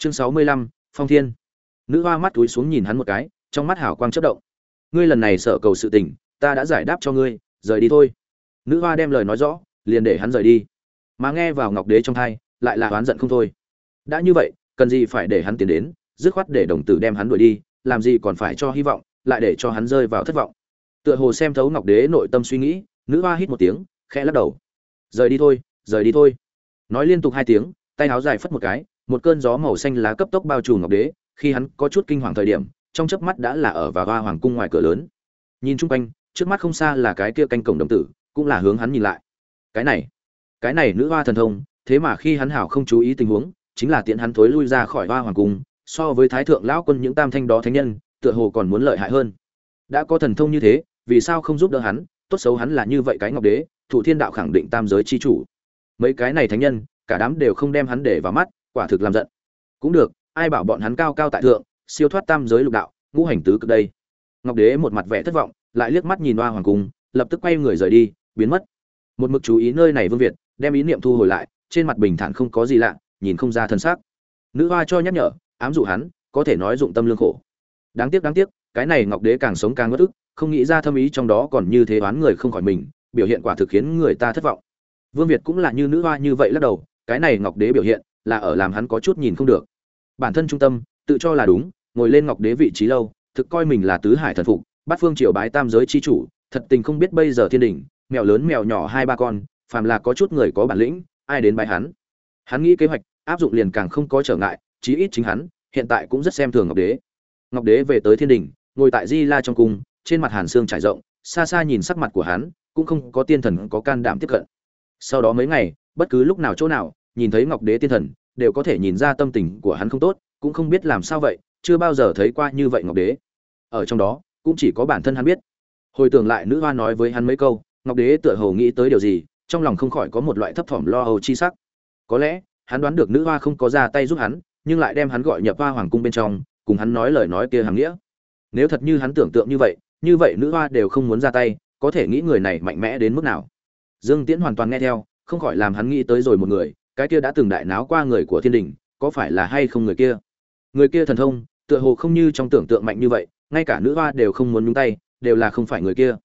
chương sáu mươi lăm, phong thiên. Nữ hoa mắt túi xuống nhìn hắn một cái, trong mắt hào quang chất động. Ngươi lần này sợ cầu sự tình, ta đã giải đáp cho ngươi, rời đi thôi. Nữ hoa đem lời nói rõ, liền để hắn rời đi. Mà nghe vào ngọc đế trong thai, lại là oán giận không thôi. Đã như vậy, cần gì phải để hắn tiến đến, dứt khoát để đồng tử đem hắn đuổi đi, làm gì còn phải cho hy vọng, lại để cho hắn rơi vào thất vọng. Tựa hồ xem thấu ngọc đế nội tâm suy nghĩ, nữ hoa hít một tiếng, khẽ lắc đầu. Rời đi thôi, rời đi thôi. Nói liên tục hai tiếng, tay áo dài phất một cái một cơn gió màu xanh lá cấp tốc bao trùm ngọc đế, khi hắn có chút kinh hoàng thời điểm, trong chớp mắt đã là ở và hoa hoàng cung ngoài cửa lớn. Nhìn chung quanh, trước mắt không xa là cái kia canh cổng đồng tử, cũng là hướng hắn nhìn lại. Cái này cái này nữ hoa thần thông, thế mà khi hắn hảo không chú ý tình huống, chính là tiện hắn thối lui ra khỏi hoa hoàng cung, so với thái thượng lão quân những tam thanh đó thánh nhân, tựa hồ còn muốn lợi hại hơn. Đã có thần thông như thế, vì sao không giúp đỡ hắn? Tốt xấu hắn là như vậy cái ngọc đế, thủ thiên đạo khẳng định tam giới chi chủ. Mấy cái này thánh nhân, cả đám đều không đem hắn để vào mắt quả thực làm giận. Cũng được, ai bảo bọn hắn cao cao tại thượng, siêu thoát tam giới lục đạo, ngũ hành tứ cực đây. Ngọc đế một mặt vẻ thất vọng, lại liếc mắt nhìn hoa hoàng cung, lập tức quay người rời đi, biến mất. Một mực chú ý nơi này vương việt, đem ý niệm thu hồi lại, trên mặt bình thản không có gì lạ, nhìn không ra thân xác. Nữ hoa cho nhắc nhở, ám dụ hắn, có thể nói dụng tâm lương khổ. Đáng tiếc đáng tiếc, cái này ngọc đế càng sống càng ngất ức, không nghĩ ra thâm ý trong đó còn như thế đoán người không khỏi mình, biểu hiện quả thực khiến người ta thất vọng. Vương việt cũng là như nữ hoa như vậy lắc đầu, cái này ngọc đế biểu hiện là ở làm hắn có chút nhìn không được. Bản thân trung tâm, tự cho là đúng, ngồi lên ngọc đế vị trí lâu, thực coi mình là tứ hải thần phục, bát phương triều bái tam giới chi chủ, thật tình không biết bây giờ thiên đình, mèo lớn mèo nhỏ hai ba con, phàm là có chút người có bản lĩnh, ai đến bái hắn? Hắn nghĩ kế hoạch, áp dụng liền càng không có trở ngại, chí ít chính hắn, hiện tại cũng rất xem thường ngọc đế. Ngọc đế về tới thiên đình, ngồi tại di la trong cung, trên mặt hàn xương trải rộng, xa xa nhìn sắc mặt của hắn, cũng không có tiên thần có can đảm tiếp cận. Sau đó mấy ngày, bất cứ lúc nào chỗ nào nhìn thấy ngọc đế tiên thần, đều có thể nhìn ra tâm tình của hắn không tốt, cũng không biết làm sao vậy, chưa bao giờ thấy qua như vậy ngọc đế. Ở trong đó, cũng chỉ có bản thân hắn biết. Hồi tưởng lại, nữ hoa nói với hắn mấy câu, ngọc đế tựa hồ nghĩ tới điều gì, trong lòng không khỏi có một loại thấp thỏm lo âu chi sắc. Có lẽ, hắn đoán được nữ hoa không có ra tay giúp hắn, nhưng lại đem hắn gọi nhập hoa hoàng cung bên trong, cùng hắn nói lời nói kia hàng nghĩa. Nếu thật như hắn tưởng tượng như vậy như vậy nữ hoa đều không muốn ra tay, có thể nghĩ người này mạnh mẽ đến mức nào? Dương tiễn hoàn toàn nghe theo, không khỏi làm hắn nghĩ tới rồi một người cái kia đã từng đại náo qua người của thiên đình, có phải là hay không người kia? Người kia thần thông, tựa hồ không như trong tưởng tượng mạnh như vậy, ngay cả nữ hoa đều không muốn nhúng tay, đều là không phải người kia.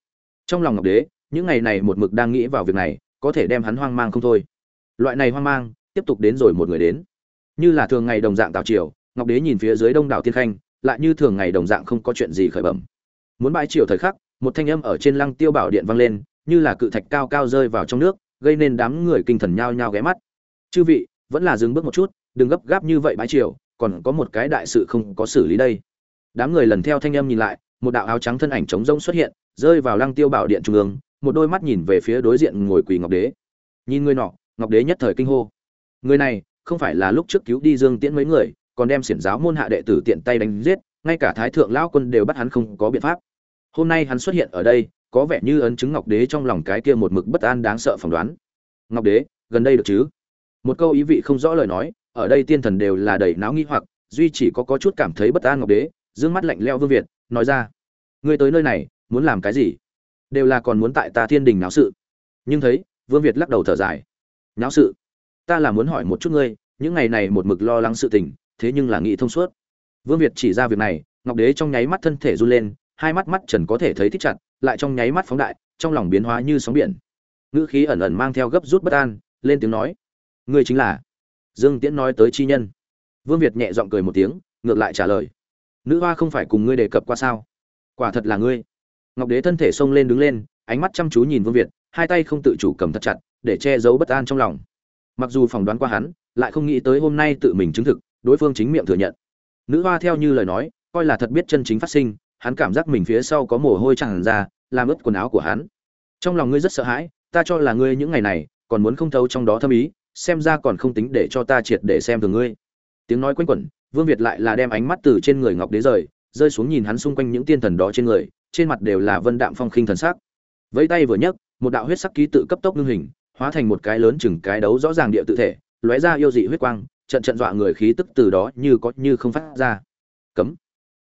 Trong lòng ngọc đế, những ngày này một mực đang nghĩ vào việc này, có thể đem hắn hoang mang không thôi. Loại này hoang mang, tiếp tục đến rồi một người đến. Như là thường ngày đồng dạng tào triều, ngọc đế nhìn phía dưới đông đảo tiên khanh, lại như thường ngày đồng dạng không có chuyện gì khởi bẩm. Muốn bãi triều thời khắc, một thanh âm ở trên lăng tiêu bảo điện vang lên, như là cự thạch cao cao rơi vào trong nước, gây nên đám người kinh thần nhao nhao ghé mắt chư vị, vẫn là dừng bước một chút, đừng gấp gáp như vậy bãi triều, còn có một cái đại sự không có xử lý đây. Đám người lần theo thanh âm nhìn lại, một đạo áo trắng thân ảnh trống rỗng xuất hiện, rơi vào lăng tiêu bảo điện trung ương, một đôi mắt nhìn về phía đối diện ngồi quỳ ngọc đế. Nhìn người nọ, ngọc đế nhất thời kinh hô. Người này, không phải là lúc trước cứu đi dương tiễn mấy người, còn đem xiển giáo môn hạ đệ tử tiện tay đánh giết, ngay cả thái thượng lão quân đều bắt hắn không có biện pháp. Hôm nay hắn xuất hiện ở đây, có vẻ như ấn chứng ngọc đế trong lòng cái kia một mực bất an đáng sợ phỏng đoán. Ngọc đế, gần đây được chứ? Một câu ý vị không rõ lời nói, ở đây tiên thần đều là đầy náo nghi hoặc, duy chỉ có có chút cảm thấy bất an ngọc đế, dương mắt lạnh leo vương việt, nói ra, ngươi tới nơi này, muốn làm cái gì? Đều là còn muốn tại ta thiên đình náo sự. Nhưng thấy, vương việt lắc đầu thở dài, náo sự? Ta là muốn hỏi một chút ngươi, những ngày này một mực lo lắng sự tình, thế nhưng là nghĩ thông suốt. Vương việt chỉ ra việc này, ngọc đế trong nháy mắt thân thể run lên, hai mắt mắt trần có thể thấy thích chặt, lại trong nháy mắt phóng đại, trong lòng biến hóa như sóng biển. Ngữ khí ẩn ẩn mang theo gấp rút bất an, lên tiếng nói ngươi chính là dương tiễn nói tới chi nhân vương việt nhẹ giọng cười một tiếng ngược lại trả lời nữ hoa không phải cùng ngươi đề cập qua sao quả thật là ngươi ngọc đế thân thể xông lên đứng lên ánh mắt chăm chú nhìn vương việt hai tay không tự chủ cầm thật chặt để che giấu bất an trong lòng mặc dù phỏng đoán qua hắn lại không nghĩ tới hôm nay tự mình chứng thực đối phương chính miệng thừa nhận nữ hoa theo như lời nói coi là thật biết chân chính phát sinh hắn cảm giác mình phía sau có mồ hôi tràn ra làm ướt quần áo của hắn trong lòng ngươi rất sợ hãi ta cho là ngươi những ngày này còn muốn không thấu trong đó thâm ý xem ra còn không tính để cho ta triệt để xem thường ngươi. Tiếng nói quanh quẩn, vương việt lại là đem ánh mắt từ trên người ngọc đế rời, rơi xuống nhìn hắn xung quanh những tiên thần đó trên người, trên mặt đều là vân đạm phong khinh thần sắc. Vẫy tay vừa nhấc, một đạo huyết sắc ký tự cấp tốc ngưng hình, hóa thành một cái lớn chừng cái đấu rõ ràng địa tự thể, lóe ra yêu dị huyết quang, trận trận dọa người khí tức từ đó như có như không phát ra. Cấm.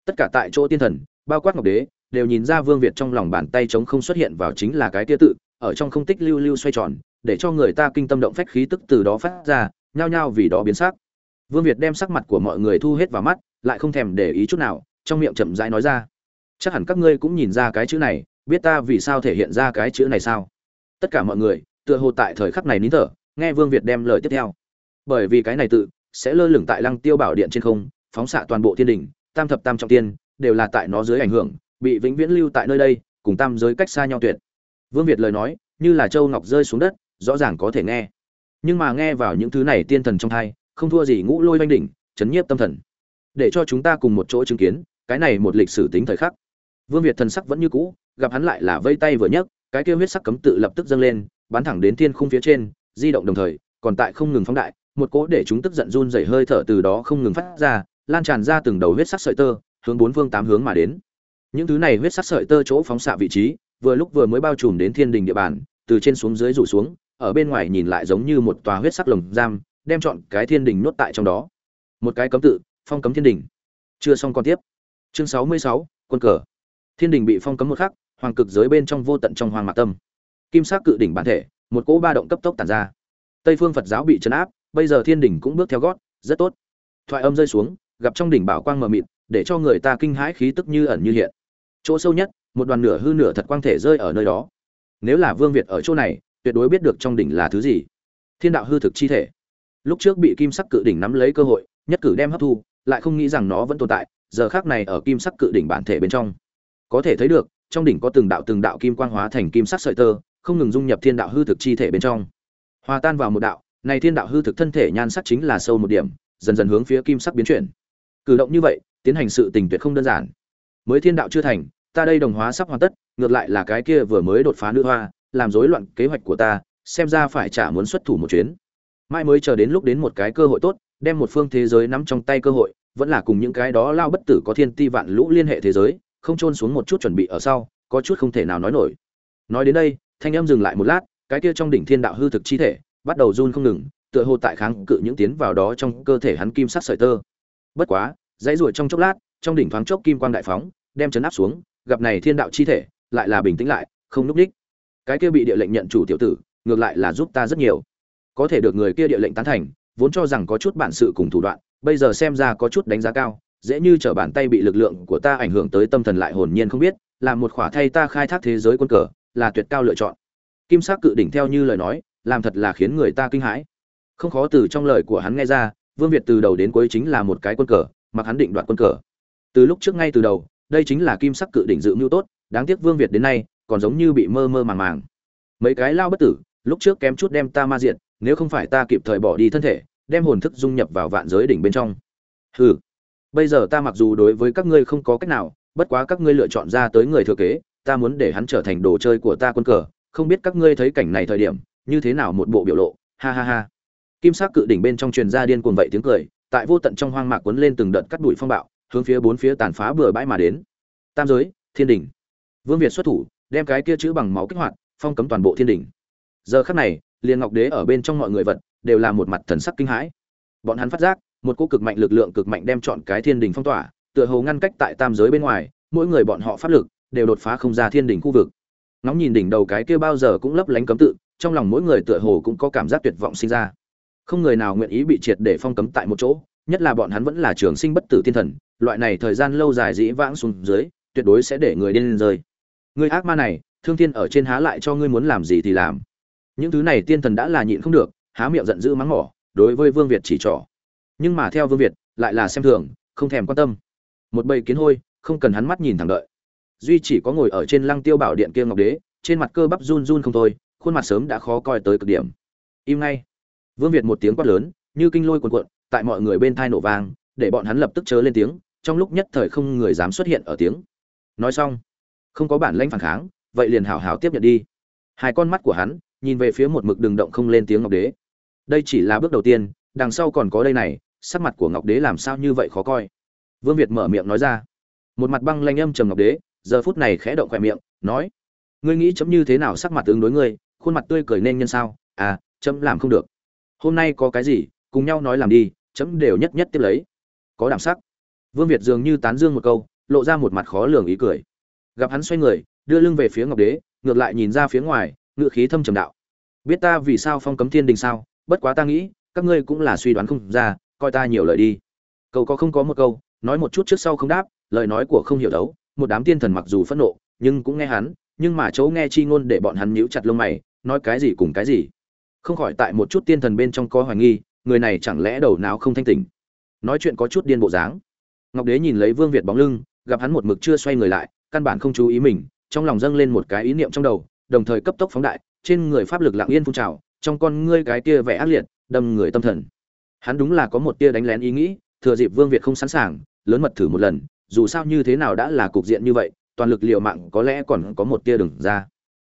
Tất cả tại chỗ tiên thần, bao quát ngọc đế, đều nhìn ra vương việt trong lòng bàn tay trống không xuất hiện vào chính là cái tia tự, ở trong không tích lưu lưu xoay tròn để cho người ta kinh tâm động phách khí tức từ đó phát ra, nhao nhao vì đó biến sắc. Vương việt đem sắc mặt của mọi người thu hết vào mắt, lại không thèm để ý chút nào, trong miệng chậm rãi nói ra. Chắc hẳn các ngươi cũng nhìn ra cái chữ này, biết ta vì sao thể hiện ra cái chữ này sao? Tất cả mọi người, tựa hồ tại thời khắc này nín thở, nghe vương việt đem lời tiếp theo. Bởi vì cái này tự, sẽ lơ lửng tại lăng tiêu bảo điện trên không, phóng xạ toàn bộ thiên đình, tam thập tam trọng tiên, đều là tại nó dưới ảnh hưởng, bị vĩnh viễn lưu tại nơi đây, cùng tam giới cách xa nhau tuyệt. Vương việt lời nói, như là châu ngọc rơi xuống đất rõ ràng có thể nghe. Nhưng mà nghe vào những thứ này tiên thần trong thai, không thua gì ngũ lôi oanh đỉnh, chấn nhiếp tâm thần. Để cho chúng ta cùng một chỗ chứng kiến, cái này một lịch sử tính thời khắc. Vương việt thần sắc vẫn như cũ, gặp hắn lại là vây tay vừa nhấc, cái kia huyết sắc cấm tự lập tức dâng lên, bắn thẳng đến thiên khung phía trên, di động đồng thời, còn tại không ngừng phóng đại, một cỗ để chúng tức giận run rẩy hơi thở từ đó không ngừng phát ra, lan tràn ra từng đầu huyết sắc sợi tơ, hướng bốn phương tám hướng mà đến. Những thứ này huyết sắc sợi tơ chỗ phóng xạ vị trí, vừa lúc vừa mới bao trùm đến thiên đình địa bàn, từ trên xuống dưới rủ xuống ở bên ngoài nhìn lại giống như một tòa huyết sắc lồng giam, đem chọn cái thiên đình nuốt tại trong đó. Một cái cấm tự, phong cấm thiên đình. Chưa xong còn tiếp. Chương sáu mươi sáu, quân cờ. Thiên đình bị phong cấm một khắc, hoàng cực giới bên trong vô tận trong hoàng mạc tâm. Kim sắc cự đỉnh bản thể, một cỗ ba động cấp tốc tản ra. Tây phương phật giáo bị chấn áp, bây giờ thiên đình cũng bước theo gót, rất tốt. Thoại âm rơi xuống, gặp trong đỉnh bảo quang mờ mịt, để cho người ta kinh hãi khí tức như ẩn như hiện. Chỗ sâu nhất, một đoàn nửa hư nửa thật quang thể rơi ở nơi đó. Nếu là vương việt ở chỗ này tuyệt đối biết được trong đỉnh là thứ gì. Thiên đạo hư thực chi thể. Lúc trước bị kim sắc cự đỉnh nắm lấy cơ hội, nhất cử đem hấp thu, lại không nghĩ rằng nó vẫn tồn tại, giờ khác này ở kim sắc cự đỉnh bản thể bên trong. Có thể thấy được, trong đỉnh có từng đạo từng đạo kim quang hóa thành kim sắc sợi tơ, không ngừng dung nhập thiên đạo hư thực chi thể bên trong. Hòa tan vào một đạo, này thiên đạo hư thực thân thể nhan sắc chính là sâu một điểm, dần dần hướng phía kim sắc biến chuyển. Cử động như vậy, tiến hành sự tình tuyệt không đơn giản. Mới thiên đạo chưa thành, ta đây đồng hóa sắp hoàn tất, ngược lại là cái kia vừa mới đột phá nữ hoa làm rối loạn kế hoạch của ta, xem ra phải trả muốn xuất thủ một chuyến. Mai mới chờ đến lúc đến một cái cơ hội tốt, đem một phương thế giới nắm trong tay cơ hội, vẫn là cùng những cái đó lao bất tử có thiên ti vạn lũ liên hệ thế giới, không trôn xuống một chút chuẩn bị ở sau, có chút không thể nào nói nổi. Nói đến đây, thanh âm dừng lại một lát, cái kia trong đỉnh thiên đạo hư thực chi thể, bắt đầu run không ngừng, tựa hồ tại kháng cự những tiến vào đó trong cơ thể hắn kim sắc sợi tơ. Bất quá, dãy ruồi trong chốc lát, trong đỉnh thoáng chốc kim quang đại phóng, đem chấn áp xuống, gặp này thiên đạo chi thể, lại là bình tĩnh lại, không núp đích cái kia bị địa lệnh nhận chủ tiểu tử, ngược lại là giúp ta rất nhiều. Có thể được người kia địa lệnh tán thành, vốn cho rằng có chút bản sự cùng thủ đoạn, bây giờ xem ra có chút đánh giá cao, dễ như trở bàn tay bị lực lượng của ta ảnh hưởng tới tâm thần lại hồn nhiên không biết làm một khỏa thay ta khai thác thế giới quân cờ, là tuyệt cao lựa chọn. Kim sắc cự đỉnh theo như lời nói, làm thật là khiến người ta kinh hãi. Không khó từ trong lời của hắn nghe ra, vương việt từ đầu đến cuối chính là một cái quân cờ, mặc hắn định đoạt quân cờ. Từ lúc trước ngay từ đầu, đây chính là kim sắc cự đỉnh dự mưu tốt, đáng tiếc vương việt đến nay còn giống như bị mơ mơ màng màng. Mấy cái lao bất tử, lúc trước kém chút đem ta ma diệt, nếu không phải ta kịp thời bỏ đi thân thể, đem hồn thức dung nhập vào vạn giới đỉnh bên trong. Hừ. Bây giờ ta mặc dù đối với các ngươi không có cách nào, bất quá các ngươi lựa chọn ra tới người thừa kế, ta muốn để hắn trở thành đồ chơi của ta quân cờ, không biết các ngươi thấy cảnh này thời điểm, như thế nào một bộ biểu lộ, ha ha ha. Kim sắc cự đỉnh bên trong truyền ra điên cuồng vậy tiếng cười, tại vô tận trong hoang mạc cuốn lên từng đợt cắt đuổi phong bạo, hướng phía bốn phía tàn phá bừa bãi mà đến. Tam giới, thiên đỉnh. Vương việt xuất thủ đem cái kia chữ bằng máu kích hoạt, phong cấm toàn bộ thiên đỉnh. Giờ khắc này liền ngọc đế ở bên trong mọi người vật, đều là một mặt thần sắc kinh hãi. Bọn hắn phát giác, một cỗ cực mạnh lực lượng cực mạnh đem chọn cái thiên đỉnh phong tỏa, tựa hồ ngăn cách tại tam giới bên ngoài, mỗi người bọn họ pháp lực, đều đột phá không ra thiên đỉnh khu vực. Ngóng nhìn đỉnh đầu cái kia bao giờ cũng lấp lánh cấm tự, trong lòng mỗi người tựa hồ cũng có cảm giác tuyệt vọng sinh ra. Không người nào nguyện ý bị triệt để phong cấm tại một chỗ, nhất là bọn hắn vẫn là trường sinh bất tử thiên thần, loại này thời gian lâu dài dĩ vãng xuống dưới, tuyệt đối sẽ để người điên lên rơi. Ngươi ác ma này, thương thiên ở trên há lại cho ngươi muốn làm gì thì làm. Những thứ này tiên thần đã là nhịn không được, há miệng giận dữ mắng mỏ, đối với vương việt chỉ trỏ. Nhưng mà theo vương việt, lại là xem thường, không thèm quan tâm. Một bầy kiến hôi, không cần hắn mắt nhìn thẳng đợi. Duy chỉ có ngồi ở trên lăng tiêu bảo điện kia ngọc đế, trên mặt cơ bắp run run không thôi, khuôn mặt sớm đã khó coi tới cực điểm. Im ngay. Vương việt một tiếng quát lớn, như kinh lôi cuồn cuộn, tại mọi người bên thai nổ vang, để bọn hắn lập tức chớ lên tiếng, trong lúc nhất thời không người dám xuất hiện ở tiếng. Nói xong không có bản lãnh phản kháng, vậy liền hảo hảo tiếp nhận đi. Hai con mắt của hắn nhìn về phía một mực đường động không lên tiếng ngọc đế. Đây chỉ là bước đầu tiên, đằng sau còn có đây này, sắc mặt của ngọc đế làm sao như vậy khó coi. Vương việt mở miệng nói ra. Một mặt băng lanh âm trầm ngọc đế, giờ phút này khẽ động khỏe miệng, nói, ngươi nghĩ chấm như thế nào sắc mặt tương đối ngươi, khuôn mặt tươi cười nên nhân sao? À chấm làm không được. Hôm nay có cái gì, cùng nhau nói làm đi, chấm đều nhất nhất tiếp lấy. Có đảm sắc. Vương việt dường như tán dương một câu, lộ ra một mặt khó lường ý cười gặp hắn xoay người, đưa lưng về phía ngọc đế, ngược lại nhìn ra phía ngoài ngự khí thâm trầm đạo. Biết ta vì sao phong cấm thiên đình sao? Bất quá ta nghĩ, các ngươi cũng là suy đoán không ra, coi ta nhiều lời đi. Cậu có không có một câu, nói một chút trước sau không đáp, lời nói của không hiểu đấu, một đám tiên thần mặc dù phẫn nộ, nhưng cũng nghe hắn, nhưng mà chỗ nghe chi ngôn để bọn hắn nhíu chặt lông mày, nói cái gì cùng cái gì. Không khỏi tại một chút tiên thần bên trong có hoài nghi, người này chẳng lẽ đầu não không thanh tỉnh. Nói chuyện có chút điên bộ dáng. Ngọc đế nhìn lấy vương việt bóng lưng, gặp hắn một mực chưa xoay người lại căn bản không chú ý mình, trong lòng dâng lên một cái ý niệm trong đầu, đồng thời cấp tốc phóng đại, trên người pháp lực lặng yên phun trào, trong con ngươi cái kia vẻ ác liệt, đâm người tâm thần. Hắn đúng là có một tia đánh lén ý nghĩ, thừa dịp vương việt không sẵn sàng, lớn mật thử một lần, dù sao như thế nào đã là cục diện như vậy, toàn lực liều mạng có lẽ còn có một tia đừng ra.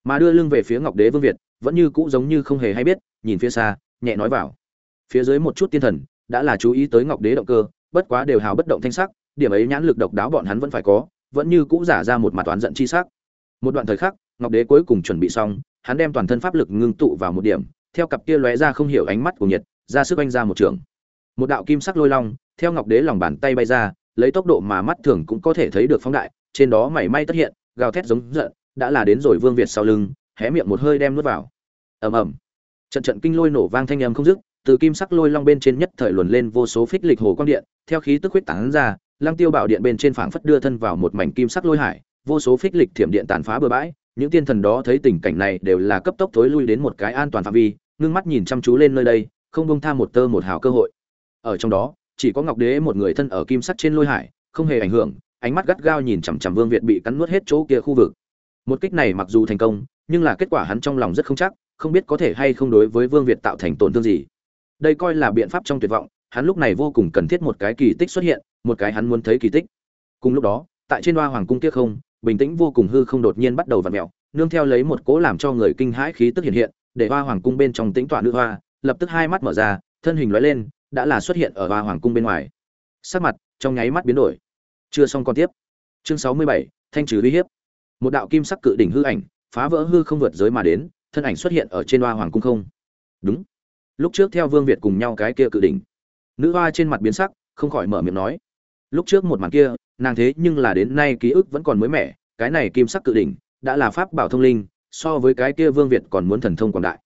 Mà đưa lưng về phía ngọc đế vương việt, vẫn như cũ giống như không hề hay biết, nhìn phía xa, nhẹ nói vào. Phía dưới một chút tiên thần, đã là chú ý tới ngọc đế động cơ, bất quá đều hào bất động thanh sắc, điểm ấy nhãn lực độc đáo bọn hắn vẫn phải có vẫn như cũ giả ra một mặt toán giận chi sắc. Một đoạn thời khắc, ngọc đế cuối cùng chuẩn bị xong, hắn đem toàn thân pháp lực ngưng tụ vào một điểm, theo cặp kia lóe ra không hiểu ánh mắt của nhiệt, ra sức anh ra một trường. Một đạo kim sắc lôi long, theo ngọc đế lòng bàn tay bay ra, lấy tốc độ mà mắt thường cũng có thể thấy được phóng đại, trên đó mảy may tất hiện, gào thét giống giận, đã là đến rồi vương việt sau lưng, hé miệng một hơi đem nuốt vào. Ầm ầm. Trận trận kinh lôi nổ vang thanh âm không dứt, từ kim sắc lôi long bên trên nhất thời luồn lên vô số phích lịch hồ quang điện, theo khí tức huyết tán ra lăng tiêu bảo điện bên trên phảng phất đưa thân vào một mảnh kim sắc lôi hải, vô số phích lịch thiểm điện tàn phá bừa bãi, những tiên thần đó thấy tình cảnh này đều là cấp tốc thối lui đến một cái an toàn phạm vi, ngưng mắt nhìn chăm chú lên nơi đây, không bông tha một tơ một hào cơ hội. Ở trong đó, chỉ có ngọc đế một người thân ở kim sắc trên lôi hải, không hề ảnh hưởng, ánh mắt gắt gao nhìn chằm chằm vương việt bị cắn nuốt hết chỗ kia khu vực. Một kích này mặc dù thành công, nhưng là kết quả hắn trong lòng rất không chắc, không biết có thể hay không đối với vương việt tạo thành tổn thương gì. Đây coi là biện pháp trong tuyệt vọng hắn lúc này vô cùng cần thiết một cái kỳ tích xuất hiện, một cái hắn muốn thấy kỳ tích. Cùng lúc đó, tại trên hoa hoàng cung tiếc không, bình tĩnh vô cùng hư không đột nhiên bắt đầu vặn mèo, nương theo lấy một cỗ làm cho người kinh hãi khí tức hiện hiện, để hoa hoàng cung bên trong tĩnh tọa nữ hoa, lập tức hai mắt mở ra, thân hình lóe lên, đã là xuất hiện ở hoa hoàng cung bên ngoài. Sắc mặt trong nháy mắt biến đổi. Chưa xong còn tiếp. Chương sáu mươi bảy, thanh trừ uy hiếp. Một đạo kim sắc cự đỉnh hư ảnh, phá vỡ hư không vượt giới mà đến, thân ảnh xuất hiện ở trên hoa hoàng cung không. Đúng. Lúc trước theo vương việt cùng nhau cái kia cự đỉnh nữ hoa trên mặt biến sắc, không khỏi mở miệng nói. Lúc trước một màn kia, nàng thế nhưng là đến nay ký ức vẫn còn mới mẻ, cái này kim sắc cự đỉnh, đã là pháp bảo thông linh, so với cái kia vương việt còn muốn thần thông quảng đại.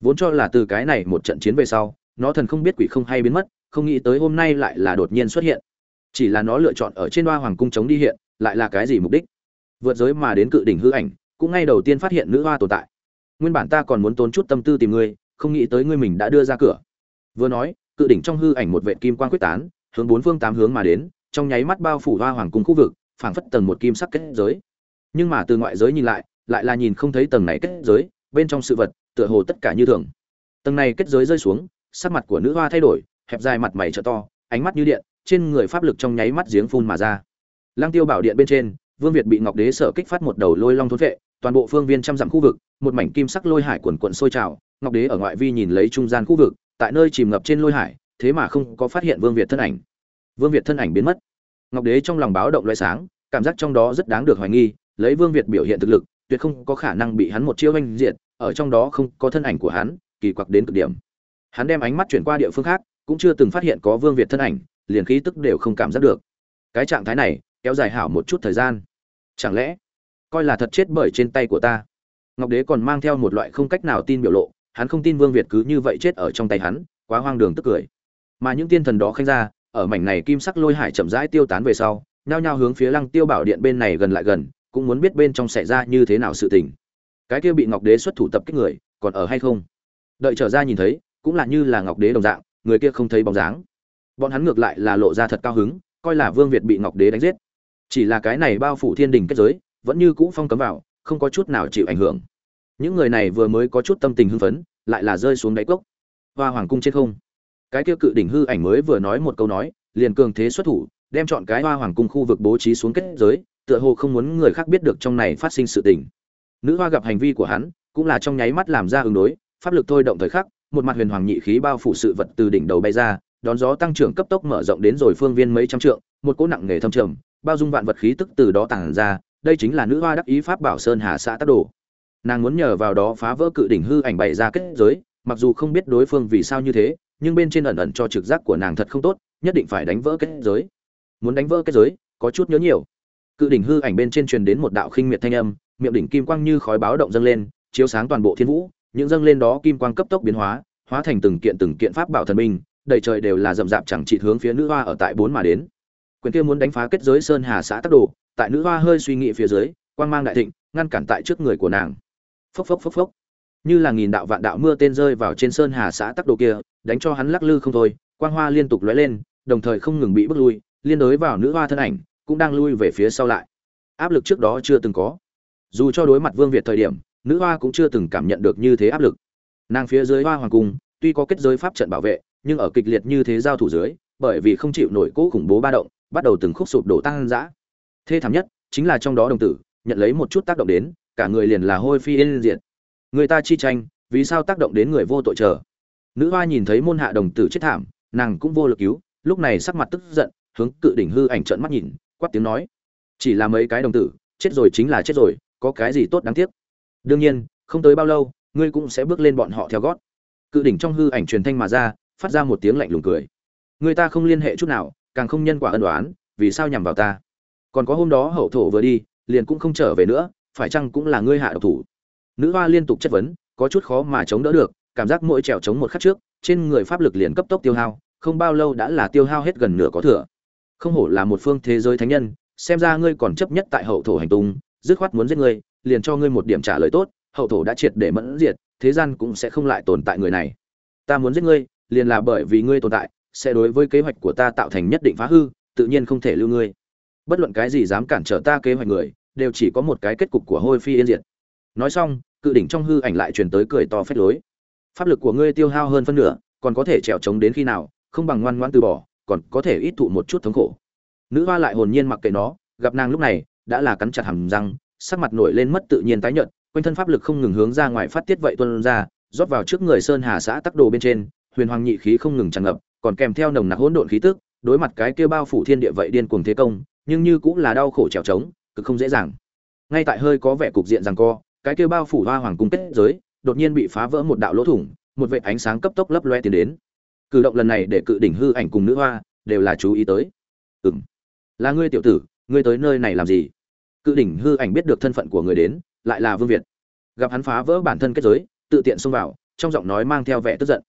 Vốn cho là từ cái này một trận chiến về sau, nó thần không biết quỷ không hay biến mất, không nghĩ tới hôm nay lại là đột nhiên xuất hiện. Chỉ là nó lựa chọn ở trên hoa hoàng cung chống đi hiện, lại là cái gì mục đích? Vượt giới mà đến cự đỉnh hư ảnh, cũng ngay đầu tiên phát hiện nữ hoa tồn tại. Nguyên bản ta còn muốn tốn chút tâm tư tìm ngươi, không nghĩ tới ngươi mình đã đưa ra cửa. Vừa nói cự đỉnh trong hư ảnh một vệt kim quang quyết tán, hướng bốn phương tám hướng mà đến, trong nháy mắt bao phủ hoa hoàng cung khu vực, phảng phất tầng một kim sắc kết giới. Nhưng mà từ ngoại giới nhìn lại lại là nhìn không thấy tầng này kết giới, bên trong sự vật, tựa hồ tất cả như thường. Tầng này kết giới rơi xuống, sắc mặt của nữ hoa thay đổi, hẹp dài mặt mày trợ to, ánh mắt như điện, trên người pháp lực trong nháy mắt giếng phun mà ra. Lang tiêu bảo điện bên trên, vương việt bị ngọc đế sở kích phát một đầu lôi long thốn vệ, toàn bộ phương viên trăm dặm khu vực, một mảnh kim sắc lôi hải cuồn cuộn sôi trào, ngọc đế ở ngoại vi nhìn lấy trung gian khu vực tại nơi chìm ngập trên lôi hải, thế mà không có phát hiện vương việt thân ảnh. Vương việt thân ảnh biến mất. Ngọc đế trong lòng báo động loại sáng, cảm giác trong đó rất đáng được hoài nghi, lấy vương việt biểu hiện thực lực, tuyệt không có khả năng bị hắn một chiêu oanh diệt, ở trong đó không có thân ảnh của hắn, kỳ quặc đến cực điểm. Hắn đem ánh mắt chuyển qua địa phương khác, cũng chưa từng phát hiện có vương việt thân ảnh, liền khí tức đều không cảm giác được. Cái trạng thái này, kéo dài hảo một chút thời gian. Chẳng lẽ, coi là thật chết bởi trên tay của ta? Ngọc đế còn mang theo một loại không cách nào tin biểu lộ hắn không tin vương việt cứ như vậy chết ở trong tay hắn, quá hoang đường tức cười. Mà những tiên thần đó khanh ra, ở mảnh này kim sắc lôi hải chậm rãi tiêu tán về sau, nhao nhao hướng phía lăng tiêu bảo điện bên này gần lại gần, cũng muốn biết bên trong xảy ra như thế nào sự tình. Cái kia bị ngọc đế xuất thủ tập kích người, còn ở hay không? Đợi trở ra nhìn thấy, cũng là như là ngọc đế đồng dạng, người kia không thấy bóng dáng. Bọn hắn ngược lại là lộ ra thật cao hứng, coi là vương việt bị ngọc đế đánh giết. Chỉ là cái này bao phủ thiên đình kết giới, vẫn như cũ phong cấm vào, không có chút nào chịu ảnh hưởng những người này vừa mới có chút tâm tình hưng phấn, lại là rơi xuống đáy cốc. Hoa hoàng cung trên không. Cái kia cự đỉnh hư ảnh mới vừa nói một câu nói, liền cường thế xuất thủ, đem chọn cái hoa hoàng cung khu vực bố trí xuống kết giới, tựa hồ không muốn người khác biết được trong này phát sinh sự tình. Nữ hoa gặp hành vi của hắn, cũng là trong nháy mắt làm ra ứng đối, pháp lực thôi động thời khắc, một mặt huyền hoàng nhị khí bao phủ sự vật từ đỉnh đầu bay ra, đón gió tăng trưởng cấp tốc mở rộng đến rồi phương viên mấy trăm trượng, một cỗ nặng nghề thâm trầm, bao dung vạn vật khí tức từ đó tàng ra, đây chính là nữ hoa đắc ý pháp bảo sơn hà xã tác đồ nàng muốn nhờ vào đó phá vỡ cự đỉnh hư ảnh bày ra kết giới mặc dù không biết đối phương vì sao như thế nhưng bên trên ẩn ẩn cho trực giác của nàng thật không tốt nhất định phải đánh vỡ kết giới. Muốn đánh vỡ kết giới có chút nhớ nhiều. Cự đỉnh hư ảnh bên trên truyền đến một đạo khinh miệt thanh âm miệng đỉnh kim quang như khói báo động dâng lên chiếu sáng toàn bộ thiên vũ những dâng lên đó kim quang cấp tốc biến hóa hóa thành từng kiện từng kiện pháp bảo thần minh, đầy trời đều là rậm rạp chẳng chỉ hướng phía nữ hoa ở tại bốn mà đến. Quyền kia muốn đánh phá kết giới sơn hà xã tắc đồ tại nữ hoa hơi suy nghĩ phía dưới quang mang đại thịnh ngăn cản tại trước người của nàng phốc phốc phốc phốc. Như là nghìn đạo vạn đạo mưa tên rơi vào trên sơn hà xã tắc đồ kia, đánh cho hắn lắc lư không thôi, quang hoa liên tục lóe lên, đồng thời không ngừng bị bước lui, liên đối vào nữ hoa thân ảnh, cũng đang lui về phía sau lại. Áp lực trước đó chưa từng có. Dù cho đối mặt vương việt thời điểm, nữ hoa cũng chưa từng cảm nhận được như thế áp lực. Nàng phía dưới hoa hoàng cung, tuy có kết giới pháp trận bảo vệ, nhưng ở kịch liệt như thế giao thủ dưới, bởi vì không chịu nổi cỗ khủng bố ba động, bắt đầu từng khúc sụp đổ tăng dã. Thê thảm nhất chính là trong đó đồng tử, nhận lấy một chút tác động đến cả người liền là hôi phi yên diệt. Người ta chi tranh, vì sao tác động đến người vô tội chờ? Nữ hoa nhìn thấy môn hạ đồng tử chết thảm, nàng cũng vô lực cứu, lúc này sắc mặt tức giận, hướng cự đỉnh hư ảnh trợn mắt nhìn, quát tiếng nói. Chỉ là mấy cái đồng tử, chết rồi chính là chết rồi, có cái gì tốt đáng tiếc? Đương nhiên, không tới bao lâu, ngươi cũng sẽ bước lên bọn họ theo gót. Cự đỉnh trong hư ảnh truyền thanh mà ra, phát ra một tiếng lạnh lùng cười. Người ta không liên hệ chút nào, càng không nhân quả ân đoán vì sao nhằm vào ta? Còn có hôm đó hậu thổ vừa đi, liền cũng không trở về nữa phải chăng cũng là ngươi hạ độc thủ? Nữ hoa liên tục chất vấn, có chút khó mà chống đỡ được, cảm giác mỗi trèo chống một khắc trước, trên người pháp lực liền cấp tốc tiêu hao, không bao lâu đã là tiêu hao hết gần nửa có thừa. Không hổ là một phương thế giới thánh nhân, xem ra ngươi còn chấp nhất tại hậu thổ hành tung, dứt khoát muốn giết ngươi, liền cho ngươi một điểm trả lời tốt, hậu thổ đã triệt để mẫn diệt, thế gian cũng sẽ không lại tồn tại người này. Ta muốn giết ngươi, liền là bởi vì ngươi tồn tại, sẽ đối với kế hoạch của ta tạo thành nhất định phá hư, tự nhiên không thể lưu ngươi. Bất luận cái gì dám cản trở ta kế hoạch người đều chỉ có một cái kết cục của hôi phi yên diệt. Nói xong, cự đỉnh trong hư ảnh lại truyền tới cười to phết lối. Pháp lực của ngươi tiêu hao hơn phân nửa, còn có thể trèo trống đến khi nào, không bằng ngoan ngoãn từ bỏ, còn có thể ít thụ một chút thống khổ. Nữ hoa lại hồn nhiên mặc kệ nó, gặp nàng lúc này, đã là cắn chặt hàm răng, sắc mặt nổi lên mất tự nhiên tái nhợt, quanh thân pháp lực không ngừng hướng ra ngoài phát tiết vậy tuân ra, rót vào trước người sơn hà xã tắc đồ bên trên, huyền hoàng nhị khí không ngừng tràn ngập, còn kèm theo nồng nặc hỗn độn khí tức, đối mặt cái kia bao phủ thiên địa vậy điên cuồng thế công, nhưng như cũng là đau khổ trèo trống cực không dễ dàng. Ngay tại hơi có vẻ cục diện rằng co, cái kia bao phủ hoa hoàng cung kết giới, đột nhiên bị phá vỡ một đạo lỗ thủng, một vệ ánh sáng cấp tốc lấp loe tiến đến. Cử động lần này để cự đỉnh hư ảnh cùng nữ hoa đều là chú ý tới. Ừm. Là ngươi tiểu tử, ngươi tới nơi này làm gì? Cự đỉnh hư ảnh biết được thân phận của người đến, lại là vương việt. Gặp hắn phá vỡ bản thân kết giới, tự tiện xông vào, trong giọng nói mang theo vẻ tức giận.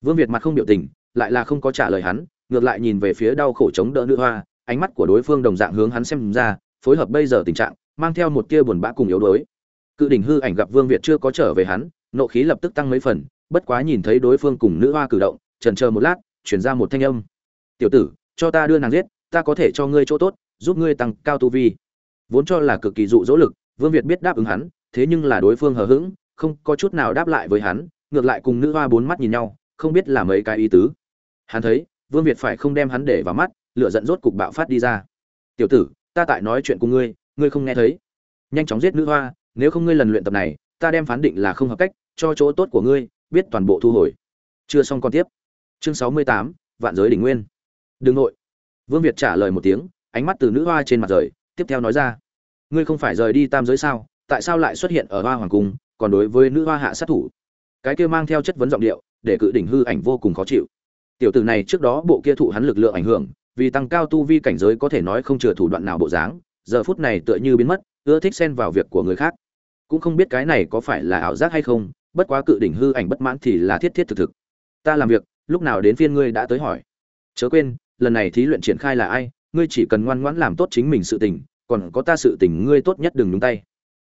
Vương việt mặt không biểu tình, lại là không có trả lời hắn, ngược lại nhìn về phía đau khổ chống đỡ nữ hoa, ánh mắt của đối phương đồng dạng hướng hắn xem ra phối hợp bây giờ tình trạng, mang theo một tia buồn bã cùng yếu đuối. Cự đỉnh hư ảnh gặp vương việt chưa có trở về hắn, nộ khí lập tức tăng mấy phần, bất quá nhìn thấy đối phương cùng nữ hoa cử động, chần chờ một lát truyền ra một thanh âm. Tiểu tử, cho ta đưa nàng giết, ta có thể cho ngươi chỗ tốt, giúp ngươi tăng cao tu vi. Vốn cho là cực kỳ dụ dỗ lực, vương việt biết đáp ứng hắn, thế nhưng là đối phương hờ hững, không có chút nào đáp lại với hắn, ngược lại cùng nữ hoa bốn mắt nhìn nhau, không biết là mấy cái ý tứ. Hắn thấy, vương việt phải không đem hắn để vào mắt, lửa giận rốt cục bạo phát đi ra. Tiểu tử ta tại nói chuyện cùng ngươi ngươi không nghe thấy. Nhanh chóng giết nữ hoa, nếu không ngươi lần luyện tập này, ta đem phán định là không hợp cách, cho chỗ tốt của ngươi, biết toàn bộ thu hồi. Chưa xong còn tiếp. Chương sáu mươi tám, vạn giới đỉnh nguyên. Đừng nội. Vương việt trả lời một tiếng, ánh mắt từ nữ hoa trên mặt rời, tiếp theo nói ra. Ngươi không phải rời đi tam giới sao, tại sao lại xuất hiện ở hoa hoàng cung, còn đối với nữ hoa hạ sát thủ? Cái kia mang theo chất vấn giọng điệu, để cự đỉnh hư ảnh vô cùng khó chịu. Tiểu tử này trước đó bộ kia thụ hắn lực lượng ảnh hưởng vì tăng cao tu vi cảnh giới có thể nói không chừa thủ đoạn nào bộ dáng, giờ phút này tựa như biến mất, ưa thích xen vào việc của người khác. Cũng không biết cái này có phải là ảo giác hay không, bất quá cự đỉnh hư ảnh bất mãn thì là thiết thiết thực thực. Ta làm việc, lúc nào đến phiên ngươi đã tới hỏi. Chớ quên, lần này thí luyện triển khai là ai, ngươi chỉ cần ngoan ngoãn làm tốt chính mình sự tình, còn có ta sự tình ngươi tốt nhất đừng nhúng tay.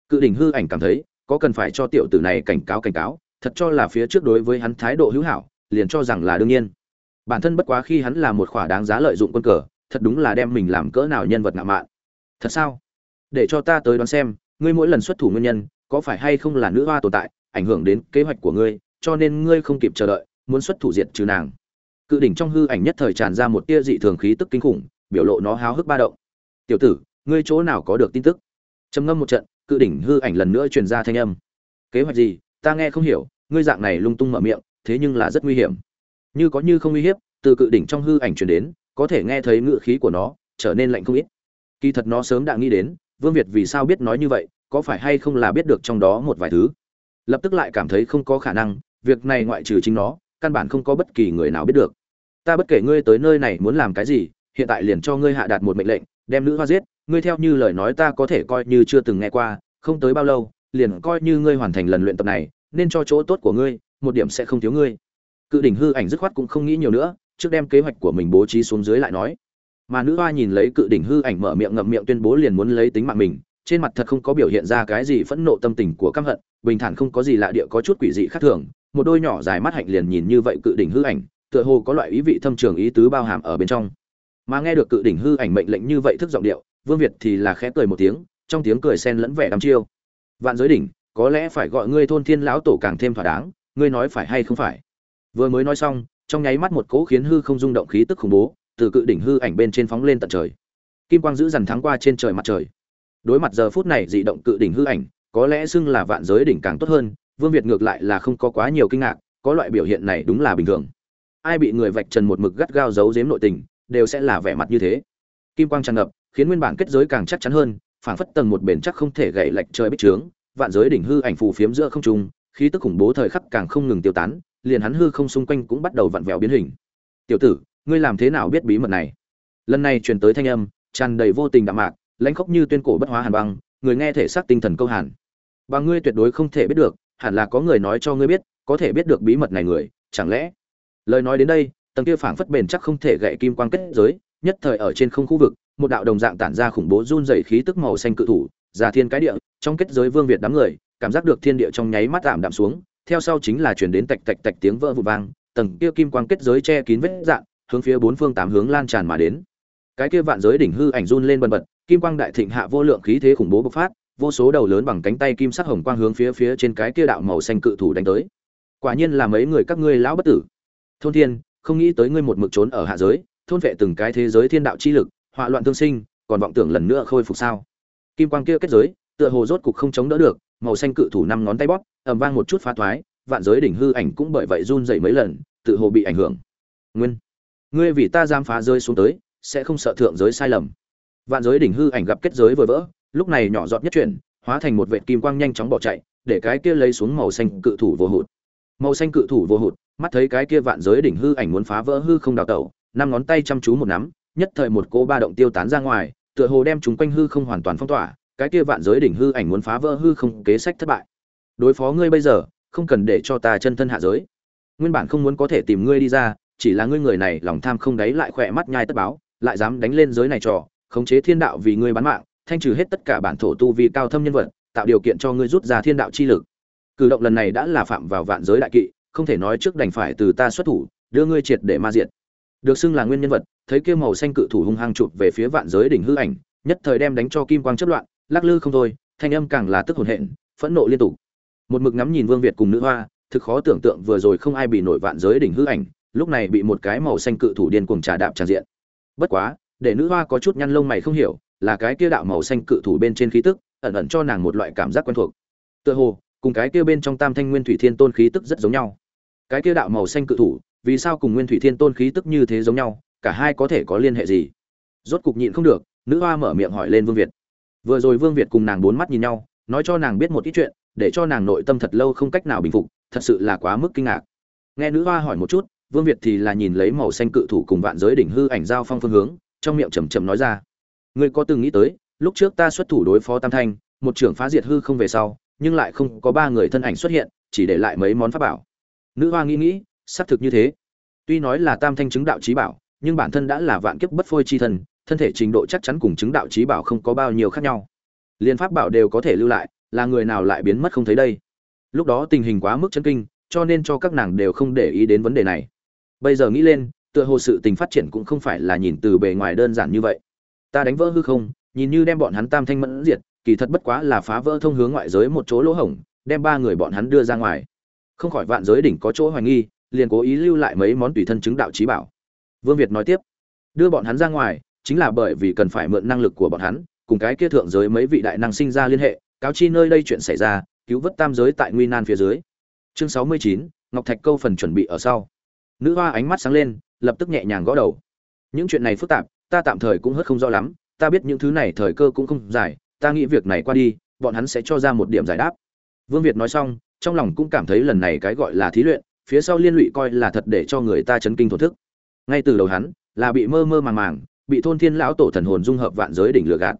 Cự đỉnh hư ảnh cảm thấy, có cần phải cho tiểu tử này cảnh cáo cảnh cáo, thật cho là phía trước đối với hắn thái độ hữu hảo, liền cho rằng là đương nhiên bản thân bất quá khi hắn là một khỏa đáng giá lợi dụng quân cờ, thật đúng là đem mình làm cỡ nào nhân vật ngạo mạn. Thật sao? Để cho ta tới đoán xem, ngươi mỗi lần xuất thủ nguyên nhân, có phải hay không là nữ hoa tồn tại, ảnh hưởng đến kế hoạch của ngươi, cho nên ngươi không kịp chờ đợi, muốn xuất thủ diệt trừ nàng. Cự đỉnh trong hư ảnh nhất thời tràn ra một tia dị thường khí tức kinh khủng, biểu lộ nó háo hức ba động. Tiểu tử, ngươi chỗ nào có được tin tức? Trầm ngâm một trận, cự đỉnh hư ảnh lần nữa truyền ra thanh âm. Kế hoạch gì? Ta nghe không hiểu, ngươi dạng này lung tung mở miệng, thế nhưng là rất nguy hiểm như có như không uy hiếp, từ cự đỉnh trong hư ảnh truyền đến, có thể nghe thấy ngựa khí của nó, trở nên lạnh không ít. Kỳ thật nó sớm đã nghĩ đến, vương việt vì sao biết nói như vậy, có phải hay không là biết được trong đó một vài thứ. Lập tức lại cảm thấy không có khả năng, việc này ngoại trừ chính nó, căn bản không có bất kỳ người nào biết được. Ta bất kể ngươi tới nơi này muốn làm cái gì, hiện tại liền cho ngươi hạ đạt một mệnh lệnh, đem nữ hoa giết, ngươi theo như lời nói ta có thể coi như chưa từng nghe qua, không tới bao lâu, liền coi như ngươi hoàn thành lần luyện tập này, nên cho chỗ tốt của ngươi, một điểm sẽ không thiếu ngươi cự đỉnh hư ảnh dứt khoát cũng không nghĩ nhiều nữa, trước đem kế hoạch của mình bố trí xuống dưới lại nói. Mà nữ hoa nhìn lấy cự đỉnh hư ảnh mở miệng ngậm miệng tuyên bố liền muốn lấy tính mạng mình, trên mặt thật không có biểu hiện ra cái gì phẫn nộ tâm tình của căm hận, bình thản không có gì lạ địa có chút quỷ dị khác thường, một đôi nhỏ dài mắt hạnh liền nhìn như vậy cự đỉnh hư ảnh, tựa hồ có loại ý vị thâm trường ý tứ bao hàm ở bên trong. Mà nghe được cự đỉnh hư ảnh mệnh lệnh như vậy thức giọng điệu, vương việt thì là khẽ cười một tiếng, trong tiếng cười xen lẫn vẻ đắm chiêu. Vạn giới đỉnh, có lẽ phải gọi ngươi thôn thiên lão tổ càng thêm thỏa đáng, ngươi nói phải hay không phải? Vừa mới nói xong, trong nháy mắt một cỗ khiến hư không rung động khí tức khủng bố, từ cự đỉnh hư ảnh bên trên phóng lên tận trời. Kim quang giữ dằn thắng qua trên trời mặt trời. Đối mặt giờ phút này dị động cự đỉnh hư ảnh, có lẽ xưng là vạn giới đỉnh càng tốt hơn, vương việt ngược lại là không có quá nhiều kinh ngạc, có loại biểu hiện này đúng là bình thường. Ai bị người vạch trần một mực gắt gao giấu giếm nội tình, đều sẽ là vẻ mặt như thế. Kim quang tràn ngập, khiến nguyên bản kết giới càng chắc chắn hơn, phảng phất tầng một bền chắc không thể gậy lệch trời bích trướng, vạn giới đỉnh hư ảnh phù phiếm giữa không trung, khí tức khủng bố thời khắc càng không ngừng tiêu tán liền hắn hư không xung quanh cũng bắt đầu vặn vẹo biến hình. Tiểu tử, ngươi làm thế nào biết bí mật này? Lần này truyền tới thanh âm, tràn đầy vô tình đạm mạc, lãnh khốc như tuyên cổ bất hóa hàn băng, người nghe thể xác tinh thần câu hàn. Và ngươi tuyệt đối không thể biết được, hẳn là có người nói cho ngươi biết, có thể biết được bí mật này người, chẳng lẽ? Lời nói đến đây, tầng kia phảng phất bền chắc không thể gậy kim quang kết giới, nhất thời ở trên không khu vực, một đạo đồng dạng tản ra khủng bố run dày khí tức màu xanh cự thủ, già thiên cái địa, trong kết giới vương việt đám người, cảm giác được thiên địa trong nháy mắt tạm đạm xuống theo sau chính là chuyển đến tạch tạch tạch tiếng vỡ vụ vang, tầng kia kim quang kết giới che kín vết dạng hướng phía bốn phương tám hướng lan tràn mà đến. Cái kia vạn giới đỉnh hư ảnh run lên bần bật, kim quang đại thịnh hạ vô lượng khí thế khủng bố bộc phát, vô số đầu lớn bằng cánh tay kim sắc hồng quang hướng phía phía trên cái kia đạo màu xanh cự thủ đánh tới. Quả nhiên là mấy người các ngươi lão bất tử. Thôn thiên, không nghĩ tới ngươi một mực trốn ở hạ giới, thôn vệ từng cái thế giới thiên đạo chi lực họa loạn tương sinh, còn vọng tưởng lần nữa khôi phục sao? Kim quang kia kết giới, tựa hồ rốt cục không chống đỡ được màu xanh cự thủ năm ngón tay bóp, ầm vang một chút phá thoái, vạn giới đỉnh hư ảnh cũng bởi vậy run dậy mấy lần, tự hồ bị ảnh hưởng. Nguyên, ngươi vì ta giam phá rơi xuống tới, sẽ không sợ thượng giới sai lầm. Vạn giới đỉnh hư ảnh gặp kết giới vừa vỡ, lúc này nhỏ giọt nhất chuyển, hóa thành một vệt kim quang nhanh chóng bỏ chạy, để cái kia lấy xuống màu xanh cự thủ vô hụt. Màu xanh cự thủ vô hụt, mắt thấy cái kia vạn giới đỉnh hư ảnh muốn phá vỡ hư không đào tẩu, năm ngón tay chăm chú một nắm, nhất thời một cô ba động tiêu tán ra ngoài, tựa hồ đem chúng quanh hư không hoàn toàn phong tỏa cái kia vạn giới đỉnh hư ảnh muốn phá vỡ hư không kế sách thất bại. Đối phó ngươi bây giờ, không cần để cho ta chân thân hạ giới. Nguyên bản không muốn có thể tìm ngươi đi ra, chỉ là ngươi người này lòng tham không đáy lại khỏe mắt nhai tất báo, lại dám đánh lên giới này trò, khống chế thiên đạo vì ngươi bán mạng, thanh trừ hết tất cả bản thổ tu vi cao thâm nhân vật, tạo điều kiện cho ngươi rút ra thiên đạo chi lực. Cử động lần này đã là phạm vào vạn giới đại kỵ, không thể nói trước đành phải từ ta xuất thủ, đưa ngươi triệt để ma diện được xưng là nguyên nhân vật, thấy kia màu xanh cự thủ hung hăng chụp về phía vạn giới đỉnh hư ảnh, nhất thời đem đánh cho kim quang chất loạn lắc lư không thôi, thanh âm càng là tức hồn hện, phẫn nộ liên tục. Một mực ngắm nhìn vương việt cùng nữ hoa, thực khó tưởng tượng vừa rồi không ai bị nổi vạn giới đỉnh hư ảnh, lúc này bị một cái màu xanh cự thủ điên cuồng trà đạp tràn diện. Bất quá, để nữ hoa có chút nhăn lông mày không hiểu, là cái kia đạo màu xanh cự thủ bên trên khí tức, ẩn ẩn cho nàng một loại cảm giác quen thuộc. Tựa hồ, cùng cái kia bên trong tam thanh nguyên thủy thiên tôn khí tức rất giống nhau. Cái kia đạo màu xanh cự thủ, vì sao cùng nguyên thủy thiên tôn khí tức như thế giống nhau, cả hai có thể có liên hệ gì? Rốt cục nhịn không được, nữ hoa mở miệng hỏi lên vương việt vừa rồi vương việt cùng nàng bốn mắt nhìn nhau, nói cho nàng biết một ít chuyện, để cho nàng nội tâm thật lâu không cách nào bình phục, thật sự là quá mức kinh ngạc. Nghe nữ hoa hỏi một chút, vương việt thì là nhìn lấy màu xanh cự thủ cùng vạn giới đỉnh hư ảnh giao phong phương hướng, trong miệng chầm chầm nói ra. Ngươi có từng nghĩ tới, lúc trước ta xuất thủ đối phó tam thanh, một trưởng phá diệt hư không về sau, nhưng lại không có ba người thân ảnh xuất hiện, chỉ để lại mấy món pháp bảo. Nữ hoa nghĩ nghĩ, xác thực như thế. Tuy nói là tam thanh chứng đạo trí bảo, nhưng bản thân đã là vạn kiếp bất phôi chi thân thân thể trình độ chắc chắn cùng chứng đạo trí bảo không có bao nhiêu khác nhau. Liên pháp bảo đều có thể lưu lại, là người nào lại biến mất không thấy đây? Lúc đó tình hình quá mức chân kinh, cho nên cho các nàng đều không để ý đến vấn đề này. Bây giờ nghĩ lên, tựa hồ sự tình phát triển cũng không phải là nhìn từ bề ngoài đơn giản như vậy. Ta đánh vỡ hư không, nhìn như đem bọn hắn tam thanh mẫn diệt, kỳ thật bất quá là phá vỡ thông hướng ngoại giới một chỗ lỗ hổng, đem ba người bọn hắn đưa ra ngoài. Không khỏi vạn giới đỉnh có chỗ hoài nghi, liền cố ý lưu lại mấy món tùy thân chứng đạo trí bảo. Vương việt nói tiếp, đưa bọn hắn ra ngoài chính là bởi vì cần phải mượn năng lực của bọn hắn, cùng cái kia thượng giới mấy vị đại năng sinh ra liên hệ, cáo chi nơi đây chuyện xảy ra, cứu vớt tam giới tại nguy nan phía dưới. Chương sáu mươi chín, ngọc thạch câu phần chuẩn bị ở sau. Nữ hoa ánh mắt sáng lên, lập tức nhẹ nhàng gõ đầu. Những chuyện này phức tạp, ta tạm thời cũng hớt không rõ lắm, ta biết những thứ này thời cơ cũng không dài, ta nghĩ việc này qua đi, bọn hắn sẽ cho ra một điểm giải đáp. Vương việt nói xong, trong lòng cũng cảm thấy lần này cái gọi là thí luyện, phía sau liên lụy coi là thật để cho người ta chấn kinh thổ thức. Ngay từ đầu hắn, là bị mơ mơ màng màng bị thôn thiên lão tổ thần hồn dung hợp vạn giới đỉnh lừa gạt.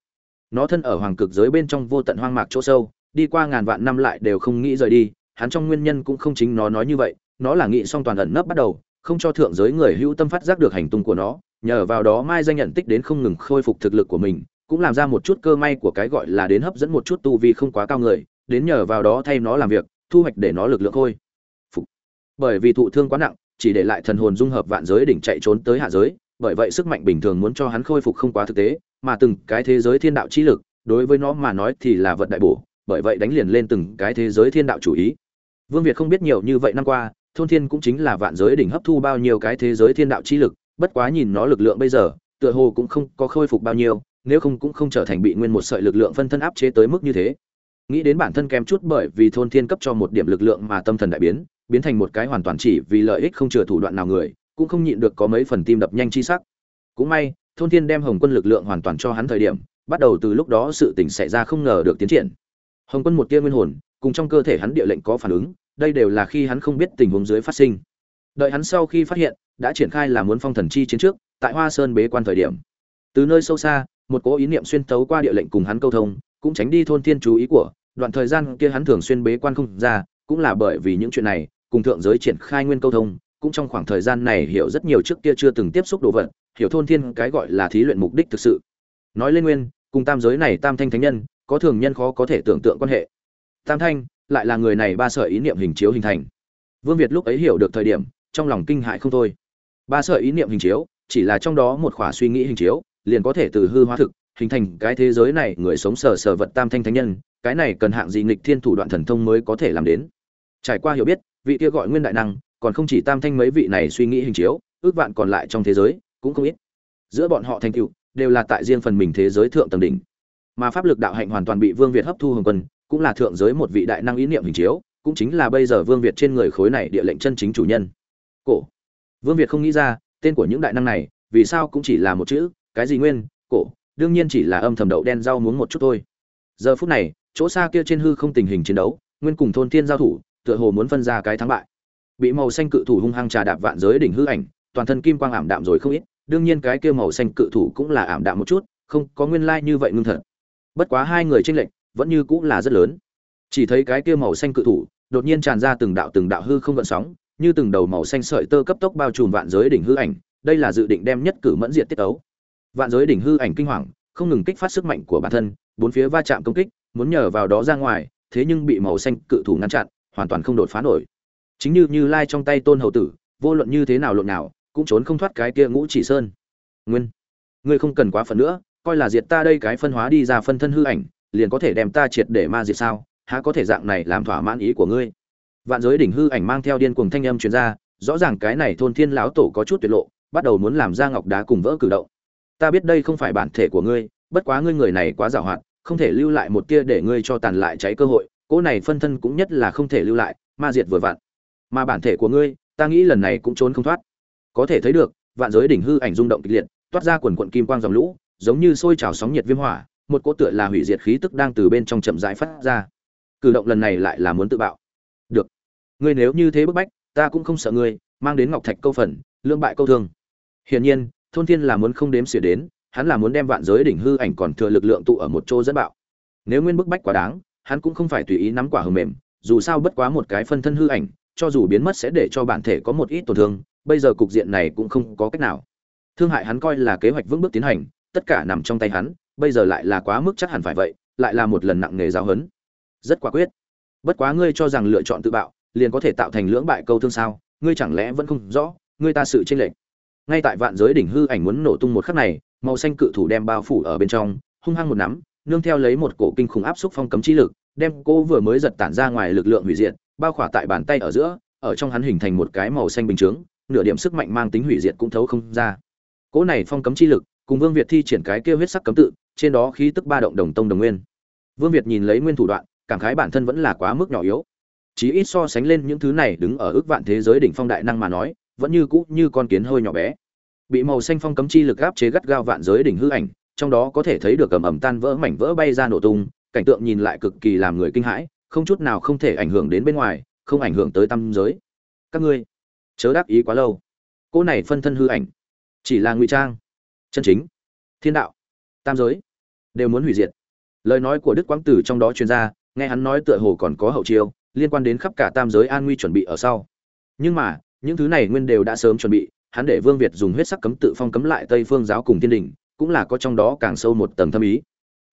Nó thân ở hoàng cực giới bên trong vô tận hoang mạc chỗ sâu, đi qua ngàn vạn năm lại đều không nghĩ rời đi, hắn trong nguyên nhân cũng không chính nó nói như vậy, nó là nghĩ song toàn ẩn nấp bắt đầu, không cho thượng giới người hữu tâm phát giác được hành tung của nó, nhờ vào đó mai danh nhận tích đến không ngừng khôi phục thực lực của mình, cũng làm ra một chút cơ may của cái gọi là đến hấp dẫn một chút tu vi không quá cao người, đến nhờ vào đó thay nó làm việc, thu hoạch để nó lực lượng khôi phục. Bởi vì thụ thương quá nặng, chỉ để lại thần hồn dung hợp vạn giới đỉnh chạy trốn tới hạ giới bởi vậy sức mạnh bình thường muốn cho hắn khôi phục không quá thực tế, mà từng cái thế giới thiên đạo chi lực, đối với nó mà nói thì là vật đại bổ, bởi vậy đánh liền lên từng cái thế giới thiên đạo chủ ý. Vương việt không biết nhiều như vậy năm qua, thôn thiên cũng chính là vạn giới đỉnh hấp thu bao nhiêu cái thế giới thiên đạo chi lực, bất quá nhìn nó lực lượng bây giờ, tựa hồ cũng không có khôi phục bao nhiêu, nếu không cũng không trở thành bị nguyên một sợi lực lượng phân thân áp chế tới mức như thế. Nghĩ đến bản thân kém chút bởi vì thôn thiên cấp cho một điểm lực lượng mà tâm thần đại biến biến thành một cái hoàn toàn chỉ vì lợi ích không chừa thủ đoạn nào người cũng không nhịn được có mấy phần tim đập nhanh chi sắc. Cũng may, thôn thiên đem hồng quân lực lượng hoàn toàn cho hắn thời điểm, bắt đầu từ lúc đó sự tình xảy ra không ngờ được tiến triển. Hồng quân một tia nguyên hồn, cùng trong cơ thể hắn địa lệnh có phản ứng, đây đều là khi hắn không biết tình huống dưới phát sinh. Đợi hắn sau khi phát hiện, đã triển khai là muốn phong thần chi chiến trước, tại hoa sơn bế quan thời điểm. Từ nơi sâu xa, một cố ý niệm xuyên tấu qua địa lệnh cùng hắn câu thông, cũng tránh đi thôn thiên chú ý của, đoạn thời gian kia hắn thường xuyên bế quan không ra, cũng là bởi vì những chuyện này, cùng thượng giới triển khai nguyên câu thông cũng trong khoảng thời gian này hiểu rất nhiều trước kia chưa từng tiếp xúc đồ vật, hiểu thôn thiên cái gọi là thí luyện mục đích thực sự. Nói lên nguyên, cùng tam giới này tam thanh thánh nhân, có thường nhân khó có thể tưởng tượng quan hệ. Tam thanh, lại là người này ba sợi ý niệm hình chiếu hình thành. Vương việt lúc ấy hiểu được thời điểm, trong lòng kinh hại không thôi. Ba sợi ý niệm hình chiếu, chỉ là trong đó một khỏa suy nghĩ hình chiếu, liền có thể từ hư hóa thực, hình thành cái thế giới này người sống sờ sờ vật tam thanh thánh nhân, cái này cần hạng gì nghịch thiên thủ đoạn thần thông mới có thể làm đến. Trải qua hiểu biết, vị kia gọi nguyên đại năng còn không chỉ tam thanh mấy vị này suy nghĩ hình chiếu, ước vạn còn lại trong thế giới, cũng không ít. Giữa bọn họ thành tựu, đều là tại riêng phần mình thế giới thượng tầng đỉnh. Mà pháp lực đạo hạnh hoàn toàn bị vương việt hấp thu hồng quân, cũng là thượng giới một vị đại năng ý niệm hình chiếu, cũng chính là bây giờ vương việt trên người khối này địa lệnh chân chính chủ nhân. Cổ. Vương việt không nghĩ ra, tên của những đại năng này, vì sao cũng chỉ là một chữ, cái gì nguyên, cổ, đương nhiên chỉ là âm thầm đậu đen rau muốn một chút thôi. Giờ phút này, chỗ xa kia trên hư không tình hình chiến đấu, nguyên cùng thôn thiên giao thủ, tựa hồ muốn phân ra cái thắng bại bị màu xanh cự thủ hung hăng trà đạp vạn giới đỉnh hư ảnh, toàn thân kim quang ảm đạm rồi không ít, đương nhiên cái kia màu xanh cự thủ cũng là ảm đạm một chút, không, có nguyên lai như vậy ngưng thật. Bất quá hai người tranh lệch, vẫn như cũng là rất lớn. Chỉ thấy cái kia màu xanh cự thủ, đột nhiên tràn ra từng đạo từng đạo hư không gợn sóng, như từng đầu màu xanh sợi tơ cấp tốc bao trùm vạn giới đỉnh hư ảnh, đây là dự định đem nhất cử mẫn diệt tiết tấu. Vạn giới đỉnh hư ảnh kinh hoàng, không ngừng kích phát sức mạnh của bản thân, bốn phía va chạm công kích, muốn nhờ vào đó ra ngoài, thế nhưng bị màu xanh cự thủ ngăn chặn, hoàn toàn không đột phá nổi chính như như lai trong tay tôn hầu tử, vô luận như thế nào lộn nào, cũng trốn không thoát cái kia ngũ chỉ sơn. Nguyên, ngươi không cần quá phần nữa, coi là diệt ta đây cái phân hóa đi ra phân thân hư ảnh, liền có thể đem ta triệt để ma diệt sao? Há có thể dạng này làm thỏa mãn ý của ngươi? Vạn giới đỉnh hư ảnh mang theo điên cuồng thanh âm truyền ra, rõ ràng cái này thôn thiên lão tổ có chút tuyệt lộ, bắt đầu muốn làm ra ngọc đá cùng vỡ cử động. Ta biết đây không phải bản thể của ngươi, bất quá ngươi người này quá giàu hoạt không thể lưu lại một tia để ngươi cho tàn lại cháy cơ hội, cỗ này phân thân cũng nhất là không thể lưu lại, ma diệt vừa vặn mà bản thể của ngươi, ta nghĩ lần này cũng trốn không thoát. Có thể thấy được, vạn giới đỉnh hư ảnh rung động kịch liệt, toát ra quần quận kim quang dòng lũ, giống như sôi trào sóng nhiệt viêm hỏa, một cỗ tựa là hủy diệt khí tức đang từ bên trong chậm rãi phát ra. Cử động lần này lại là muốn tự bạo. Được. Ngươi nếu như thế bức bách, ta cũng không sợ ngươi, mang đến ngọc thạch câu phần lương bại câu thương. Hiển nhiên, thôn thiên là muốn không đếm xỉa đến, hắn là muốn đem vạn giới đỉnh hư ảnh còn thừa lực lượng tụ ở một chỗ dẫn bạo. Nếu nguyên bức bách quá đáng, hắn cũng không phải tùy ý nắm quả hờ mềm, dù sao bất quá một cái phân thân hư ảnh cho dù biến mất sẽ để cho bản thể có một ít tổn thương, bây giờ cục diện này cũng không có cách nào. Thương hại hắn coi là kế hoạch vững bước tiến hành, tất cả nằm trong tay hắn, bây giờ lại là quá mức chắc hẳn phải vậy, lại là một lần nặng nề giáo hấn rất quả quyết. Bất quá ngươi cho rằng lựa chọn tự bạo, liền có thể tạo thành lưỡng bại câu thương sao, ngươi chẳng lẽ vẫn không rõ, ngươi ta sự chênh lệch. Ngay tại vạn giới đỉnh hư ảnh muốn nổ tung một khắc này, màu xanh cự thủ đem bao phủ ở bên trong, hung hăng một nắm, nương theo lấy một cổ kinh khủng áp xúc phong cấm chi lực, đem cô vừa mới giật tản ra ngoài lực lượng hủy diệt bao khỏa tại bàn tay ở giữa, ở trong hắn hình thành một cái màu xanh bình chướng, nửa điểm sức mạnh mang tính hủy diệt cũng thấu không ra. Cỗ này phong cấm chi lực, cùng vương việt thi triển cái kêu huyết sắc cấm tự, trên đó khí tức ba động đồng tông đồng nguyên. Vương việt nhìn lấy nguyên thủ đoạn, cảm khái bản thân vẫn là quá mức nhỏ yếu. Chí ít so sánh lên những thứ này đứng ở ước vạn thế giới đỉnh phong đại năng mà nói, vẫn như cũ như con kiến hơi nhỏ bé. Bị màu xanh phong cấm chi lực áp chế gắt gao vạn giới đỉnh hư ảnh, trong đó có thể thấy được ầm ầm tan vỡ mảnh vỡ bay ra nổ tung, cảnh tượng nhìn lại cực kỳ làm người kinh hãi không chút nào không thể ảnh hưởng đến bên ngoài, không ảnh hưởng tới tâm giới. Các ngươi, chớ đáp ý quá lâu. Cô này phân thân hư ảnh, chỉ là ngụy trang, chân chính, thiên đạo, tam giới, đều muốn hủy diệt. Lời nói của đức quang tử trong đó chuyên gia nghe hắn nói tựa hồ còn có hậu chiêu, liên quan đến khắp cả tam giới an nguy chuẩn bị ở sau. Nhưng mà, những thứ này nguyên đều đã sớm chuẩn bị, hắn để vương việt dùng huyết sắc cấm tự phong cấm lại tây phương giáo cùng thiên đình, cũng là có trong đó càng sâu một tầng thâm ý.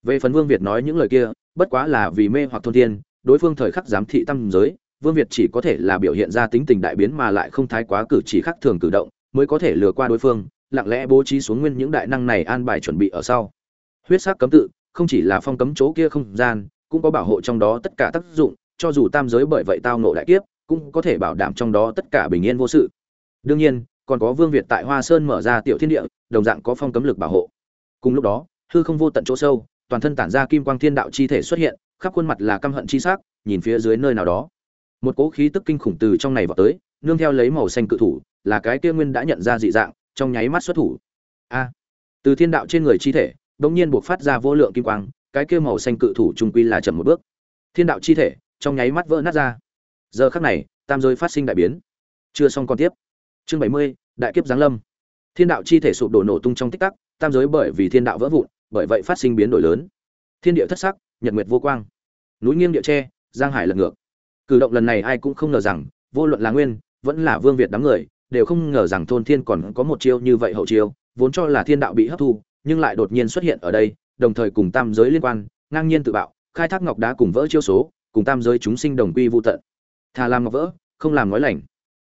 Về phần vương việt nói những lời kia, bất quá là vì mê hoặc thôn thiên đối phương thời khắc giám thị tâm giới, vương việt chỉ có thể là biểu hiện ra tính tình đại biến mà lại không thái quá cử chỉ khác thường cử động, mới có thể lừa qua đối phương, lặng lẽ bố trí xuống nguyên những đại năng này an bài chuẩn bị ở sau. Huyết sắc cấm tự, không chỉ là phong cấm chỗ kia không gian, cũng có bảo hộ trong đó tất cả tác dụng, cho dù tam giới bởi vậy tao nộ đại kiếp, cũng có thể bảo đảm trong đó tất cả bình yên vô sự. Đương nhiên, còn có vương việt tại hoa sơn mở ra tiểu thiên địa, đồng dạng có phong cấm lực bảo hộ. Cùng lúc đó, hư không vô tận chỗ sâu toàn thân tản ra kim quang thiên đạo chi thể xuất hiện, khắp khuôn mặt là căm hận chi sắc, nhìn phía dưới nơi nào đó. Một cỗ khí tức kinh khủng từ trong này vọt tới, nương theo lấy màu xanh cự thủ, là cái kia nguyên đã nhận ra dị dạng, trong nháy mắt xuất thủ. A! Từ thiên đạo trên người chi thể, đột nhiên buộc phát ra vô lượng kim quang, cái kia màu xanh cự thủ trung quy là chậm một bước. Thiên đạo chi thể, trong nháy mắt vỡ nát ra. Giờ khắc này, tam giới phát sinh đại biến. Chưa xong còn tiếp. Chương bảy mươi, đại kiếp giáng lâm. Thiên đạo chi thể sụp đổ nổ tung trong tích tắc, tam giới bởi vì thiên đạo vỡ vụn bởi vậy phát sinh biến đổi lớn. Thiên địa thất sắc, nhật nguyệt vô quang. Núi nghiêng địa tre giang hải lật ngược. Cử động lần này ai cũng không ngờ rằng, vô luận là nguyên, vẫn là vương việt đám người, đều không ngờ rằng thôn thiên còn có một chiêu như vậy hậu chiêu, vốn cho là thiên đạo bị hấp thu, nhưng lại đột nhiên xuất hiện ở đây, đồng thời cùng tam giới liên quan, ngang nhiên tự bạo, khai thác ngọc đá cùng vỡ chiêu số, cùng tam giới chúng sinh đồng quy vô tận. Thà làm ngọc vỡ, không làm nói lành.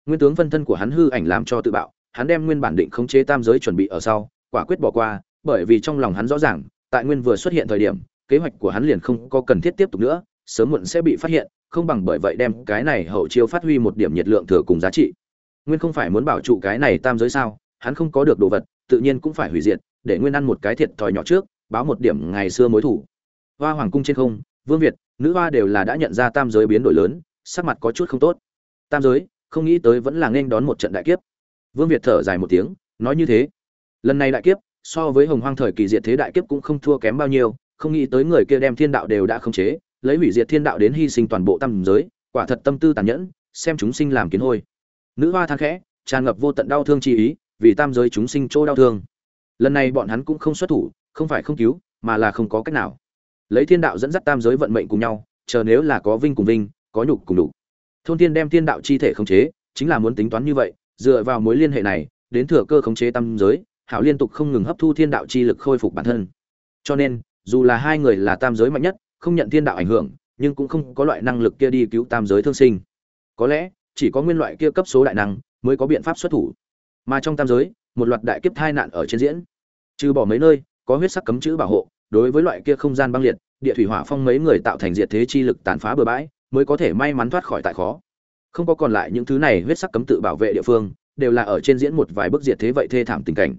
Nguyên tướng phân thân của hắn hư ảnh làm cho tự bạo, hắn đem nguyên bản định khống chế tam giới chuẩn bị ở sau, quả quyết bỏ qua bởi vì trong lòng hắn rõ ràng, tại nguyên vừa xuất hiện thời điểm, kế hoạch của hắn liền không có cần thiết tiếp tục nữa, sớm muộn sẽ bị phát hiện, không bằng bởi vậy đem cái này hậu chiêu phát huy một điểm nhiệt lượng thừa cùng giá trị. Nguyên không phải muốn bảo trụ cái này tam giới sao, hắn không có được đồ vật, tự nhiên cũng phải hủy diệt, để nguyên ăn một cái thiệt thòi nhỏ trước, báo một điểm ngày xưa mối thủ. Hoa hoàng cung trên không, vương việt, nữ hoa đều là đã nhận ra tam giới biến đổi lớn, sắc mặt có chút không tốt. Tam giới, không nghĩ tới vẫn là nên đón một trận đại kiếp. Vương việt thở dài một tiếng, nói như thế. Lần này đại kiếp so với hồng hoang thời kỳ diệt thế đại kiếp cũng không thua kém bao nhiêu, không nghĩ tới người kia đem thiên đạo đều đã khống chế, lấy hủy diệt thiên đạo đến hy sinh toàn bộ tam giới, quả thật tâm tư tàn nhẫn, xem chúng sinh làm kiến hôi. Nữ hoa than khẽ, tràn ngập vô tận đau thương chi ý, vì tam giới chúng sinh chỗ đau thương. Lần này bọn hắn cũng không xuất thủ, không phải không cứu, mà là không có cách nào. Lấy thiên đạo dẫn dắt tam giới vận mệnh cùng nhau, chờ nếu là có vinh cùng vinh, có nhục cùng đủ thôn thiên đem thiên đạo chi thể khống chế, chính là muốn tính toán như vậy, dựa vào mối liên hệ này, đến thừa cơ khống chế tam giới hảo liên tục không ngừng hấp thu thiên đạo chi lực khôi phục bản thân. Cho nên, dù là hai người là tam giới mạnh nhất, không nhận thiên đạo ảnh hưởng, nhưng cũng không có loại năng lực kia đi cứu tam giới thương sinh. Có lẽ, chỉ có nguyên loại kia cấp số đại năng mới có biện pháp xuất thủ. Mà trong tam giới, một loạt đại kiếp thai nạn ở trên diễn. Trừ bỏ mấy nơi, có huyết sắc cấm chữ bảo hộ, đối với loại kia không gian băng liệt, địa thủy hỏa phong mấy người tạo thành diệt thế chi lực tàn phá bừa bãi, mới có thể may mắn thoát khỏi tại khó. Không có còn lại những thứ này huyết sắc cấm tự bảo vệ địa phương, đều là ở trên diễn một vài bức diệt thế vậy thê thảm tình cảnh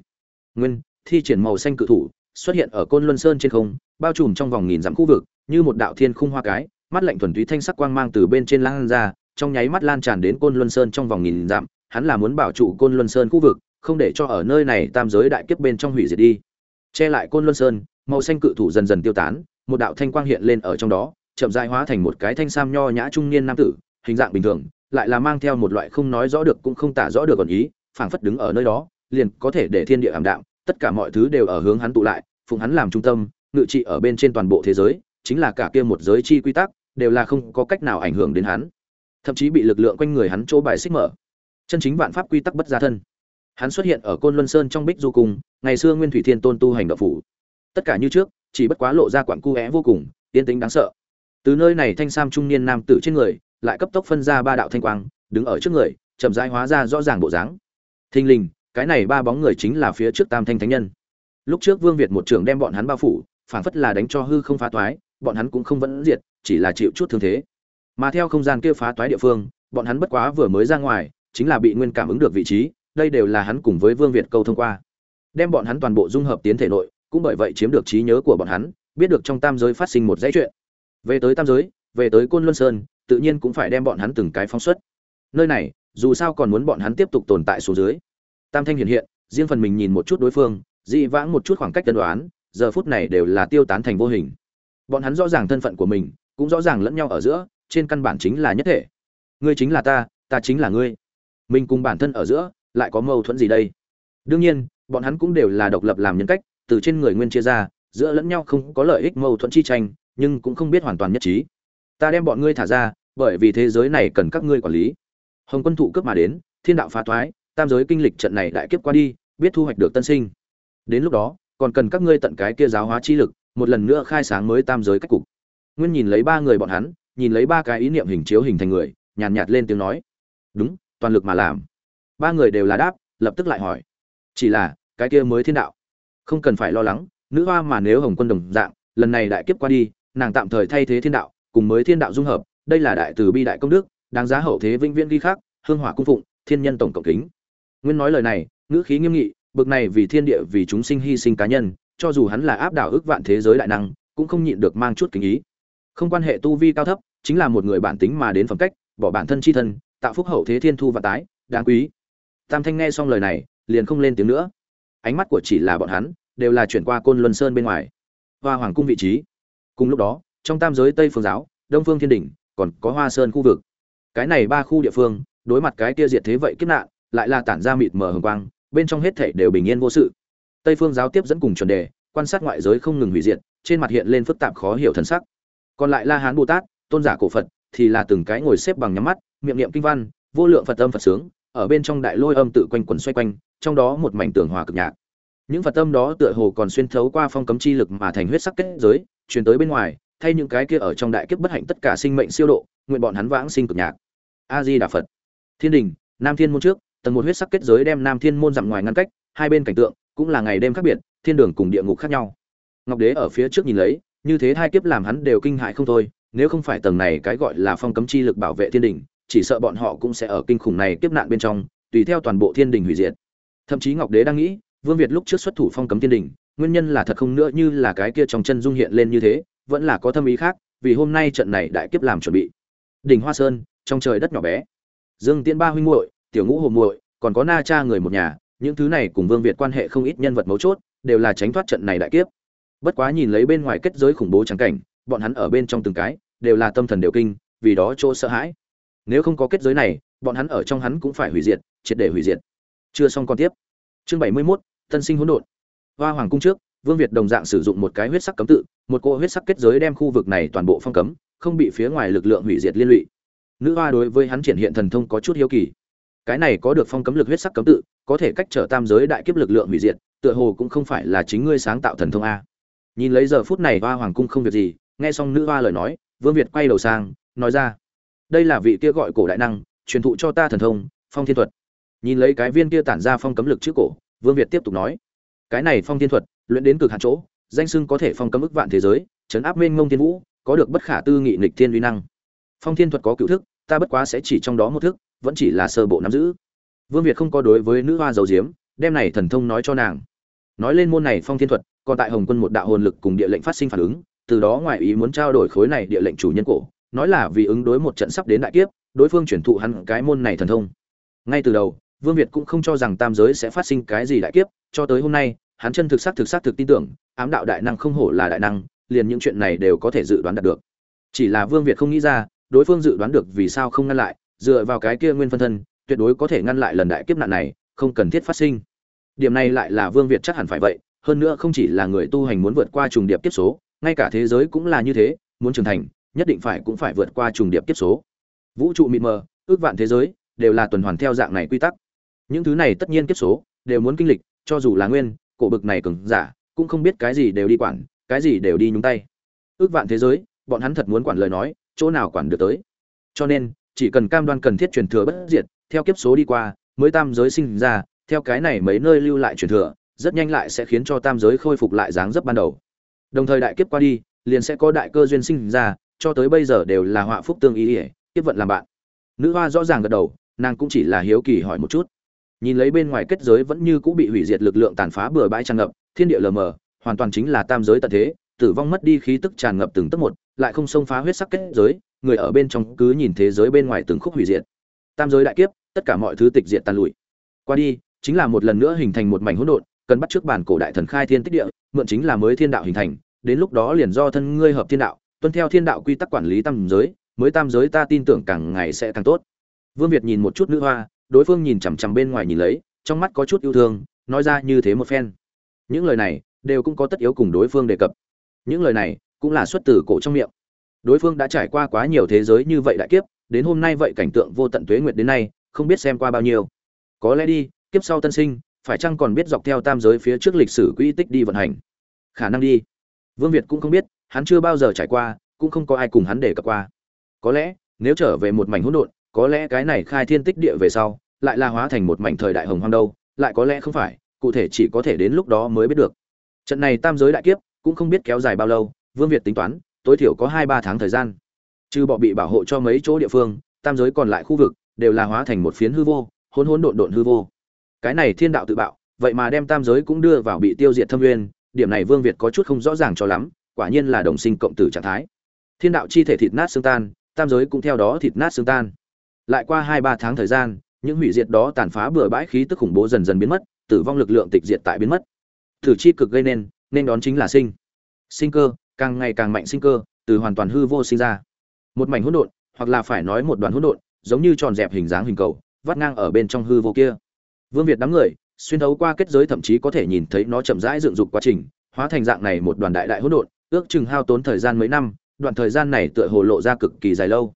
nguyên, thi triển màu xanh cự thủ, xuất hiện ở côn luân sơn trên không, bao trùm trong vòng nghìn dặm khu vực, như một đạo thiên khung hoa cái, mắt lạnh thuần túy thanh sắc quang mang từ bên trên lan ra, trong nháy mắt lan tràn đến côn luân sơn trong vòng nghìn dặm, hắn là muốn bảo trụ côn luân sơn khu vực, không để cho ở nơi này tam giới đại kiếp bên trong hủy diệt đi. Che lại côn luân sơn, màu xanh cự thủ dần dần tiêu tán, một đạo thanh quang hiện lên ở trong đó, chậm rãi hóa thành một cái thanh sam nho nhã trung niên nam tử, hình dạng bình thường, lại là mang theo một loại không nói rõ được cũng không tả rõ được còn ý, phảng phất đứng ở nơi đó liền có thể để thiên địa ảm đạm, tất cả mọi thứ đều ở hướng hắn tụ lại, phụng hắn làm trung tâm, ngự trị ở bên trên toàn bộ thế giới, chính là cả kia một giới chi quy tắc, đều là không có cách nào ảnh hưởng đến hắn. Thậm chí bị lực lượng quanh người hắn chỗ bài xích mở. Chân chính vạn pháp quy tắc bất gia thân. Hắn xuất hiện ở côn luân sơn trong bích du cung, ngày xưa nguyên thủy thiên tôn tu hành đạo phủ. Tất cả như trước, chỉ bất quá lộ ra quặng cu vô cùng tiến tính đáng sợ. Từ nơi này thanh sam trung niên nam tử trên người, lại cấp tốc phân ra ba đạo thanh quang, đứng ở trước người, chậm rãi hóa ra rõ ràng bộ dáng. Thình lình cái này ba bóng người chính là phía trước tam thanh thánh nhân. Lúc trước vương việt một trưởng đem bọn hắn bao phủ phản phất là đánh cho hư không phá toái, bọn hắn cũng không vẫn diệt, chỉ là chịu chút thương thế. Mà theo không gian kia phá toái địa phương, bọn hắn bất quá vừa mới ra ngoài, chính là bị nguyên cảm ứng được vị trí, đây đều là hắn cùng với vương việt câu thông qua. Đem bọn hắn toàn bộ dung hợp tiến thể nội, cũng bởi vậy chiếm được trí nhớ của bọn hắn, biết được trong tam giới phát sinh một dãy chuyện. Về tới tam giới, về tới côn luân sơn, tự nhiên cũng phải đem bọn hắn từng cái phóng xuất. Nơi này, dù sao còn muốn bọn hắn tiếp tục tồn tại xuống dưới tam thanh hiện hiện, riêng phần mình nhìn một chút đối phương, dị vãng một chút khoảng cách tân đoán, giờ phút này đều là tiêu tán thành vô hình. Bọn hắn rõ ràng thân phận của mình, cũng rõ ràng lẫn nhau ở giữa, trên căn bản chính là nhất thể. Ngươi chính là ta ta chính là ngươi. Mình cùng bản thân ở giữa, lại có mâu thuẫn gì đây? Đương nhiên, bọn hắn cũng đều là độc lập làm nhân cách, từ trên người nguyên chia ra, giữa lẫn nhau không có lợi ích mâu thuẫn chi tranh, nhưng cũng không biết hoàn toàn nhất trí. Ta đem bọn ngươi thả ra, bởi vì thế giới này cần các ngươi quản lý. Hồng quân thụ cướp mà đến, thiên đạo phá thoái tam giới kinh lịch trận này đại kiếp qua đi biết thu hoạch được tân sinh. Đến lúc đó còn cần các ngươi tận cái kia giáo hóa chi lực một lần nữa khai sáng mới tam giới cách cục. Nguyên nhìn lấy ba người bọn hắn nhìn lấy ba cái ý niệm hình chiếu hình thành người nhàn nhạt lên tiếng nói. Đúng toàn lực mà làm. Ba người đều là đáp lập tức lại hỏi. Chỉ là cái kia mới thiên đạo. Không cần phải lo lắng nữ hoa mà nếu hồng quân đồng dạng lần này đại kiếp qua đi nàng tạm thời thay thế thiên đạo cùng mới thiên đạo dung hợp đây là đại từ bi đại công đức đáng giá hậu thế vĩnh viễn ghi khắc, hương hỏa cung phụng thiên nhân tổng cộng kính nguyên nói lời này, ngữ khí nghiêm nghị, bực này vì thiên địa, vì chúng sinh hy sinh cá nhân, cho dù hắn là áp đảo ước vạn thế giới đại năng, cũng không nhịn được mang chút kính ý. Không quan hệ tu vi cao thấp, chính là một người bản tính mà đến phẩm cách, bỏ bản thân chi thân, tạo phúc hậu thế thiên thu và tái, đáng quý. Tam thanh nghe xong lời này, liền không lên tiếng nữa. Ánh mắt của chỉ là bọn hắn, đều là chuyển qua côn luân sơn bên ngoài. Hoa hoàng cung vị trí. Cùng lúc đó, trong tam giới tây phương giáo, đông phương thiên đỉnh, còn có hoa sơn khu vực. Cái này ba khu địa phương, đối mặt cái kia diệt thế vậy kiếp nạn lại là tản ra mịt mờ hồng quang, bên trong hết thảy đều bình yên vô sự. Tây phương giáo tiếp dẫn cùng chuẩn đề, quan sát ngoại giới không ngừng hủy diệt, trên mặt hiện lên phức tạp khó hiểu thần sắc. Còn lại la hán bồ tát, tôn giả cổ phật, thì là từng cái ngồi xếp bằng nhắm mắt, miệng niệm kinh văn, vô lượng phật âm phật sướng, ở bên trong đại lôi âm tự quanh quẩn xoay quanh, trong đó một mảnh tường hòa cực nhạc. Những phật âm đó tựa hồ còn xuyên thấu qua phong cấm chi lực mà thành huyết sắc kết giới, truyền tới bên ngoài, thay những cái kia ở trong đại kiếp bất hạnh tất cả sinh mệnh siêu độ, nguyện bọn hắn vãng sinh cực nhạc. A di đà phật. Thiên đình, nam thiên môn trước tầng một huyết sắc kết giới đem nam thiên môn dặm ngoài ngăn cách, hai bên cảnh tượng cũng là ngày đêm khác biệt, thiên đường cùng địa ngục khác nhau. Ngọc đế ở phía trước nhìn lấy, như thế hai kiếp làm hắn đều kinh hại không thôi, nếu không phải tầng này cái gọi là phong cấm chi lực bảo vệ thiên đình, chỉ sợ bọn họ cũng sẽ ở kinh khủng này kiếp nạn bên trong, tùy theo toàn bộ thiên đình hủy diệt. Thậm chí ngọc đế đang nghĩ, vương việt lúc trước xuất thủ phong cấm thiên đình, nguyên nhân là thật không nữa như là cái kia trong chân dung hiện lên như thế, vẫn là có thâm ý khác, vì hôm nay trận này đại kiếp làm chuẩn bị. Đỉnh hoa sơn, trong trời đất nhỏ bé. Dương tiễn ba huynh muội tiểu ngũ hồ muội còn có na cha người một nhà những thứ này cùng vương việt quan hệ không ít nhân vật mấu chốt đều là tránh thoát trận này đại kiếp. Bất quá nhìn lấy bên ngoài kết giới khủng bố trắng cảnh bọn hắn ở bên trong từng cái đều là tâm thần đều kinh vì đó chỗ sợ hãi. Nếu không có kết giới này bọn hắn ở trong hắn cũng phải hủy diệt triệt để hủy diệt. Chưa xong còn tiếp. Chương bảy mươi 71, tân sinh hỗn độn. Hoa hoàng cung trước vương việt đồng dạng sử dụng một cái huyết sắc cấm tự một cô huyết sắc kết giới đem khu vực này toàn bộ phong cấm không bị phía ngoài lực lượng hủy diệt liên lụy. Nữ hoa đối với hắn triển hiện thần thông có chút hiếu kỳ cái này có được phong cấm lực huyết sắc cấm tự, có thể cách trở tam giới đại kiếp lực lượng hủy diệt, tựa hồ cũng không phải là chính ngươi sáng tạo thần thông a. Nhìn lấy giờ phút này hoa hoàng cung không việc gì, nghe xong nữ hoa lời nói, vương việt quay đầu sang, nói ra, đây là vị kia gọi cổ đại năng, truyền thụ cho ta thần thông, phong thiên thuật. Nhìn lấy cái viên kia tản ra phong cấm lực trước cổ, vương việt tiếp tục nói, cái này phong thiên thuật, luyện đến cực hạn chỗ, danh sưng có thể phong cấm ức vạn thế giới, chấn áp mênh ngông thiên vũ, có được bất khả tư nghị nghịch thiên uy năng. Phong thiên thuật có cựu thức, ta bất quá sẽ chỉ trong đó một thức vẫn chỉ là sơ bộ nắm giữ. Vương việt không có đối với nữ hoa dầu diếm đem này thần thông nói cho nàng. Nói lên môn này phong thiên thuật, còn tại hồng quân một đạo hồn lực cùng địa lệnh phát sinh phản ứng, từ đó ngoại ý muốn trao đổi khối này địa lệnh chủ nhân cổ, nói là vì ứng đối một trận sắp đến đại kiếp, đối phương chuyển thụ hắn cái môn này thần thông. Ngay từ đầu, vương việt cũng không cho rằng tam giới sẽ phát sinh cái gì đại kiếp, cho tới hôm nay, hắn chân thực sắc thực sắc thực tin tưởng, ám đạo đại năng không hổ là đại năng, liền những chuyện này đều có thể dự đoán đạt được. Chỉ là vương việt không nghĩ ra, đối phương dự đoán được vì sao không ngăn lại dựa vào cái kia nguyên phân thân, tuyệt đối có thể ngăn lại lần đại kiếp nạn này, không cần thiết phát sinh. Điểm này lại là vương việt chắc hẳn phải vậy, hơn nữa không chỉ là người tu hành muốn vượt qua trùng điệp kiếp số, ngay cả thế giới cũng là như thế, muốn trưởng thành, nhất định phải cũng phải vượt qua trùng điệp kiếp số. Vũ trụ mịt mờ, ước vạn thế giới, đều là tuần hoàn theo dạng này quy tắc. Những thứ này tất nhiên kiếp số, đều muốn kinh lịch, cho dù là nguyên, cổ bực này cường giả, cũng không biết cái gì đều đi quản, cái gì đều đi nhúng tay. Ước vạn thế giới, bọn hắn thật muốn quản lời nói, chỗ nào quản được tới. Cho nên chỉ cần cam đoan cần thiết truyền thừa bất diệt, theo kiếp số đi qua, mới tam giới sinh ra, theo cái này mấy nơi lưu lại truyền thừa, rất nhanh lại sẽ khiến cho tam giới khôi phục lại dáng dấp ban đầu. Đồng thời đại kiếp qua đi, liền sẽ có đại cơ duyên sinh ra, cho tới bây giờ đều là họa phúc tương ý ý, kiếp vận làm bạn. Nữ hoa rõ ràng gật đầu, nàng cũng chỉ là hiếu kỳ hỏi một chút. Nhìn lấy bên ngoài kết giới vẫn như cũ bị hủy diệt lực lượng tàn phá bừa bãi tràn ngập, thiên địa lờ mờ, hoàn toàn chính là tam giới tận thế, tử vong mất đi khí tức tràn ngập từng tấc một, lại không xông phá huyết sắc kết giới người ở bên trong cứ nhìn thế giới bên ngoài từng khúc hủy diệt. Tam giới đại kiếp, tất cả mọi thứ tịch diệt tàn lụi. Qua đi, chính là một lần nữa hình thành một mảnh hỗn độn, cần bắt trước bản cổ đại thần khai thiên tích địa, mượn chính là mới thiên đạo hình thành, đến lúc đó liền do thân ngươi hợp thiên đạo, tuân theo thiên đạo quy tắc quản lý tam giới, mới tam giới ta tin tưởng càng ngày sẽ càng tốt. Vương việt nhìn một chút nữ hoa, đối phương nhìn chằm chằm bên ngoài nhìn lấy, trong mắt có chút yêu thương, nói ra như thế một phen. Những lời này đều cũng có tất yếu cùng đối phương đề cập. Những lời này cũng là xuất từ cổ trong miệng đối phương đã trải qua quá nhiều thế giới như vậy đại kiếp, đến hôm nay vậy cảnh tượng vô tận tuế nguyệt đến nay, không biết xem qua bao nhiêu. Có lẽ đi, kiếp sau tân sinh, phải chăng còn biết dọc theo tam giới phía trước lịch sử quỹ tích đi vận hành? Khả năng đi. Vương việt cũng không biết, hắn chưa bao giờ trải qua, cũng không có ai cùng hắn để cập qua. Có lẽ, nếu trở về một mảnh hỗn độn, có lẽ cái này khai thiên tích địa về sau, lại là hóa thành một mảnh thời đại hồng hoang đâu, lại có lẽ không phải, cụ thể chỉ có thể đến lúc đó mới biết được. Trận này tam giới đại kiếp, cũng không biết kéo dài bao lâu, vương việt tính toán tối thiểu có hai ba tháng thời gian. Trừ bọ bị bảo hộ cho mấy chỗ địa phương, tam giới còn lại khu vực đều là hóa thành một phiến hư vô, hỗn hỗn độn độn hư vô. Cái này thiên đạo tự bạo, vậy mà đem tam giới cũng đưa vào bị tiêu diệt thâm nguyên, điểm này vương việt có chút không rõ ràng cho lắm, quả nhiên là đồng sinh cộng tử trạng thái. Thiên đạo chi thể thịt nát xương tan, tam giới cũng theo đó thịt nát xương tan. Lại qua hai ba tháng thời gian, những hủy diệt đó tàn phá bừa bãi khí tức khủng bố dần dần biến mất, tử vong lực lượng tịch diệt tại biến mất. Thử chi cực gây nên nên đón chính là sinh. Sinh cơ càng ngày càng mạnh sinh cơ, từ hoàn toàn hư vô sinh ra. Một mảnh hỗn độn, hoặc là phải nói một đoàn hỗn độn, giống như tròn dẹp hình dáng hình cầu, vắt ngang ở bên trong hư vô kia. Vương việt đám người, xuyên thấu qua kết giới thậm chí có thể nhìn thấy nó chậm rãi dựng dục quá trình, hóa thành dạng này một đoàn đại đại hỗn độn, ước chừng hao tốn thời gian mấy năm, đoạn thời gian này tựa hồ lộ ra cực kỳ dài lâu.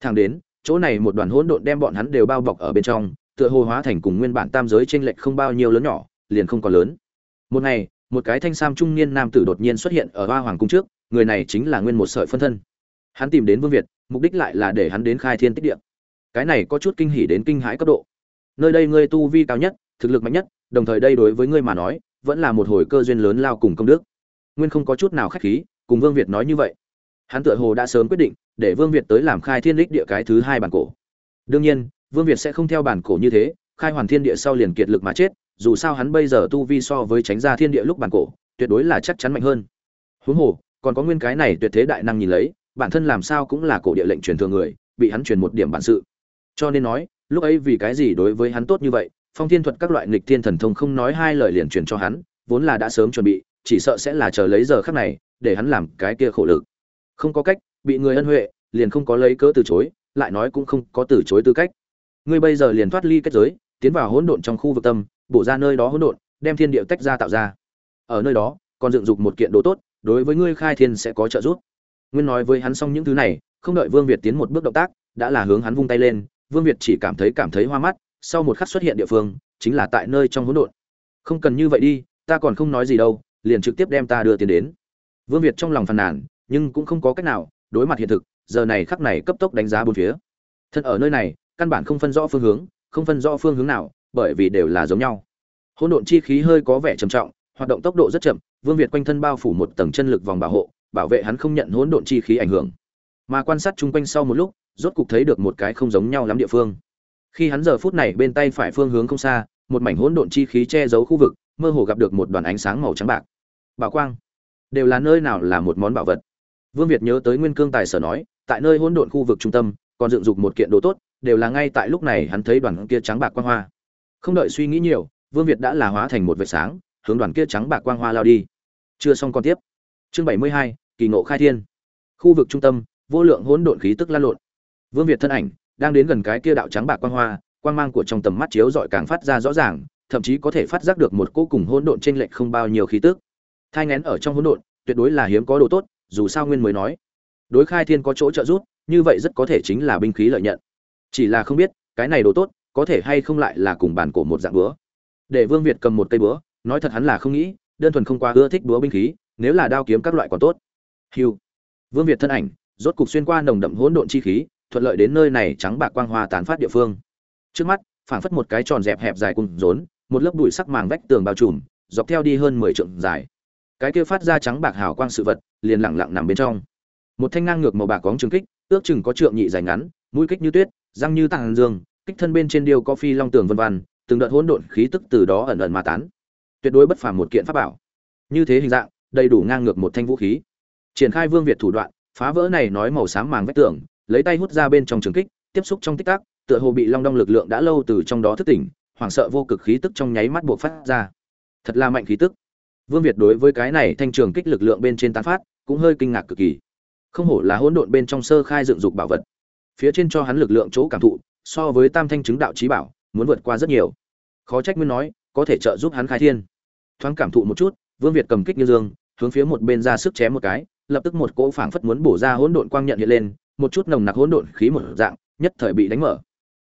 Thang đến, chỗ này một đoàn hỗn độn đem bọn hắn đều bao bọc ở bên trong, tựa hồ hóa thành cùng nguyên bản tam giới chênh lệch không bao nhiêu lớn nhỏ, liền không còn lớn. Một ngày một cái thanh sam trung niên nam tử đột nhiên xuất hiện ở hoa hoàng cung trước, người này chính là nguyên một sợi phân thân. Hắn tìm đến vương việt, mục đích lại là để hắn đến khai thiên tích địa. Cái này có chút kinh hỉ đến kinh hãi cấp độ. Nơi đây ngươi tu vi cao nhất, thực lực mạnh nhất, đồng thời đây đối với ngươi mà nói, vẫn là một hồi cơ duyên lớn lao cùng công đức. Nguyên không có chút nào khách khí, cùng vương việt nói như vậy. Hắn tựa hồ đã sớm quyết định, để vương việt tới làm khai thiên đích địa cái thứ hai bản cổ. Đương nhiên, vương việt sẽ không theo bản cổ như thế, khai hoàn thiên địa sau liền kiệt lực mà chết dù sao hắn bây giờ tu vi so với tránh ra thiên địa lúc bản cổ, tuyệt đối là chắc chắn mạnh hơn. Huống hồ, còn có nguyên cái này tuyệt thế đại năng nhìn lấy, bản thân làm sao cũng là cổ địa lệnh truyền thừa người, bị hắn truyền một điểm bản sự. Cho nên nói, lúc ấy vì cái gì đối với hắn tốt như vậy, phong thiên thuật các loại nghịch thiên thần thông không nói hai lời liền truyền cho hắn, vốn là đã sớm chuẩn bị, chỉ sợ sẽ là chờ lấy giờ khắc này, để hắn làm cái kia khổ lực. Không có cách, bị người ân huệ, liền không có lấy cớ từ chối, lại nói cũng không có từ chối tư cách. Ngươi bây giờ liền thoát ly kết giới, tiến vào hỗn độn trong khu vực tâm bổ ra nơi đó hỗn độn, đem thiên địa tách ra tạo ra. Ở nơi đó, còn dựng dục một kiện đồ tốt, đối với ngươi khai thiên sẽ có trợ giúp. Nguyên nói với hắn xong những thứ này, không đợi vương việt tiến một bước động tác, đã là hướng hắn vung tay lên, vương việt chỉ cảm thấy cảm thấy hoa mắt, sau một khắc xuất hiện địa phương, chính là tại nơi trong hỗn độn. Không cần như vậy đi, ta còn không nói gì đâu, liền trực tiếp đem ta đưa tiền đến. Vương việt trong lòng phàn nàn, nhưng cũng không có cách nào, đối mặt hiện thực, giờ này khắc này cấp tốc đánh giá bốn phía. Thân ở nơi này, căn bản không phân rõ phương hướng, không phân rõ phương hướng nào bởi vì đều là giống nhau. Hỗn độn chi khí hơi có vẻ trầm trọng, hoạt động tốc độ rất chậm, vương việt quanh thân bao phủ một tầng chân lực vòng bảo hộ, bảo vệ hắn không nhận hỗn độn chi khí ảnh hưởng. Mà quan sát chung quanh sau một lúc, rốt cục thấy được một cái không giống nhau lắm địa phương. Khi hắn giờ phút này bên tay phải phương hướng không xa, một mảnh hỗn độn chi khí che giấu khu vực, mơ hồ gặp được một đoàn ánh sáng màu trắng bạc. Bảo quang, đều là nơi nào là một món bảo vật? Vương việt nhớ tới nguyên cương tài sở nói, tại nơi hỗn độn khu vực trung tâm, còn dựng dục một kiện đồ tốt, đều là ngay tại lúc này hắn thấy đoàn kia trắng bạc quang hoa không đợi suy nghĩ nhiều, vương việt đã là hóa thành một vệt sáng, hướng đoàn kia trắng bạc quang hoa lao đi. Chưa xong còn tiếp. Chương bảy mươi hai, kỳ ngộ khai thiên. Khu vực trung tâm, vô lượng hỗn độn khí tức lan lộn. Vương việt thân ảnh, đang đến gần cái kia đạo trắng bạc quang hoa, quang mang của trong tầm mắt chiếu rọi càng phát ra rõ ràng, thậm chí có thể phát giác được một cô cùng hỗn độn trên lệch không bao nhiêu khí tức. Thai ngén ở trong hỗn độn, tuyệt đối là hiếm có đồ tốt, dù sao nguyên mới nói. Đối khai thiên có chỗ trợ giúp, như vậy rất có thể chính là binh khí lợi nhận. Chỉ là không biết, cái này đồ tốt có thể hay không lại là cùng bản cổ một dạng búa để vương việt cầm một cây búa nói thật hắn là không nghĩ, đơn thuần không qua ưa thích búa binh khí, nếu là đao kiếm các loại còn tốt. Hiu vương việt thân ảnh, rốt cục xuyên qua nồng đậm hỗn độn chi khí, thuận lợi đến nơi này trắng bạc quang hoa tán phát địa phương. Trước mắt, phảng phất một cái tròn dẹp hẹp dài cùng rốn, một lớp bụi sắc màng vách tường bao trùm, dọc theo đi hơn mười trượng dài. Cái kia phát ra trắng bạc hào quang sự vật, liền lặng lặng nằm bên trong. Một thanh ngang ngược màu bạc cóng trường kích, ước chừng có trượng nhị dài ngắn, mũi kích như tuyết, răng như tàng dương kích thân bên trên điêu có phi long tường vân vân từng đợt hỗn độn khí tức từ đó ẩn ẩn mà tán. Tuyệt đối bất phàm một kiện pháp bảo. Như thế hình dạng, đầy đủ ngang ngược một thanh vũ khí. Triển khai vương việt thủ đoạn, phá vỡ này nói màu xám màng vách tường, lấy tay hút ra bên trong trường kích, tiếp xúc trong tích tắc, tựa hồ bị long đong lực lượng đã lâu từ trong đó thức tỉnh, hoảng sợ vô cực khí tức trong nháy mắt buộc phát ra. Thật là mạnh khí tức. Vương việt đối với cái này thanh trường kích lực lượng bên trên tán phát, cũng hơi kinh ngạc cực kỳ. Không hổ là hỗn độn bên trong sơ khai dựng dục bảo vật. Phía trên cho hắn lực lượng chỗ cảm thụ so với tam thanh chứng đạo trí bảo, muốn vượt qua rất nhiều. Khó trách nguyên nói, có thể trợ giúp hắn khai thiên. Thoáng cảm thụ một chút, vương việt cầm kích như dương, hướng phía một bên ra sức chém một cái, lập tức một cỗ phảng phất muốn bổ ra hỗn độn quang nhận hiện lên, một chút nồng nặc hỗn độn khí một dạng, nhất thời bị đánh mở.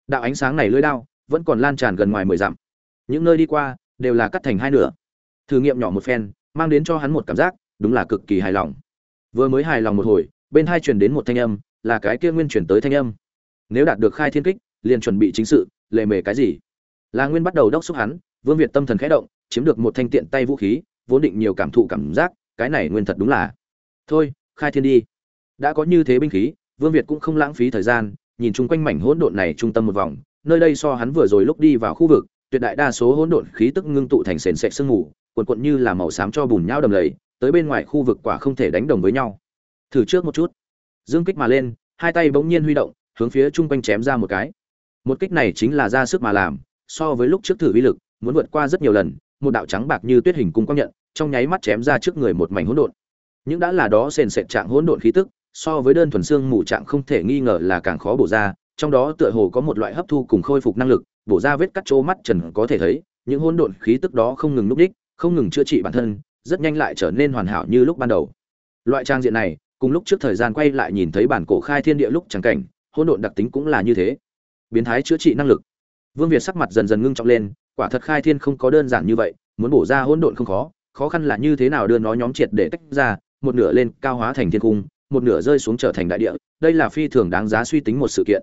Đạo ánh sáng này lưỡi đao, vẫn còn lan tràn gần ngoài mười dặm. Những nơi đi qua, đều là cắt thành hai nửa. Thử nghiệm nhỏ một phen, mang đến cho hắn một cảm giác, đúng là cực kỳ hài lòng. Vừa mới hài lòng một hồi, bên hai truyền đến một thanh âm, là cái kia nguyên chuyển tới thanh âm nếu đạt được khai thiên kích, liền chuẩn bị chính sự, lề mề cái gì? Là nguyên bắt đầu đốc xúc hắn, vương việt tâm thần khẽ động, chiếm được một thanh tiện tay vũ khí, vốn định nhiều cảm thụ cảm giác, cái này nguyên thật đúng là. Thôi, khai thiên đi. Đã có như thế binh khí, vương việt cũng không lãng phí thời gian, nhìn chung quanh mảnh hỗn độn này trung tâm một vòng, nơi đây so hắn vừa rồi lúc đi vào khu vực, tuyệt đại đa số hỗn độn khí tức ngưng tụ thành sền sệt sương mù, cuộn cuộn như là màu xám cho bùn nhão đầm lầy, tới bên ngoài khu vực quả không thể đánh đồng với nhau. Thử trước một chút. Dương kích mà lên, hai tay bỗng nhiên huy động hướng phía chung quanh chém ra một cái. Một kích này chính là ra sức mà làm, so với lúc trước thử uy lực, muốn vượt qua rất nhiều lần, một đạo trắng bạc như tuyết hình cung quang nhận, trong nháy mắt chém ra trước người một mảnh hỗn độn. Những đã là đó sền sệt trạng hỗn độn khí tức, so với đơn thuần xương mù trạng không thể nghi ngờ là càng khó bổ ra, trong đó tựa hồ có một loại hấp thu cùng khôi phục năng lực, bổ ra vết cắt chỗ mắt trần có thể thấy, những hỗn độn khí tức đó không ngừng núp đích, không ngừng chữa trị bản thân, rất nhanh lại trở nên hoàn hảo như lúc ban đầu. Loại trang diện này, cùng lúc trước thời gian quay lại nhìn thấy bản cổ khai thiên địa lúc chẳng cảnh hỗn độn đặc tính cũng là như thế. Biến thái chữa trị năng lực. Vương việt sắc mặt dần dần ngưng trọng lên, quả thật khai thiên không có đơn giản như vậy, muốn bổ ra hỗn độn không khó khó khăn là như thế nào đưa nó nhóm triệt để tách ra, một nửa lên cao hóa thành thiên cung, một nửa rơi xuống trở thành đại địa, đây là phi thường đáng giá suy tính một sự kiện.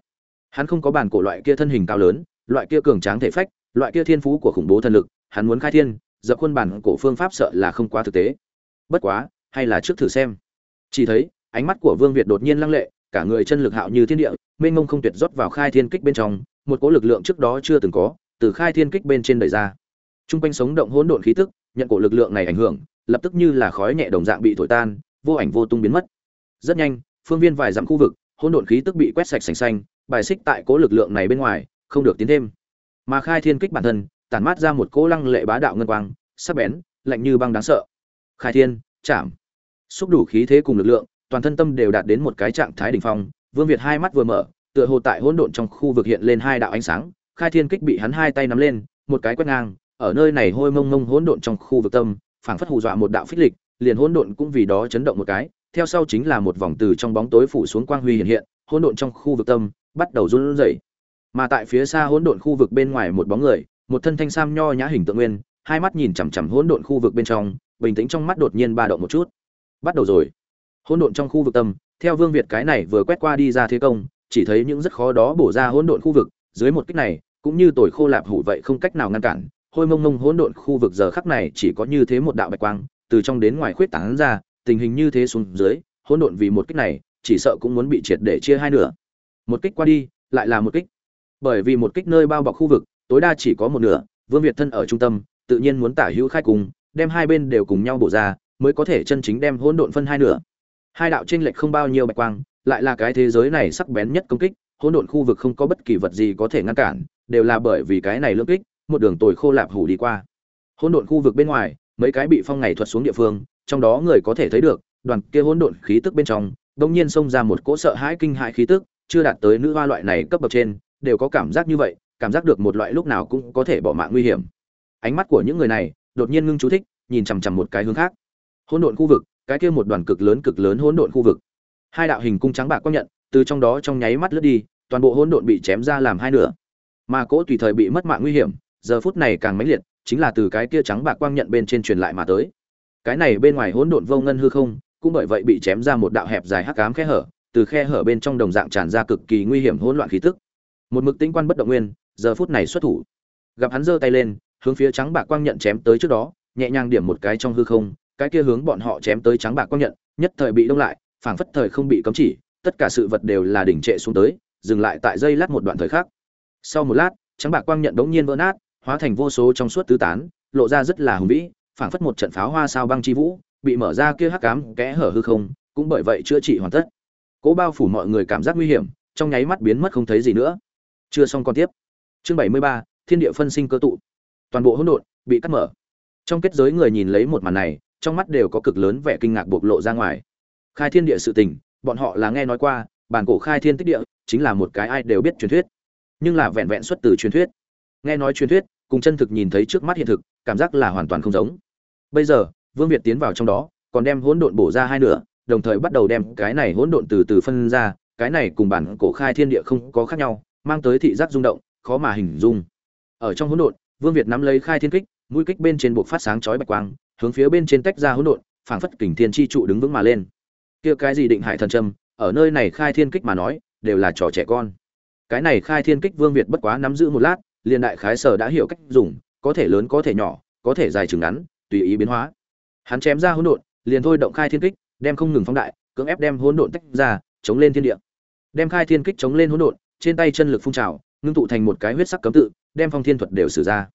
Hắn không có bản cổ loại kia thân hình cao lớn, loại kia cường tráng thể phách, loại kia thiên phú của khủng bố thần lực, hắn muốn khai thiên, dập khuôn bản cổ phương pháp sợ là không quá thực tế. Bất quá, hay là trước thử xem. Chỉ thấy, ánh mắt của vương việt đột nhiên lăng lệ cả người chân lực hạo như thiên địa mênh mông không tuyệt rót vào khai thiên kích bên trong một cỗ lực lượng trước đó chưa từng có từ khai thiên kích bên trên đẩy ra. Trung quanh sống động hỗn độn khí tức nhận cổ lực lượng này ảnh hưởng lập tức như là khói nhẹ đồng dạng bị thổi tan vô ảnh vô tung biến mất. Rất nhanh phương viên vài dặm khu vực hỗn độn khí tức bị quét sạch sành sanh, bài xích tại cỗ lực lượng này bên ngoài không được tiến thêm. Mà khai thiên kích bản thân tản mát ra một cỗ lăng lệ bá đạo ngân quang sắc bén lạnh như băng đáng sợ. Khai thiên chạm. Xúc đủ khí thế cùng lực lượng toàn thân tâm đều đạt đến một cái trạng thái đỉnh phong, vương việt hai mắt vừa mở, tựa hồ tại hỗn độn trong khu vực hiện lên hai đạo ánh sáng, khai thiên kích bị hắn hai tay nắm lên, một cái quét ngang, ở nơi này hôi mông mông hỗn độn trong khu vực tâm, phảng phất hù dọa một đạo phích lịch, liền hỗn độn cũng vì đó chấn động một cái, theo sau chính là một vòng từ trong bóng tối phủ xuống quang huy hiện hiện, hỗn độn trong khu vực tâm bắt đầu run rẩy. Mà tại phía xa hỗn độn khu vực bên ngoài một bóng người, một thân thanh sam nho nhã hình tượng nguyên, hai mắt nhìn chằm chằm hỗn độn khu vực bên trong, bình tĩnh trong mắt đột nhiên ba động một chút. Bắt đầu rồi hỗn độn trong khu vực tâm, theo vương việt cái này vừa quét qua đi ra thế công, chỉ thấy những rất khó đó bổ ra hỗn độn khu vực, dưới một kích này, cũng như tồi khô lạp hủ vậy không cách nào ngăn cản. Hôi mông mông hỗn độn khu vực giờ khắc này chỉ có như thế một đạo bạch quang, từ trong đến ngoài khuyết tán ra, tình hình như thế xuống dưới, hỗn độn vì một kích này, chỉ sợ cũng muốn bị triệt để chia hai nửa. Một kích qua đi, lại là một kích. Bởi vì một kích nơi bao bọc khu vực, tối đa chỉ có một nửa, vương việt thân ở trung tâm, tự nhiên muốn tả hữu khai cùng, đem hai bên đều cùng nhau bổ ra, mới có thể chân chính đem hỗn độn phân hai nửa hai đạo tranh lệch không bao nhiêu bạch quang, lại là cái thế giới này sắc bén nhất công kích, hỗn độn khu vực không có bất kỳ vật gì có thể ngăn cản, đều là bởi vì cái này lưỡng kích, một đường tồi khô lạp hủ đi qua. Hỗn độn khu vực bên ngoài, mấy cái bị phong ngày thuật xuống địa phương, trong đó người có thể thấy được, đoàn kia hỗn độn khí tức bên trong đông nhiên xông ra một cỗ sợ hãi kinh hãi khí tức, chưa đạt tới nữ hoa loại này cấp bậc trên, đều có cảm giác như vậy, cảm giác được một loại lúc nào cũng có thể bỏ mạng nguy hiểm. Ánh mắt của những người này, đột nhiên ngưng chú thích, nhìn chằm chằm một cái hướng khác. Hỗn độn khu vực cái kia một đoàn cực lớn cực lớn hỗn độn khu vực. Hai đạo hình cung trắng bạc quang nhận, từ trong đó trong nháy mắt lướt đi, toàn bộ hỗn độn bị chém ra làm hai nửa. Mà cỗ tùy thời bị mất mạng nguy hiểm, giờ phút này càng mãnh liệt, chính là từ cái kia trắng bạc quang nhận bên trên truyền lại mà tới. Cái này bên ngoài hỗn độn vô ngân hư không, cũng bởi vậy bị chém ra một đạo hẹp dài hắc ám khe hở, từ khe hở bên trong đồng dạng tràn ra cực kỳ nguy hiểm hỗn loạn khí tức. Một mực tính quan bất động nguyên, giờ phút này xuất thủ. Gặp hắn giơ tay lên, hướng phía trắng bạc quang nhận chém tới trước đó, nhẹ nhàng điểm một cái trong hư không cái kia hướng bọn họ chém tới trắng bạc quang nhận, nhất thời bị đông lại, phảng phất thời không bị cấm chỉ, tất cả sự vật đều là đỉnh trệ xuống tới, dừng lại tại dây lát một đoạn thời khắc. Sau một lát, trắng bạc quang nhận đống nhiên vỡ nát, hóa thành vô số trong suốt tứ tán, lộ ra rất là hùng vĩ, phảng phất một trận pháo hoa sao băng chi vũ, bị mở ra kia hắc ám kẽ hở hư không, cũng bởi vậy chữa trị hoàn tất. Cố bao phủ mọi người cảm giác nguy hiểm, trong nháy mắt biến mất không thấy gì nữa. Chưa xong còn tiếp. Chương bảy mươi ba, thiên địa phân sinh cơ tụ. Toàn bộ hỗn độn bị cắt mở. Trong kết giới người nhìn lấy một màn này trong mắt đều có cực lớn vẻ kinh ngạc bộc lộ ra ngoài. Khai thiên địa sự tình, bọn họ là nghe nói qua, bản cổ khai thiên tích địa, chính là một cái ai đều biết truyền thuyết. Nhưng là vẹn vẹn xuất từ truyền thuyết. Nghe nói truyền thuyết, cùng chân thực nhìn thấy trước mắt hiện thực, cảm giác là hoàn toàn không giống. Bây giờ, vương việt tiến vào trong đó, còn đem hỗn độn bổ ra hai nửa, đồng thời bắt đầu đem cái này hỗn độn từ từ phân ra, cái này cùng bản cổ khai thiên địa không có khác nhau, mang tới thị giác rung động, khó mà hình dung. Ở trong hỗn độn, vương việt nắm lấy khai thiên kích, mũi kích bên trên buộc phát sáng chói bạch quang hướng phía bên trên tách ra hỗn độn, phảng phất kình thiên chi trụ đứng vững mà lên. Kia cái gì định hải thần trâm, ở nơi này khai thiên kích mà nói, đều là trò trẻ con. Cái này khai thiên kích vương việt bất quá nắm giữ một lát, liền đại khái sở đã hiểu cách dùng, có thể lớn, có thể nhỏ, có thể dài chừng ngắn, tùy ý biến hóa. Hắn chém ra hỗn độn, liền thôi động khai thiên kích, đem không ngừng phóng đại, cưỡng ép đem hỗn độn tách ra, chống lên thiên địa. Đem khai thiên kích chống lên hỗn độn, trên tay chân lực phun trào, ngưng tụ thành một cái huyết sắc cấm tự, đem phong thiên thuật đều sử ra.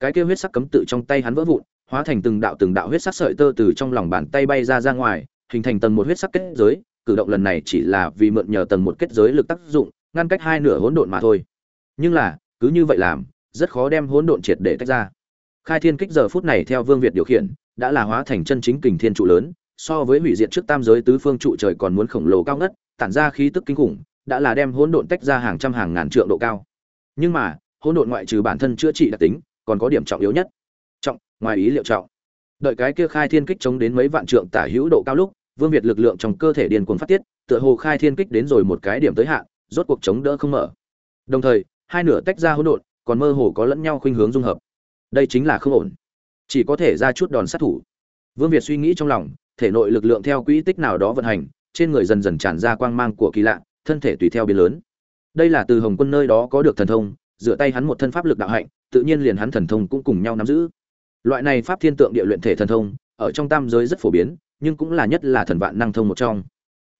Cái kia huyết sắc cấm tự trong tay hắn vỡ vụn hóa thành từng đạo từng đạo huyết sắc sợi tơ từ trong lòng bàn tay bay ra ra ngoài, hình thành tầng một huyết sắc kết giới. Cử động lần này chỉ là vì mượn nhờ tầng một kết giới lực tác dụng, ngăn cách hai nửa hỗn độn mà thôi. Nhưng là, cứ như vậy làm, rất khó đem hỗn độn triệt để tách ra. Khai thiên kích giờ phút này theo vương việt điều khiển, đã là hóa thành chân chính kình thiên trụ lớn, so với hủy diệt trước tam giới tứ phương trụ trời còn muốn khổng lồ cao ngất, tản ra khí tức kinh khủng, đã là đem hỗn độn tách ra hàng trăm hàng ngàn trượng độ cao. Nhưng mà, hỗn độn ngoại trừ bản thân chữa trị đặc tính, còn có điểm trọng yếu nhất ngoài ý liệu trọng. Đợi cái kia khai thiên kích chống đến mấy vạn trượng tả hữu độ cao lúc, vương việt lực lượng trong cơ thể điên cuồng phát tiết, tựa hồ khai thiên kích đến rồi một cái điểm tới hạn, rốt cuộc chống đỡ không mở. Đồng thời, hai nửa tách ra hỗn độn, còn mơ hồ có lẫn nhau khuynh hướng dung hợp. Đây chính là không ổn. Chỉ có thể ra chút đòn sát thủ. Vương việt suy nghĩ trong lòng, thể nội lực lượng theo quỹ tích nào đó vận hành, trên người dần dần tràn ra quang mang của kỳ lạ, thân thể tùy theo biến lớn. Đây là từ hồng quân nơi đó có được thần thông, dựa tay hắn một thân pháp lực đạo hạnh, tự nhiên liền hắn thần thông cũng cùng nhau nắm giữ loại này pháp thiên tượng địa luyện thể thần thông, ở trong tam giới rất phổ biến, nhưng cũng là nhất là thần vạn năng thông một trong.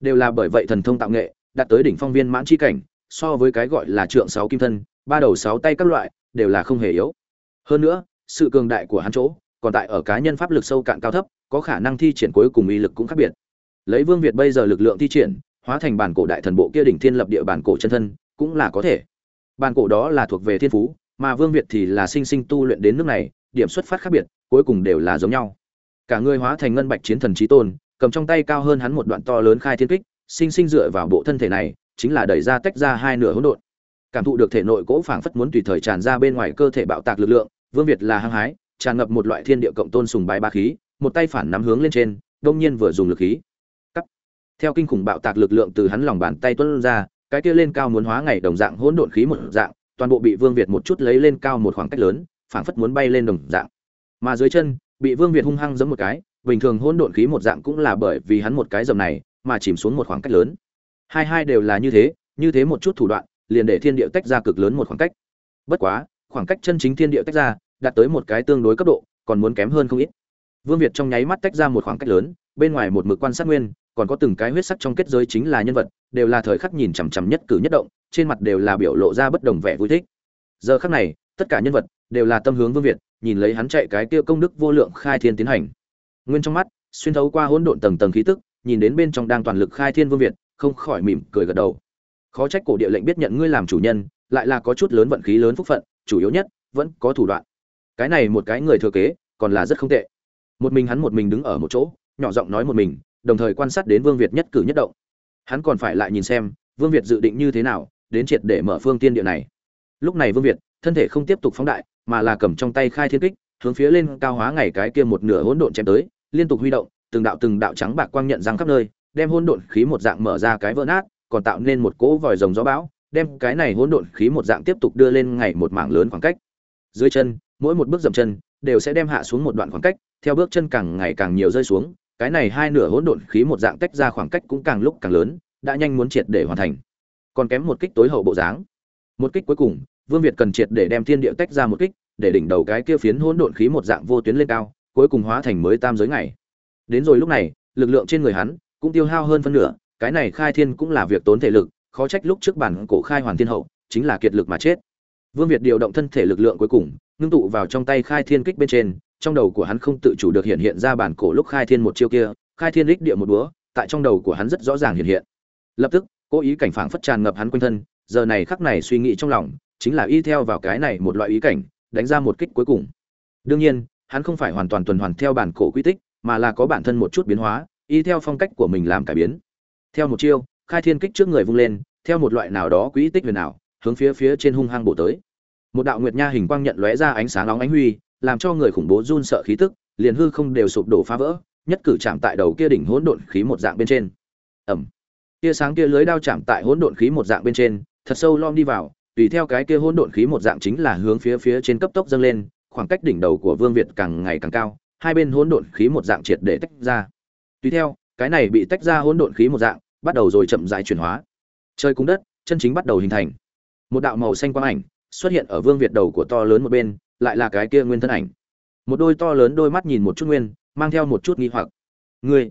Đều là bởi vậy thần thông tạo nghệ, đạt tới đỉnh phong viên mãn chi cảnh, so với cái gọi là trượng sáu kim thân, ba đầu sáu tay các loại, đều là không hề yếu. Hơn nữa, sự cường đại của hắn chỗ, còn tại ở cá nhân pháp lực sâu cạn cao thấp, có khả năng thi triển cuối cùng uy lực cũng khác biệt. Lấy vương việt bây giờ lực lượng thi triển, hóa thành bản cổ đại thần bộ kia đỉnh thiên lập địa bản cổ chân thân, cũng là có thể. Bản cổ đó là thuộc về thiên phú, mà vương việt thì là sinh sinh tu luyện đến nước này điểm xuất phát khác biệt, cuối cùng đều là giống nhau. Cả người hóa thành ngân bạch chiến thần trí tôn, cầm trong tay cao hơn hắn một đoạn to lớn khai thiên kích, sinh sinh dựa vào bộ thân thể này, chính là đẩy ra tách ra hai nửa hỗn độn. Cảm thụ được thể nội cỗ phảng phất muốn tùy thời tràn ra bên ngoài cơ thể bạo tạc lực lượng, vương việt là hăng hái, tràn ngập một loại thiên địa cộng tôn sùng bái ba khí, một tay phản nắm hướng lên trên, đông nhiên vừa dùng lực khí. Cắt. Theo kinh khủng bạo tạc lực lượng từ hắn lòng bàn tay tuôn ra, cái kia lên cao muốn hóa ngày đồng dạng hỗn độn khí một dạng, toàn bộ bị vương việt một chút lấy lên cao một khoảng cách lớn phảng phất muốn bay lên đồng dạng. Mà dưới chân, bị vương việt hung hăng giẫm một cái, bình thường hỗn độn khí một dạng cũng là bởi vì hắn một cái dầm này mà chìm xuống một khoảng cách lớn. Hai hai đều là như thế như thế một chút thủ đoạn, liền để thiên địa tách ra cực lớn một khoảng cách. Bất quá, khoảng cách chân chính thiên địa tách ra, đạt tới một cái tương đối cấp độ, còn muốn kém hơn không ít. Vương việt trong nháy mắt tách ra một khoảng cách lớn, bên ngoài một mực quan sát nguyên, còn có từng cái huyết sắc trong kết giới chính là nhân vật, đều là thời khắc nhìn chằm chằm nhất cử nhất động, trên mặt đều là biểu lộ ra bất đồng vẻ vui thích. Giờ khắc này tất cả nhân vật đều là tâm hướng vương việt, nhìn lấy hắn chạy cái kia công đức vô lượng khai thiên tiến hành. Nguyên trong mắt, xuyên thấu qua hỗn độn tầng tầng khí tức, nhìn đến bên trong đang toàn lực khai thiên vương việt, không khỏi mỉm cười gật đầu. Khó trách cổ địa lệnh biết nhận ngươi làm chủ nhân, lại là có chút lớn vận khí lớn phúc phận, chủ yếu nhất, vẫn có thủ đoạn. Cái này một cái người thừa kế, còn là rất không tệ. Một mình hắn một mình đứng ở một chỗ, nhỏ giọng nói một mình, đồng thời quan sát đến vương việt nhất cử nhất động. Hắn còn phải lại nhìn xem, vương việt dự định như thế nào, đến triệt để mở phương tiên địa này. Lúc này vương việt thân thể không tiếp tục phóng đại, mà là cầm trong tay khai thiên kích, hướng phía lên cao hóa ngày cái kia một nửa hỗn độn chém tới, liên tục huy động, từng đạo từng đạo trắng bạc quang nhận răng khắp nơi, đem hỗn độn khí một dạng mở ra cái vỡ nát, còn tạo nên một cỗ vòi rồng gió bão, đem cái này hỗn độn khí một dạng tiếp tục đưa lên ngày một mảng lớn khoảng cách. Dưới chân, mỗi một bước dậm chân, đều sẽ đem hạ xuống một đoạn khoảng cách, theo bước chân càng ngày càng nhiều rơi xuống, cái này hai nửa hỗn độn khí một dạng tách ra khoảng cách cũng càng lúc càng lớn, đã nhanh muốn triệt để hoàn thành. Còn kém một kích tối hậu bộ dáng. Một kích cuối cùng vương việt cần triệt để đem thiên địa tách ra một kích, để đỉnh đầu cái kia phiến hỗn độn khí một dạng vô tuyến lên cao, cuối cùng hóa thành mới tam giới ngày. Đến rồi lúc này, lực lượng trên người hắn cũng tiêu hao hơn phân nửa, cái này khai thiên cũng là việc tốn thể lực, khó trách lúc trước bản cổ khai hoàn thiên hậu, chính là kiệt lực mà chết. Vương việt điều động thân thể lực lượng cuối cùng, ngưng tụ vào trong tay khai thiên kích bên trên, trong đầu của hắn không tự chủ được hiện hiện ra bản cổ lúc khai thiên một chiêu kia, khai thiên lích địa một búa, tại trong đầu của hắn rất rõ ràng hiện hiện. Lập tức, cố ý cảnh phảng phất tràn ngập hắn quanh thân, giờ này khắc này suy nghĩ trong lòng chính là y theo vào cái này một loại ý cảnh, đánh ra một kích cuối cùng. Đương nhiên, hắn không phải hoàn toàn tuần hoàn theo bản cổ quy tích, mà là có bản thân một chút biến hóa, y theo phong cách của mình làm cải biến. Theo một chiêu, khai thiên kích trước người vung lên, theo một loại nào đó quỹ tích huyền ảo, hướng phía phía trên hung hăng bổ tới. Một đạo nguyệt nha hình quang nhận lóe ra ánh sáng nóng ánh huy, làm cho người khủng bố run sợ khí tức, liền hư không đều sụp đổ phá vỡ, nhất cử chạm tại đầu kia đỉnh hỗn độn khí một dạng bên trên. Ầm. Tia sáng kia lưới đao chạm tại hỗn độn khí một dạng bên trên, thật sâu lom đi vào tùy theo cái kia hỗn độn khí một dạng chính là hướng phía phía trên cấp tốc dâng lên, khoảng cách đỉnh đầu của vương việt càng ngày càng cao, hai bên hỗn độn khí một dạng triệt để tách ra. Tùy theo, cái này bị tách ra hỗn độn khí một dạng, bắt đầu rồi chậm rãi chuyển hóa. Trời cung đất, chân chính bắt đầu hình thành. Một đạo màu xanh quang ảnh xuất hiện ở vương việt đầu của to lớn một bên, lại là cái kia nguyên thân ảnh. Một đôi to lớn đôi mắt nhìn một chút nguyên, mang theo một chút nghi hoặc. Ngươi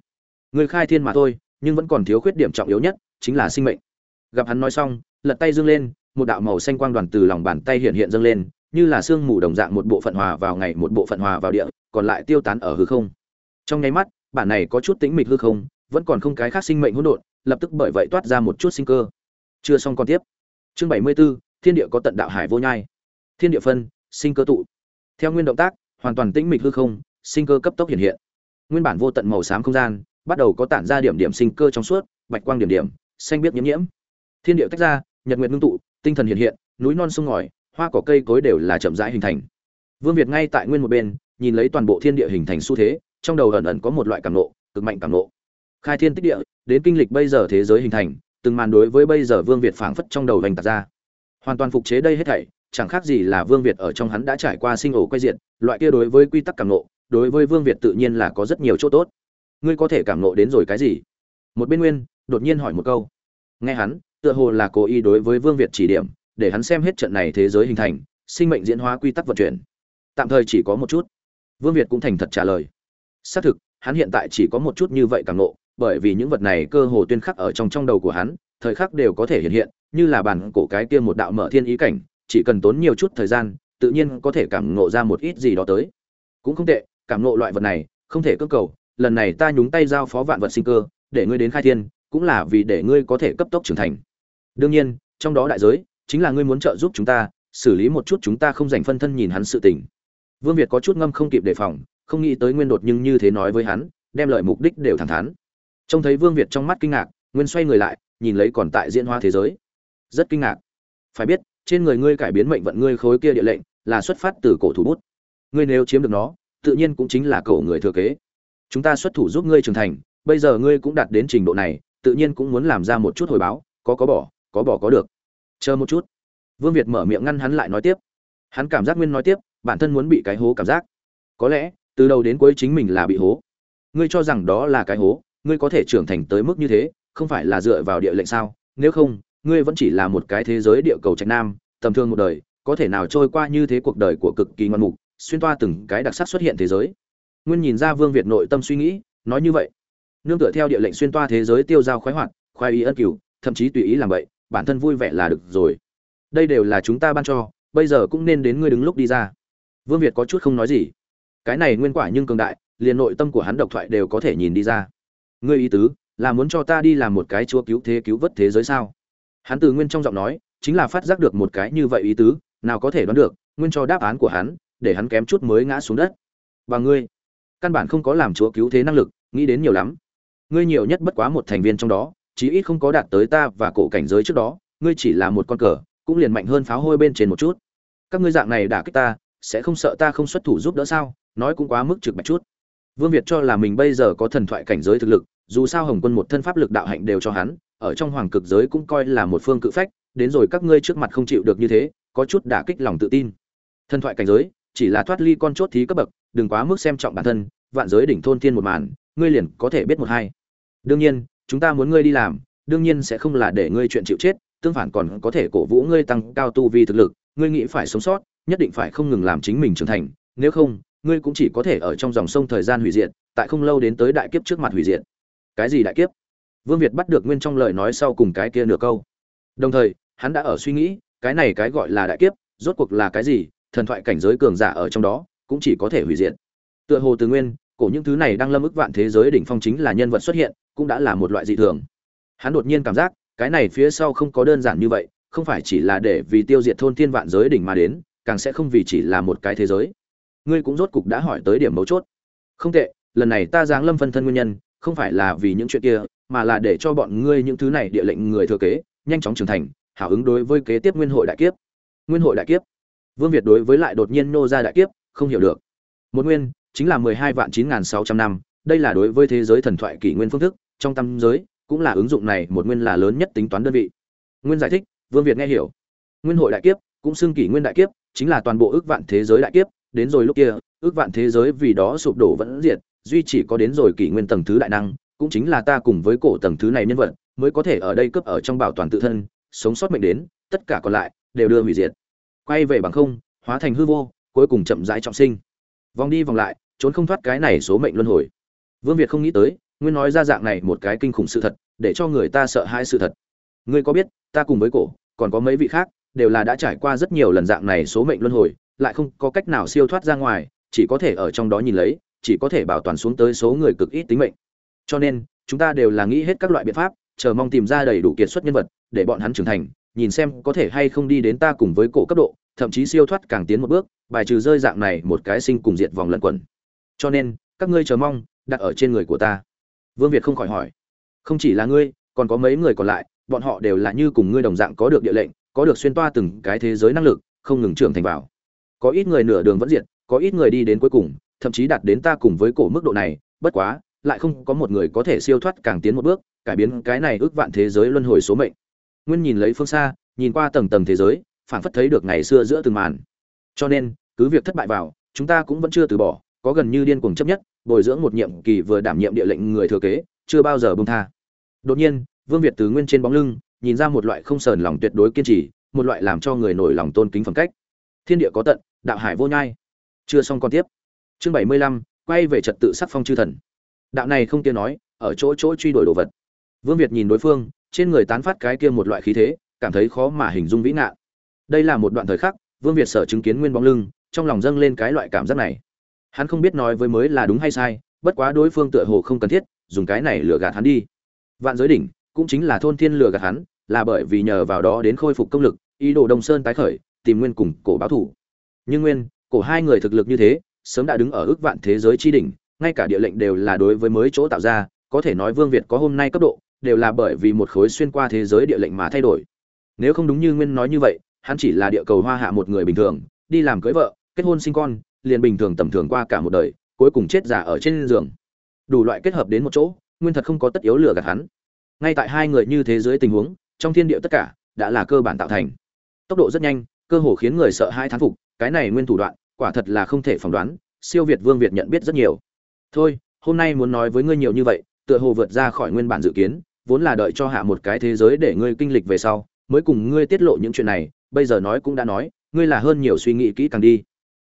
ngươi khai thiên mà thôi, nhưng vẫn còn thiếu khuyết điểm trọng yếu nhất, chính là sinh mệnh. Gặp hắn nói xong, lật tay dương lên một đạo màu xanh quang đoàn từ lòng bàn tay hiện hiện dâng lên như là sương mù đồng dạng một bộ phận hòa vào ngày một bộ phận hòa vào địa còn lại tiêu tán ở hư không. Trong nháy mắt bản này có chút tĩnh mịch hư không vẫn còn không cái khác sinh mệnh hỗn độn lập tức bởi vậy toát ra một chút sinh cơ. Chưa xong còn tiếp. Chương bảy mươi 74, thiên địa có tận đạo hải vô nhai. Thiên địa phân sinh cơ tụ. Theo nguyên động tác hoàn toàn tĩnh mịch hư không sinh cơ cấp tốc hiện hiện. Nguyên bản vô tận màu xám không gian bắt đầu có tản ra điểm điểm sinh cơ trong suốt bạch quang điểm điểm xanh biếc nhiễm nhiễm. Thiên địa tách ra nhật nguyệt ngưng tụ tinh thần hiện hiện, núi non sông ngòi, hoa cỏ cây cối đều là chậm rãi hình thành. Vương việt ngay tại nguyên một bên, nhìn lấy toàn bộ thiên địa hình thành xu thế, trong đầu ẩn ẩn có một loại cảm nộ, cực mạnh cảm nộ. Khai thiên tích địa, đến kinh lịch bây giờ thế giới hình thành, từng màn đối với bây giờ vương việt phảng phất trong đầu vành tạc ra. Hoàn toàn phục chế đây hết thảy, chẳng khác gì là vương việt ở trong hắn đã trải qua sinh ổ quay diện loại kia đối với quy tắc cảm nộ, đối với vương việt tự nhiên là có rất nhiều chỗ tốt. Ngươi có thể cảm nộ đến rồi cái gì? Một bên nguyên, đột nhiên hỏi một câu. Nghe hắn tựa hồ là cố ý đối với vương việt chỉ điểm, để hắn xem hết trận này thế giới hình thành, sinh mệnh diễn hóa quy tắc vận chuyển. Tạm thời chỉ có một chút. Vương việt cũng thành thật trả lời. Xác thực, hắn hiện tại chỉ có một chút như vậy càng nộ bởi vì những vật này cơ hồ tuyên khắc ở trong trong đầu của hắn, thời khắc đều có thể hiện hiện, như là bản cổ cái kia một đạo mở thiên ý cảnh, chỉ cần tốn nhiều chút thời gian, tự nhiên có thể cảm ngộ ra một ít gì đó tới. Cũng không tệ, cảm ngộ loại vật này, không thể cưỡng cầu, lần này ta nhúng tay giao phó vạn vật sinh cơ, để ngươi đến khai thiên, cũng là vì để ngươi có thể cấp tốc trưởng thành đương nhiên, trong đó đại giới, chính là ngươi muốn trợ giúp chúng ta, xử lý một chút chúng ta không dành phân thân nhìn hắn sự tình. Vương việt có chút ngâm không kịp đề phòng, không nghĩ tới nguyên đột nhưng như thế nói với hắn, đem lợi mục đích đều thẳng thắn. Trông thấy vương việt trong mắt kinh ngạc, nguyên xoay người lại, nhìn lấy còn tại diễn hoa thế giới. Rất kinh ngạc. Phải biết, trên người ngươi cải biến mệnh vận ngươi khối kia địa lệnh, là xuất phát từ cổ thủ bút. Ngươi nếu chiếm được nó, tự nhiên cũng chính là cổ người thừa kế. Chúng ta xuất thủ giúp ngươi trưởng thành, bây giờ ngươi cũng đạt đến trình độ này, tự nhiên cũng muốn làm ra một chút hồi báo, có có bỏ có bỏ có được. Chờ một chút. Vương việt mở miệng ngăn hắn lại nói tiếp. Hắn cảm giác nguyên nói tiếp, bản thân muốn bị cái hố cảm giác. Có lẽ, từ đầu đến cuối chính mình là bị hố. Ngươi cho rằng đó là cái hố, ngươi có thể trưởng thành tới mức như thế, không phải là dựa vào địa lệnh sao? Nếu không, ngươi vẫn chỉ là một cái thế giới địa cầu trạch nam, tầm thương một đời, có thể nào trôi qua như thế cuộc đời của cực kỳ ngoan mục, xuyên toa từng cái đặc sắc xuất hiện thế giới? Nguyên nhìn ra vương việt nội tâm suy nghĩ, nói như vậy. Nương tựa theo địa lệnh xuyên toa thế giới tiêu dao khoái hoạt, khoái ý ân cửu, thậm chí tùy ý làm vậy bản thân vui vẻ là được rồi. Đây đều là chúng ta ban cho, bây giờ cũng nên đến ngươi đứng lúc đi ra. Vương việt có chút không nói gì. Cái này nguyên quả nhưng cường đại, liền nội tâm của hắn độc thoại đều có thể nhìn đi ra. Ngươi ý tứ, là muốn cho ta đi làm một cái chúa cứu thế cứu vớt thế giới sao? Hắn từ nguyên trong giọng nói, chính là phát giác được một cái như vậy ý tứ, nào có thể đoán được, nguyên cho đáp án của hắn, để hắn kém chút mới ngã xuống đất. Và ngươi, căn bản không có làm chúa cứu thế năng lực, nghĩ đến nhiều lắm. Ngươi nhiều nhất bất quá một thành viên trong đó chí ít không có đạt tới ta và cổ cảnh giới trước đó, ngươi chỉ là một con cờ, cũng liền mạnh hơn pháo hôi bên trên một chút. Các ngươi dạng này đả kích ta, sẽ không sợ ta không xuất thủ giúp đỡ sao? Nói cũng quá mức trực bạch chút. Vương việt cho là mình bây giờ có thần thoại cảnh giới thực lực, dù sao hồng quân một thân pháp lực đạo hạnh đều cho hắn, ở trong hoàng cực giới cũng coi là một phương cự phách, đến rồi các ngươi trước mặt không chịu được như thế, có chút đả kích lòng tự tin. Thần thoại cảnh giới, chỉ là thoát ly con chốt thí cấp bậc, đừng quá mức xem trọng bản thân, vạn giới đỉnh thôn thiên một màn, ngươi liền có thể biết một hai. Đương nhiên chúng ta muốn ngươi đi làm, đương nhiên sẽ không là để ngươi chuyện chịu chết, tương phản còn có thể cổ vũ ngươi tăng cao tu vi thực lực, ngươi nghĩ phải sống sót, nhất định phải không ngừng làm chính mình trưởng thành, nếu không, ngươi cũng chỉ có thể ở trong dòng sông thời gian hủy diệt, tại không lâu đến tới đại kiếp trước mặt hủy diệt. Cái gì đại kiếp? Vương việt bắt được nguyên trong lời nói sau cùng cái kia nửa câu. Đồng thời, hắn đã ở suy nghĩ, cái này cái gọi là đại kiếp, rốt cuộc là cái gì, thần thoại cảnh giới cường giả ở trong đó, cũng chỉ có thể hủy diệt. Tựa hồ từ nguyên, cổ những thứ này đang lâm ức vạn thế giới đỉnh phong chính là nhân vật xuất hiện cũng đã là một loại dị thường. Hắn đột nhiên cảm giác, cái này phía sau không có đơn giản như vậy, không phải chỉ là để vì tiêu diệt thôn thiên vạn giới đỉnh mà đến, càng sẽ không vì chỉ là một cái thế giới. Ngươi cũng rốt cục đã hỏi tới điểm mấu chốt. Không tệ, lần này ta giáng lâm phân thân nguyên nhân, không phải là vì những chuyện kia, mà là để cho bọn ngươi những thứ này địa lệnh người thừa kế, nhanh chóng trưởng thành, hảo ứng đối với kế tiếp nguyên hội đại kiếp. Nguyên hội đại kiếp. Vương việt đối với lại đột nhiên nô ra đại kiếp, không hiểu được. Một nguyên, chính là mười hai vạn chín nghìn sáu trăm năm, đây là đối với thế giới thần thoại kỷ nguyên phương thức trong tâm giới, cũng là ứng dụng này một nguyên là lớn nhất tính toán đơn vị. Nguyên giải thích, vương việt nghe hiểu. Nguyên hội đại kiếp, cũng xưng kỷ nguyên đại kiếp, chính là toàn bộ ước vạn thế giới đại kiếp, đến rồi lúc kia, ước vạn thế giới vì đó sụp đổ vẫn diệt, duy chỉ có đến rồi kỷ nguyên tầng thứ đại năng, cũng chính là ta cùng với cổ tầng thứ này nhân vật, mới có thể ở đây cướp ở trong bảo toàn tự thân, sống sót mệnh đến, tất cả còn lại, đều đưa hủy diệt. Quay về bằng không, hóa thành hư vô, cuối cùng chậm rãi trọng sinh. Vòng đi vòng lại, trốn không thoát cái này số mệnh luân hồi. Vương việt không nghĩ tới nguyên nói ra dạng này một cái kinh khủng sự thật, để cho người ta sợ hãi sự thật. Ngươi có biết, ta cùng với cổ, còn có mấy vị khác, đều là đã trải qua rất nhiều lần dạng này số mệnh luân hồi, lại không có cách nào siêu thoát ra ngoài, chỉ có thể ở trong đó nhìn lấy, chỉ có thể bảo toàn xuống tới số người cực ít tính mệnh. Cho nên, chúng ta đều là nghĩ hết các loại biện pháp, chờ mong tìm ra đầy đủ kiệt xuất nhân vật, để bọn hắn trưởng thành, nhìn xem có thể hay không đi đến ta cùng với cổ cấp độ, thậm chí siêu thoát càng tiến một bước, bài trừ rơi dạng này một cái sinh cùng diệt vòng lẩn quẩn. Cho nên, các ngươi chờ mong, đặt ở trên người của ta vương việt không khỏi hỏi. Không chỉ là ngươi, còn có mấy người còn lại, bọn họ đều là như cùng ngươi đồng dạng có được địa lệnh, có được xuyên toa từng cái thế giới năng lực, không ngừng trưởng thành vào. Có ít người nửa đường vẫn diệt, có ít người đi đến cuối cùng, thậm chí đạt đến ta cùng với cổ mức độ này, bất quá, lại không có một người có thể siêu thoát càng tiến một bước, cải biến cái này ước vạn thế giới luân hồi số mệnh. Nguyên nhìn lấy phương xa, nhìn qua tầng tầng thế giới phản phất thấy được ngày xưa giữa từng màn. Cho nên, cứ việc thất bại vào, chúng ta cũng vẫn chưa từ bỏ có gần như điên cuồng chấp nhất, bồi dưỡng một nhiệm kỳ vừa đảm nhiệm địa lệnh người thừa kế, chưa bao giờ buông tha. Đột nhiên, vương việt từ nguyên trên bóng lưng, nhìn ra một loại không sờn lòng tuyệt đối kiên trì, một loại làm cho người nổi lòng tôn kính phẩm cách. Thiên địa có tận, đạo hải vô nhai. Chưa xong còn tiếp. Chương bảy mươi lăm, quay về trật tự sắc phong chư thần. Đạo này không tiên nói, ở chỗ chỗ truy đuổi đồ vật. Vương việt nhìn đối phương, trên người tán phát cái kia một loại khí thế, cảm thấy khó mà hình dung vĩ ngạn. Đây là một đoạn thời khắc, vương việt sở chứng kiến nguyên bóng lưng, trong lòng dâng lên cái loại cảm giác này hắn không biết nói với mới là đúng hay sai, bất quá đối phương tựa hồ không cần thiết, dùng cái này lừa gạt hắn đi. Vạn giới đỉnh cũng chính là thôn thiên lừa gạt hắn, là bởi vì nhờ vào đó đến khôi phục công lực, ý đồ đông sơn tái khởi, tìm nguyên cùng cổ báo thủ. Nhưng nguyên, cổ hai người thực lực như thế, sớm đã đứng ở ước vạn thế giới chi đỉnh, ngay cả địa lệnh đều là đối với mới chỗ tạo ra, có thể nói vương việt có hôm nay cấp độ, đều là bởi vì một khối xuyên qua thế giới địa lệnh mà thay đổi. Nếu không đúng như nguyên nói như vậy, hắn chỉ là địa cầu hoa hạ một người bình thường, đi làm cưới vợ, kết hôn sinh con liền bình thường tầm thường qua cả một đời, cuối cùng chết giả ở trên giường. Đủ loại kết hợp đến một chỗ, nguyên thật không có tất yếu lừa gạt hắn. Ngay tại hai người như thế dưới tình huống, trong thiên địa tất cả đã là cơ bản tạo thành. Tốc độ rất nhanh, cơ hồ khiến người sợ hai thán phục, cái này nguyên thủ đoạn, quả thật là không thể phỏng đoán, siêu việt vương việt nhận biết rất nhiều. Thôi, hôm nay muốn nói với ngươi nhiều như vậy, tựa hồ vượt ra khỏi nguyên bản dự kiến, vốn là đợi cho hạ một cái thế giới để ngươi kinh lịch về sau, mới cùng ngươi tiết lộ những chuyện này, bây giờ nói cũng đã nói, ngươi là hơn nhiều suy nghĩ kỹ càng đi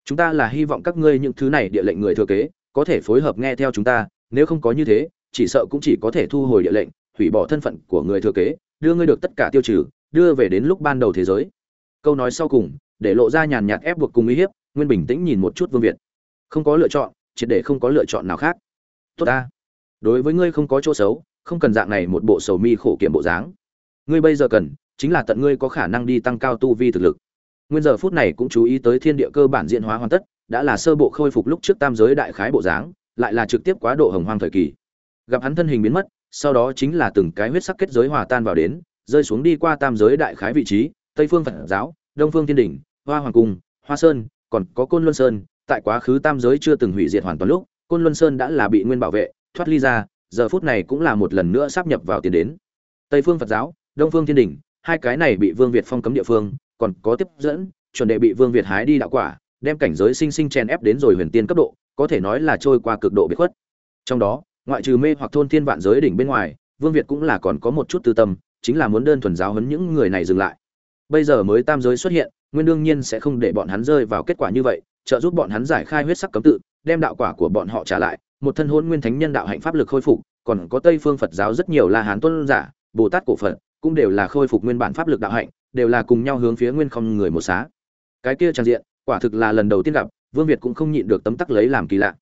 chúng ta là hy vọng các ngươi những thứ này địa lệnh người thừa kế, có thể phối hợp nghe theo chúng ta, nếu không có như thế, chỉ sợ cũng chỉ có thể thu hồi địa lệnh, hủy bỏ thân phận của người thừa kế, đưa ngươi được tất cả tiêu trừ, đưa về đến lúc ban đầu thế giới. Câu nói sau cùng, để lộ ra nhàn nhạt ép buộc cùng uy hiếp, nguyên bình tĩnh nhìn một chút vương việt. Không có lựa chọn, triệt để không có lựa chọn nào khác. Tốt ta. Đối với ngươi không có chỗ xấu, không cần dạng này một bộ sầu mi khổ kiểm bộ dáng. Ngươi bây giờ cần, chính là tận ngươi có khả năng đi tăng cao tu vi thực lực nguyên giờ phút này cũng chú ý tới thiên địa cơ bản diễn hóa hoàn tất, đã là sơ bộ khôi phục lúc trước tam giới đại khái bộ dáng, lại là trực tiếp quá độ hồng hoang thời kỳ. Gặp hắn thân hình biến mất, sau đó chính là từng cái huyết sắc kết giới hòa tan vào đến, rơi xuống đi qua tam giới đại khái vị trí, tây phương phật giáo, đông phương thiên đỉnh, hoa hoàng cung, hoa sơn, còn có côn luân sơn, tại quá khứ tam giới chưa từng hủy diệt hoàn toàn lúc, côn luân sơn đã là bị nguyên bảo vệ, thoát ly ra, giờ phút này cũng là một lần nữa sắp nhập vào tiền đến. Tây phương phật giáo, đông phương thiên đỉnh, hai cái này bị vương việt phong cấm địa phương còn có tiếp dẫn, chuẩn đệ bị vương việt hái đi đạo quả, đem cảnh giới sinh sinh chen ép đến rồi huyền tiên cấp độ, có thể nói là trôi qua cực độ biệt khuất. Trong đó, ngoại trừ mê hoặc thôn thiên vạn giới đỉnh bên ngoài, vương việt cũng là còn có một chút tư tâm, chính là muốn đơn thuần giáo huấn những người này dừng lại. Bây giờ mới tam giới xuất hiện, nguyên đương nhiên sẽ không để bọn hắn rơi vào kết quả như vậy, trợ giúp bọn hắn giải khai huyết sắc cấm tự, đem đạo quả của bọn họ trả lại, một thân hôn nguyên thánh nhân đạo hạnh pháp lực khôi phục, còn có tây phương phật giáo rất nhiều la hán tôn giả, bồ tát cổ phật, cũng đều là khôi phục nguyên bản pháp lực đạo hạnh đều là cùng nhau hướng phía nguyên không người một xá. Cái kia trang diện, quả thực là lần đầu tiên gặp, vương việt cũng không nhịn được tấm tắc lấy làm kỳ lạ.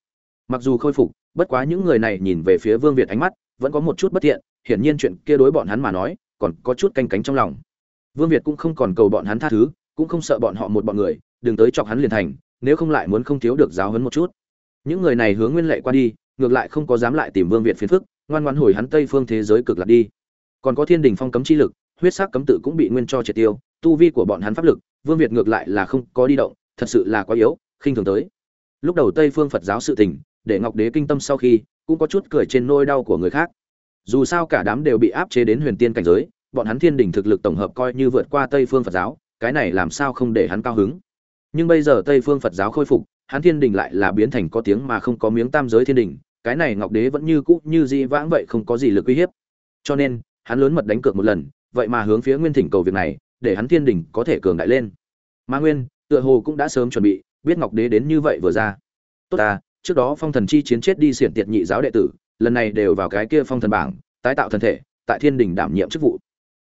Mặc dù khôi phục, bất quá những người này nhìn về phía vương việt ánh mắt, vẫn có một chút bất thiện, hiển nhiên chuyện kia đối bọn hắn mà nói, còn có chút canh cánh trong lòng. Vương việt cũng không còn cầu bọn hắn tha thứ, cũng không sợ bọn họ một bọn người, đừng tới chọc hắn liền thành, nếu không lại muốn không thiếu được giáo hấn một chút. Những người này hướng nguyên lệ qua đi, ngược lại không có dám lại tìm vương việt phiền phức, ngoan ngoan hồi hắn tây phương thế giới cực lạc đi. Còn có thiên đình phong cấm chi lực huyết sắc cấm tự cũng bị nguyên cho triệt tiêu tu vi của bọn hắn pháp lực vương việt ngược lại là không có đi động thật sự là quá yếu khinh thường tới. Lúc đầu tây phương phật giáo sự tình để ngọc đế kinh tâm sau khi cũng có chút cười trên nỗi đau của người khác. Dù sao cả đám đều bị áp chế đến huyền tiên cảnh giới bọn hắn thiên đỉnh thực lực tổng hợp coi như vượt qua tây phương phật giáo cái này làm sao không để hắn cao hứng. Nhưng bây giờ tây phương phật giáo khôi phục hắn thiên đỉnh lại là biến thành có tiếng mà không có miếng tam giới thiên đỉnh, cái này ngọc đế vẫn như cũ như di vãng vậy không có gì lực uy hiếp. Cho nên hắn lớn mật đánh cược một lần vậy mà hướng phía nguyên thỉnh cầu việc này, để hắn thiên đình có thể cường đại lên. Ma nguyên, tựa hồ cũng đã sớm chuẩn bị, biết ngọc đế đến như vậy vừa ra. Tốt ta, trước đó phong thần chi chiến chết đi xiển tiệt nhị giáo đệ tử, lần này đều vào cái kia phong thần bảng, tái tạo thân thể, tại thiên đình đảm nhiệm chức vụ.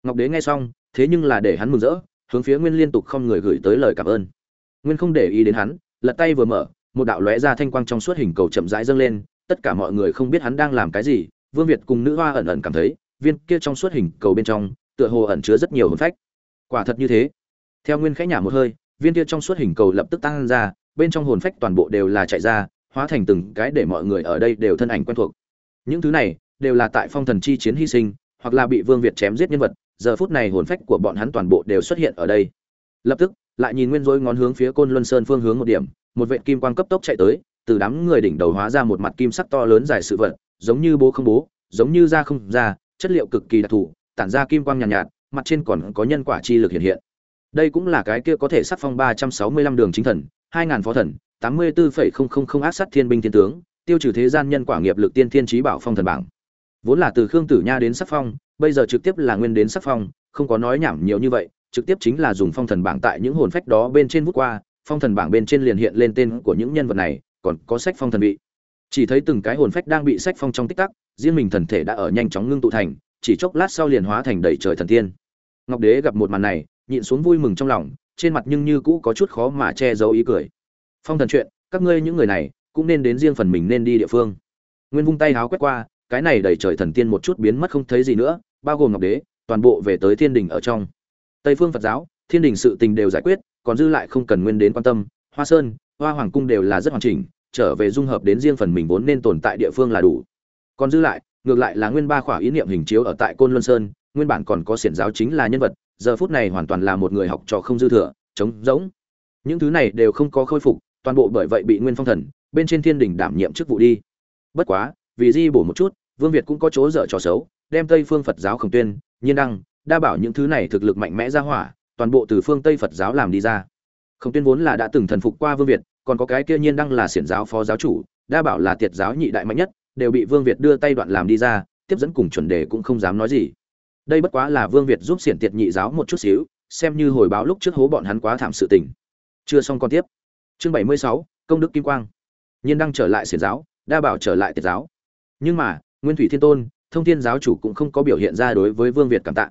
Ngọc đế nghe xong, thế nhưng là để hắn mừng rỡ, hướng phía nguyên liên tục không người gửi tới lời cảm ơn. Nguyên không để ý đến hắn, lật tay vừa mở, một đạo lóe ra thanh quang trong suốt hình cầu chậm rãi dâng lên, tất cả mọi người không biết hắn đang làm cái gì, vương việt cùng nữ hoa ẩn ẩn cảm thấy, viên kia trong suốt hình cầu bên trong tựa hồ ẩn chứa rất nhiều hồn phách. Quả thật như thế. Theo nguyên khẽ nhả một hơi, viên kia trong suốt hình cầu lập tức tăng ra, bên trong hồn phách toàn bộ đều là chạy ra, hóa thành từng cái để mọi người ở đây đều thân ảnh quen thuộc. Những thứ này đều là tại phong thần chi chiến hy sinh, hoặc là bị vương việt chém giết nhân vật, giờ phút này hồn phách của bọn hắn toàn bộ đều xuất hiện ở đây. Lập tức, lại nhìn nguyên dối ngón hướng phía côn luân sơn phương hướng một điểm, một vệt kim quang cấp tốc chạy tới, từ đám người đỉnh đầu hóa ra một mặt kim sắc to lớn dài sự vật, giống như bố không bố, giống như da không da, chất liệu cực kỳ đặc thù tản ra kim quang nhàn nhạt, nhạt mặt trên còn có nhân quả chi lực hiện hiện. Đây cũng là cái kia có thể sát phong ba trăm sáu mươi lăm đường chính thần hai ngàn phó thần tám mươi bốn phẩy không không không ác sát thiên binh thiên tướng tiêu trừ thế gian nhân quả nghiệp lực tiên thiên trí bảo phong thần bảng. Vốn là từ khương tử nha đến sát phong bây giờ trực tiếp là nguyên đến sát phong không có nói nhảm nhiều như vậy trực tiếp chính là dùng phong thần bảng tại những hồn phách đó bên trên vút qua phong thần bảng bên trên liền hiện lên tên của những nhân vật này còn có sách phong thần vị. Chỉ thấy từng cái hồn phách đang bị sách phong trong tích tắc riêng mình thần thể đã ở nhanh chóng ngưng tụ thành chỉ chốc lát sau liền hóa thành đầy trời thần tiên. Ngọc đế gặp một màn này, nhịn xuống vui mừng trong lòng, trên mặt nhưng như cũ có chút khó mà che giấu ý cười. Phong thần chuyện, các ngươi những người này, cũng nên đến riêng phần mình nên đi địa phương. Nguyên vung tay háo quét qua, cái này đầy trời thần tiên một chút biến mất không thấy gì nữa, bao gồm ngọc đế, toàn bộ về tới thiên đình ở trong. Tây phương phật giáo, thiên đình sự tình đều giải quyết, còn dư lại không cần nguyên đến quan tâm, hoa sơn, hoa hoàng cung đều là rất hoàn chỉnh, trở về dung hợp đến riêng phần mình vốn nên tồn tại địa phương là đủ. Còn dư lại ngược lại là nguyên ba khỏa ý niệm hình chiếu ở tại côn luân sơn, nguyên bản còn có xiển giáo chính là nhân vật, giờ phút này hoàn toàn là một người học trò không dư thừa, trống rỗng. Những thứ này đều không có khôi phục, toàn bộ bởi vậy bị nguyên phong thần, bên trên thiên đình đảm nhiệm chức vụ đi. Bất quá, vì di bổ một chút, vương việt cũng có chỗ dở trò xấu, đem tây phương phật giáo khổng tuyên, nhiên đăng, đa bảo những thứ này thực lực mạnh mẽ ra hỏa, toàn bộ từ phương tây phật giáo làm đi ra. Khổng tuyên vốn là đã từng thần phục qua vương việt, còn có cái kia nhiên đăng là xiển giáo phó giáo chủ, đa bảo là tiệt giáo nhị đại mạnh nhất đều bị vương việt đưa tay đoạn làm đi ra, tiếp dẫn cùng chuẩn đề cũng không dám nói gì. Đây bất quá là vương việt giúp xiển tiệt nhị giáo một chút xíu, xem như hồi báo lúc trước hố bọn hắn quá thảm sự tình. Chưa xong con tiếp. Chương bảy mươi sáu, công đức kim quang. Nhiên đăng trở lại xiển giáo, đa bảo trở lại tiệt giáo. Nhưng mà, nguyên thủy thiên tôn, thông thiên giáo chủ cũng không có biểu hiện ra đối với vương việt cảm tạ.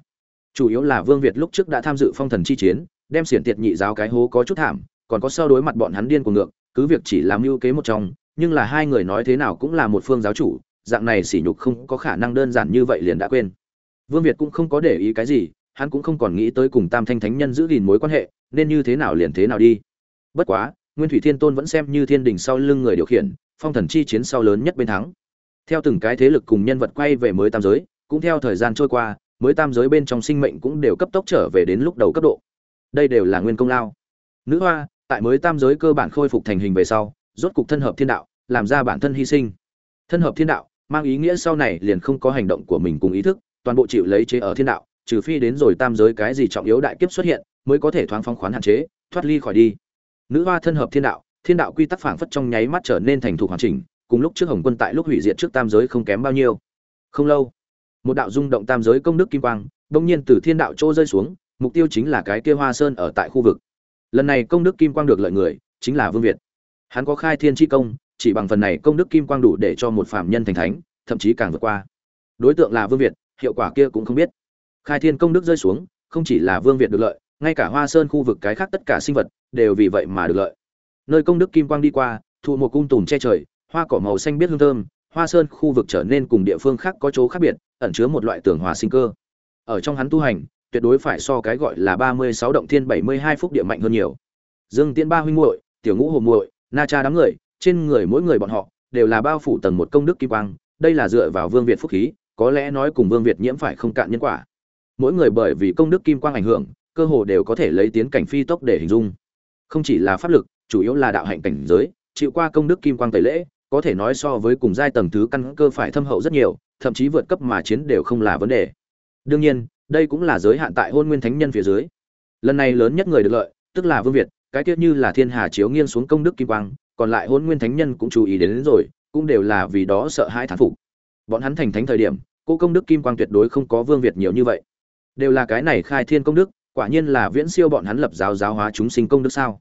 Chủ yếu là vương việt lúc trước đã tham dự phong thần chi chiến, đem xiển tiệt nhị giáo cái hố có chút thảm, còn có sau đối mặt bọn hắn điên của ngược, cứ việc chỉ làm mưu kế một trong nhưng là hai người nói thế nào cũng là một phương giáo chủ, dạng này sỉ nhục không có khả năng đơn giản như vậy liền đã quên. Vương việt cũng không có để ý cái gì, hắn cũng không còn nghĩ tới cùng tam thanh thánh nhân giữ gìn mối quan hệ, nên như thế nào liền thế nào đi. Bất quá, nguyên thủy thiên tôn vẫn xem như thiên đình sau lưng người điều khiển, phong thần chi chiến sau lớn nhất bên thắng. Theo từng cái thế lực cùng nhân vật quay về mới tam giới, cũng theo thời gian trôi qua, mới tam giới bên trong sinh mệnh cũng đều cấp tốc trở về đến lúc đầu cấp độ. Đây đều là nguyên công lao. Nữ hoa, tại mới tam giới cơ bản khôi phục thành hình về sau rốt cục thân hợp thiên đạo, làm ra bản thân hy sinh. Thân hợp thiên đạo, mang ý nghĩa sau này liền không có hành động của mình cùng ý thức, toàn bộ chịu lấy chế ở thiên đạo, trừ phi đến rồi tam giới cái gì trọng yếu đại kiếp xuất hiện, mới có thể thoáng phóng khoán hạn chế, thoát ly khỏi đi. Nữ hoa thân hợp thiên đạo thiên đạo quy tắc phảng phất trong nháy mắt trở nên thành thục hoàn chỉnh, cùng lúc trước hồng quân tại lúc hủy diệt trước tam giới không kém bao nhiêu. Không lâu, một đạo rung động tam giới công đức kim quang, bỗng nhiên từ thiên đạo chỗ rơi xuống, mục tiêu chính là cái kia hoa sơn ở tại khu vực. Lần này công đức kim quang được lợi người, chính là vương việt hắn có khai thiên chi công, chỉ bằng phần này công đức kim quang đủ để cho một phạm nhân thành thánh, thậm chí càng vượt qua. Đối tượng là vương việt, hiệu quả kia cũng không biết. Khai thiên công đức rơi xuống, không chỉ là vương việt được lợi, ngay cả hoa sơn khu vực cái khác tất cả sinh vật đều vì vậy mà được lợi. Nơi công đức kim quang đi qua, thụ một cung tùm che trời, hoa cỏ màu xanh biết hương thơm, hoa sơn khu vực trở nên cùng địa phương khác có chỗ khác biệt, ẩn chứa một loại tường hòa sinh cơ. Ở trong hắn tu hành, tuyệt đối phải so cái gọi là ba mươi sáu động thiên bảy mươi hai phúc địa mạnh hơn nhiều. Dương tiên ba huynh muội, tiểu ngũ hồ muội na cha đám người, trên người mỗi người bọn họ đều là bao phủ tầng một công đức kim quang, đây là dựa vào vương việt phúc khí, có lẽ nói cùng vương việt nhiễm phải không cạn nhân quả. Mỗi người bởi vì công đức kim quang ảnh hưởng, cơ hồ đều có thể lấy tiến cảnh phi tốc để hình dung. Không chỉ là pháp lực, chủ yếu là đạo hạnh cảnh giới, chịu qua công đức kim quang tẩy lễ, có thể nói so với cùng giai tầng thứ căn cơ phải thâm hậu rất nhiều, thậm chí vượt cấp mà chiến đều không là vấn đề. Đương nhiên, đây cũng là giới hạn tại hôn nguyên thánh nhân phía dưới. Lần này lớn nhất người được lợi, tức là vương việt cái tiết như là thiên hà chiếu nghiêng xuống công đức kim quang còn lại hôn nguyên thánh nhân cũng chú ý đến, đến rồi cũng đều là vì đó sợ hãi thán phục. Bọn hắn thành thánh thời điểm cô công đức kim quang tuyệt đối không có vương việt nhiều như vậy. Đều là cái này khai thiên công đức quả nhiên là viễn siêu bọn hắn lập giáo giáo hóa chúng sinh công đức sao?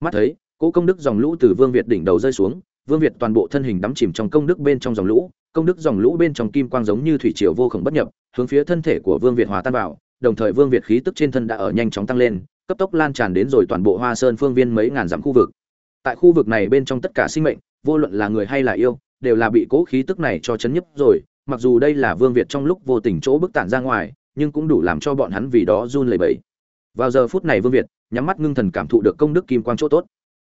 Mắt thấy cô công đức dòng lũ từ vương việt đỉnh đầu rơi xuống vương việt toàn bộ thân hình đắm chìm trong công đức bên trong dòng lũ công đức dòng lũ bên trong kim quang giống như thủy triều vô khổng bất nhập hướng phía thân thể của vương việt hòa tan vào đồng thời vương việt khí tức trên thân đã ở nhanh chóng tăng lên cấp tốc lan tràn đến rồi toàn bộ hoa sơn phương viên mấy ngàn dặm khu vực. Tại khu vực này bên trong tất cả sinh mệnh, vô luận là người hay là yêu, đều là bị cố khí tức này cho chấn nhấp rồi, mặc dù đây là vương việt trong lúc vô tình chỗ bức tản ra ngoài, nhưng cũng đủ làm cho bọn hắn vì đó run lẩy bẩy. Vào giờ phút này vương việt, nhắm mắt ngưng thần cảm thụ được công đức kim quang chỗ tốt.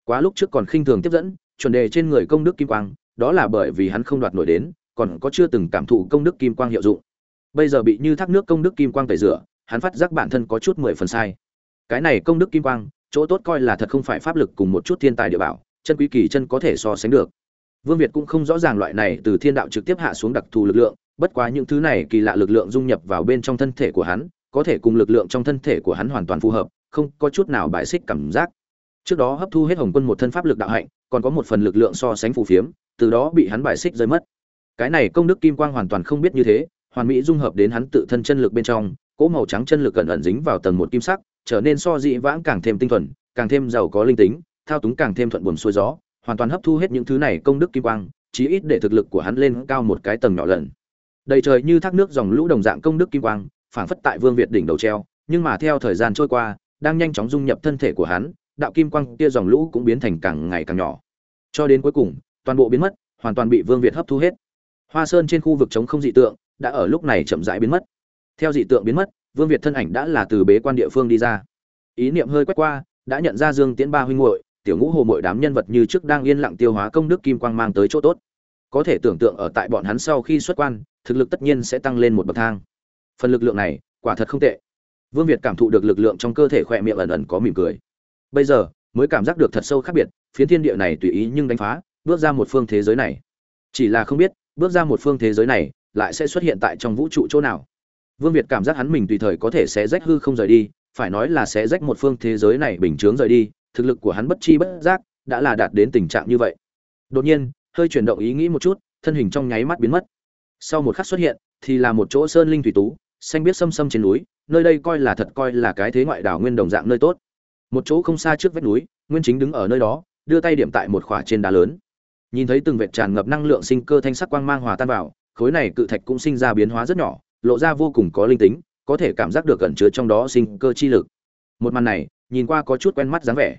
Quá lúc trước còn khinh thường tiếp dẫn, chuẩn đề trên người công đức kim quang, đó là bởi vì hắn không đoạt nổi đến, còn có chưa từng cảm thụ công đức kim quang hiệu dụng. Bây giờ bị như thác nước công đức kim quang tẩy rửa, hắn phát giác bản thân có chút mười phần sai cái này công đức kim quang, chỗ tốt coi là thật không phải pháp lực cùng một chút thiên tài địa bảo, chân quý kỳ chân có thể so sánh được. Vương việt cũng không rõ ràng loại này từ thiên đạo trực tiếp hạ xuống đặc thù lực lượng, bất quá những thứ này kỳ lạ lực lượng dung nhập vào bên trong thân thể của hắn, có thể cùng lực lượng trong thân thể của hắn hoàn toàn phù hợp, không có chút nào bại xích cảm giác. Trước đó hấp thu hết hồng quân một thân pháp lực đạo hạnh, còn có một phần lực lượng so sánh phù phiếm, từ đó bị hắn bại xích rơi mất. Cái này công đức kim quang hoàn toàn không biết như thế, hoàn mỹ dung hợp đến hắn tự thân chân lực bên trong, cỗ màu trắng chân lực cẩn ẩn dính vào tầng một kim sắc trở nên so dị vãng càng thêm tinh thuần, càng thêm giàu có linh tính, thao túng càng thêm thuận buồm xuôi gió, hoàn toàn hấp thu hết những thứ này công đức kim quang, chí ít để thực lực của hắn lên cao một cái tầng nhỏ lần. Đầy trời như thác nước dòng lũ đồng dạng công đức kim quang, phảng phất tại vương việt đỉnh đầu treo, nhưng mà theo thời gian trôi qua, đang nhanh chóng dung nhập thân thể của hắn, đạo kim quang kia dòng lũ cũng biến thành càng ngày càng nhỏ. Cho đến cuối cùng, toàn bộ biến mất, hoàn toàn bị vương việt hấp thu hết. Hoa sơn trên khu vực trống không dị tượng, đã ở lúc này chậm rãi biến mất. Theo dị tượng biến mất vương việt thân ảnh đã là từ bế quan địa phương đi ra. Ý niệm hơi quét qua, đã nhận ra dương tiễn ba huynh muội, tiểu ngũ hồ muội đám nhân vật như trước đang yên lặng tiêu hóa công đức kim quang mang tới chỗ tốt. Có thể tưởng tượng ở tại bọn hắn sau khi xuất quan, thực lực tất nhiên sẽ tăng lên một bậc thang. Phần lực lượng này, quả thật không tệ. Vương việt cảm thụ được lực lượng trong cơ thể khỏe miệng ẩn ẩn có mỉm cười. Bây giờ, mới cảm giác được thật sâu khác biệt, phiến thiên địa này tùy ý nhưng đánh phá, bước ra một phương thế giới này. Chỉ là không biết, bước ra một phương thế giới này, lại sẽ xuất hiện tại trong vũ trụ chỗ nào vương việt cảm giác hắn mình tùy thời có thể sẽ rách hư không rời đi, phải nói là sẽ rách một phương thế giới này bình chướng rời đi, thực lực của hắn bất chi bất giác đã là đạt đến tình trạng như vậy. Đột nhiên, hơi chuyển động ý nghĩ một chút, thân hình trong nháy mắt biến mất. Sau một khắc xuất hiện, thì là một chỗ sơn linh thủy tú, xanh biết xâm xâm trên núi, nơi đây coi là thật coi là cái thế ngoại đảo nguyên đồng dạng nơi tốt. Một chỗ không xa trước vách núi, nguyên chính đứng ở nơi đó, đưa tay điểm tại một khỏa trên đá lớn. Nhìn thấy từng vệt tràn ngập năng lượng sinh cơ thanh sắc quang mang hòa tan vào, khối này cự thạch cũng sinh ra biến hóa rất nhỏ lộ ra vô cùng có linh tính, có thể cảm giác được cẩn chứa trong đó sinh cơ chi lực. Một màn này, nhìn qua có chút quen mắt dáng vẻ.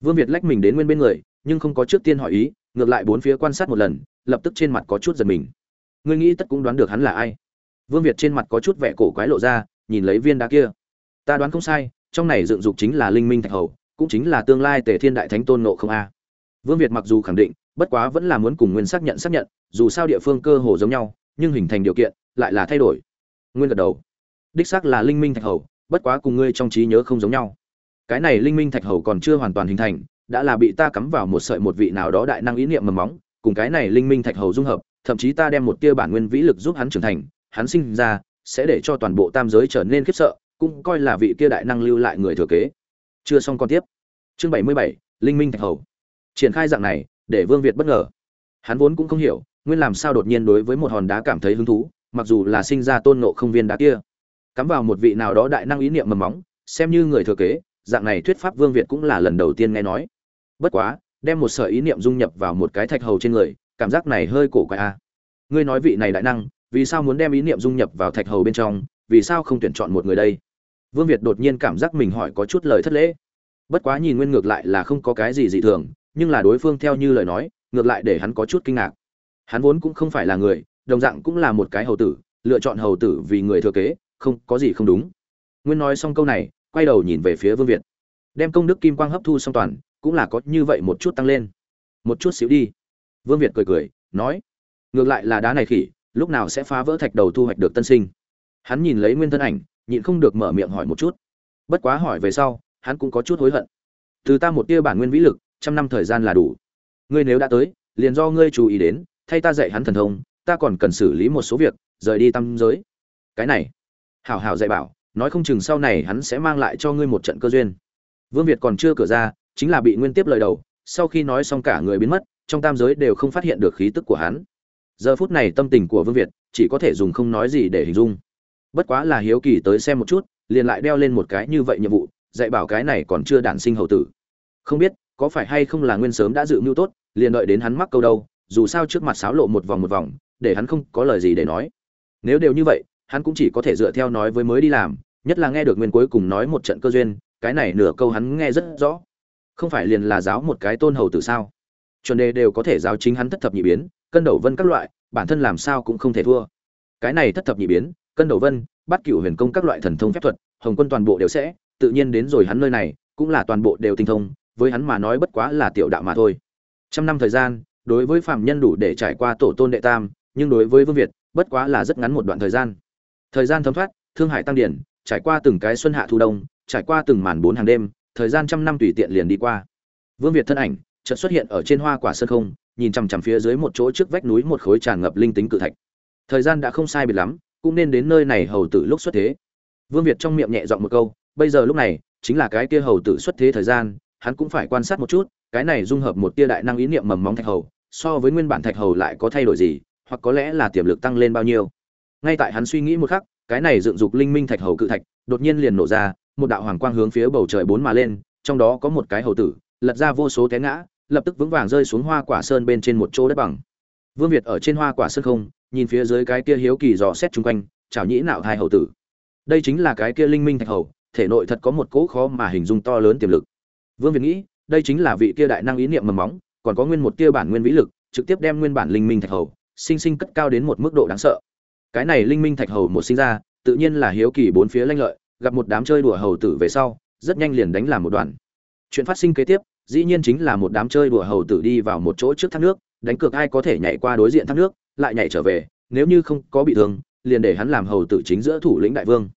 Vương việt lách mình đến nguyên bên người, nhưng không có trước tiên hỏi ý, ngược lại bốn phía quan sát một lần, lập tức trên mặt có chút giật mình. Ngươi nghĩ tất cũng đoán được hắn là ai? Vương việt trên mặt có chút vẻ cổ quái lộ ra, nhìn lấy viên đá kia. Ta đoán không sai, trong này dựng dục chính là linh minh thạch hầu, cũng chính là tương lai tề thiên đại thánh tôn nộ không a. Vương việt mặc dù khẳng định, bất quá vẫn là muốn cùng nguyên xác nhận xác nhận, dù sao địa phương cơ hồ giống nhau, nhưng hình thành điều kiện lại là thay đổi nguyên gật đầu. Đích xác là linh minh thạch hầu, bất quá cùng ngươi trong trí nhớ không giống nhau. Cái này linh minh thạch hầu còn chưa hoàn toàn hình thành, đã là bị ta cắm vào một sợi một vị nào đó đại năng ý niệm mầm móng, cùng cái này linh minh thạch hầu dung hợp, thậm chí ta đem một tia bản nguyên vĩ lực giúp hắn trưởng thành, hắn sinh ra sẽ để cho toàn bộ tam giới trở nên khiếp sợ, cũng coi là vị kia đại năng lưu lại người thừa kế. Chưa xong con tiếp. Chương bảy mươi bảy, linh minh thạch hầu. Triển khai dạng này, để vương việt bất ngờ. Hắn vốn cũng không hiểu, nguyên làm sao đột nhiên đối với một hòn đá cảm thấy hứng thú mặc dù là sinh ra tôn nộ không viên đá kia. Cắm vào một vị nào đó đại năng ý niệm mầm móng, xem như người thừa kế, dạng này thuyết pháp vương việt cũng là lần đầu tiên nghe nói. Bất quá, đem một sợi ý niệm dung nhập vào một cái thạch hầu trên người, cảm giác này hơi cổ quái a ngươi nói vị này đại năng, vì sao muốn đem ý niệm dung nhập vào thạch hầu bên trong, vì sao không tuyển chọn một người đây? Vương việt đột nhiên cảm giác mình hỏi có chút lời thất lễ. Bất quá nhìn nguyên ngược lại là không có cái gì dị thường, nhưng là đối phương theo như lời nói, ngược lại để hắn có chút kinh ngạc. Hắn vốn cũng không phải là người đồng dạng cũng là một cái hầu tử, lựa chọn hầu tử vì người thừa kế, không có gì không đúng. Nguyên nói xong câu này, quay đầu nhìn về phía vương việt. Đem công đức kim quang hấp thu xong toàn, cũng là có như vậy một chút tăng lên. Một chút xíu đi. Vương việt cười cười, nói, ngược lại là đá này khỉ, lúc nào sẽ phá vỡ thạch đầu thu hoạch được tân sinh? Hắn nhìn lấy nguyên thân ảnh, nhịn không được mở miệng hỏi một chút. Bất quá hỏi về sau, hắn cũng có chút hối hận. Từ ta một tia bản nguyên vĩ lực, trăm năm thời gian là đủ. Ngươi nếu đã tới, liền do ngươi chú ý đến, thay ta dạy hắn thần thông ta còn cần xử lý một số việc, rời đi tam giới. Cái này, hảo hảo dạy bảo, nói không chừng sau này hắn sẽ mang lại cho ngươi một trận cơ duyên. Vương việt còn chưa cửa ra, chính là bị nguyên tiếp lời đầu, sau khi nói xong cả người biến mất, trong tam giới đều không phát hiện được khí tức của hắn. Giờ phút này tâm tình của vương việt chỉ có thể dùng không nói gì để hình dung. Bất quá là hiếu kỳ tới xem một chút, liền lại đeo lên một cái như vậy nhiệm vụ, dạy bảo cái này còn chưa đản sinh hậu tử. Không biết, có phải hay không là nguyên sớm đã dự mưu tốt, liền đợi đến hắn mắc câu đâu, dù sao trước mặt sáo lộ một vòng một vòng để hắn không có lời gì để nói. Nếu đều như vậy, hắn cũng chỉ có thể dựa theo nói với mới đi làm, nhất là nghe được nguyên cuối cùng nói một trận cơ duyên, cái này nửa câu hắn nghe rất rõ. Không phải liền là giáo một cái tôn hầu tử sao? Chuẩn đề đều có thể giáo chính hắn thất thập nhị biến, cân đầu vân các loại, bản thân làm sao cũng không thể thua. Cái này thất thập nhị biến, cân đầu vân, bắt cửu huyền công các loại thần thông phép thuật, hồng quân toàn bộ đều sẽ, tự nhiên đến rồi hắn nơi này, cũng là toàn bộ đều tinh thông, với hắn mà nói bất quá là tiểu đạo mà thôi. Trăm năm thời gian, đối với phạm nhân đủ để trải qua tổ tôn đệ tam nhưng đối với vương việt, bất quá là rất ngắn một đoạn thời gian. Thời gian thấm thoát, thương hải tăng điển, trải qua từng cái xuân hạ thu đông, trải qua từng màn bốn hàng đêm, thời gian trăm năm tùy tiện liền đi qua. Vương việt thân ảnh chợt xuất hiện ở trên hoa quả sơn không, nhìn chằm chằm phía dưới một chỗ trước vách núi một khối tràn ngập linh tính cự thạch. Thời gian đã không sai biệt lắm, cũng nên đến nơi này hầu tử lúc xuất thế. Vương việt trong miệng nhẹ giọng một câu, bây giờ lúc này, chính là cái kia hầu tử xuất thế thời gian, hắn cũng phải quan sát một chút, cái này dung hợp một tia đại năng ý niệm mầm móng thạch hầu, so với nguyên bản thạch hầu lại có thay đổi gì hoặc có lẽ là tiềm lực tăng lên bao nhiêu. Ngay tại hắn suy nghĩ một khắc, cái này dựng dục linh minh thạch hầu cự thạch, đột nhiên liền nổ ra, một đạo hoàng quang hướng phía bầu trời bốn mà lên, trong đó có một cái hầu tử, lật ra vô số té ngã, lập tức vững vàng rơi xuống hoa quả sơn bên trên một chỗ đất bằng. Vương việt ở trên hoa quả sơn không, nhìn phía dưới cái kia hiếu kỳ dò xét chung quanh, chảo nhĩ nạo hai hầu tử. Đây chính là cái kia linh minh thạch hầu, thể nội thật có một cỗ khó mà hình dung to lớn tiềm lực. Vương việt nghĩ, đây chính là vị kia đại năng ý niệm mầm móng, còn có nguyên một tia bản nguyên vĩ lực, trực tiếp đem nguyên bản linh minh thạch hầu sinh sinh cất cao đến một mức độ đáng sợ. Cái này linh minh thạch hầu một sinh ra, tự nhiên là hiếu kỳ bốn phía lanh lợi, gặp một đám chơi đùa hầu tử về sau, rất nhanh liền đánh làm một đoàn. Chuyện phát sinh kế tiếp, dĩ nhiên chính là một đám chơi đùa hầu tử đi vào một chỗ trước thác nước, đánh cược ai có thể nhảy qua đối diện thác nước, lại nhảy trở về, nếu như không có bị thương, liền để hắn làm hầu tử chính giữa thủ lĩnh đại vương.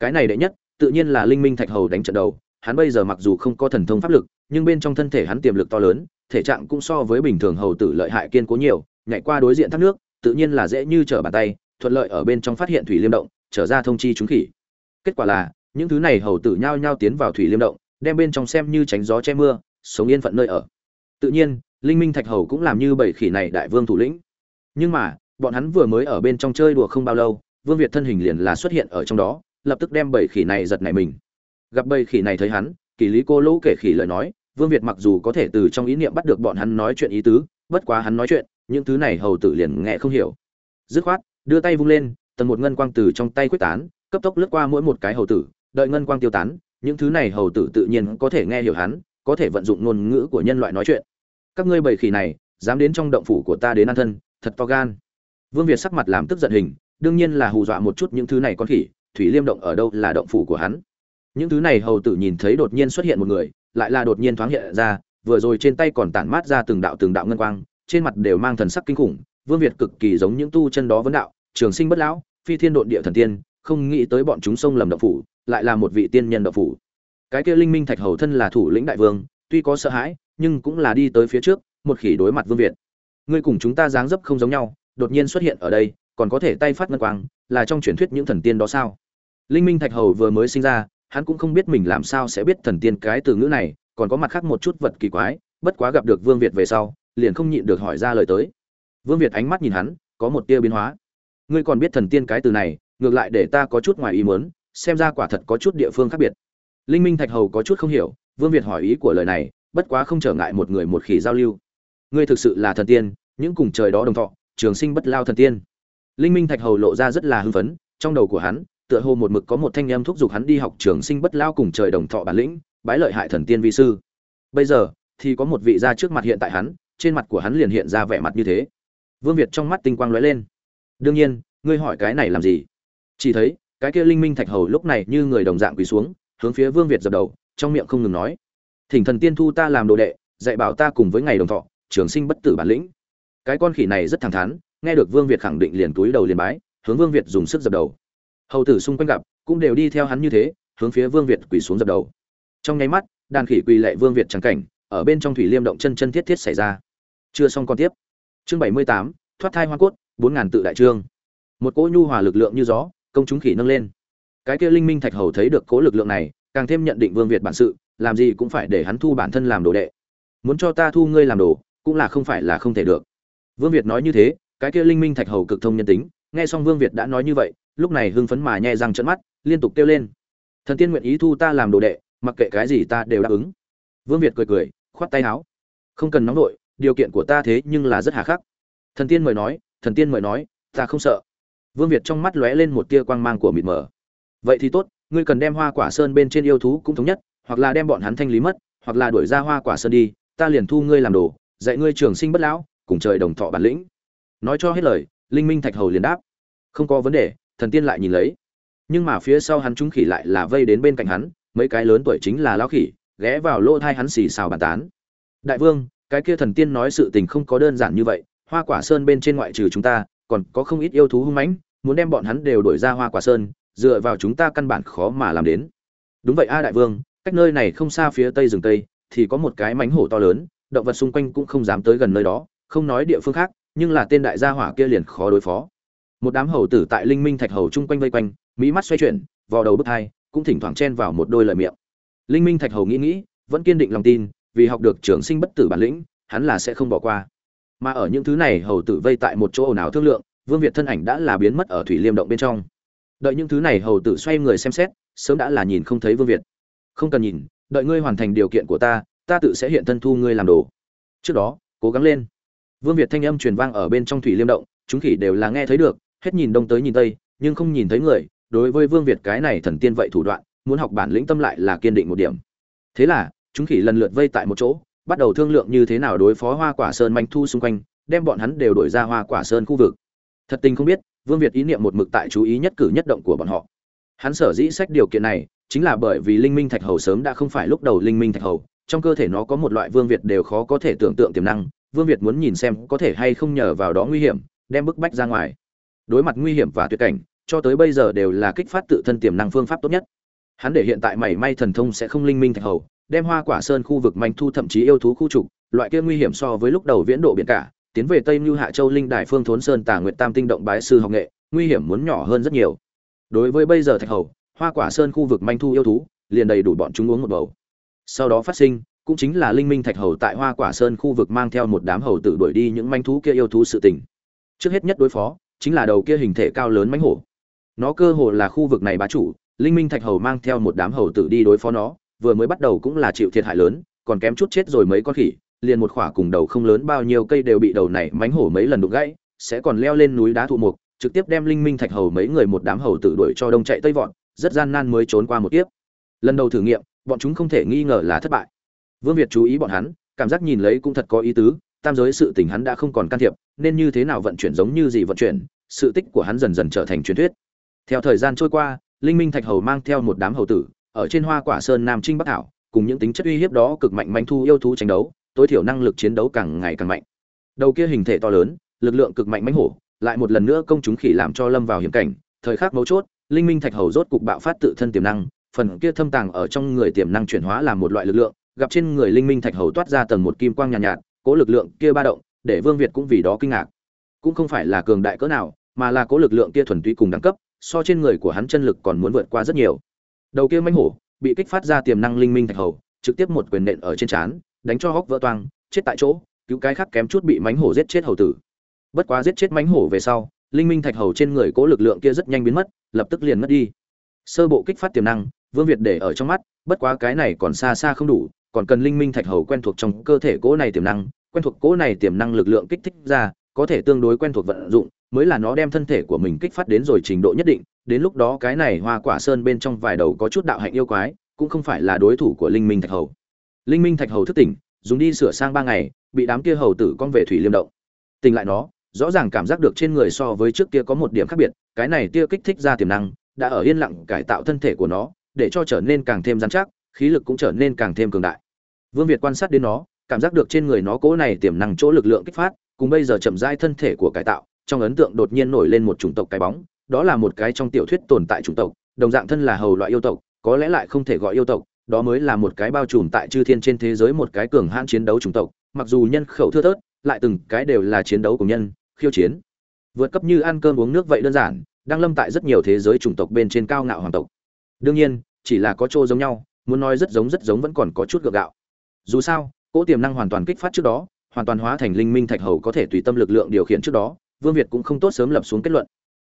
Cái này đệ nhất, tự nhiên là linh minh thạch hầu đánh trận đầu, hắn bây giờ mặc dù không có thần thông pháp lực, nhưng bên trong thân thể hắn tiềm lực to lớn, thể trạng cũng so với bình thường hầu tử lợi hại kiên cố nhiều nhảy qua đối diện thác nước, tự nhiên là dễ như trở bàn tay, thuận lợi ở bên trong phát hiện thủy liêm động, trở ra thông chi chúng khỉ. Kết quả là, những thứ này hầu tử nhao nhao tiến vào thủy liêm động, đem bên trong xem như tránh gió che mưa, sống yên phận nơi ở. Tự nhiên, linh minh thạch hầu cũng làm như bảy khỉ này đại vương thủ lĩnh. Nhưng mà, bọn hắn vừa mới ở bên trong chơi đùa không bao lâu, vương việt thân hình liền là xuất hiện ở trong đó, lập tức đem bảy khỉ này giật nảy mình. Gặp bảy khỉ này thấy hắn, kỳ lý cô lỗ kể khỉ lời nói, vương việt mặc dù có thể từ trong ý niệm bắt được bọn hắn nói chuyện ý tứ bất quá hắn nói chuyện, những thứ này hầu tử liền nghe không hiểu. Dứt khoát, đưa tay vung lên, tầng một ngân quang từ trong tay quyết tán, cấp tốc lướt qua mỗi một cái hầu tử, đợi ngân quang tiêu tán, những thứ này hầu tử tự nhiên có thể nghe hiểu hắn, có thể vận dụng ngôn ngữ của nhân loại nói chuyện. Các ngươi bầy khỉ này, dám đến trong động phủ của ta đến ăn thân, thật to gan. Vương việt sắc mặt làm tức giận hình, đương nhiên là hù dọa một chút những thứ này con khỉ, thủy liêm động ở đâu là động phủ của hắn. Những thứ này hầu tử nhìn thấy đột nhiên xuất hiện một người, lại là đột nhiên thoáng hiện ra vừa rồi trên tay còn tản mát ra từng đạo từng đạo ngân quang, trên mặt đều mang thần sắc kinh khủng, vương việt cực kỳ giống những tu chân đó vấn đạo, trường sinh bất lão, phi thiên độn địa thần tiên, không nghĩ tới bọn chúng sông lầm động phủ, lại là một vị tiên nhân động phủ. Cái kia linh minh thạch hầu thân là thủ lĩnh đại vương, tuy có sợ hãi, nhưng cũng là đi tới phía trước, một khỉ đối mặt vương việt. Ngươi cùng chúng ta dáng dấp không giống nhau, đột nhiên xuất hiện ở đây, còn có thể tay phát ngân quang, là trong truyền thuyết những thần tiên đó sao? Linh minh thạch hầu vừa mới sinh ra, hắn cũng không biết mình làm sao sẽ biết thần tiên cái từ ngữ này còn có mặt khác một chút vật kỳ quái, bất quá gặp được vương việt về sau, liền không nhịn được hỏi ra lời tới. Vương việt ánh mắt nhìn hắn, có một tia biến hóa. Ngươi còn biết thần tiên cái từ này, ngược lại để ta có chút ngoài ý muốn, xem ra quả thật có chút địa phương khác biệt. Linh minh thạch hầu có chút không hiểu, vương việt hỏi ý của lời này, bất quá không trở ngại một người một khỉ giao lưu. Ngươi thực sự là thần tiên, những cùng trời đó đồng thọ, trường sinh bất lao thần tiên. Linh minh thạch hầu lộ ra rất là hưng phấn, trong đầu của hắn, tựa hồ một mực có một thanh em thúc giục hắn đi học trường sinh bất lao cùng trời đồng thọ bản lĩnh bái lợi hại thần tiên vi sư. Bây giờ, thì có một vị ra trước mặt hiện tại hắn, trên mặt của hắn liền hiện ra vẻ mặt như thế. Vương việt trong mắt tinh quang lóe lên. Đương nhiên, ngươi hỏi cái này làm gì? Chỉ thấy, cái kia linh minh thạch hầu lúc này như người đồng dạng quỳ xuống, hướng phía vương việt dập đầu, trong miệng không ngừng nói, thỉnh thần tiên thu ta làm đồ đệ, dạy bảo ta cùng với ngày đồng thọ, trường sinh bất tử bản lĩnh. Cái con khỉ này rất thẳng thắn, nghe được vương việt khẳng định liền túi đầu liền bái, hướng vương việt dùng sức dập đầu. Hầu tử xung quanh gặp, cũng đều đi theo hắn như thế, hướng phía vương việt quỳ xuống dập đầu trong nháy mắt, đàn khỉ quỳ lệ vương việt trắng cảnh, ở bên trong thủy liêm động chân chân thiết thiết xảy ra. Chưa xong còn tiếp. Chương bảy mươi tám, thoát thai hoa cốt, bốn ngàn tự đại trương. Một cỗ nhu hòa lực lượng như gió, công chúng khỉ nâng lên. Cái kia linh minh thạch hầu thấy được cỗ lực lượng này, càng thêm nhận định vương việt bản sự, làm gì cũng phải để hắn thu bản thân làm đồ đệ. Muốn cho ta thu ngươi làm đồ, cũng là không phải là không thể được. Vương việt nói như thế, cái kia linh minh thạch hầu cực thông nhân tính, nghe xong vương việt đã nói như vậy, lúc này hưng phấn mà nhẹ răng trận mắt, liên tục kêu lên. Thần tiên nguyện ý thu ta làm đồ đệ mặc kệ cái gì ta đều đáp ứng. Vương việt cười cười, khoát tay áo. Không cần nóng đội điều kiện của ta thế nhưng là rất hà khắc. Thần tiên mời nói, thần tiên mời nói, ta không sợ. Vương việt trong mắt lóe lên một tia quang mang của mịt mờ. Vậy thì tốt, ngươi cần đem hoa quả sơn bên trên yêu thú cũng thống nhất, hoặc là đem bọn hắn thanh lý mất, hoặc là đuổi ra hoa quả sơn đi, ta liền thu ngươi làm đồ, dạy ngươi trường sinh bất lão, cùng trời đồng thọ bản lĩnh. Nói cho hết lời, linh minh thạch hầu liền đáp. Không có vấn đề, thần tiên lại nhìn lấy. Nhưng mà phía sau hắn chúng khỉ lại là vây đến bên cạnh hắn mấy cái lớn tuổi chính là lão khỉ, ghé vào lỗ thai hắn xì xào bàn tán. Đại vương, cái kia thần tiên nói sự tình không có đơn giản như vậy, hoa quả sơn bên trên ngoại trừ chúng ta, còn có không ít yêu thú hung mãnh, muốn đem bọn hắn đều đổi ra hoa quả sơn, dựa vào chúng ta căn bản khó mà làm đến. Đúng vậy a đại vương, cách nơi này không xa phía tây rừng tây, thì có một cái mánh hổ to lớn, động vật xung quanh cũng không dám tới gần nơi đó, không nói địa phương khác, nhưng là tên đại gia hỏa kia liền khó đối phó. Một đám hầu tử tại linh minh thạch hầu chung quanh vây quanh mỹ mắt xoay chuyển vào đầu bức hai cũng thỉnh thoảng chen vào một đôi lời miệng. Linh minh thạch hầu nghĩ nghĩ, vẫn kiên định lòng tin, vì học được trường sinh bất tử bản lĩnh, hắn là sẽ không bỏ qua. Mà ở những thứ này hầu tử vây tại một chỗ nào thương lượng, vương việt thân ảnh đã là biến mất ở thủy liêm động bên trong. Đợi những thứ này hầu tử xoay người xem xét, sớm đã là nhìn không thấy vương việt. Không cần nhìn, đợi ngươi hoàn thành điều kiện của ta ta tự sẽ hiện thân thu ngươi làm đồ. Trước đó, cố gắng lên. Vương việt thanh âm truyền vang ở bên trong thủy liêm động, chúng khỉ đều là nghe thấy được, hết nhìn đông tới nhìn tây, nhưng không nhìn thấy người đối với vương việt cái này thần tiên vậy thủ đoạn, muốn học bản lĩnh tâm lại là kiên định một điểm. Thế là, chúng khỉ lần lượt vây tại một chỗ, bắt đầu thương lượng như thế nào đối phó hoa quả sơn manh thu xung quanh, đem bọn hắn đều đổi ra hoa quả sơn khu vực. Thật tình không biết, vương việt ý niệm một mực tại chú ý nhất cử nhất động của bọn họ. Hắn sở dĩ sách điều kiện này, chính là bởi vì linh minh thạch hầu sớm đã không phải lúc đầu linh minh thạch hầu, trong cơ thể nó có một loại vương việt đều khó có thể tưởng tượng tiềm năng, vương việt muốn nhìn xem có thể hay không nhờ vào đó nguy hiểm, đem bức bách ra ngoài. Đối mặt nguy hiểm và tuyệt cảnh cho tới bây giờ đều là kích phát tự thân tiềm năng phương pháp tốt nhất. Hắn để hiện tại mảy may thần thông sẽ không linh minh thạch hầu, đem hoa quả sơn khu vực manh thu thậm chí yêu thú khu trục, loại kia nguy hiểm so với lúc đầu viễn độ biển cả, tiến về tây mưu hạ châu linh đài phương thốn sơn tà nguyệt tam tinh động bái sư học nghệ, nguy hiểm muốn nhỏ hơn rất nhiều. Đối với bây giờ thạch hầu, hoa quả sơn khu vực manh thu yêu thú, liền đầy đủ bọn chúng uống một bầu. Sau đó phát sinh, cũng chính là linh minh thạch hầu tại hoa quả sơn khu vực mang theo một đám hầu tử đuổi đi những manh thú kia yêu thú sự tình. Trước hết nhất đối phó, chính là đầu kia hình thể cao lớn mãnh hổ nó cơ hồ là khu vực này bá chủ, linh minh thạch hầu mang theo một đám hầu tử đi đối phó nó, vừa mới bắt đầu cũng là chịu thiệt hại lớn, còn kém chút chết rồi mấy con khỉ, liền một khỏa cùng đầu không lớn bao nhiêu cây đều bị đầu này mánh hổ mấy lần đục gãy, sẽ còn leo lên núi đá thụ mục, trực tiếp đem linh minh thạch hầu mấy người một đám hầu tử đuổi cho đông chạy tây vọn rất gian nan mới trốn qua một kiếp. Lần đầu thử nghiệm, bọn chúng không thể nghi ngờ là thất bại. Vương việt chú ý bọn hắn, cảm giác nhìn lấy cũng thật có ý tứ, tam giới sự tình hắn đã không còn can thiệp, nên như thế nào vận chuyển giống như gì vận chuyển, sự tích của hắn dần dần trở thành truyền thuyết theo thời gian trôi qua linh minh thạch hầu mang theo một đám hầu tử ở trên hoa quả sơn nam trinh bắc thảo cùng những tính chất uy hiếp đó cực mạnh manh thu yêu thú tranh đấu tối thiểu năng lực chiến đấu càng ngày càng mạnh. Đầu kia hình thể to lớn lực lượng cực mạnh mãnh hổ lại một lần nữa công chúng khỉ làm cho lâm vào hiểm cảnh. Thời khắc mấu chốt linh minh thạch hầu rốt cục bạo phát tự thân tiềm năng phần kia thâm tàng ở trong người tiềm năng chuyển hóa làm một loại lực lượng gặp trên người linh minh thạch hầu toát ra tầng một kim quang nhàn nhạt, nhạt cố lực lượng kia ba động để vương việt cũng vì đó kinh ngạc. Cũng không phải là cường đại cỡ nào mà là cố lực lượng kia thuần túy cùng đẳng cấp so trên người của hắn chân lực còn muốn vượt qua rất nhiều. Đầu kia manh hổ bị kích phát ra tiềm năng linh minh thạch hầu, trực tiếp một quyền nện ở trên trán, đánh cho hốc vỡ toang, chết tại chỗ, cứu cái khác kém chút bị mánh hổ giết chết hầu tử. Bất quá giết chết mánh hổ về sau, linh minh thạch hầu trên người cố lực lượng kia rất nhanh biến mất, lập tức liền mất đi. Sơ bộ kích phát tiềm năng, vương việt để ở trong mắt, bất quá cái này còn xa xa không đủ, còn cần linh minh thạch hầu quen thuộc trong cơ thể cố này tiềm năng, quen thuộc cố này tiềm năng lực lượng kích thích ra, có thể tương đối quen thuộc vận dụng mới là nó đem thân thể của mình kích phát đến rồi trình độ nhất định. Đến lúc đó cái này hoa quả sơn bên trong vài đầu có chút đạo hạnh yêu quái, cũng không phải là đối thủ của linh minh thạch hầu. Linh minh thạch hầu thức tỉnh, dùng đi sửa sang ba ngày, bị đám kia hầu tử con về thủy liêm động. Tỉnh lại nó, rõ ràng cảm giác được trên người so với trước kia có một điểm khác biệt, cái này tia kích thích ra tiềm năng, đã ở yên lặng cải tạo thân thể của nó, để cho trở nên càng thêm dán chắc, khí lực cũng trở nên càng thêm cường đại. Vương việt quan sát đến nó, cảm giác được trên người nó cố này tiềm năng chỗ lực lượng kích phát, cùng bây giờ chậm rãi thân thể của cải tạo trong ấn tượng đột nhiên nổi lên một chủng tộc cái bóng, đó là một cái trong tiểu thuyết tồn tại chủng tộc, đồng dạng thân là hầu loại yêu tộc, có lẽ lại không thể gọi yêu tộc, đó mới là một cái bao trùm tại chư thiên trên thế giới một cái cường hãn chiến đấu chủng tộc, mặc dù nhân khẩu thưa thớt, lại từng cái đều là chiến đấu của nhân, khiêu chiến. Vượt cấp như ăn cơm uống nước vậy đơn giản, đang lâm tại rất nhiều thế giới chủng tộc bên trên cao ngạo hoàng tộc. Đương nhiên, chỉ là có chỗ giống nhau, muốn nói rất giống rất giống vẫn còn có chút gượng gạo. Dù sao, cỗ tiềm năng hoàn toàn kích phát trước đó, hoàn toàn hóa thành linh minh thạch hầu có thể tùy tâm lực lượng điều khiển trước đó vương việt cũng không tốt sớm lập xuống kết luận.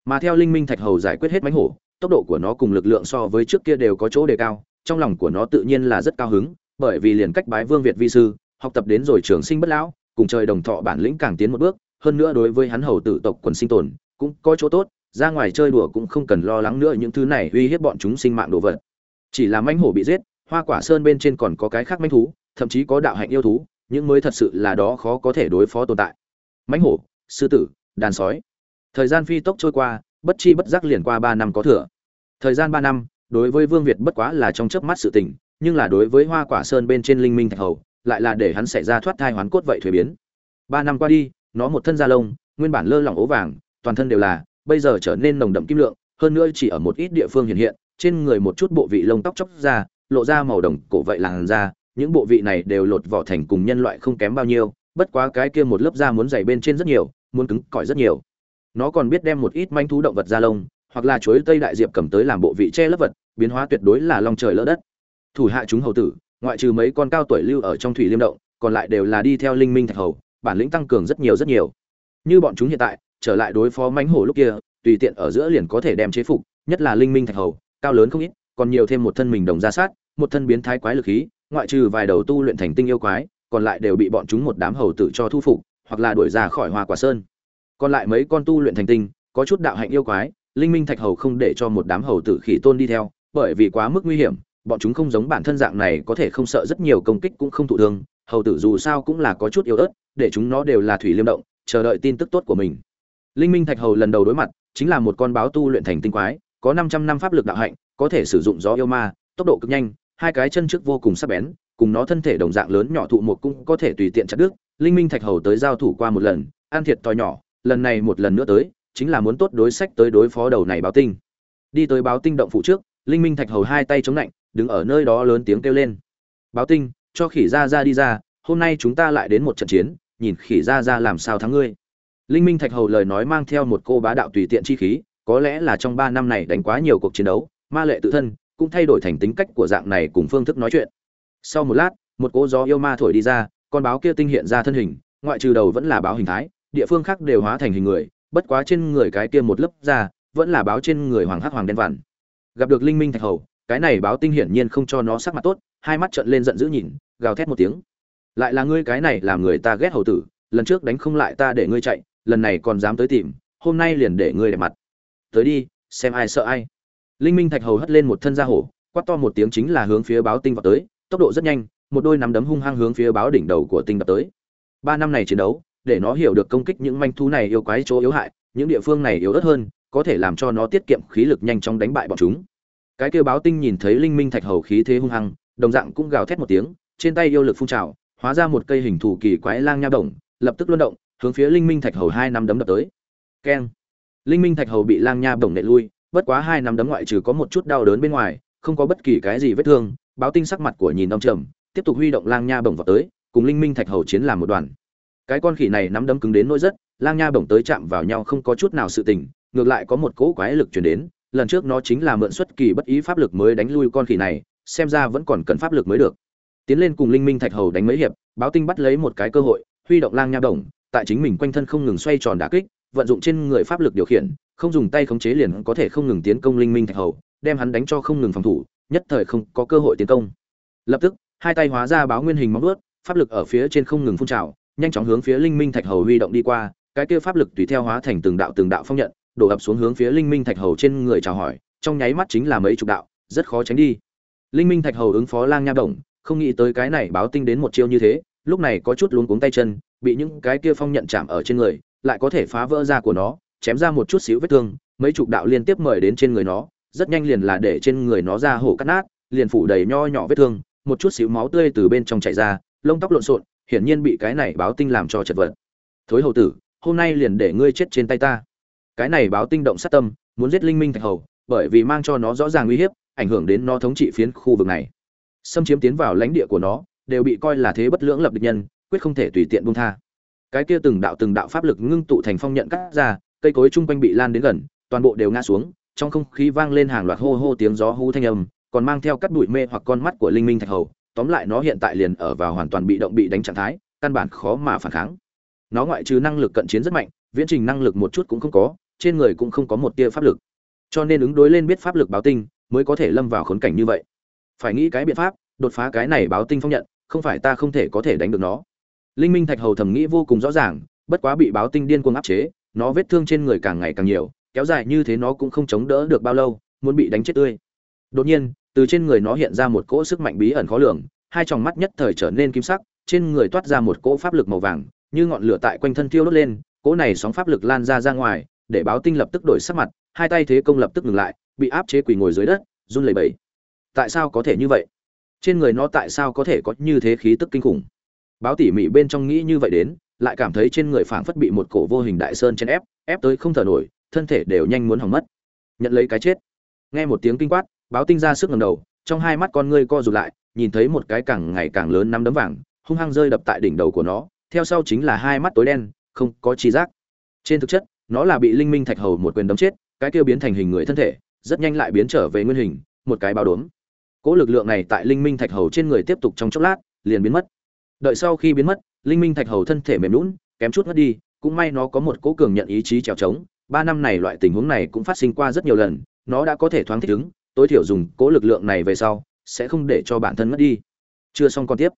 Mà theo linh minh thạch hầu giải quyết hết mãnh hổ, tốc độ của nó cùng lực lượng so với trước kia đều có chỗ đề cao, trong lòng của nó tự nhiên là rất cao hứng, bởi vì liền cách bái vương việt vi sư, học tập đến rồi trường sinh bất lão, cùng trời đồng thọ bản lĩnh càng tiến một bước, hơn nữa đối với hắn hầu tử tộc quần sinh tồn, cũng có chỗ tốt, ra ngoài chơi đùa cũng không cần lo lắng nữa những thứ này uy hiếp bọn chúng sinh mạng đồ vật. Chỉ là mãnh hổ bị giết, hoa quả sơn bên trên còn có cái khác manh thú, thậm chí có đạo hạnh yêu thú những mới thật sự là đó khó có thể đối phó tồn tại. Mãnh hổ, sư tử đàn sói. Thời gian phi tốc trôi qua, bất chi bất giác liền qua ba năm có thừa. Thời gian ba năm, đối với vương việt bất quá là trong chớp mắt sự tình, nhưng là đối với hoa quả sơn bên trên linh minh thạch hầu, lại là để hắn xảy ra thoát thai hoán cốt vậy thuế biến. Ba năm qua đi, nó một thân da lông, nguyên bản lơ lỏng ố vàng, toàn thân đều là, bây giờ trở nên nồng đậm kim lượng, hơn nữa chỉ ở một ít địa phương hiện hiện, trên người một chút bộ vị lông tóc chóc ra, lộ ra màu đồng cổ vậy làn da, những bộ vị này đều lột vỏ thành cùng nhân loại không kém bao nhiêu, bất quá cái kia một lớp da muốn dày bên trên rất nhiều muốn cứng cỏi rất nhiều. Nó còn biết đem một ít manh thú động vật da lông, hoặc là chuối tây đại diệp cầm tới làm bộ vị che lấp vật, biến hóa tuyệt đối là long trời lỡ đất. Thủ hạ chúng hầu tử, ngoại trừ mấy con cao tuổi lưu ở trong thủy liêm động, còn lại đều là đi theo linh minh thạch hầu, bản lĩnh tăng cường rất nhiều rất nhiều. Như bọn chúng hiện tại, trở lại đối phó mánh hổ lúc kia, tùy tiện ở giữa liền có thể đem chế phục, nhất là linh minh thạch hầu, cao lớn không ít, còn nhiều thêm một thân mình đồng ra sát, một thân biến thái quái lực khí, ngoại trừ vài đầu tu luyện thành tinh yêu quái, còn lại đều bị bọn chúng một đám hầu tử cho thu phục hoặc là đuổi ra khỏi hoa quả sơn. Còn lại mấy con tu luyện thành tinh, có chút đạo hạnh yêu quái, linh minh thạch hầu không để cho một đám hầu tử khỉ tôn đi theo, bởi vì quá mức nguy hiểm, bọn chúng không giống bản thân dạng này có thể không sợ rất nhiều công kích cũng không thụ thương, hầu tử dù sao cũng là có chút yếu ớt, để chúng nó đều là thủy liêm động, chờ đợi tin tức tốt của mình. Linh minh thạch hầu lần đầu đối mặt, chính là một con báo tu luyện thành tinh quái, có 500 năm pháp lực đạo hạnh, có thể sử dụng gió yêu ma, tốc độ cực nhanh, hai cái chân trước vô cùng sắc bén, cùng nó thân thể đồng dạng lớn nhỏ thụ một cũng có thể tùy tiện chặt đứt linh minh thạch hầu tới giao thủ qua một lần an thiệt to nhỏ, lần này một lần nữa tới, chính là muốn tốt đối sách tới đối phó đầu này báo tinh. Đi tới báo tinh động phủ trước, linh minh thạch hầu hai tay chống lạnh đứng ở nơi đó lớn tiếng kêu lên. Báo tinh, cho khỉ ra ra đi ra, hôm nay chúng ta lại đến một trận chiến, nhìn khỉ ra ra làm sao thắng ngươi. Linh minh thạch hầu lời nói mang theo một cô bá đạo tùy tiện chi khí, có lẽ là trong ba năm này đánh quá nhiều cuộc chiến đấu, ma lệ tự thân cũng thay đổi thành tính cách của dạng này cùng phương thức nói chuyện. Sau một lát, một cỗ gió yêu ma thổi đi ra con báo kia tinh hiện ra thân hình, ngoại trừ đầu vẫn là báo hình thái, địa phương khác đều hóa thành hình người, bất quá trên người cái kia một lớp da, vẫn là báo trên người hoàng hắc hoàng đen vằn. Gặp được linh minh thạch hầu, cái này báo tinh hiển nhiên không cho nó sắc mặt tốt, hai mắt trợn lên giận dữ nhìn, gào thét một tiếng. Lại là ngươi cái này làm người ta ghét hầu tử, lần trước đánh không lại ta để ngươi chạy, lần này còn dám tới tìm, hôm nay liền để ngươi để mặt. Tới đi, xem ai sợ ai. Linh minh thạch hầu hất lên một thân da hổ, quát to một tiếng chính là hướng phía báo tinh vọt tới, tốc độ rất nhanh một đôi nắm đấm hung hăng hướng phía báo đỉnh đầu của tinh đập tới. Ba năm này chiến đấu, để nó hiểu được công kích những manh thú này yêu quái chỗ yếu hại, những địa phương này yếu ớt hơn, có thể làm cho nó tiết kiệm khí lực nhanh chóng đánh bại bọn chúng. Cái kêu báo tinh nhìn thấy linh minh thạch hầu khí thế hung hăng, đồng dạng cũng gào thét một tiếng, trên tay yêu lực phun trào, hóa ra một cây hình thù kỳ quái lang nha đồng, lập tức luân động, hướng phía linh minh thạch hầu hai năm đấm đập tới. Keng. Linh minh thạch hầu bị lang nha bổng nệ lui, bất quá hai năm đấm ngoại trừ có một chút đau đớn bên ngoài, không có bất kỳ cái gì vết thương, báo tinh sắc mặt của nhìn ông trầm tiếp tục huy động lang nha bổng vào tới, cùng linh minh thạch hầu chiến làm một đoàn. Cái con khỉ này nắm đấm cứng đến nỗi rất, lang nha bổng tới chạm vào nhau không có chút nào sự tình, ngược lại có một cỗ quái lực chuyển đến, lần trước nó chính là mượn xuất kỳ bất ý pháp lực mới đánh lui con khỉ này, xem ra vẫn còn cần pháp lực mới được. Tiến lên cùng linh minh thạch hầu đánh mấy hiệp, báo tinh bắt lấy một cái cơ hội, huy động lang nha bổng, tại chính mình quanh thân không ngừng xoay tròn đả kích, vận dụng trên người pháp lực điều khiển, không dùng tay khống chế liền có thể không ngừng tiến công linh minh thạch hầu, đem hắn đánh cho không ngừng phòng thủ, nhất thời không có cơ hội tiến công. Lập tức hai tay hóa ra báo nguyên hình móng vuốt, pháp lực ở phía trên không ngừng phun trào, nhanh chóng hướng phía linh minh thạch hầu huy động đi qua, cái kia pháp lực tùy theo hóa thành từng đạo từng đạo phong nhận, đổ ập xuống hướng phía linh minh thạch hầu trên người chào hỏi, trong nháy mắt chính là mấy chục đạo, rất khó tránh đi. Linh minh thạch hầu ứng phó lang nha động không nghĩ tới cái này báo tinh đến một chiêu như thế, lúc này có chút luống cuống tay chân, bị những cái kia phong nhận chạm ở trên người, lại có thể phá vỡ da của nó, chém ra một chút xíu vết thương, mấy chục đạo liên tiếp mời đến trên người nó, rất nhanh liền là để trên người nó ra hổ cắt nát, liền phủ đầy nho nhỏ vết thương một chút xíu máu tươi từ bên trong chảy ra, lông tóc lộn xộn, hiển nhiên bị cái này báo tinh làm cho chật vật. Thối hầu tử, hôm nay liền để ngươi chết trên tay ta. Cái này báo tinh động sát tâm, muốn giết linh minh thạch hầu, bởi vì mang cho nó rõ ràng uy hiếp, ảnh hưởng đến nó thống trị phiến khu vực này. Xâm chiếm tiến vào lãnh địa của nó, đều bị coi là thế bất lưỡng lập địch nhân, quyết không thể tùy tiện buông tha. Cái kia từng đạo từng đạo pháp lực ngưng tụ thành phong nhận cắt ra, cây cối chung quanh bị lan đến gần, toàn bộ đều ngã xuống, trong không khí vang lên hàng loạt hô hô tiếng gió hú thanh âm còn mang theo cắt bụi mê hoặc con mắt của linh minh thạch hầu, tóm lại nó hiện tại liền ở vào hoàn toàn bị động bị đánh trạng thái, căn bản khó mà phản kháng. Nó ngoại trừ năng lực cận chiến rất mạnh, viễn trình năng lực một chút cũng không có, trên người cũng không có một tia pháp lực. Cho nên ứng đối lên biết pháp lực báo tinh, mới có thể lâm vào khốn cảnh như vậy. Phải nghĩ cái biện pháp, đột phá cái này báo tinh phong nhận, không phải ta không thể có thể đánh được nó. Linh minh thạch hầu thầm nghĩ vô cùng rõ ràng, bất quá bị báo tinh điên cuồng áp chế, nó vết thương trên người càng ngày càng nhiều, kéo dài như thế nó cũng không chống đỡ được bao lâu, muốn bị đánh chết tươi. Đột nhiên từ trên người nó hiện ra một cỗ sức mạnh bí ẩn khó lường, hai tròng mắt nhất thời trở nên kim sắc, trên người toát ra một cỗ pháp lực màu vàng, như ngọn lửa tại quanh thân thiêu đốt lên, cỗ này sóng pháp lực lan ra ra ngoài, để báo tinh lập tức đổi sắc mặt, hai tay thế công lập tức ngừng lại, bị áp chế quỳ ngồi dưới đất, run lẩy bẩy. Tại sao có thể như vậy? Trên người nó tại sao có thể có như thế khí tức kinh khủng? Báo tỉ mỉ bên trong nghĩ như vậy đến, lại cảm thấy trên người phảng phất bị một cổ vô hình đại sơn chen ép ép tới không thở nổi, thân thể đều nhanh muốn hỏng mất. Nhận lấy cái chết. Nghe một tiếng kinh quát báo tinh ra sức ngầm đầu, trong hai mắt con ngươi co rụt lại, nhìn thấy một cái càng ngày càng lớn nắm đấm vàng, hung hăng rơi đập tại đỉnh đầu của nó, theo sau chính là hai mắt tối đen, không có chi giác. Trên thực chất, nó là bị linh minh thạch hầu một quyền đấm chết, cái kia biến thành hình người thân thể, rất nhanh lại biến trở về nguyên hình, một cái báo đốm. Cỗ lực lượng này tại linh minh thạch hầu trên người tiếp tục trong chốc lát, liền biến mất. Đợi sau khi biến mất, linh minh thạch hầu thân thể mềm lún kém chút mất đi, cũng may nó có một cỗ cường nhận ý chí trèo trống, ba năm này loại tình huống này cũng phát sinh qua rất nhiều lần, nó đã có thể thoáng thích ứng tối thiểu dùng cố lực lượng này về sau, sẽ không để cho bản thân mất đi. Chưa xong còn tiếp.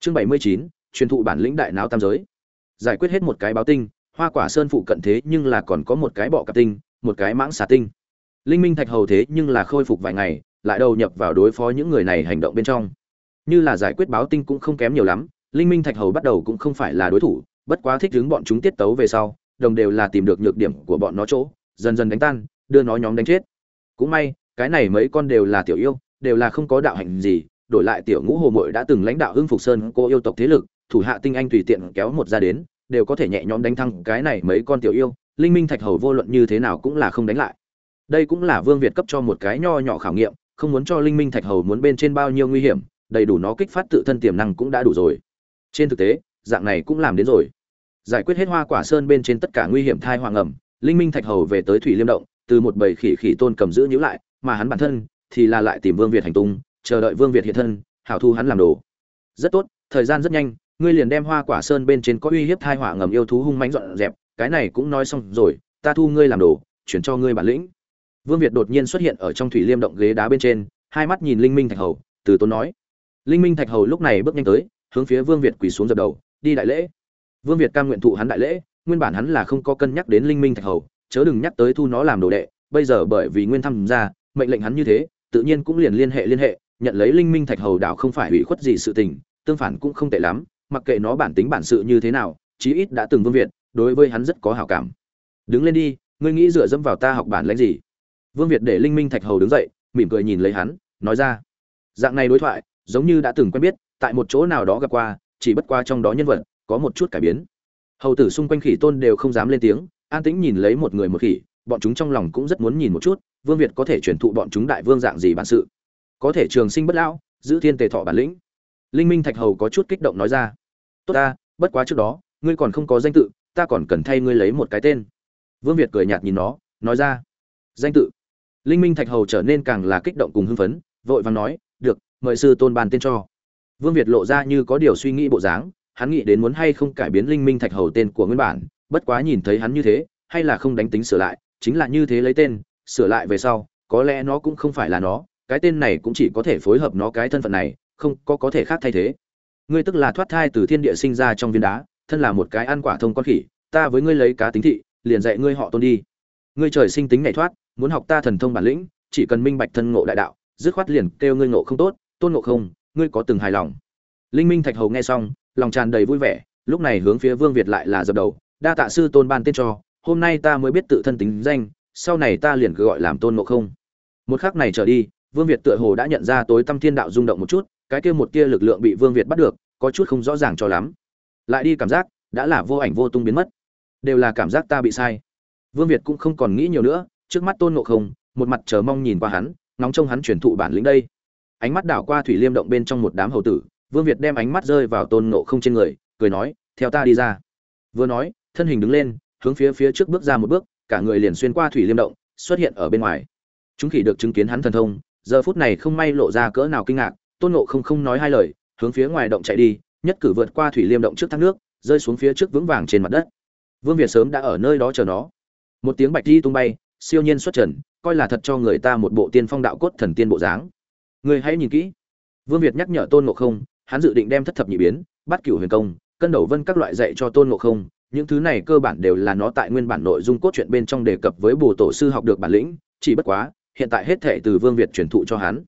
Chương bảy mươi chín, truyền thụ bản lĩnh đại não tam giới. Giải quyết hết một cái báo tinh, hoa quả sơn phụ cận thế nhưng là còn có một cái bọ cạp tinh, một cái mãng xà tinh. Linh minh thạch hầu thế nhưng là khôi phục vài ngày, lại đầu nhập vào đối phó những người này hành động bên trong. Như là giải quyết báo tinh cũng không kém nhiều lắm, linh minh thạch hầu bắt đầu cũng không phải là đối thủ, bất quá thích đứng bọn chúng tiết tấu về sau, đồng đều là tìm được nhược điểm của bọn nó chỗ, dần dần đánh tan, đưa nó nhóm đánh chết. Cũng may cái này mấy con đều là tiểu yêu, đều là không có đạo hạnh gì, đổi lại tiểu ngũ hồ muội đã từng lãnh đạo hưng phục sơn cô yêu tộc thế lực, thủ hạ tinh anh tùy tiện kéo một ra đến, đều có thể nhẹ nhõm đánh thăng cái này mấy con tiểu yêu, linh minh thạch hầu vô luận như thế nào cũng là không đánh lại. Đây cũng là vương việt cấp cho một cái nho nhỏ khảo nghiệm, không muốn cho linh minh thạch hầu muốn bên trên bao nhiêu nguy hiểm, đầy đủ nó kích phát tự thân tiềm năng cũng đã đủ rồi. Trên thực tế, dạng này cũng làm đến rồi. Giải quyết hết hoa quả sơn bên trên tất cả nguy hiểm thai hoàng ẩm, linh minh thạch hầu về tới thủy liêm động, từ một bầy khỉ khỉ tôn cầm giữ nhữ lại mà hắn bản thân thì là lại tìm vương việt hành tung, chờ đợi vương việt hiện thân, hảo thu hắn làm đồ. Rất tốt, thời gian rất nhanh, ngươi liền đem hoa quả sơn bên trên có uy hiếp thai họa ngầm yêu thú hung mãnh dọn dẹp, cái này cũng nói xong rồi, ta thu ngươi làm đồ, chuyển cho ngươi bản lĩnh. Vương việt đột nhiên xuất hiện ở trong thủy liêm động ghế đá bên trên, hai mắt nhìn linh minh thạch hầu, từ tốn nói. Linh minh thạch hầu lúc này bước nhanh tới, hướng phía vương việt quỳ xuống dập đầu, đi đại lễ. Vương việt cam nguyện thụ hắn đại lễ, nguyên bản hắn là không có cân nhắc đến linh minh thạch hầu, chớ đừng nhắc tới thu nó làm đồ đệ, bây giờ bởi vì nguyên tham ra mệnh lệnh hắn như thế, tự nhiên cũng liền liên hệ liên hệ, nhận lấy linh minh thạch hầu đảo không phải ủy khuất gì sự tình, tương phản cũng không tệ lắm, mặc kệ nó bản tính bản sự như thế nào, chí ít đã từng vương việt, đối với hắn rất có hảo cảm. Đứng lên đi, ngươi nghĩ dựa dẫm vào ta học bản lãnh gì? Vương việt để linh minh thạch hầu đứng dậy, mỉm cười nhìn lấy hắn, nói ra. Dạng này đối thoại, giống như đã từng quen biết, tại một chỗ nào đó gặp qua, chỉ bất qua trong đó nhân vật, có một chút cải biến. Hầu tử xung quanh khỉ tôn đều không dám lên tiếng, an tĩnh nhìn lấy một người một khỉ, bọn chúng trong lòng cũng rất muốn nhìn một chút vương việt có thể truyền thụ bọn chúng đại vương dạng gì bản sự? Có thể trường sinh bất lão, giữ thiên tề thọ bản lĩnh. Linh minh thạch hầu có chút kích động nói ra. Tốt ta, bất quá trước đó, ngươi còn không có danh tự, ta còn cần thay ngươi lấy một cái tên. Vương việt cười nhạt nhìn nó, nói ra. Danh tự. Linh minh thạch hầu trở nên càng là kích động cùng hưng phấn, vội vàng nói, được, mời sư tôn bàn tên cho. Vương việt lộ ra như có điều suy nghĩ bộ dáng, hắn nghĩ đến muốn hay không cải biến linh minh thạch hầu tên của nguyên bản, bất quá nhìn thấy hắn như thế, hay là không đánh tính sửa lại, chính là như thế lấy tên sửa lại về sau, có lẽ nó cũng không phải là nó, cái tên này cũng chỉ có thể phối hợp nó cái thân phận này, không có có thể khác thay thế. Ngươi tức là thoát thai từ thiên địa sinh ra trong viên đá, thân là một cái ăn quả thông con khỉ, ta với ngươi lấy cá tính thị, liền dạy ngươi họ tôn đi. Ngươi trời sinh tính này thoát, muốn học ta thần thông bản lĩnh, chỉ cần minh bạch thân ngộ đại đạo, dứt khoát liền kêu ngươi ngộ không tốt, tôn ngộ không, ngươi có từng hài lòng. Linh minh thạch hầu nghe xong, lòng tràn đầy vui vẻ, lúc này hướng phía vương việt lại là dập đầu, đa tạ sư tôn ban tên cho, hôm nay ta mới biết tự thân tính danh sau này ta liền cứ gọi làm tôn ngộ không. Một khắc này trở đi, vương việt tựa hồ đã nhận ra tối tâm thiên đạo rung động một chút, cái kia một tia lực lượng bị vương việt bắt được, có chút không rõ ràng cho lắm. Lại đi cảm giác, đã là vô ảnh vô tung biến mất. Đều là cảm giác ta bị sai. Vương việt cũng không còn nghĩ nhiều nữa, trước mắt tôn ngộ không, một mặt chờ mong nhìn qua hắn nóng trông hắn chuyển thụ bản lĩnh đây. Ánh mắt đảo qua thủy liêm động bên trong một đám hầu tử, vương việt đem ánh mắt rơi vào tôn ngộ không trên người, cười nói, theo ta đi ra. Vừa nói, thân hình đứng lên, hướng phía phía trước bước ra một bước cả người liền xuyên qua thủy liêm động, xuất hiện ở bên ngoài. Chúng khỉ được chứng kiến hắn thần thông, giờ phút này không may lộ ra cỡ nào kinh ngạc, tôn ngộ không không nói hai lời, hướng phía ngoài động chạy đi, nhất cử vượt qua thủy liêm động trước thác nước, rơi xuống phía trước vững vàng trên mặt đất. Vương việt sớm đã ở nơi đó chờ nó. Một tiếng bạch di tung bay, siêu nhiên xuất trần, coi là thật cho người ta một bộ tiên phong đạo cốt thần tiên bộ dáng. Người hãy nhìn kỹ. Vương việt nhắc nhở tôn ngộ không, hắn dự định đem thất thập nhị biến, bắt cửu huyền công, cân đầu vân các loại dạy cho tôn ngộ không những thứ này cơ bản đều là nó tại nguyên bản nội dung cốt truyện bên trong đề cập với bồ tổ sư học được bản lĩnh, chỉ bất quá, hiện tại hết thệ từ vương việt truyền thụ cho hắn.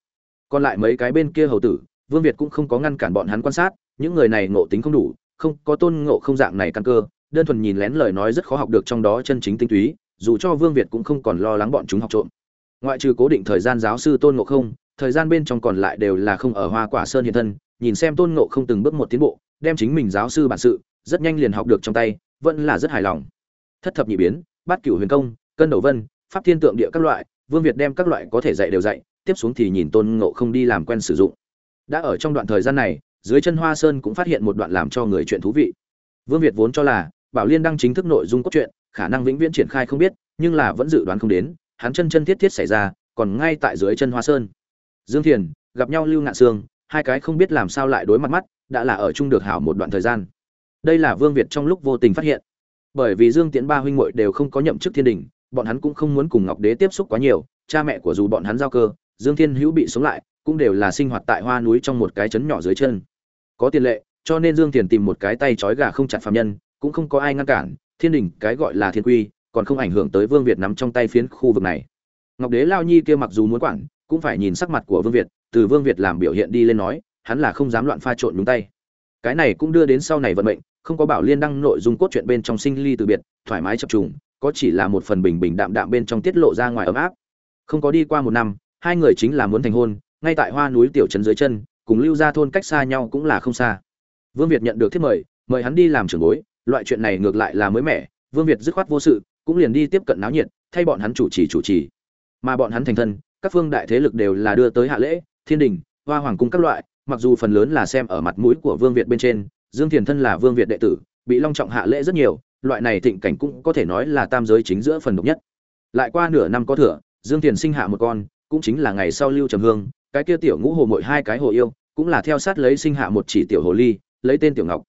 Còn lại mấy cái bên kia hầu tử, vương việt cũng không có ngăn cản bọn hắn quan sát, những người này ngộ tính không đủ, không có tôn ngộ không dạng này căn cơ, đơn thuần nhìn lén lời nói rất khó học được trong đó chân chính tinh túy, dù cho vương việt cũng không còn lo lắng bọn chúng học trộm. Ngoại trừ cố định thời gian giáo sư tôn ngộ không, thời gian bên trong còn lại đều là không ở hoa quả sơn hiện thân, nhìn xem tôn ngộ không từng bước một tiến bộ, đem chính mình giáo sư bản sự, rất nhanh liền học được trong tay vẫn là rất hài lòng. Thất thập nhị biến, bát cửu huyền công, cân đầu vân, pháp thiên tượng địa các loại, vương việt đem các loại có thể dạy đều dạy, tiếp xuống thì nhìn tôn ngộ không đi làm quen sử dụng. Đã ở trong đoạn thời gian này, dưới chân hoa sơn cũng phát hiện một đoạn làm cho người chuyện thú vị. Vương việt vốn cho là, bảo liên đăng chính thức nội dung cốt truyện, khả năng vĩnh viễn triển khai không biết, nhưng là vẫn dự đoán không đến, hắn chân chân thiết thiết xảy ra, còn ngay tại dưới chân hoa sơn. Dương thiền, gặp nhau lưu ngạn sương, hai cái không biết làm sao lại đối mặt mắt, đã là ở chung được hảo một đoạn thời gian đây là vương việt trong lúc vô tình phát hiện. Bởi vì dương tiễn ba huynh muội đều không có nhậm chức thiên đình, bọn hắn cũng không muốn cùng ngọc đế tiếp xúc quá nhiều, cha mẹ của dù bọn hắn giao cơ, dương thiên hữu bị sống lại, cũng đều là sinh hoạt tại hoa núi trong một cái trấn nhỏ dưới chân. Có tiền lệ, cho nên dương tiền tìm một cái tay trói gà không chặt phạm nhân, cũng không có ai ngăn cản, thiên đình cái gọi là thiên quy, còn không ảnh hưởng tới vương việt nắm trong tay phiến khu vực này. Ngọc đế lao nhi kia mặc dù muốn quản, cũng phải nhìn sắc mặt của vương việt, từ vương việt làm biểu hiện đi lên nói, hắn là không dám loạn pha trộn nhúng tay. Cái này cũng đưa đến sau này vận mệnh không có bảo liên đăng nội dung cốt truyện bên trong sinh ly từ biệt, thoải mái chập trùng, có chỉ là một phần bình bình đạm đạm bên trong tiết lộ ra ngoài ấm áp. Không có đi qua một năm, hai người chính là muốn thành hôn, ngay tại hoa núi tiểu trấn dưới chân, cùng lưu ra thôn cách xa nhau cũng là không xa. Vương việt nhận được thiết mời mời hắn đi làm trưởng bối, loại chuyện này ngược lại là mới mẻ, vương việt dứt khoát vô sự, cũng liền đi tiếp cận náo nhiệt, thay bọn hắn chủ trì chủ trì. Mà bọn hắn thành thân, các phương đại thế lực đều là đưa tới hạ lễ, thiên đình, hoa hoàng cung các loại, mặc dù phần lớn là xem ở mặt mũi của vương việt bên trên dương thiền thân là vương việt đệ tử, bị long trọng hạ lễ rất nhiều, loại này thịnh cảnh cũng có thể nói là tam giới chính giữa phần độc nhất. Lại qua nửa năm có thừa, dương thiền sinh hạ một con, cũng chính là ngày sau lưu trầm hương, cái kia tiểu ngũ hồ mội hai cái hồ yêu, cũng là theo sát lấy sinh hạ một chỉ tiểu hồ ly, lấy tên tiểu ngọc.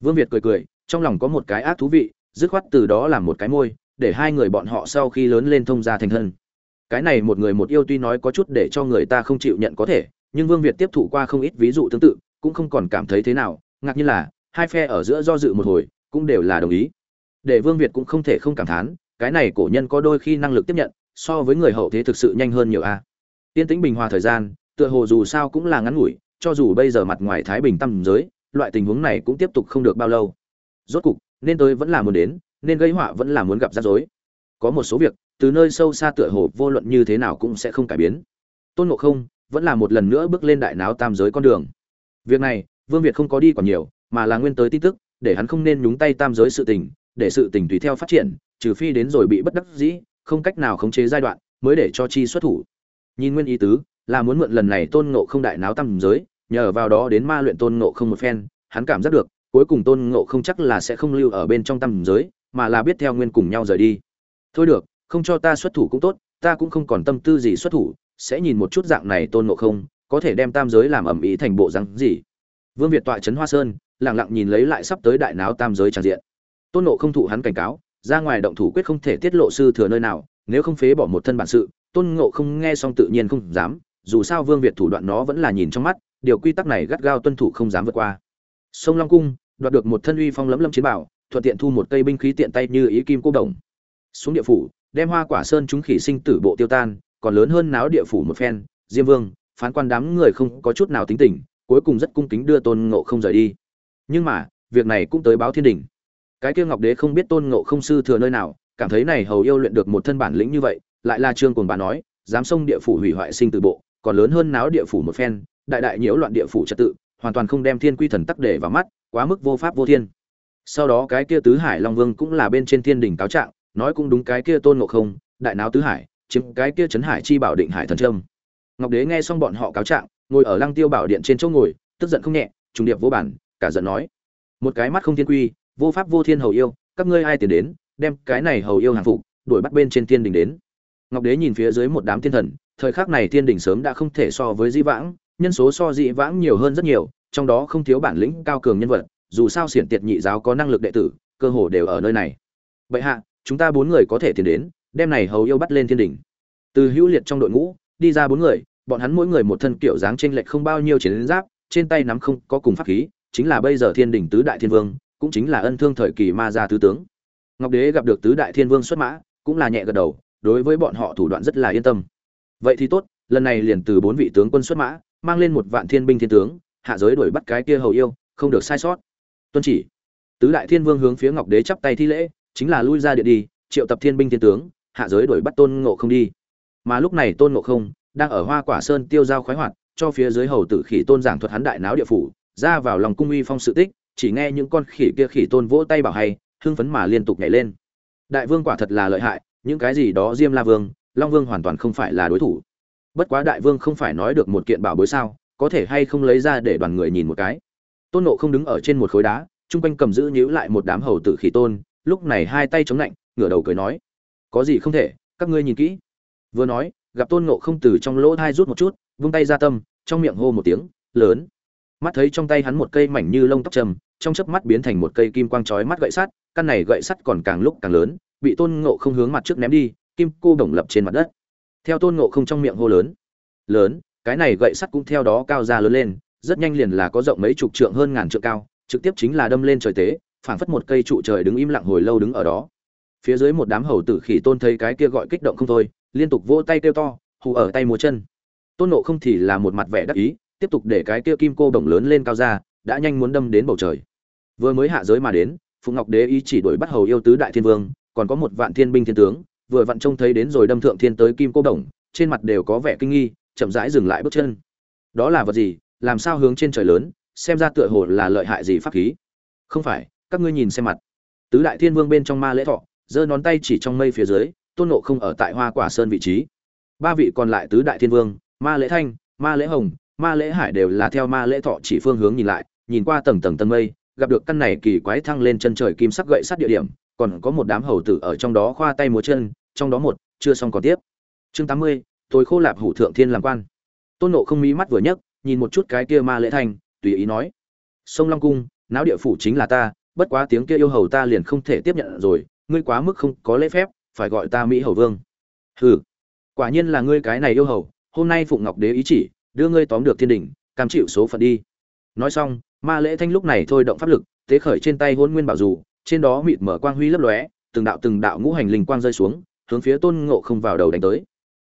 Vương việt cười cười, trong lòng có một cái ác thú vị, dứt khoát từ đó làm một cái môi, để hai người bọn họ sau khi lớn lên thông gia thành thân. Cái này một người một yêu tuy nói có chút để cho người ta không chịu nhận có thể, nhưng vương việt tiếp thụ qua không ít ví dụ tương tự, cũng không còn cảm thấy thế nào ngạc nhiên là, hai phe ở giữa do dự một hồi, cũng đều là đồng ý. Để vương việt cũng không thể không cảm thán, cái này cổ nhân có đôi khi năng lực tiếp nhận, so với người hậu thế thực sự nhanh hơn nhiều a. Tiên tĩnh bình hòa thời gian, tựa hồ dù sao cũng là ngắn ngủi, cho dù bây giờ mặt ngoài thái bình tâm giới, loại tình huống này cũng tiếp tục không được bao lâu. Rốt cục, nên tôi vẫn là muốn đến, nên gây họa vẫn là muốn gặp rắc rối. Có một số việc, từ nơi sâu xa tựa hồ vô luận như thế nào cũng sẽ không cải biến. Tôn ngộ không vẫn là một lần nữa bước lên đại náo tam giới con đường. Việc này vương việt không có đi còn nhiều, mà là nguyên tới tin tức, để hắn không nên nhúng tay tam giới sự tình, để sự tình tùy theo phát triển, trừ phi đến rồi bị bất đắc dĩ, không cách nào khống chế giai đoạn, mới để cho chi xuất thủ. Nhìn nguyên ý tứ, là muốn mượn lần này tôn ngộ không đại náo tam giới, nhờ vào đó đến ma luyện tôn ngộ không một phen, hắn cảm giác được, cuối cùng tôn ngộ không chắc là sẽ không lưu ở bên trong tam giới, mà là biết theo nguyên cùng nhau rời đi. Thôi được, không cho ta xuất thủ cũng tốt, ta cũng không còn tâm tư gì xuất thủ, sẽ nhìn một chút dạng này tôn ngộ không, có thể đem tam giới làm ẩm ý thành bộ răng gì vương việt tọa trấn hoa sơn lẳng lặng nhìn lấy lại sắp tới đại náo tam giới tràn diện. Tôn ngộ không thụ hắn cảnh cáo, ra ngoài động thủ quyết không thể tiết lộ sư thừa nơi nào, nếu không phế bỏ một thân bản sự, tôn ngộ không nghe xong tự nhiên không dám, dù sao vương việt thủ đoạn nó vẫn là nhìn trong mắt, điều quy tắc này gắt gao tuân thủ không dám vượt qua. Sông long cung, đoạt được một thân uy phong lấm lâm chiến bảo, thuận tiện thu một cây binh khí tiện tay như ý kim cô đồng. Xuống địa phủ, đem hoa quả sơn chúng khỉ sinh tử bộ tiêu tan, còn lớn hơn náo địa phủ một phen, diêm vương, phán quan đám người không có chút nào tính tình cuối cùng rất cung kính đưa tôn ngộ không rời đi. Nhưng mà, việc này cũng tới báo thiên đình. Cái kia ngọc đế không biết tôn ngộ không sư thừa nơi nào, cảm thấy này hầu yêu luyện được một thân bản lĩnh như vậy, lại là trương cồn bà nói dám xông địa phủ hủy hoại sinh tử bộ, còn lớn hơn náo địa phủ một phen, đại đại nhiễu loạn địa phủ trật tự, hoàn toàn không đem thiên quy thần tắc để vào mắt, quá mức vô pháp vô thiên. Sau đó cái kia tứ hải long vương cũng là bên trên thiên đình cáo trạng, nói cũng đúng cái kia tôn ngộ không, đại náo tứ hải, chiếm cái kia trấn hải chi bảo định hải thần trâm ngọc đế nghe xong bọn họ cáo trạng ngồi ở lăng tiêu bảo điện trên chỗ ngồi, tức giận không nhẹ, trùng điệp vô bản, cả giận nói, một cái mắt không thiên quy, vô pháp vô thiên hầu yêu, các ngươi ai tiền đến, đem cái này hầu yêu hàng phục, đuổi bắt bên trên thiên đình đến. Ngọc đế nhìn phía dưới một đám thiên thần, thời khắc này thiên đình sớm đã không thể so với dĩ vãng, nhân số so dĩ vãng nhiều hơn rất nhiều, trong đó không thiếu bản lĩnh cao cường nhân vật, dù sao xiển tiệt nhị giáo có năng lực đệ tử, cơ hồ đều ở nơi này. Vậy hạ, chúng ta bốn người có thể tiến đến, đem này hầu yêu bắt lên thiên đình. Từ hữu liệt trong đội ngũ, đi ra bốn người bọn hắn mỗi người một thân kiểu dáng trên lệch không bao nhiêu chiến giáp, trên tay nắm không có cùng pháp khí, chính là bây giờ thiên đình tứ đại thiên vương, cũng chính là ân thương thời kỳ ma gia tứ tướng. Ngọc đế gặp được tứ đại thiên vương xuất mã, cũng là nhẹ gật đầu, đối với bọn họ thủ đoạn rất là yên tâm. Vậy thì tốt, lần này liền từ bốn vị tướng quân xuất mã, mang lên một vạn thiên binh thiên tướng, hạ giới đuổi bắt cái kia hầu yêu, không được sai sót. Tuân chỉ. Tứ đại thiên vương hướng phía ngọc đế chắp tay thi lễ, chính là lui ra địa đi, triệu tập thiên binh thiên tướng, hạ giới đuổi bắt tôn ngộ không đi. Mà lúc này tôn ngộ không đang ở hoa quả sơn tiêu giao khoái hoạt, cho phía dưới hầu tử khỉ tôn giảng thuật hắn đại náo địa phủ, ra vào lòng cung uy phong sự tích, chỉ nghe những con khỉ kia khỉ tôn vỗ tay bảo hay, hưng phấn mà liên tục nhảy lên. Đại vương quả thật là lợi hại, những cái gì đó diêm la vương, long vương hoàn toàn không phải là đối thủ. Bất quá đại vương không phải nói được một kiện bảo bối sao, có thể hay không lấy ra để đoàn người nhìn một cái. Tôn nộ không đứng ở trên một khối đá, chung quanh cầm giữ nhíu lại một đám hầu tử khỉ tôn, lúc này hai tay chống lạnh, ngửa đầu cười nói, có gì không thể, các ngươi nhìn kỹ. Vừa nói gặp tôn ngộ không từ trong lỗ thai rút một chút, vung tay ra tâm, trong miệng hô một tiếng, lớn. Mắt thấy trong tay hắn một cây mảnh như lông tóc trầm, trong chớp mắt biến thành một cây kim quang chói mắt gậy sắt, căn này gậy sắt còn càng lúc càng lớn, bị tôn ngộ không hướng mặt trước ném đi, kim cô đồng lập trên mặt đất. Theo tôn ngộ không trong miệng hô lớn lớn, cái này gậy sắt cũng theo đó cao ra lớn lên, rất nhanh liền là có rộng mấy chục trượng hơn ngàn trượng cao, trực tiếp chính là đâm lên trời tế, phảng phất một cây trụ trời đứng im lặng hồi lâu đứng ở đó. Phía dưới một đám hầu tử khỉ tôn thấy cái kia gọi kích động không thôi liên tục vỗ tay kêu to, hù ở tay múa chân. Tôn nộ không thì là một mặt vẻ đắc ý, tiếp tục để cái kia kim cô đồng lớn lên cao ra, đã nhanh muốn đâm đến bầu trời. Vừa mới hạ giới mà đến, phụng ngọc đế ý chỉ đuổi bắt hầu yêu tứ đại thiên vương, còn có một vạn thiên binh thiên tướng, vừa vặn trông thấy đến rồi đâm thượng thiên tới kim cô đồng, trên mặt đều có vẻ kinh nghi, chậm rãi dừng lại bước chân. Đó là vật gì, làm sao hướng trên trời lớn, xem ra tựa hồ là lợi hại gì pháp khí. Không phải, các ngươi nhìn xem mặt. Tứ đại thiên vương bên trong ma lễ thọ, giơ ngón tay chỉ trong mây phía dưới tôn nộ không ở tại hoa quả sơn vị trí. Ba vị còn lại tứ đại thiên vương, ma lễ thanh, ma lễ hồng, ma lễ hải đều là theo ma lễ thọ chỉ phương hướng nhìn lại, nhìn qua tầng tầng tầng mây, gặp được căn này kỳ quái thăng lên chân trời kim sắc gậy sắt địa điểm, còn có một đám hầu tử ở trong đó khoa tay múa chân, trong đó một, chưa xong còn tiếp. Chương tám mươi, tôi khô lạp hủ thượng thiên làm quan. Tôn nộ không mí mắt vừa nhấc, nhìn một chút cái kia ma lễ thanh, tùy ý nói, sông long cung náo địa phủ chính là ta, bất quá tiếng kia yêu hầu ta liền không thể tiếp nhận rồi, ngươi quá mức không có lễ phép phải gọi ta mỹ hầu vương. Hừ, quả nhiên là ngươi cái này yêu hầu, hôm nay phụng ngọc đế ý chỉ, đưa ngươi tóm được thiên đình, cam chịu số phận đi. Nói xong, ma lễ thanh lúc này thôi động pháp lực, tế khởi trên tay hôn nguyên bảo dù, trên đó mịt mở quang huy lấp lóe, từng đạo từng đạo ngũ hành linh quang rơi xuống, hướng phía tôn ngộ không vào đầu đánh tới.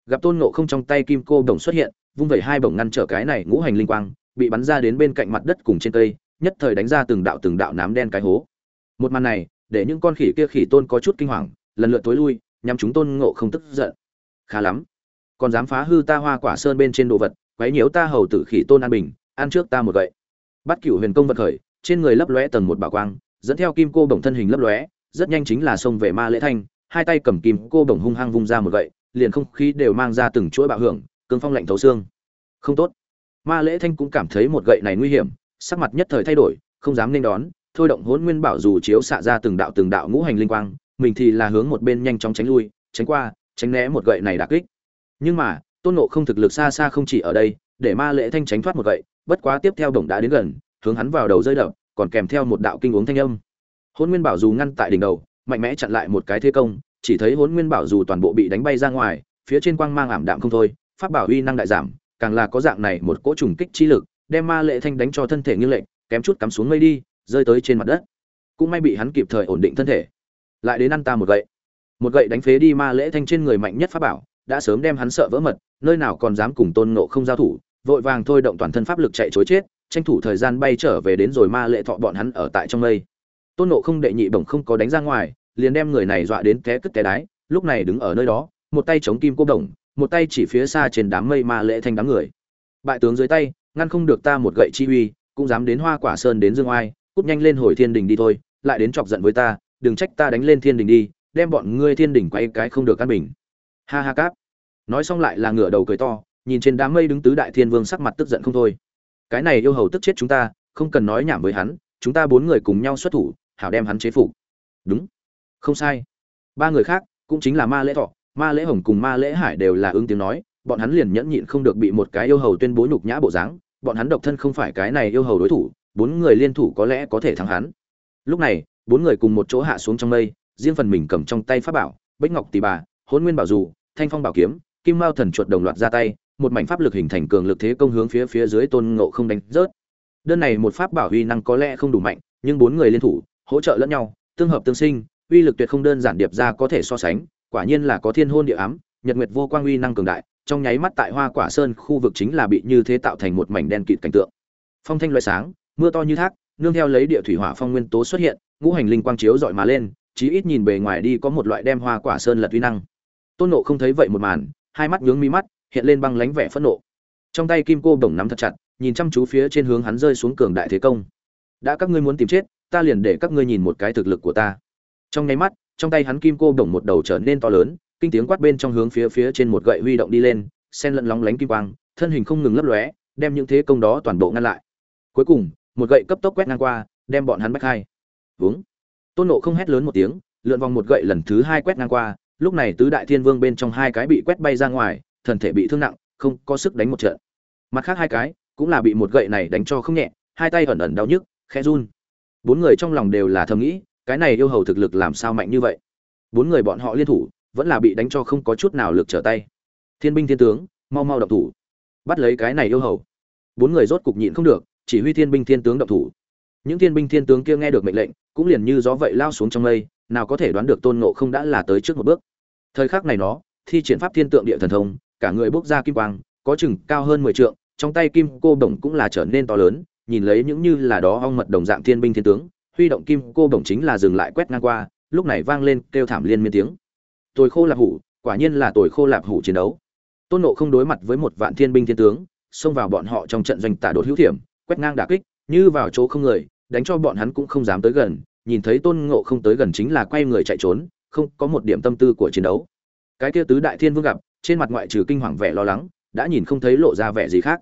Gặp tôn ngộ không trong tay kim cô đồng xuất hiện, vung vẩy hai bổng ngăn trở cái này ngũ hành linh quang, bị bắn ra đến bên cạnh mặt đất cùng trên cây, nhất thời đánh ra từng đạo từng đạo nám đen cái hố. Một màn này, để những con khỉ kia khỉ tôn có chút kinh hoàng lần lượt tối lui nhằm chúng tôn ngộ không tức giận. Khá lắm. Còn dám phá hư ta hoa quả sơn bên trên đồ vật, quấy nhiễu ta hầu tử khỉ tôn an bình, ăn trước ta một gậy. Bắt cửu huyền công vật khởi, trên người lấp lóe tầng một bảo quang, dẫn theo kim cô bổng thân hình lấp lóe, rất nhanh chính là xông về ma lễ thanh, hai tay cầm kim cô bổng hung hăng vung ra một gậy, liền không khí đều mang ra từng chuỗi bạo hưởng, cương phong lạnh thấu xương. Không tốt. Ma lễ thanh cũng cảm thấy một gậy này nguy hiểm, sắc mặt nhất thời thay đổi, không dám nên đón, thôi động hỗn nguyên bảo dù chiếu xạ ra từng đạo từng đạo ngũ hành linh quang mình thì là hướng một bên nhanh chóng tránh lui, tránh qua, tránh né một gậy này đả kích. Nhưng mà, tôn nộ không thực lực xa xa không chỉ ở đây, để ma lễ thanh tránh thoát một gậy, bất quá tiếp theo đồng đã đến gần, hướng hắn vào đầu rơi đập, còn kèm theo một đạo kinh uống thanh âm. Hôn nguyên bảo dù ngăn tại đỉnh đầu, mạnh mẽ chặn lại một cái thế công, chỉ thấy hôn nguyên bảo dù toàn bộ bị đánh bay ra ngoài, phía trên quang mang ảm đạm không thôi, pháp bảo uy năng đại giảm, càng là có dạng này một cỗ trùng kích chi lực, đem ma lệ thanh đánh cho thân thể nghiêng lệch, kém chút cắm xuống mây đi, rơi tới trên mặt đất. Cũng may bị hắn kịp thời ổn định thân thể lại đến ăn ta một gậy. Một gậy đánh phế đi ma lễ thanh trên người mạnh nhất pháp bảo, đã sớm đem hắn sợ vỡ mật, nơi nào còn dám cùng tôn nộ không giao thủ, vội vàng thôi động toàn thân pháp lực chạy chối chết, tranh thủ thời gian bay trở về đến rồi ma lệ thọ bọn hắn ở tại trong mây. Tôn nộ không đệ nhị bổng không có đánh ra ngoài, liền đem người này dọa đến té cất té đái, lúc này đứng ở nơi đó, một tay chống kim cô đồng, một tay chỉ phía xa trên đám mây ma lệ thanh đám người. Bại tướng dưới tay, ngăn không được ta một gậy chi uy, cũng dám đến hoa quả sơn đến dương oai, cút nhanh lên hồi thiên đình đi thôi, lại đến chọc giận với ta đừng trách ta đánh lên thiên đình đi, đem bọn ngươi thiên đình quay cái không được căn bình. Ha ha cáp. Nói xong lại là ngửa đầu cười to, nhìn trên đám mây đứng tứ đại thiên vương sắc mặt tức giận không thôi. Cái này yêu hầu tức chết chúng ta, không cần nói nhảm với hắn, chúng ta bốn người cùng nhau xuất thủ, hảo đem hắn chế phục. Đúng. Không sai. Ba người khác, cũng chính là ma lễ thọ, ma lễ hồng cùng ma lễ hải đều là ứng tiếng nói, bọn hắn liền nhẫn nhịn không được bị một cái yêu hầu tuyên bố nhục nhã bộ dáng, bọn hắn độc thân không phải cái này yêu hầu đối thủ, bốn người liên thủ có lẽ có thể thắng hắn. Lúc này bốn người cùng một chỗ hạ xuống trong mây, riêng phần mình cầm trong tay pháp bảo, bích ngọc tỷ bà hôn nguyên bảo dù, thanh phong bảo kiếm, kim mao thần chuột đồng loạt ra tay, một mảnh pháp lực hình thành cường lực thế công hướng phía phía dưới tôn ngộ không đánh rớt. Đơn này một pháp bảo uy năng có lẽ không đủ mạnh, nhưng bốn người liên thủ, hỗ trợ lẫn nhau, tương hợp tương sinh, uy lực tuyệt không đơn giản điệp ra có thể so sánh, quả nhiên là có thiên hôn địa ám, nhật nguyệt vô quang uy năng cường đại, trong nháy mắt tại hoa quả sơn khu vực chính là bị như thế tạo thành một mảnh đen kịt cảnh tượng. Phong thanh loại sáng, mưa to như thác nương theo lấy địa thủy hỏa phong nguyên tố xuất hiện, ngũ hành linh quang chiếu dọi mà lên, chí ít nhìn bề ngoài đi có một loại đem hoa quả sơn lật uy năng. Tôn nộ không thấy vậy một màn, hai mắt nhướng mi mắt, hiện lên băng lánh vẻ phẫn nộ. Trong tay kim cô bổng nắm thật chặt, nhìn chăm chú phía trên hướng hắn rơi xuống cường đại thế công. Đã các ngươi muốn tìm chết, ta liền để các ngươi nhìn một cái thực lực của ta. Trong nháy mắt, trong tay hắn kim cô bổng một đầu trở nên to lớn, kinh tiếng quát bên trong hướng phía phía trên một gậy huy động đi lên sen lẫn lóng lánh kim quang, thân hình không ngừng lấp lóe, đem những thế công đó toàn bộ ngăn lại. Cuối cùng một gậy cấp tốc quét ngang qua, đem bọn hắn bách hai. Vướng tôn nộ không hét lớn một tiếng, lượn vòng một gậy lần thứ hai quét ngang qua, lúc này tứ đại thiên vương bên trong hai cái bị quét bay ra ngoài, thần thể bị thương nặng, không có sức đánh một trận. Mặt khác hai cái cũng là bị một gậy này đánh cho không nhẹ, hai tay ẩn ẩn đau nhức, khẽ run. Bốn người trong lòng đều là thầm nghĩ, cái này yêu hầu thực lực làm sao mạnh như vậy? Bốn người bọn họ liên thủ, vẫn là bị đánh cho không có chút nào lực trở tay. Thiên binh thiên tướng, mau mau động thủ. Bắt lấy cái này yêu hầu. Bốn người rốt cục nhịn không được chỉ huy thiên binh thiên tướng động thủ. Những thiên binh thiên tướng kia nghe được mệnh lệnh, cũng liền như gió vậy lao xuống trong mây, nào có thể đoán được tôn ngộ không đã là tới trước một bước. Thời khắc này nó, thi triển pháp thiên tượng địa thần thông, cả người bốc ra kim quang, có chừng cao hơn mười trượng, trong tay kim cô bổng cũng là trở nên to lớn, nhìn lấy những như là đó ong mật đồng dạng thiên binh thiên tướng, huy động kim cô bổng chính là dừng lại quét ngang qua, lúc này vang lên kêu thảm liên miên tiếng. Tồi khô lạp hủ, quả nhiên là tồi khô lạp hủ chiến đấu. Tôn nộ không đối mặt với một vạn thiên binh thiên tướng, xông vào bọn họ trong trận doanh tả đột hữu thiểm quét ngang đả kích, như vào chỗ không người, đánh cho bọn hắn cũng không dám tới gần, nhìn thấy tôn ngộ không tới gần chính là quay người chạy trốn, không có một điểm tâm tư của chiến đấu. Cái kia tứ đại thiên vương gặp, trên mặt ngoại trừ kinh hoàng vẻ lo lắng, đã nhìn không thấy lộ ra vẻ gì khác.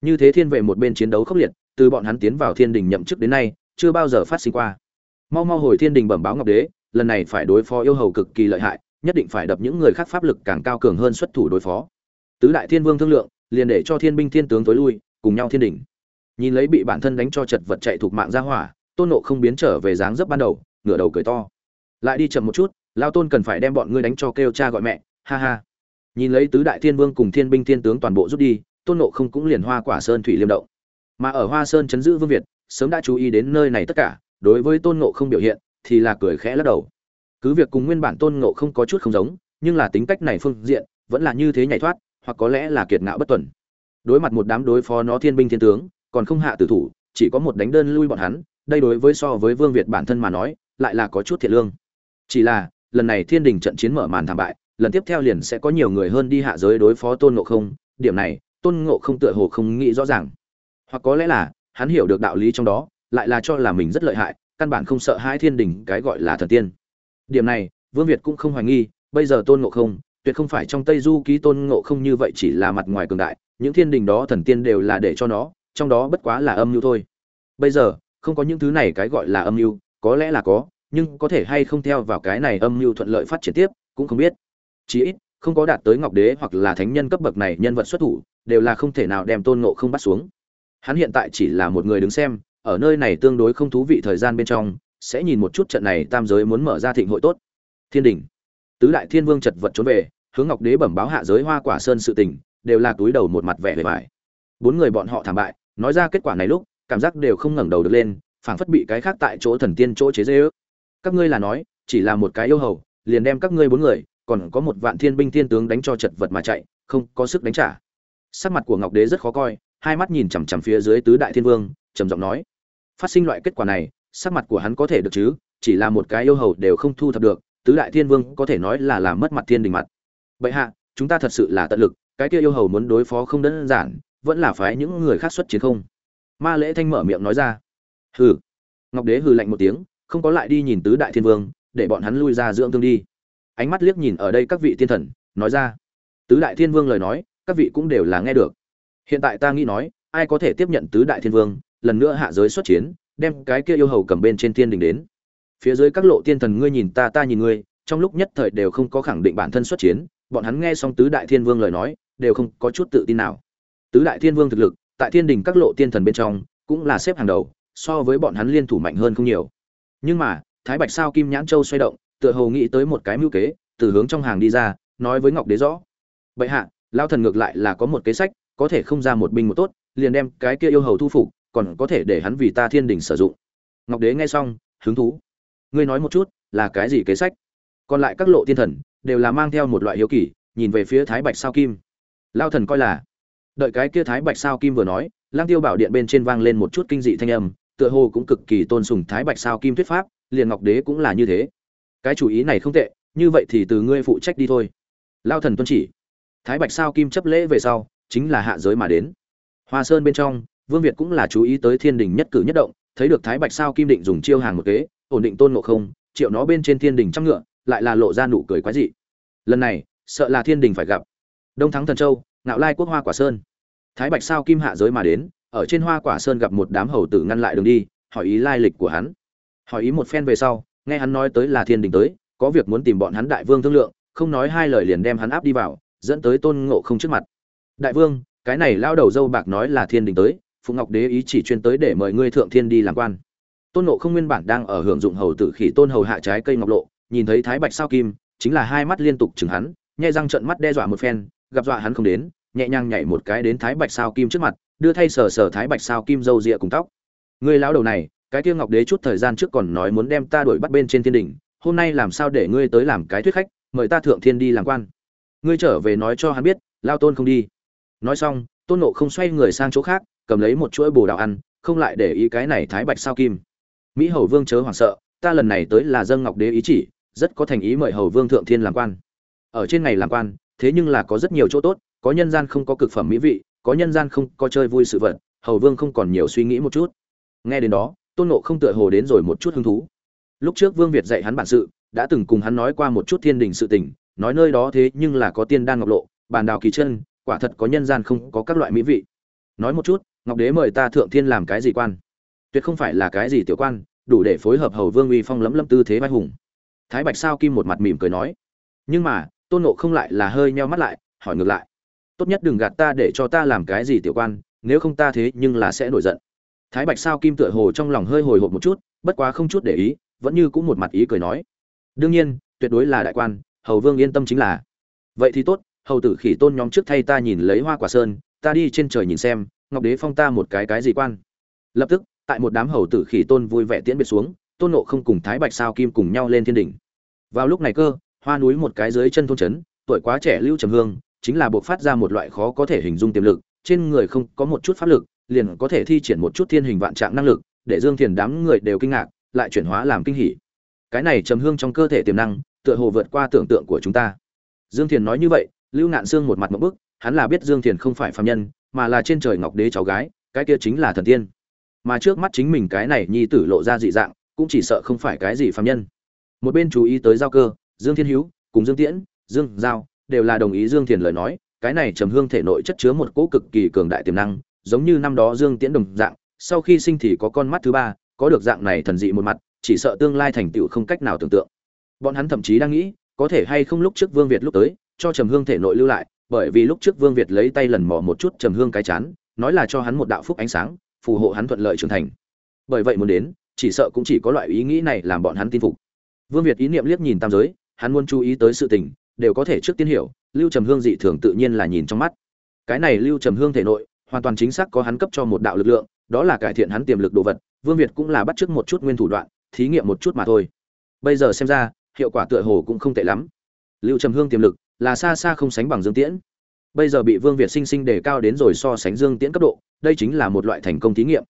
Như thế thiên vệ một bên chiến đấu khốc liệt, từ bọn hắn tiến vào thiên đình nhậm chức đến nay, chưa bao giờ phát sinh qua. Mau mau hồi thiên đình bẩm báo ngọc đế, lần này phải đối phó yêu hầu cực kỳ lợi hại, nhất định phải đập những người khác pháp lực càng cao cường hơn xuất thủ đối phó. Tứ đại thiên vương thương lượng, liền để cho thiên binh thiên tướng tối lui, cùng nhau thiên đình nhìn lấy bị bản thân đánh cho chật vật chạy thuộc mạng ra hỏa, tôn nộ không biến trở về dáng dấp ban đầu, ngửa đầu cười to. Lại đi chậm một chút, lao tôn cần phải đem bọn ngươi đánh cho kêu cha gọi mẹ, ha ha. Nhìn lấy tứ đại thiên vương cùng thiên binh thiên tướng toàn bộ rút đi, tôn nộ không cũng liền hoa quả sơn thủy liêm động. Mà ở hoa sơn chấn giữ vương việt, sớm đã chú ý đến nơi này tất cả, đối với tôn nộ không biểu hiện, thì là cười khẽ lắc đầu. Cứ việc cùng nguyên bản tôn nộ không có chút không giống, nhưng là tính cách này phương diện, vẫn là như thế nhảy thoát, hoặc có lẽ là kiệt ngạo bất tuần. Đối mặt một đám đối phó nó thiên binh thiên tướng còn không hạ tử thủ, chỉ có một đánh đơn lui bọn hắn, đây đối với so với vương việt bản thân mà nói, lại là có chút thiệt lương. Chỉ là, lần này thiên đình trận chiến mở màn thảm bại, lần tiếp theo liền sẽ có nhiều người hơn đi hạ giới đối phó tôn ngộ không, điểm này, tôn ngộ không tựa hồ không nghĩ rõ ràng. Hoặc có lẽ là, hắn hiểu được đạo lý trong đó, lại là cho là mình rất lợi hại, căn bản không sợ hai thiên đình cái gọi là thần tiên. Điểm này, vương việt cũng không hoài nghi, bây giờ tôn ngộ không, tuyệt không phải trong tây du ký tôn ngộ không như vậy chỉ là mặt ngoài cường đại, những thiên đình đó thần tiên đều là để cho nó trong đó bất quá là âm mưu thôi. Bây giờ, không có những thứ này cái gọi là âm mưu, có lẽ là có, nhưng có thể hay không theo vào cái này âm mưu thuận lợi phát triển tiếp, cũng không biết. Chí ít, không có đạt tới ngọc đế hoặc là thánh nhân cấp bậc này nhân vật xuất thủ, đều là không thể nào đem tôn ngộ không bắt xuống. Hắn hiện tại chỉ là một người đứng xem, ở nơi này tương đối không thú vị thời gian bên trong, sẽ nhìn một chút trận này tam giới muốn mở ra thịnh hội tốt. Thiên đình. Tứ đại thiên vương chật vật trốn về, hướng ngọc đế bẩm báo hạ giới hoa quả sơn sự tình, đều là túi đầu một mặt vẻ vẻ vải bốn người bọn họ thảm bại nói ra kết quả này lúc, cảm giác đều không ngẩng đầu được lên, phảng phất bị cái khác tại chỗ thần tiên chỗ chế dễ ước các ngươi là nói, chỉ là một cái yêu hầu, liền đem các ngươi bốn người, còn có một vạn thiên binh thiên tướng đánh cho chật vật mà chạy, không có sức đánh trả. Sắc mặt của ngọc đế rất khó coi, hai mắt nhìn chằm chằm phía dưới tứ đại thiên vương, trầm giọng nói, phát sinh loại kết quả này, sắc mặt của hắn có thể được chứ? Chỉ là một cái yêu hầu đều không thu thập được, tứ đại thiên vương có thể nói là làm mất mặt thiên đình mặt. Vậy hạ, chúng ta thật sự là tận lực, cái kia yêu hầu muốn đối phó không đơn giản vẫn là phái những người khác xuất chiến không? Ma lễ thanh mở miệng nói ra. Hừ. Ngọc đế hừ lạnh một tiếng, không có lại đi nhìn tứ đại thiên vương, để bọn hắn lui ra dưỡng thương đi. Ánh mắt liếc nhìn ở đây các vị thiên thần, nói ra. Tứ đại thiên vương lời nói, các vị cũng đều là nghe được. Hiện tại ta nghĩ nói, ai có thể tiếp nhận tứ đại thiên vương, lần nữa hạ giới xuất chiến, đem cái kia yêu hầu cầm bên trên thiên đình đến. Phía dưới các lộ tiên thần ngươi nhìn ta ta nhìn ngươi, trong lúc nhất thời đều không có khẳng định bản thân xuất chiến, bọn hắn nghe xong tứ đại thiên vương lời nói, đều không có chút tự tin nào tứ đại thiên vương thực lực, tại thiên đình các lộ tiên thần bên trong, cũng là xếp hàng đầu, so với bọn hắn liên thủ mạnh hơn không nhiều. Nhưng mà, thái bạch sao kim nhãn châu xoay động, tựa hồ nghĩ tới một cái mưu kế, từ hướng trong hàng đi ra, nói với ngọc đế rõ. Vậy hạ lao thần ngược lại là có một kế sách, có thể không ra một binh một tốt, liền đem cái kia yêu hầu thu phục, còn có thể để hắn vì ta thiên đình sử dụng. Ngọc đế nghe xong, hứng thú. Ngươi nói một chút, là cái gì kế sách? Còn lại các lộ tiên thần, đều là mang theo một loại hiếu kỳ, nhìn về phía thái bạch sao kim. Lao thần coi là đợi cái kia thái bạch sao kim vừa nói, lang tiêu bảo điện bên trên vang lên một chút kinh dị thanh âm, tựa hồ cũng cực kỳ tôn sùng thái bạch sao kim thuyết pháp, liền ngọc đế cũng là như thế. Cái chủ ý này không tệ, như vậy thì từ ngươi phụ trách đi thôi. Lao thần tuân chỉ. Thái bạch sao kim chấp lễ về sau, chính là hạ giới mà đến. Hoa sơn bên trong, vương việt cũng là chú ý tới thiên đình nhất cử nhất động, thấy được thái bạch sao kim định dùng chiêu hàng một kế, ổn định tôn ngộ không, triệu nó bên trên thiên đình trăm ngựa, lại là lộ ra nụ cười quái dị. Lần này, sợ là thiên đình phải gặp. Đông thắng thần châu ngạo lai quốc hoa quả sơn. Thái bạch sao kim hạ giới mà đến, ở trên hoa quả sơn gặp một đám hầu tử ngăn lại đường đi, hỏi ý lai lịch của hắn. Hỏi ý một phen về sau, nghe hắn nói tới là thiên đình tới, có việc muốn tìm bọn hắn đại vương thương lượng, không nói hai lời liền đem hắn áp đi vào, dẫn tới tôn ngộ không trước mặt. Đại vương, cái này lao đầu dâu bạc nói là thiên đình tới phụ ngọc đế ý chỉ chuyên tới để mời ngươi thượng thiên đi làm quan. Tôn ngộ không nguyên bản đang ở hưởng dụng hầu tử khỉ tôn hầu hạ trái cây ngọc lộ, nhìn thấy thái bạch sao kim, chính là hai mắt liên tục chừng hắn, nhai răng trận mắt đe dọa một phen gặp dọa hắn không đến, nhẹ nhàng nhảy một cái đến thái bạch sao kim trước mặt, đưa thay sờ sờ thái bạch sao kim râu rịa cùng tóc. Ngươi lão đầu này, cái kia ngọc đế chút thời gian trước còn nói muốn đem ta đuổi bắt bên trên thiên đỉnh hôm nay làm sao để ngươi tới làm cái thuyết khách, mời ta thượng thiên đi làm quan. Ngươi trở về nói cho hắn biết, lao tôn không đi. Nói xong, tôn nộ không xoay người sang chỗ khác, cầm lấy một chuỗi bồ đào ăn, không lại để ý cái này thái bạch sao kim. Mỹ hầu vương chớ hoảng sợ, ta lần này tới là dân ngọc đế ý chỉ, rất có thành ý mời hầu vương thượng thiên làm quan. Ở trên ngày làm quan thế nhưng là có rất nhiều chỗ tốt, có nhân gian không có cực phẩm mỹ vị, có nhân gian không có chơi vui sự vật, hầu vương không còn nhiều suy nghĩ một chút. Nghe đến đó, tôn nộ không tựa hồ đến rồi một chút hứng thú. Lúc trước vương việt dạy hắn bản sự, đã từng cùng hắn nói qua một chút thiên đình sự tình, nói nơi đó thế nhưng là có tiên đan ngọc lộ, bàn đào kỳ chân, quả thật có nhân gian không có các loại mỹ vị. Nói một chút, ngọc đế mời ta thượng thiên làm cái gì quan? Tuyệt không phải là cái gì tiểu quan, đủ để phối hợp hầu vương uy phong lẫm lâm tư thế vai hùng. Thái bạch sao kim một mặt mỉm cười nói. Nhưng mà tôn nộ không lại là hơi nheo mắt lại, hỏi ngược lại. Tốt nhất đừng gạt ta để cho ta làm cái gì tiểu quan, nếu không ta thế nhưng là sẽ nổi giận. Thái bạch sao kim tựa hồ trong lòng hơi hồi hộp một chút, bất quá không chút để ý, vẫn như cũng một mặt ý cười nói. Đương nhiên, tuyệt đối là đại quan, hầu vương yên tâm chính là. Vậy thì tốt, hầu tử khỉ tôn nhóm trước thay ta nhìn lấy hoa quả sơn, ta đi trên trời nhìn xem, ngọc đế phong ta một cái cái gì quan. Lập tức, tại một đám hầu tử khỉ tôn vui vẻ tiễn biệt xuống, tôn nộ không cùng thái bạch sao kim cùng nhau lên thiên đỉnh. Vào lúc này cơ hoa núi một cái dưới chân thôn trấn, tuổi quá trẻ lưu trầm hương, chính là buộc phát ra một loại khó có thể hình dung tiềm lực, trên người không có một chút pháp lực, liền có thể thi triển một chút thiên hình vạn trạng năng lực, để dương thiền đám người đều kinh ngạc, lại chuyển hóa làm kinh hỉ. Cái này trầm hương trong cơ thể tiềm năng, tựa hồ vượt qua tưởng tượng của chúng ta. Dương thiền nói như vậy, lưu ngạn sương một mặt một bức, hắn là biết dương thiền không phải phạm nhân, mà là trên trời ngọc đế cháu gái, cái kia chính là thần tiên. Mà trước mắt chính mình cái này nhi tử lộ ra dị dạng, cũng chỉ sợ không phải cái gì phạm nhân. Một bên chú ý tới giao cơ dương thiên hữu, cùng dương tiễn, dương giao đều là đồng ý dương thiền lời nói, cái này trầm hương thể nội chất chứa một cỗ cực kỳ cường đại tiềm năng, giống như năm đó dương tiễn đồng dạng, sau khi sinh thì có con mắt thứ ba, có được dạng này thần dị một mặt, chỉ sợ tương lai thành tựu không cách nào tưởng tượng. Bọn hắn thậm chí đang nghĩ, có thể hay không lúc trước vương việt lúc tới, cho trầm hương thể nội lưu lại, bởi vì lúc trước vương việt lấy tay lần mò một chút trầm hương cái chán, nói là cho hắn một đạo phúc ánh sáng, phù hộ hắn thuận lợi trưởng thành. Bởi vậy muốn đến, chỉ sợ cũng chỉ có loại ý nghĩ này làm bọn hắn tin phục. Vương việt ý niệm liếc nhìn tam giới hắn muốn chú ý tới sự tình, đều có thể trước tiên hiểu, lưu trầm hương dị thường tự nhiên là nhìn trong mắt. Cái này lưu trầm hương thể nội, hoàn toàn chính xác có hắn cấp cho một đạo lực lượng, đó là cải thiện hắn tiềm lực đồ vật, vương việt cũng là bắt chước một chút nguyên thủ đoạn, thí nghiệm một chút mà thôi. Bây giờ xem ra, hiệu quả tựa hồ cũng không tệ lắm. Lưu trầm hương tiềm lực là xa xa không sánh bằng dương tiễn. Bây giờ bị vương việt sinh sinh đề cao đến rồi so sánh dương tiễn cấp độ, đây chính là một loại thành công thí nghiệm.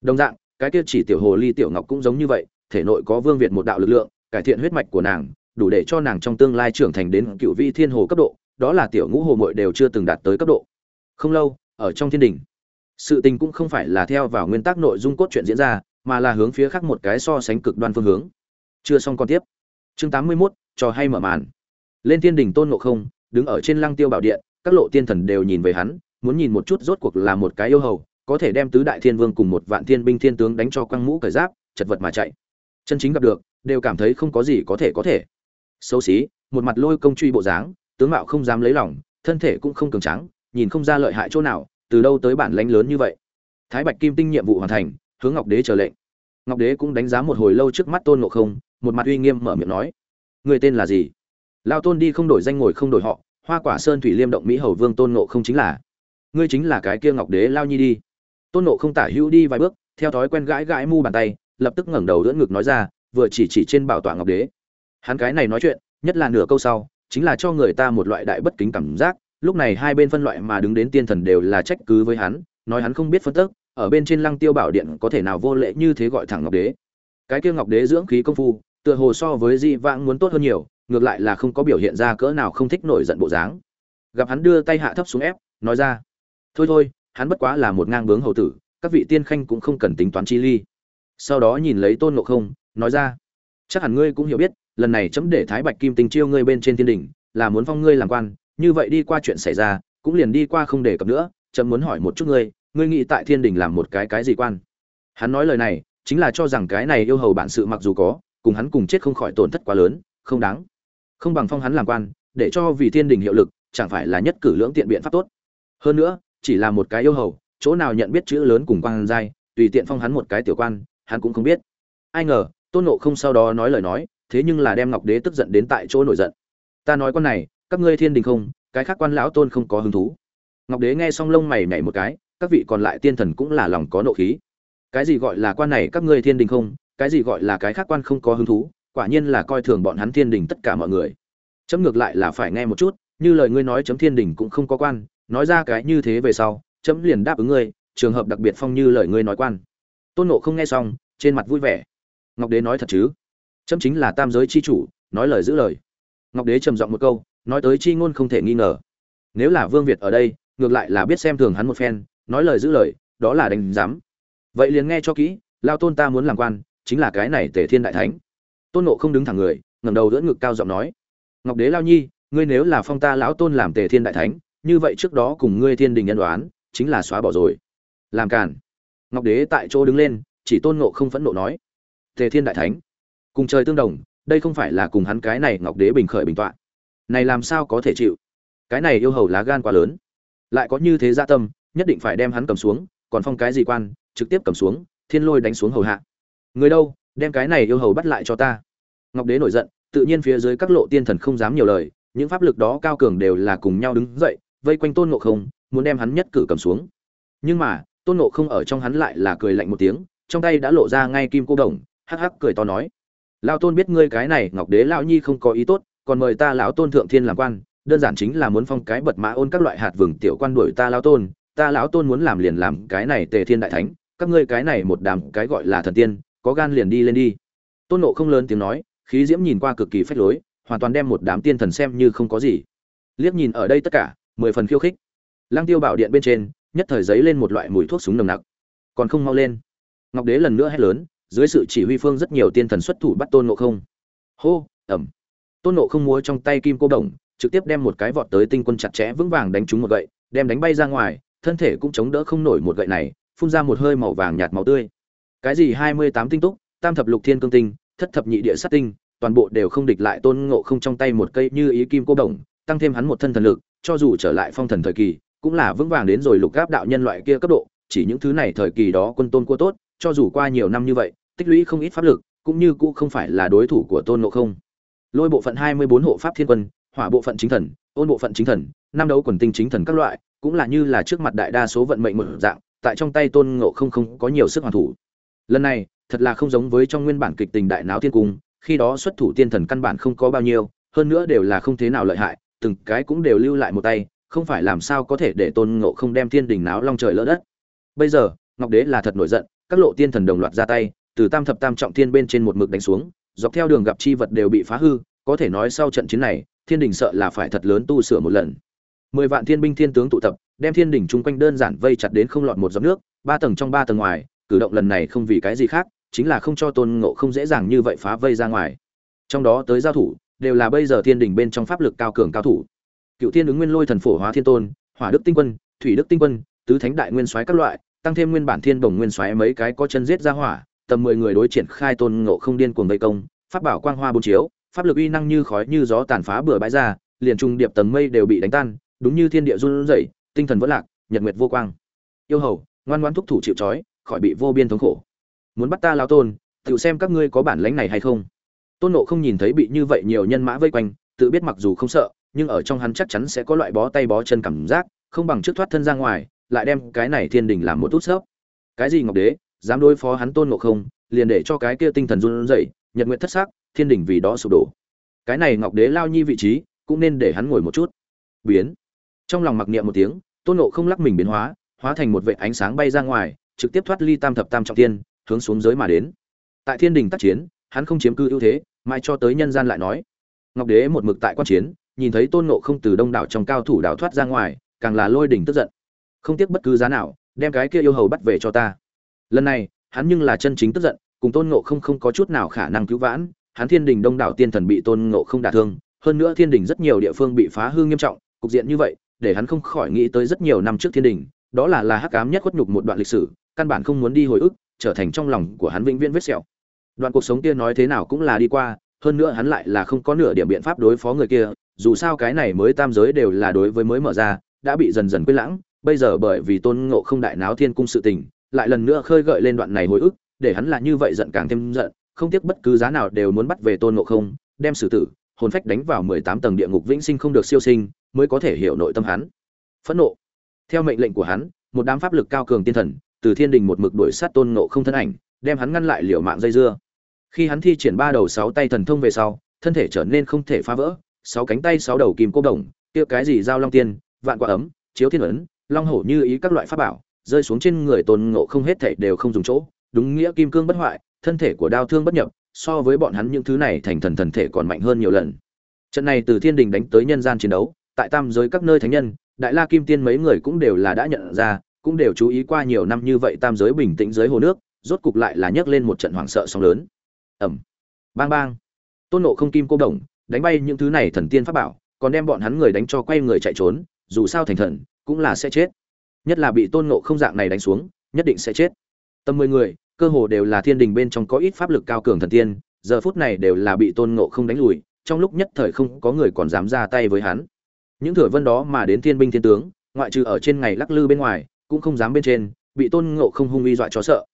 Đồng dạng, cái kia chỉ tiểu hồ ly tiểu ngọc cũng giống như vậy, thể nội có vương việt một đạo lực lượng, cải thiện huyết mạch của nàng đủ để cho nàng trong tương lai trưởng thành đến cựu vi thiên hồ cấp độ đó là tiểu ngũ hồ mội đều chưa từng đạt tới cấp độ. Không lâu ở trong thiên đình sự tình cũng không phải là theo vào nguyên tắc nội dung cốt truyện diễn ra mà là hướng phía khác một cái so sánh cực đoan phương hướng. Chưa xong còn tiếp. Chương tám mươi 81, trò hay mở màn. Lên thiên đình tôn ngộ không đứng ở trên lăng tiêu bảo điện các lộ tiên thần đều nhìn về hắn muốn nhìn một chút rốt cuộc là một cái yêu hầu có thể đem tứ đại thiên vương cùng một vạn thiên binh thiên tướng đánh cho quăng mũ cởi giáp chật vật mà chạy. Chân chính gặp được đều cảm thấy không có gì có thể có thể xấu xí, một mặt lôi công truy bộ dáng, tướng mạo không dám lấy lòng, thân thể cũng không cường tráng, nhìn không ra lợi hại chỗ nào, từ đâu tới bản lãnh lớn như vậy. Thái bạch kim tinh nhiệm vụ hoàn thành, hướng ngọc đế chờ lệnh. Ngọc đế cũng đánh giá một hồi lâu trước mắt tôn ngộ không, một mặt uy nghiêm mở miệng nói, người tên là gì? Lao tôn đi không đổi danh ngồi không đổi họ, hoa quả sơn thủy liêm động mỹ hầu vương tôn ngộ không chính là. Ngươi chính là cái kia ngọc đế lao nhi đi. Tôn ngộ không tả hữu đi vài bước, theo thói quen gãi gãi mu bàn tay, lập tức ngẩng đầu đỡ ngực nói ra, vừa chỉ chỉ trên bảo tọa ngọc đế hắn cái này nói chuyện, nhất là nửa câu sau, chính là cho người ta một loại đại bất kính cảm giác, lúc này hai bên phân loại mà đứng đến tiên thần đều là trách cứ với hắn, nói hắn không biết phân tức, ở bên trên lăng tiêu bảo điện có thể nào vô lệ như thế gọi thẳng ngọc đế. Cái kia ngọc đế dưỡng khí công phu, tựa hồ so với di vãng muốn tốt hơn nhiều, ngược lại là không có biểu hiện ra cỡ nào không thích nổi giận bộ dáng. Gặp hắn đưa tay hạ thấp xuống ép, nói ra, thôi thôi, hắn bất quá là một ngang bướng hầu tử, các vị tiên khanh cũng không cần tính toán chi ly. Sau đó nhìn lấy tôn ngộ không, nói ra, chắc hẳn ngươi cũng hiểu biết lần này chấm để thái bạch kim tình chiêu ngươi bên trên thiên đình, là muốn phong ngươi làm quan, như vậy đi qua chuyện xảy ra, cũng liền đi qua không để cập nữa, chấm muốn hỏi một chút ngươi ngươi nghĩ tại thiên đình làm một cái cái gì quan? Hắn nói lời này, chính là cho rằng cái này yêu hầu bản sự mặc dù có, cùng hắn cùng chết không khỏi tổn thất quá lớn, không đáng. Không bằng phong hắn làm quan, để cho vì thiên đình hiệu lực, chẳng phải là nhất cử lưỡng tiện biện pháp tốt. Hơn nữa, chỉ là một cái yêu hầu, chỗ nào nhận biết chữ lớn cùng quan giai, tùy tiện phong hắn một cái tiểu quan, hắn cũng không biết. Ai ngờ, tôn nộ không sau đó nói lời nói thế nhưng là đem ngọc đế tức giận đến tại chỗ nổi giận. Ta nói con này, các ngươi thiên đình không, cái khác quan lão tôn không có hứng thú. Ngọc đế nghe xong lông mày nhảy một cái, các vị còn lại tiên thần cũng là lòng có nộ khí. Cái gì gọi là quan này các ngươi thiên đình không, cái gì gọi là cái khác quan không có hứng thú, quả nhiên là coi thường bọn hắn thiên đình tất cả mọi người. Chấm ngược lại là phải nghe một chút, như lời ngươi nói chấm thiên đình cũng không có quan, nói ra cái như thế về sau, chấm liền đáp ứng ngươi, trường hợp đặc biệt phong như lời ngươi nói quan. Tôn nộ không nghe xong, trên mặt vui vẻ. Ngọc đế nói thật chứ? Chấm chính là tam giới chi chủ, nói lời giữ lời. Ngọc đế trầm giọng một câu, nói tới chi ngôn không thể nghi ngờ. Nếu là vương việt ở đây, ngược lại là biết xem thường hắn một phen, nói lời giữ lời, đó là đánh giám. Vậy liền nghe cho kỹ, lao tôn ta muốn làm quan, chính là cái này tề thiên đại thánh. Tôn nộ không đứng thẳng người, ngẩng đầu đỡ ngực cao giọng nói. Ngọc đế lao nhi, ngươi nếu là phong ta lão tôn làm tề thiên đại thánh, như vậy trước đó cùng ngươi thiên đình nhân đoán, chính là xóa bỏ rồi. Làm càn. Ngọc đế tại chỗ đứng lên, chỉ tôn nộ không phẫn nộ nói. Tề thiên đại thánh cùng trời tương đồng, đây không phải là cùng hắn cái này ngọc đế bình khởi bình tọa. Này làm sao có thể chịu? Cái này yêu hầu lá gan quá lớn. Lại có như thế gia tâm, nhất định phải đem hắn cầm xuống, còn phong cái gì quan, trực tiếp cầm xuống, thiên lôi đánh xuống hầu hạ. Người đâu, đem cái này yêu hầu bắt lại cho ta. Ngọc đế nổi giận, tự nhiên phía dưới các lộ tiên thần không dám nhiều lời, những pháp lực đó cao cường đều là cùng nhau đứng dậy, vây quanh tôn ngộ không, muốn đem hắn nhất cử cầm xuống. Nhưng mà, tôn ngộ không ở trong hắn lại là cười lạnh một tiếng, trong tay đã lộ ra ngay kim cô đồng, hắc hắc cười to nói lao tôn biết ngươi cái này, ngọc đế lão nhi không có ý tốt, còn mời ta lão tôn thượng thiên làm quan, đơn giản chính là muốn phong cái bật mã ôn các loại hạt vừng tiểu quan đuổi ta lão tôn, ta lão tôn muốn làm liền làm cái này tề thiên đại thánh, các ngươi cái này một đám cái gọi là thần tiên, có gan liền đi lên đi. Tôn nộ không lớn tiếng nói, khí diễm nhìn qua cực kỳ phách lối, hoàn toàn đem một đám tiên thần xem như không có gì. Liếc nhìn ở đây tất cả, mười phần khiêu khích. Lăng tiêu bảo điện bên trên, nhất thời giấy lên một loại mùi thuốc súng nồng nặc. Còn không mau lên. Ngọc đế lần nữa hét lớn dưới sự chỉ huy phương rất nhiều tiên thần xuất thủ bắt tôn ngộ không. Hô, ẩm. Tôn ngộ không múa trong tay kim cô đồng, trực tiếp đem một cái vọt tới tinh quân chặt chẽ vững vàng đánh trúng một gậy, đem đánh bay ra ngoài, thân thể cũng chống đỡ không nổi một gậy này, phun ra một hơi màu vàng nhạt màu tươi. Cái gì hai mươi tám tinh túc, tam thập lục thiên cương tinh, thất thập nhị địa sát tinh, toàn bộ đều không địch lại tôn ngộ không trong tay một cây như ý kim cô đồng, tăng thêm hắn một thân thần lực, cho dù trở lại phong thần thời kỳ, cũng là vững vàng đến rồi lục gáp đạo nhân loại kia cấp độ, chỉ những thứ này thời kỳ đó quân tôn cua tốt, cho dù qua nhiều năm như vậy tích lũy không ít pháp lực, cũng như cũng không phải là đối thủ của tôn ngộ không. Lôi bộ phận hai mươi bốn hộ pháp thiên quân, hỏa bộ phận chính thần, ôn bộ phận chính thần, năm đấu quần tinh chính thần các loại, cũng là như là trước mặt đại đa số vận mệnh một dạng, tại trong tay tôn ngộ không không có nhiều sức hoàn thủ. Lần này, thật là không giống với trong nguyên bản kịch tình đại náo thiên cung, khi đó xuất thủ tiên thần căn bản không có bao nhiêu, hơn nữa đều là không thế nào lợi hại, từng cái cũng đều lưu lại một tay, không phải làm sao có thể để tôn ngộ không đem thiên đình náo long trời lỡ đất. Bây giờ, ngọc đế là thật nổi giận, các lộ tiên thần đồng loạt ra tay từ tam thập tam trọng thiên bên trên một mực đánh xuống, dọc theo đường gặp chi vật đều bị phá hư, có thể nói sau trận chiến này, thiên đình sợ là phải thật lớn tu sửa một lần. Mười vạn thiên binh thiên tướng tụ tập, đem thiên đình chung quanh đơn giản vây chặt đến không lọt một giọt nước, ba tầng trong ba tầng ngoài, cử động lần này không vì cái gì khác, chính là không cho tôn ngộ không dễ dàng như vậy phá vây ra ngoài. Trong đó tới giao thủ, đều là bây giờ thiên đình bên trong pháp lực cao cường cao thủ. Cựu thiên ứng nguyên lôi thần phổ hóa thiên tôn, hỏa đức tinh quân, thủy đức tinh quân, tứ thánh đại nguyên soái các loại, tăng thêm nguyên bản thiên đồng nguyên soái mấy cái có chân giết ra hỏa tầm mười người đối triển khai tôn ngộ không điên cuồng vây công, pháp bảo quang hoa bốn chiếu, pháp lực uy năng như khói như gió tàn phá bừa bãi ra, liền trung điệp tầng mây đều bị đánh tan, đúng như thiên địa run rẩy, tinh thần vẫn lạc, nhật nguyệt vô quang. Yêu hầu, ngoan ngoãn thúc thủ chịu trói, khỏi bị vô biên thống khổ. Muốn bắt ta lão tôn, tự xem các ngươi có bản lĩnh này hay không. Tôn ngộ không nhìn thấy bị như vậy nhiều nhân mã vây quanh, tự biết mặc dù không sợ, nhưng ở trong hắn chắc chắn sẽ có loại bó tay bó chân cảm giác, không bằng trước thoát thân ra ngoài, lại đem cái này thiên đình làm một tút xớp cái gì ngọc đế? Dám đối phó hắn tôn ngộ không, liền để cho cái kia tinh thần run rẩy, nhật nguyện thất xác thiên đình vì đó sụp đổ. Cái này ngọc đế lao nhi vị trí, cũng nên để hắn ngồi một chút. Biến. Trong lòng mặc niệm một tiếng, tôn ngộ không lắc mình biến hóa hóa thành một vệ ánh sáng bay ra ngoài, trực tiếp thoát ly tam thập tam trọng tiên hướng xuống giới mà đến. Tại thiên đình tác chiến, hắn không chiếm cư ưu thế, mãi cho tới nhân gian lại nói. Ngọc đế một mực tại quan chiến, nhìn thấy tôn ngộ không từ đông đảo trong cao thủ đảo thoát ra ngoài, càng là lôi đỉnh tức giận. Không tiếc bất cứ giá nào, đem cái kia yêu hầu bắt về cho ta lần này, hắn nhưng là chân chính tức giận, cùng tôn ngộ không không có chút nào khả năng cứu vãn, hắn thiên đình đông đảo tiên thần bị tôn ngộ không đả thương, hơn nữa thiên đình rất nhiều địa phương bị phá hư nghiêm trọng, cục diện như vậy, để hắn không khỏi nghĩ tới rất nhiều năm trước thiên đình, đó là là hắc ám nhất khuất nhục một đoạn lịch sử, căn bản không muốn đi hồi ức, trở thành trong lòng của hắn vĩnh viễn vết sẹo. Đoạn cuộc sống kia nói thế nào cũng là đi qua, hơn nữa hắn lại là không có nửa điểm biện pháp đối phó người kia, dù sao cái này mới tam giới đều là đối với mới mở ra, đã bị dần dần quên lãng, bây giờ bởi vì tôn ngộ không đại náo thiên cung sự tình lại lần nữa khơi gợi lên đoạn này hồi ức, để hắn là như vậy giận càng thêm giận, không tiếc bất cứ giá nào đều muốn bắt về tôn ngộ không, đem xử tử, hồn phách đánh vào mười tám tầng địa ngục vĩnh sinh không được siêu sinh, mới có thể hiểu nội tâm hắn. Phẫn nộ. Theo mệnh lệnh của hắn, một đám pháp lực cao cường tiên thần, từ thiên đình một mực đuổi sát tôn ngộ không thân ảnh, đem hắn ngăn lại liều mạng dây dưa. Khi hắn thi triển ba đầu sáu tay thần thông về sau, thân thể trở nên không thể phá vỡ, sáu cánh tay sáu đầu kim cô đồng, kia cái gì giao long tiên, vạn quả ấm, chiếu thiên ấn, long hổ như ý các loại pháp bảo rơi xuống trên người tôn ngộ không hết thảy đều không dùng chỗ, đúng nghĩa kim cương bất hoại, thân thể của đao thương bất nhập, so với bọn hắn những thứ này thành thần thần thể còn mạnh hơn nhiều lần. Trận này từ thiên đình đánh tới nhân gian chiến đấu, tại tam giới các nơi thánh nhân, đại la kim tiên mấy người cũng đều là đã nhận ra, cũng đều chú ý qua nhiều năm như vậy tam giới bình tĩnh dưới hồ nước, rốt cục lại là nhấc lên một trận hoảng sợ sóng lớn. Ẩm bang bang. Tôn nộ không kim cô đồng, đánh bay những thứ này thần tiên pháp bảo, còn đem bọn hắn người đánh cho quay người chạy trốn, dù sao thành thần, cũng là sẽ chết nhất là bị tôn ngộ không dạng này đánh xuống, nhất định sẽ chết. Tầm mười người, cơ hồ đều là thiên đình bên trong có ít pháp lực cao cường thần tiên, giờ phút này đều là bị tôn ngộ không đánh lùi, trong lúc nhất thời không có người còn dám ra tay với hắn. Những thửa vân đó mà đến thiên binh thiên tướng, ngoại trừ ở trên ngày lắc lư bên ngoài, cũng không dám bên trên, bị tôn ngộ không hung uy dọa cho sợ.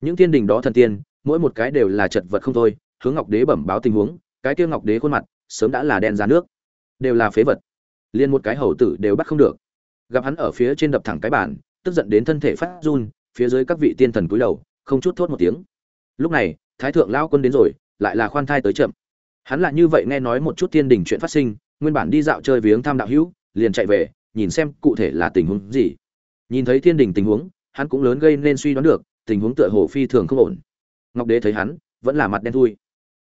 Những thiên đình đó thần tiên, mỗi một cái đều là chật vật không thôi, hướng ngọc đế bẩm báo tình huống, cái kia ngọc đế khuôn mặt sớm đã là đen ra nước, đều là phế vật. Liên một cái hầu tử đều bắt không được gặp hắn ở phía trên đập thẳng cái bàn, tức giận đến thân thể phát run phía dưới các vị tiên thần cúi đầu không chút thốt một tiếng. Lúc này thái thượng lao quân đến rồi lại là khoan thai tới chậm. Hắn là như vậy nghe nói một chút thiên đình chuyện phát sinh nguyên bản đi dạo chơi viếng tham đạo hữu liền chạy về nhìn xem cụ thể là tình huống gì. Nhìn thấy thiên đình tình huống hắn cũng lớn gây nên suy đoán được tình huống tựa hồ phi thường không ổn. Ngọc đế thấy hắn vẫn là mặt đen thui.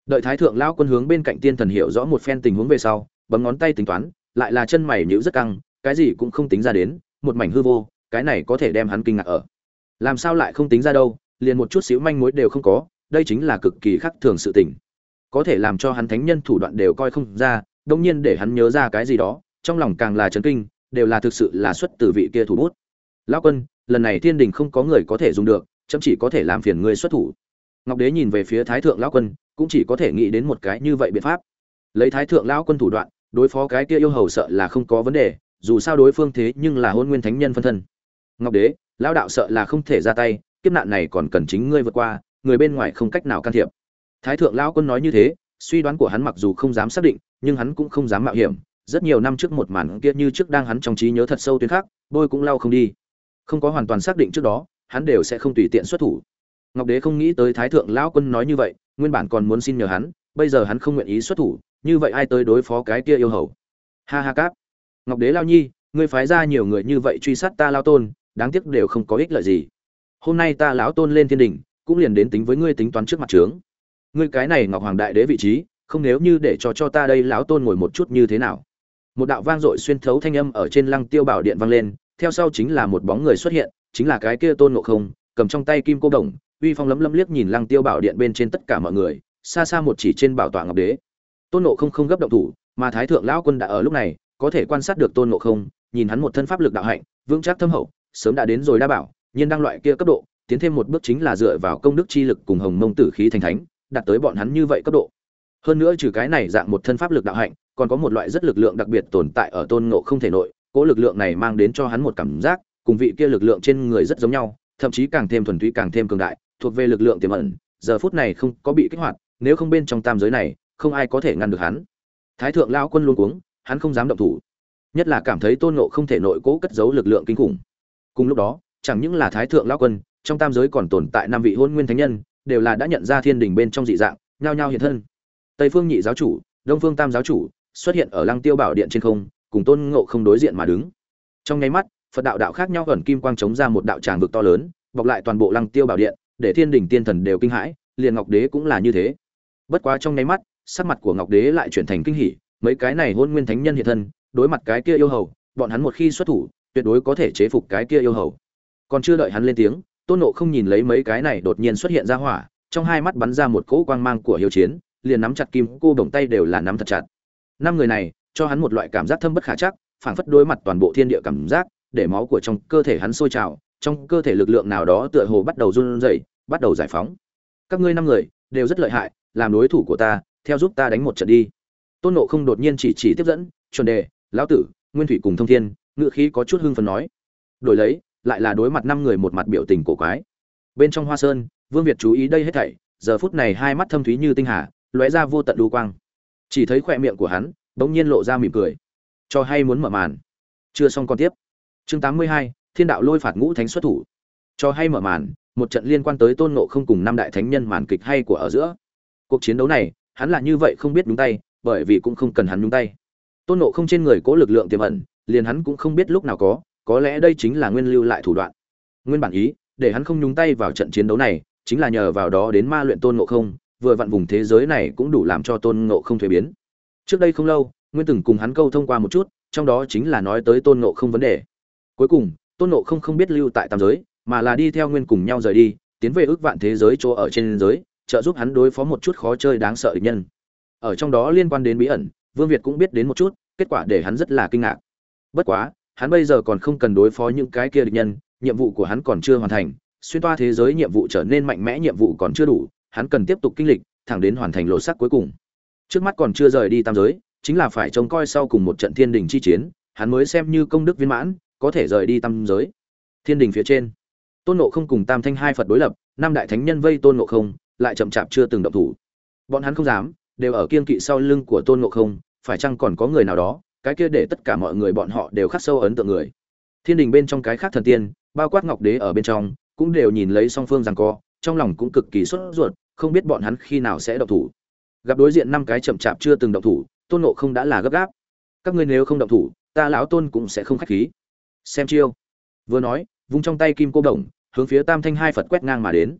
Đợi thái thượng lao quân hướng bên cạnh tiên thần hiểu rõ một phen tình huống về sau bấm ngón tay tính toán lại là chân mày nhíu rất căng cái gì cũng không tính ra đến, một mảnh hư vô, cái này có thể đem hắn kinh ngạc ở. Làm sao lại không tính ra đâu, liền một chút xíu manh mối đều không có, đây chính là cực kỳ khắc thường sự tình. Có thể làm cho hắn thánh nhân thủ đoạn đều coi không ra đông nhiên để hắn nhớ ra cái gì đó, trong lòng càng là chấn kinh, đều là thực sự là xuất từ vị kia thủ bút. Lão quân, lần này thiên đình không có người có thể dùng được, chấm chỉ có thể làm phiền ngươi xuất thủ. Ngọc đế nhìn về phía thái thượng lão quân, cũng chỉ có thể nghĩ đến một cái như vậy biện pháp. Lấy thái thượng lão quân thủ đoạn, đối phó cái kia yêu hầu sợ là không có vấn đề dù sao đối phương thế nhưng là hôn nguyên thánh nhân phân thân. Ngọc đế, lão đạo sợ là không thể ra tay, kiếp nạn này còn cần chính ngươi vượt qua, người bên ngoài không cách nào can thiệp. Thái thượng lão quân nói như thế, suy đoán của hắn mặc dù không dám xác định, nhưng hắn cũng không dám mạo hiểm. Rất nhiều năm trước một màn kia như trước đang hắn trong trí nhớ thật sâu tuyến khác, bôi cũng lau không đi. Không có hoàn toàn xác định trước đó, hắn đều sẽ không tùy tiện xuất thủ. Ngọc đế không nghĩ tới thái thượng lão quân nói như vậy, nguyên bản còn muốn xin nhờ hắn, bây giờ hắn không nguyện ý xuất thủ, như vậy ai tới đối phó cái kia yêu hầu? Ha ha cáp ngọc đế lao nhi, ngươi phái ra nhiều người như vậy truy sát ta lao tôn, đáng tiếc đều không có ích lợi gì. Hôm nay ta lão tôn lên thiên đình cũng liền đến tính với ngươi tính toán trước mặt trướng. Ngươi cái này ngọc hoàng đại đế vị trí, không nếu như để cho cho ta đây lão tôn ngồi một chút như thế nào. Một đạo vang dội xuyên thấu thanh âm ở trên lăng tiêu bảo điện vang lên, theo sau chính là một bóng người xuất hiện, chính là cái kia tôn ngộ không, cầm trong tay kim cô đồng, uy phong lấm lấm liếc nhìn lăng tiêu bảo điện bên trên tất cả mọi người, xa xa một chỉ trên bảo tọa ngọc đế. Tôn ngộ không không gấp động thủ, mà thái thượng lão quân đã ở lúc này có thể quan sát được tôn ngộ không, nhìn hắn một thân pháp lực đạo hạnh, vững chắc thâm hậu, sớm đã đến rồi đa bảo, nhiên đang loại kia cấp độ, tiến thêm một bước chính là dựa vào công đức chi lực cùng hồng mông tử khí thành thánh, đạt tới bọn hắn như vậy cấp độ. Hơn nữa trừ cái này dạng một thân pháp lực đạo hạnh, còn có một loại rất lực lượng đặc biệt tồn tại ở tôn ngộ không thể nội, cỗ lực lượng này mang đến cho hắn một cảm giác, cùng vị kia lực lượng trên người rất giống nhau, thậm chí càng thêm thuần túy càng thêm cường đại, thuộc về lực lượng tiềm ẩn, giờ phút này không có bị kích hoạt, nếu không bên trong tam giới này, không ai có thể ngăn được hắn. Thái thượng lão quân luôn cuống hắn không dám động thủ. Nhất là cảm thấy tôn ngộ không thể nội cố cất giấu lực lượng kinh khủng. Cùng lúc đó, chẳng những là thái thượng lão quân, trong tam giới còn tồn tại năm vị hôn nguyên thánh nhân, đều là đã nhận ra thiên đình bên trong dị dạng, nhao nhao hiện thân. Tây phương nhị giáo chủ, đông phương tam giáo chủ xuất hiện ở lăng tiêu bảo điện trên không, cùng tôn ngộ không đối diện mà đứng. Trong nháy mắt, phật đạo đạo khác nhau ẩn kim quang chống ra một đạo tràng vực to lớn, bọc lại toàn bộ lăng tiêu bảo điện, để thiên đình tiên thần đều kinh hãi, liền ngọc đế cũng là như thế. Bất quá trong nháy mắt, sắc mặt của ngọc đế lại chuyển thành kinh hỉ mấy cái này hôn nguyên thánh nhân hiện thân, đối mặt cái kia yêu hầu, bọn hắn một khi xuất thủ, tuyệt đối có thể chế phục cái kia yêu hầu. Còn chưa đợi hắn lên tiếng, tôn nộ không nhìn lấy mấy cái này đột nhiên xuất hiện ra hỏa, trong hai mắt bắn ra một cỗ quang mang của hiếu chiến, liền nắm chặt kim cô đồng tay đều là nắm thật chặt. Năm người này, cho hắn một loại cảm giác thâm bất khả chắc, phảng phất đối mặt toàn bộ thiên địa cảm giác, để máu của trong cơ thể hắn sôi trào, trong cơ thể lực lượng nào đó tựa hồ bắt đầu run rẩy, bắt đầu giải phóng. Các ngươi năm người, đều rất lợi hại, làm đối thủ của ta, theo giúp ta đánh một trận đi tôn nộ không đột nhiên chỉ chỉ tiếp dẫn, chuẩn đề, lão tử, nguyên thủy cùng thông thiên ngự khí có chút hưng phấn nói. Đổi lấy, lại là đối mặt năm người một mặt biểu tình cổ quái. Bên trong hoa sơn, vương việt chú ý đây hết thảy, giờ phút này hai mắt thâm thúy như tinh hà, lóe ra vô tận đu quang. Chỉ thấy khỏe miệng của hắn, bỗng nhiên lộ ra mỉm cười. Cho hay muốn mở màn. Chưa xong còn tiếp. Chương tám mươi hai, thiên đạo lôi phạt ngũ thánh xuất thủ. Cho hay mở màn, một trận liên quan tới tôn nộ không cùng năm đại thánh nhân màn kịch hay của ở giữa. Cuộc chiến đấu này, hắn là như vậy không biết đúng tay bởi vì cũng không cần hắn nhúng tay. Tôn nộ không trên người cố lực lượng tiềm ẩn, liền hắn cũng không biết lúc nào có có lẽ đây chính là nguyên lưu lại thủ đoạn. Nguyên bản ý, để hắn không nhúng tay vào trận chiến đấu này, chính là nhờ vào đó đến ma luyện tôn nộ không, vừa vặn vùng thế giới này cũng đủ làm cho tôn nộ không thuế biến. Trước đây không lâu, nguyên từng cùng hắn câu thông qua một chút, trong đó chính là nói tới tôn nộ không vấn đề. Cuối cùng, tôn nộ không không biết lưu tại tam giới, mà là đi theo nguyên cùng nhau rời đi, tiến về ước vạn thế giới chỗ ở trên giới, trợ giúp hắn đối phó một chút khó chơi đáng sợ địch nhân ở trong đó liên quan đến bí ẩn, vương việt cũng biết đến một chút, kết quả để hắn rất là kinh ngạc. Bất quá, hắn bây giờ còn không cần đối phó những cái kia địch nhân, nhiệm vụ của hắn còn chưa hoàn thành, xuyên toa thế giới nhiệm vụ trở nên mạnh mẽ, nhiệm vụ còn chưa đủ, hắn cần tiếp tục kinh lịch, thẳng đến hoàn thành lộ sắc cuối cùng. Trước mắt còn chưa rời đi tam giới, chính là phải trông coi sau cùng một trận thiên đình chi chiến, hắn mới xem như công đức viên mãn, có thể rời đi tam giới. Thiên đình phía trên, tôn nộ không cùng tam thanh hai phật đối lập, năm đại thánh nhân vây tôn nộ không, lại chậm chạp chưa từng động thủ. Bọn hắn không dám đều ở kiên kỵ sau lưng của tôn ngộ không, phải chăng còn có người nào đó, cái kia để tất cả mọi người bọn họ đều khắc sâu ấn tượng người. Thiên đình bên trong cái khác thần tiên, bao quát ngọc đế ở bên trong, cũng đều nhìn lấy song phương rằng co, trong lòng cũng cực kỳ sốt ruột, không biết bọn hắn khi nào sẽ động thủ. Gặp đối diện năm cái chậm chạp chưa từng động thủ, tôn nộ không đã là gấp gáp. Các ngươi nếu không động thủ, ta lão tôn cũng sẽ không khách khí. Xem chiêu. Vừa nói, vung trong tay kim cô đồng, hướng phía tam thanh hai phật quét ngang mà đến.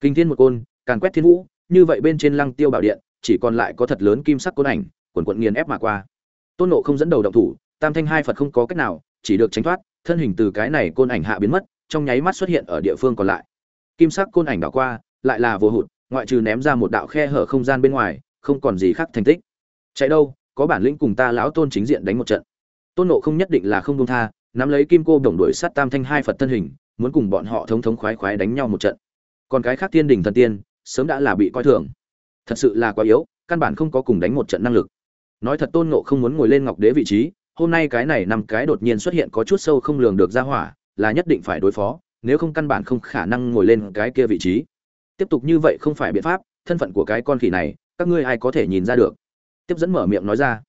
Kinh thiên một côn, càn quét thiên vũ, như vậy bên trên lăng tiêu bảo điện chỉ còn lại có thật lớn kim sắc côn ảnh, quần quận nghiền ép mà qua. Tôn nộ không dẫn đầu động thủ, tam thanh hai phật không có cách nào, chỉ được tránh thoát, thân hình từ cái này côn ảnh hạ biến mất, trong nháy mắt xuất hiện ở địa phương còn lại. Kim sắc côn ảnh đảo qua, lại là vô hụt, ngoại trừ ném ra một đạo khe hở không gian bên ngoài, không còn gì khác thành tích. Chạy đâu, có bản lĩnh cùng ta lão tôn chính diện đánh một trận. Tôn nộ không nhất định là không đông tha, nắm lấy kim cô đồng đuổi sát tam thanh hai phật thân hình, muốn cùng bọn họ thống thống khoái khoái đánh nhau một trận. Còn cái khác tiên đình thần tiên, sớm đã là bị coi thường thật sự là quá yếu, căn bản không có cùng đánh một trận năng lực. Nói thật tôn ngộ không muốn ngồi lên ngọc đế vị trí, hôm nay cái này năm cái đột nhiên xuất hiện có chút sâu không lường được ra hỏa, là nhất định phải đối phó, nếu không căn bản không khả năng ngồi lên cái kia vị trí. Tiếp tục như vậy không phải biện pháp, thân phận của cái con khỉ này, các ngươi ai có thể nhìn ra được? Tiếp dẫn mở miệng nói ra.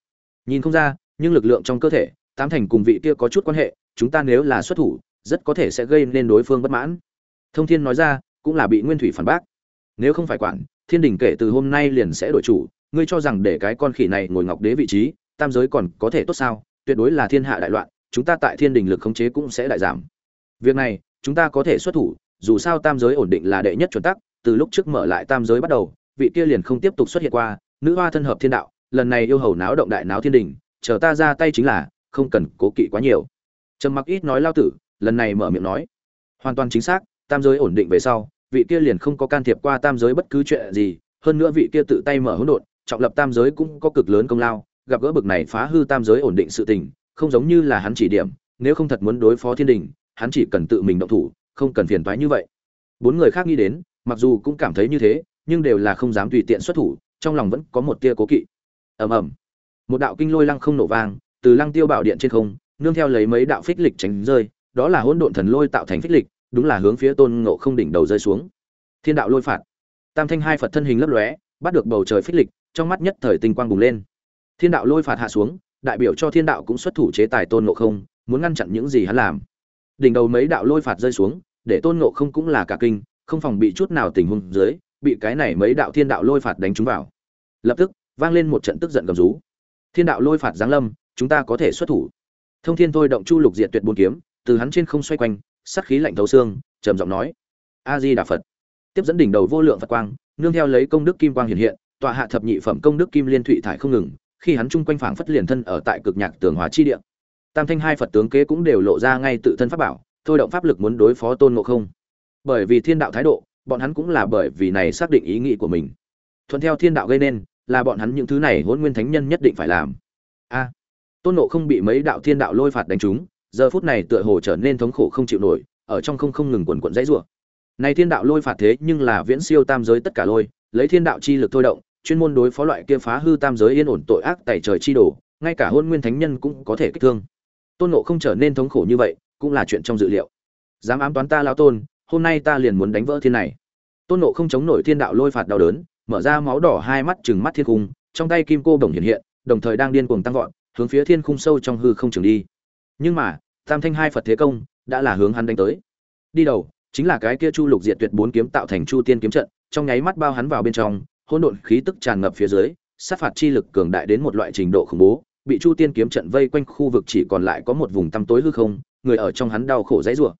Nhìn không ra, nhưng lực lượng trong cơ thể, tám thành cùng vị kia có chút quan hệ, chúng ta nếu là xuất thủ, rất có thể sẽ gây nên đối phương bất mãn. Thông thiên nói ra, cũng là bị nguyên thủy phản bác. Nếu không phải quản thiên đình kể từ hôm nay liền sẽ đổi chủ, ngươi cho rằng để cái con khỉ này ngồi ngọc đế vị trí, tam giới còn có thể tốt sao? Tuyệt đối là thiên hạ đại loạn, chúng ta tại thiên đình lực khống chế cũng sẽ đại giảm. Việc này, chúng ta có thể xuất thủ, dù sao tam giới ổn định là đệ nhất chuẩn tắc, từ lúc trước mở lại tam giới bắt đầu, vị kia liền không tiếp tục xuất hiện qua, nữ hoa thân hợp thiên đạo, lần này yêu hầu náo động đại náo thiên đình, chờ ta ra tay chính là, không cần cố kỵ quá nhiều. Trầm mặc ít nói lao tử, lần này mở miệng nói. Hoàn toàn chính xác, tam giới ổn định về sau vị kia liền không có can thiệp qua tam giới bất cứ chuyện gì, hơn nữa vị kia tự tay mở hỗn độn, trọng lập tam giới cũng có cực lớn công lao, gặp gỡ bực này phá hư tam giới ổn định sự tình, không giống như là hắn chỉ điểm, nếu không thật muốn đối phó thiên đình, hắn chỉ cần tự mình động thủ, không cần phiền toái như vậy. Bốn người khác nghĩ đến, mặc dù cũng cảm thấy như thế, nhưng đều là không dám tùy tiện xuất thủ, trong lòng vẫn có một tia cố kỵ. Ầm ầm. Một đạo kinh lôi lăng không nổ vang, từ lăng tiêu bảo điện trên không, nương theo lấy mấy đạo phích lịch tránh rơi, đó là hỗn độn thần lôi tạo thành phích lịch đúng là hướng phía tôn ngộ không đỉnh đầu rơi xuống. Thiên đạo lôi phạt. Tam thanh hai phật thân hình lấp lóe, bắt được bầu trời phích lịch, trong mắt nhất thời tinh quang bùng lên. Thiên đạo lôi phạt hạ xuống, đại biểu cho thiên đạo cũng xuất thủ chế tài tôn ngộ không, muốn ngăn chặn những gì hắn làm. Đỉnh đầu mấy đạo lôi phạt rơi xuống, để tôn ngộ không cũng là cả kinh, không phòng bị chút nào tình huống dưới, bị cái này mấy đạo thiên đạo lôi phạt đánh trúng vào. Lập tức, vang lên một trận tức giận gầm rú. Thiên đạo lôi phạt giáng lâm, chúng ta có thể xuất thủ. Thông thiên thôi động chu lục diệt tuyệt bốn kiếm, từ hắn trên không xoay quanh sát khí lạnh thấu xương, trầm giọng nói a di đà phật. Tiếp dẫn đỉnh đầu vô lượng phật quang, nương theo lấy công đức kim quang hiện hiện, tọa hạ thập nhị phẩm công đức kim liên thụy thải không ngừng, khi hắn chung quanh phảng phất liền thân ở tại cực nhạc tường hóa chi địa. Tam thanh hai phật tướng kế cũng đều lộ ra ngay tự thân pháp bảo, thôi động pháp lực muốn đối phó tôn ngộ không. Bởi vì thiên đạo thái độ, bọn hắn cũng là bởi vì này xác định ý nghĩ của mình. Thuận theo thiên đạo gây nên, là bọn hắn những thứ này hôn nguyên thánh nhân nhất định phải làm. A. Tôn ngộ không bị mấy đạo thiên đạo lôi phạt đánh trúng giờ phút này tựa hồ trở nên thống khổ không chịu nổi, ở trong không không ngừng quần quận dãy rủa. Này thiên đạo lôi phạt thế nhưng là viễn siêu tam giới tất cả lôi, lấy thiên đạo chi lực thôi động, chuyên môn đối phó loại kia phá hư tam giới yên ổn tội ác tẩy trời chi đổ ngay cả hôn nguyên thánh nhân cũng có thể kích thương. Tôn ngộ không trở nên thống khổ như vậy, cũng là chuyện trong dự liệu. Dám ám toán ta lao tôn, hôm nay ta liền muốn đánh vỡ thiên này. Tôn ngộ không chống nổi thiên đạo lôi phạt đau đớn, mở ra máu đỏ hai mắt chừng mắt thiên cung, trong tay kim cô đồng hiện hiện, đồng thời đang điên cuồng tăng vọt, hướng phía thiên khung sâu trong hư không trường đi nhưng mà, tam thanh hai phật thế công đã là hướng hắn đánh tới. Đi đầu, chính là cái kia chu lục diệt tuyệt bốn kiếm tạo thành chu tiên kiếm trận, trong nháy mắt bao hắn vào bên trong, hỗn độn khí tức tràn ngập phía dưới, sát phạt chi lực cường đại đến một loại trình độ khủng bố, bị chu tiên kiếm trận vây quanh khu vực chỉ còn lại có một vùng tăm tối hư không, người ở trong hắn đau khổ dãy rủa.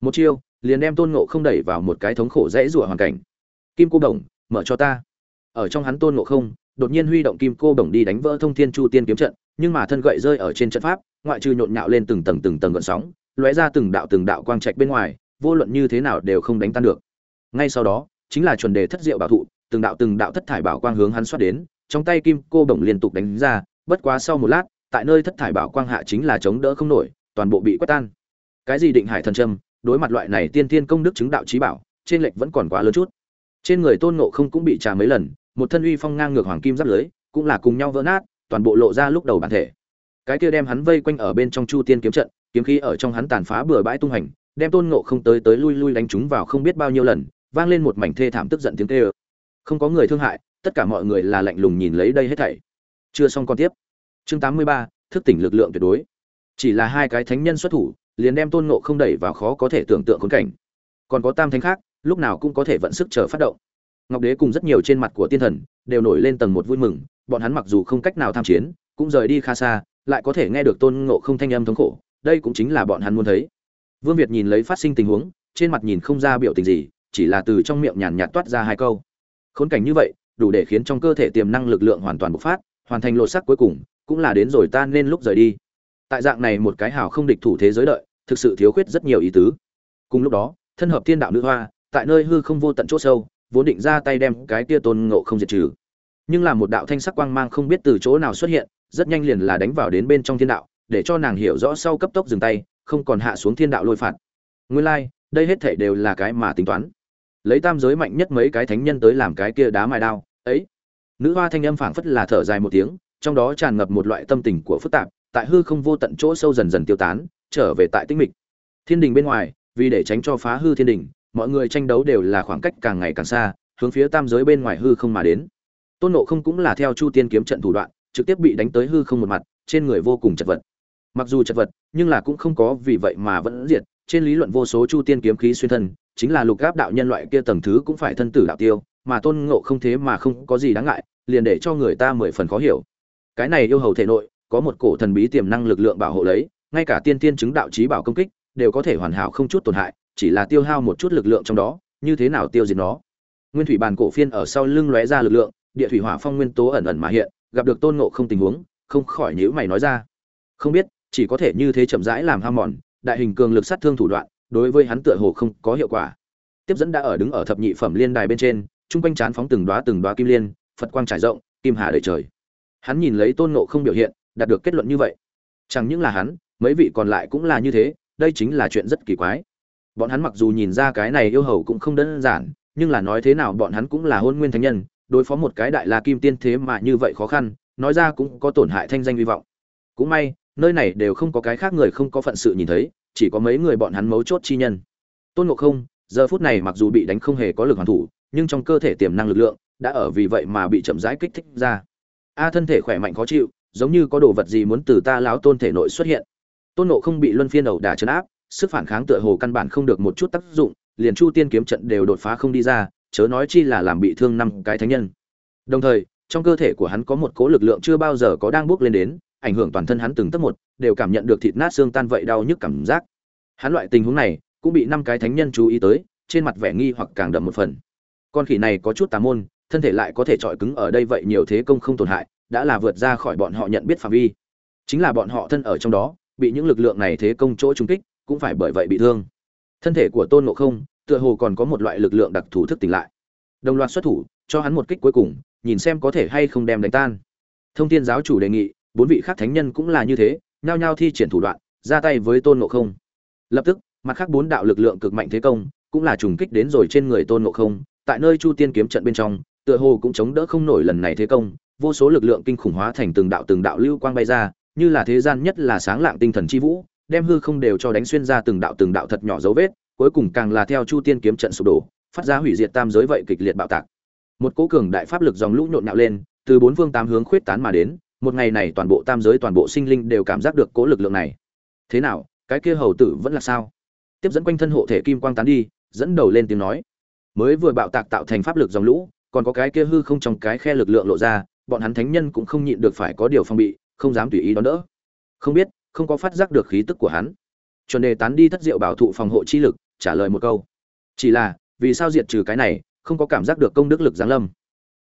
Một chiêu, liền đem tôn ngộ không đẩy vào một cái thống khổ dãy rủa hoàn cảnh. Kim cô đồng, mở cho ta. Ở trong hắn tôn ngộ không, đột nhiên huy động kim cô đồng đi đánh vỡ thông thiên chu tiên kiếm trận, nhưng mà thân gậy rơi ở trên trận pháp ngoại trừ nhộn nhạo lên từng tầng từng tầng gợn sóng, lóe ra từng đạo từng đạo quang trạch bên ngoài, vô luận như thế nào đều không đánh tan được. Ngay sau đó, chính là chuẩn đề thất diệu bảo thụ, từng đạo từng đạo thất thải bảo quang hướng hắn xoát đến, trong tay kim cô bổng liên tục đánh ra, bất quá sau một lát, tại nơi thất thải bảo quang hạ chính là chống đỡ không nổi, toàn bộ bị quét tan. Cái gì định hải thần trâm, đối mặt loại này tiên tiên công đức chứng đạo trí bảo, trên lệch vẫn còn quá lớn chút. Trên người tôn ngộ không cũng bị trà mấy lần, một thân uy phong ngang ngược hoàng kim giáp lưới, cũng là cùng nhau vỡ nát, toàn bộ lộ ra lúc đầu bản thể cái kia đem hắn vây quanh ở bên trong chu tiên kiếm trận, kiếm khí ở trong hắn tàn phá bừa bãi tung hành, đem tôn ngộ không tới tới lui lui đánh chúng vào không biết bao nhiêu lần, vang lên một mảnh thê thảm tức giận tiếng tê ơ không có người thương hại, tất cả mọi người là lạnh lùng nhìn lấy đây hết thảy. Chưa xong con tiếp. Chương tám mươi ba, thức tỉnh lực lượng tuyệt đối. Chỉ là hai cái thánh nhân xuất thủ, liền đem tôn ngộ không đẩy vào khó có thể tưởng tượng khốn cảnh. Còn có tam thánh khác, lúc nào cũng có thể vận sức chờ phát động. Ngọc đế cùng rất nhiều trên mặt của tiên thần đều nổi lên tầng một vui mừng, bọn hắn mặc dù không cách nào tham chiến, cũng rời đi khá xa lại có thể nghe được tôn ngộ không thanh âm thống khổ, đây cũng chính là bọn hắn muốn thấy. Vương việt nhìn lấy phát sinh tình huống, trên mặt nhìn không ra biểu tình gì, chỉ là từ trong miệng nhàn nhạt toát ra hai câu. Khốn cảnh như vậy, đủ để khiến trong cơ thể tiềm năng lực lượng hoàn toàn bộc phát, hoàn thành lộ sắc cuối cùng, cũng là đến rồi ta nên lúc rời đi. Tại dạng này một cái hào không địch thủ thế giới đợi, thực sự thiếu khuyết rất nhiều ý tứ. Cùng lúc đó, thân hợp thiên đạo nữ hoa, tại nơi hư không vô tận chỗ sâu, vốn định ra tay đem cái tia tôn ngộ không diệt trừ. Nhưng là một đạo thanh sắc quang mang không biết từ chỗ nào xuất hiện rất nhanh liền là đánh vào đến bên trong thiên đạo để cho nàng hiểu rõ sau cấp tốc dừng tay không còn hạ xuống thiên đạo lôi phạt. Nguyên lai like, đây hết thể đều là cái mà tính toán. Lấy tam giới mạnh nhất mấy cái thánh nhân tới làm cái kia đá mài đao ấy. Nữ hoa thanh âm phảng phất là thở dài một tiếng trong đó tràn ngập một loại tâm tình của phức tạp tại hư không vô tận chỗ sâu dần dần tiêu tán trở về tại tinh mịch. Thiên đình bên ngoài vì để tránh cho phá hư thiên đình mọi người tranh đấu đều là khoảng cách càng ngày càng xa hướng phía tam giới bên ngoài hư không mà đến. Tôn nộ không cũng là theo chu tiên kiếm trận thủ đoạn trực tiếp bị đánh tới hư không một mặt, trên người vô cùng chật vật. Mặc dù chật vật, nhưng là cũng không có vì vậy mà vẫn diệt. Trên lý luận vô số chu tiên kiếm khí xuyên thân, chính là lục gáp đạo nhân loại kia tầng thứ cũng phải thân tử đạo tiêu, mà tôn ngộ không thế mà không có gì đáng ngại, liền để cho người ta mười phần khó hiểu. Cái này yêu hầu thể nội, có một cổ thần bí tiềm năng lực lượng bảo hộ lấy, ngay cả tiên tiên chứng đạo trí bảo công kích, đều có thể hoàn hảo không chút tổn hại, chỉ là tiêu hao một chút lực lượng trong đó, như thế nào tiêu diệt nó? Nguyên thủy bàn cổ phiên ở sau lưng lóe ra lực lượng, địa thủy hỏa phong nguyên tố ẩn ẩn mà hiện gặp được tôn ngộ không tình huống, không khỏi nhữ mày nói ra. Không biết, chỉ có thể như thế chậm rãi làm ham mòn, đại hình cường lực sát thương thủ đoạn, đối với hắn tựa hồ không có hiệu quả. Tiếp dẫn đã ở đứng ở thập nhị phẩm liên đài bên trên, trung quanh chán phóng từng đóa từng đóa kim liên, phật quang trải rộng, kim hà đầy trời. Hắn nhìn lấy tôn ngộ không biểu hiện, đạt được kết luận như vậy. Chẳng những là hắn, mấy vị còn lại cũng là như thế, đây chính là chuyện rất kỳ quái. Bọn hắn mặc dù nhìn ra cái này yêu hầu cũng không đơn giản, nhưng là nói thế nào bọn hắn cũng là hôn nguyên thánh nhân đối phó một cái đại la kim tiên thế mà như vậy khó khăn, nói ra cũng có tổn hại thanh danh hy vọng. Cũng may, nơi này đều không có cái khác người không có phận sự nhìn thấy, chỉ có mấy người bọn hắn mấu chốt chi nhân. Tôn ngộ không, giờ phút này mặc dù bị đánh không hề có lực hoàn thủ, nhưng trong cơ thể tiềm năng lực lượng đã ở vì vậy mà bị chậm rãi kích thích ra. A thân thể khỏe mạnh khó chịu, giống như có đồ vật gì muốn từ ta láo tôn thể nội xuất hiện. Tôn ngộ không bị luân phiên ẩu đả chấn áp, sức phản kháng tựa hồ căn bản không được một chút tác dụng, liền chu tiên kiếm trận đều đột phá không đi ra chớ nói chi là làm bị thương năm cái thánh nhân. Đồng thời, trong cơ thể của hắn có một cố lực lượng chưa bao giờ có đang bước lên đến, ảnh hưởng toàn thân hắn từng tấc một, đều cảm nhận được thịt nát xương tan vậy đau nhức cảm giác. Hắn loại tình huống này, cũng bị năm cái thánh nhân chú ý tới, trên mặt vẻ nghi hoặc càng đậm một phần. Con khỉ này có chút tà môn, thân thể lại có thể trọi cứng ở đây vậy nhiều thế công không tổn hại, đã là vượt ra khỏi bọn họ nhận biết phạm vi. Chính là bọn họ thân ở trong đó, bị những lực lượng này thế công chỗ trung kích, cũng phải bởi vậy bị thương. Thân thể của tôn ngộ không tựa hồ còn có một loại lực lượng đặc thù thức tỉnh lại. Đồng loạt xuất thủ, cho hắn một kích cuối cùng, nhìn xem có thể hay không đem đánh tan. Thông thiên giáo chủ đề nghị, bốn vị khác thánh nhân cũng là như thế, nhao nhao thi triển thủ đoạn, ra tay với tôn ngộ không. Lập tức, mặt khác bốn đạo lực lượng cực mạnh thế công, cũng là trùng kích đến rồi trên người tôn ngộ không, tại nơi chu tiên kiếm trận bên trong, tựa hồ cũng chống đỡ không nổi lần này thế công, vô số lực lượng kinh khủng hóa thành từng đạo từng đạo lưu quang bay ra, như là thế gian nhất là sáng lạng tinh thần chi vũ, đem hư không đều cho đánh xuyên ra từng đạo từng đạo thật nhỏ dấu vết cuối cùng càng là theo chu tiên kiếm trận sụp đổ, phát ra hủy diệt tam giới vậy kịch liệt bạo tạc. Một cố cường đại pháp lực dòng lũ nhộn nhạo lên, từ bốn phương tám hướng khuyết tán mà đến, một ngày này toàn bộ tam giới toàn bộ sinh linh đều cảm giác được cố lực lượng này. Thế nào, cái kia hầu tử vẫn là sao? Tiếp dẫn quanh thân hộ thể kim quang tán đi, dẫn đầu lên tiếng nói. Mới vừa bạo tạc tạo thành pháp lực dòng lũ, còn có cái kia hư không trong cái khe lực lượng lộ ra, bọn hắn thánh nhân cũng không nhịn được phải có điều phong bị, không dám tùy ý đón đỡ. Không biết, không có phát giác được khí tức của hắn. Chuẩn đề tán đi thất diệu bảo thụ phòng hộ chi lực trả lời một câu. Chỉ là, vì sao diệt trừ cái này, không có cảm giác được công đức lực giáng lâm?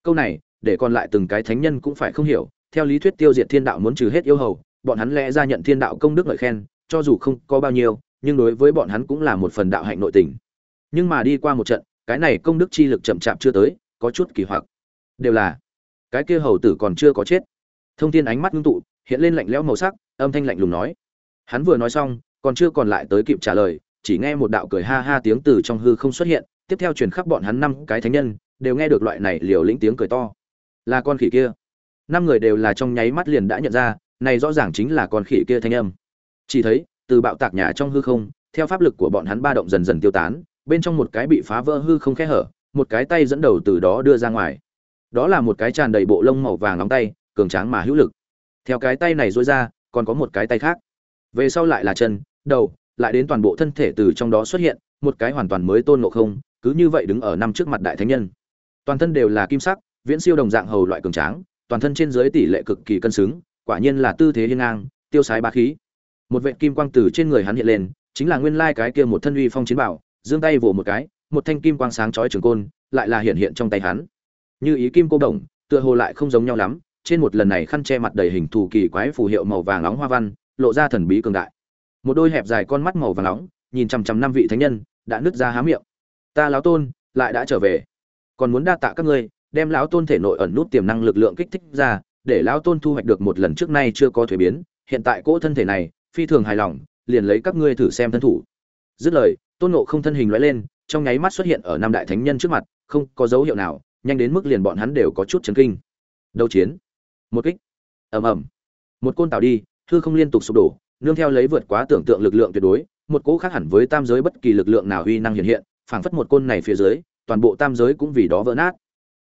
Câu này, để còn lại từng cái thánh nhân cũng phải không hiểu. Theo lý thuyết tiêu diệt thiên đạo muốn trừ hết yêu hầu, bọn hắn lẽ ra nhận thiên đạo công đức lợi khen, cho dù không có bao nhiêu, nhưng đối với bọn hắn cũng là một phần đạo hạnh nội tình. Nhưng mà đi qua một trận, cái này công đức chi lực chậm chạp chưa tới, có chút kỳ hoặc. Đều là, cái kia hầu tử còn chưa có chết. Thông thiên ánh mắt ngưng tụ, hiện lên lạnh lẽo màu sắc, âm thanh lạnh lùng nói. Hắn vừa nói xong, còn chưa còn lại tới kịp trả lời chỉ nghe một đạo cười ha ha tiếng từ trong hư không xuất hiện, tiếp theo truyền khắp bọn hắn năm cái thánh nhân, đều nghe được loại này liều lĩnh tiếng cười to. Là con khỉ kia. Năm người đều là trong nháy mắt liền đã nhận ra, này rõ ràng chính là con khỉ kia thanh âm. Chỉ thấy, từ bạo tạc nhà trong hư không, theo pháp lực của bọn hắn ba động dần dần tiêu tán, bên trong một cái bị phá vỡ hư không khe hở, một cái tay dẫn đầu từ đó đưa ra ngoài. Đó là một cái tràn đầy bộ lông màu vàng nóng tay, cường tráng mà hữu lực. Theo cái tay này dối ra, còn có một cái tay khác. Về sau lại là chân, đầu lại đến toàn bộ thân thể từ trong đó xuất hiện, một cái hoàn toàn mới tôn ngộ không, cứ như vậy đứng ở năm trước mặt đại thánh nhân. Toàn thân đều là kim sắc, viễn siêu đồng dạng hầu loại cường tráng, toàn thân trên dưới tỷ lệ cực kỳ cân xứng, quả nhiên là tư thế hiên ngang, tiêu sái bá khí. Một vệ kim quang từ trên người hắn hiện lên, chính là nguyên lai cái kia một thân uy phong chiến bảo, giương tay vỗ một cái, một thanh kim quang sáng chói trường côn, lại là hiện hiện trong tay hắn. Như ý kim cô đồng, tựa hồ lại không giống nhau lắm, trên một lần này khăn che mặt đầy hình thù kỳ quái phù hiệu màu vàng nóng hoa văn, lộ ra thần bí cường đại một đôi hẹp dài con mắt màu vàng nóng, nhìn chằm chằm năm vị thánh nhân, đã nứt ra há miệng. Ta lão tôn, lại đã trở về. Còn muốn đa tạ các ngươi, đem lão tôn thể nội ẩn nút tiềm năng lực lượng kích thích ra, để lão tôn thu hoạch được một lần trước nay chưa có thuế biến. Hiện tại cỗ thân thể này, phi thường hài lòng, liền lấy các ngươi thử xem thân thủ. Dứt lời, tôn nộ không thân hình loại lên, trong nháy mắt xuất hiện ở năm đại thánh nhân trước mặt, không có dấu hiệu nào, nhanh đến mức liền bọn hắn đều có chút chấn kinh. Đấu chiến. Một kích. Ầm ầm. Một côn tạo đi, hư không liên tục sụp đổ nương theo lấy vượt quá tưởng tượng lực lượng tuyệt đối một cỗ khác hẳn với tam giới bất kỳ lực lượng nào uy năng hiện hiện phảng phất một côn này phía dưới toàn bộ tam giới cũng vì đó vỡ nát.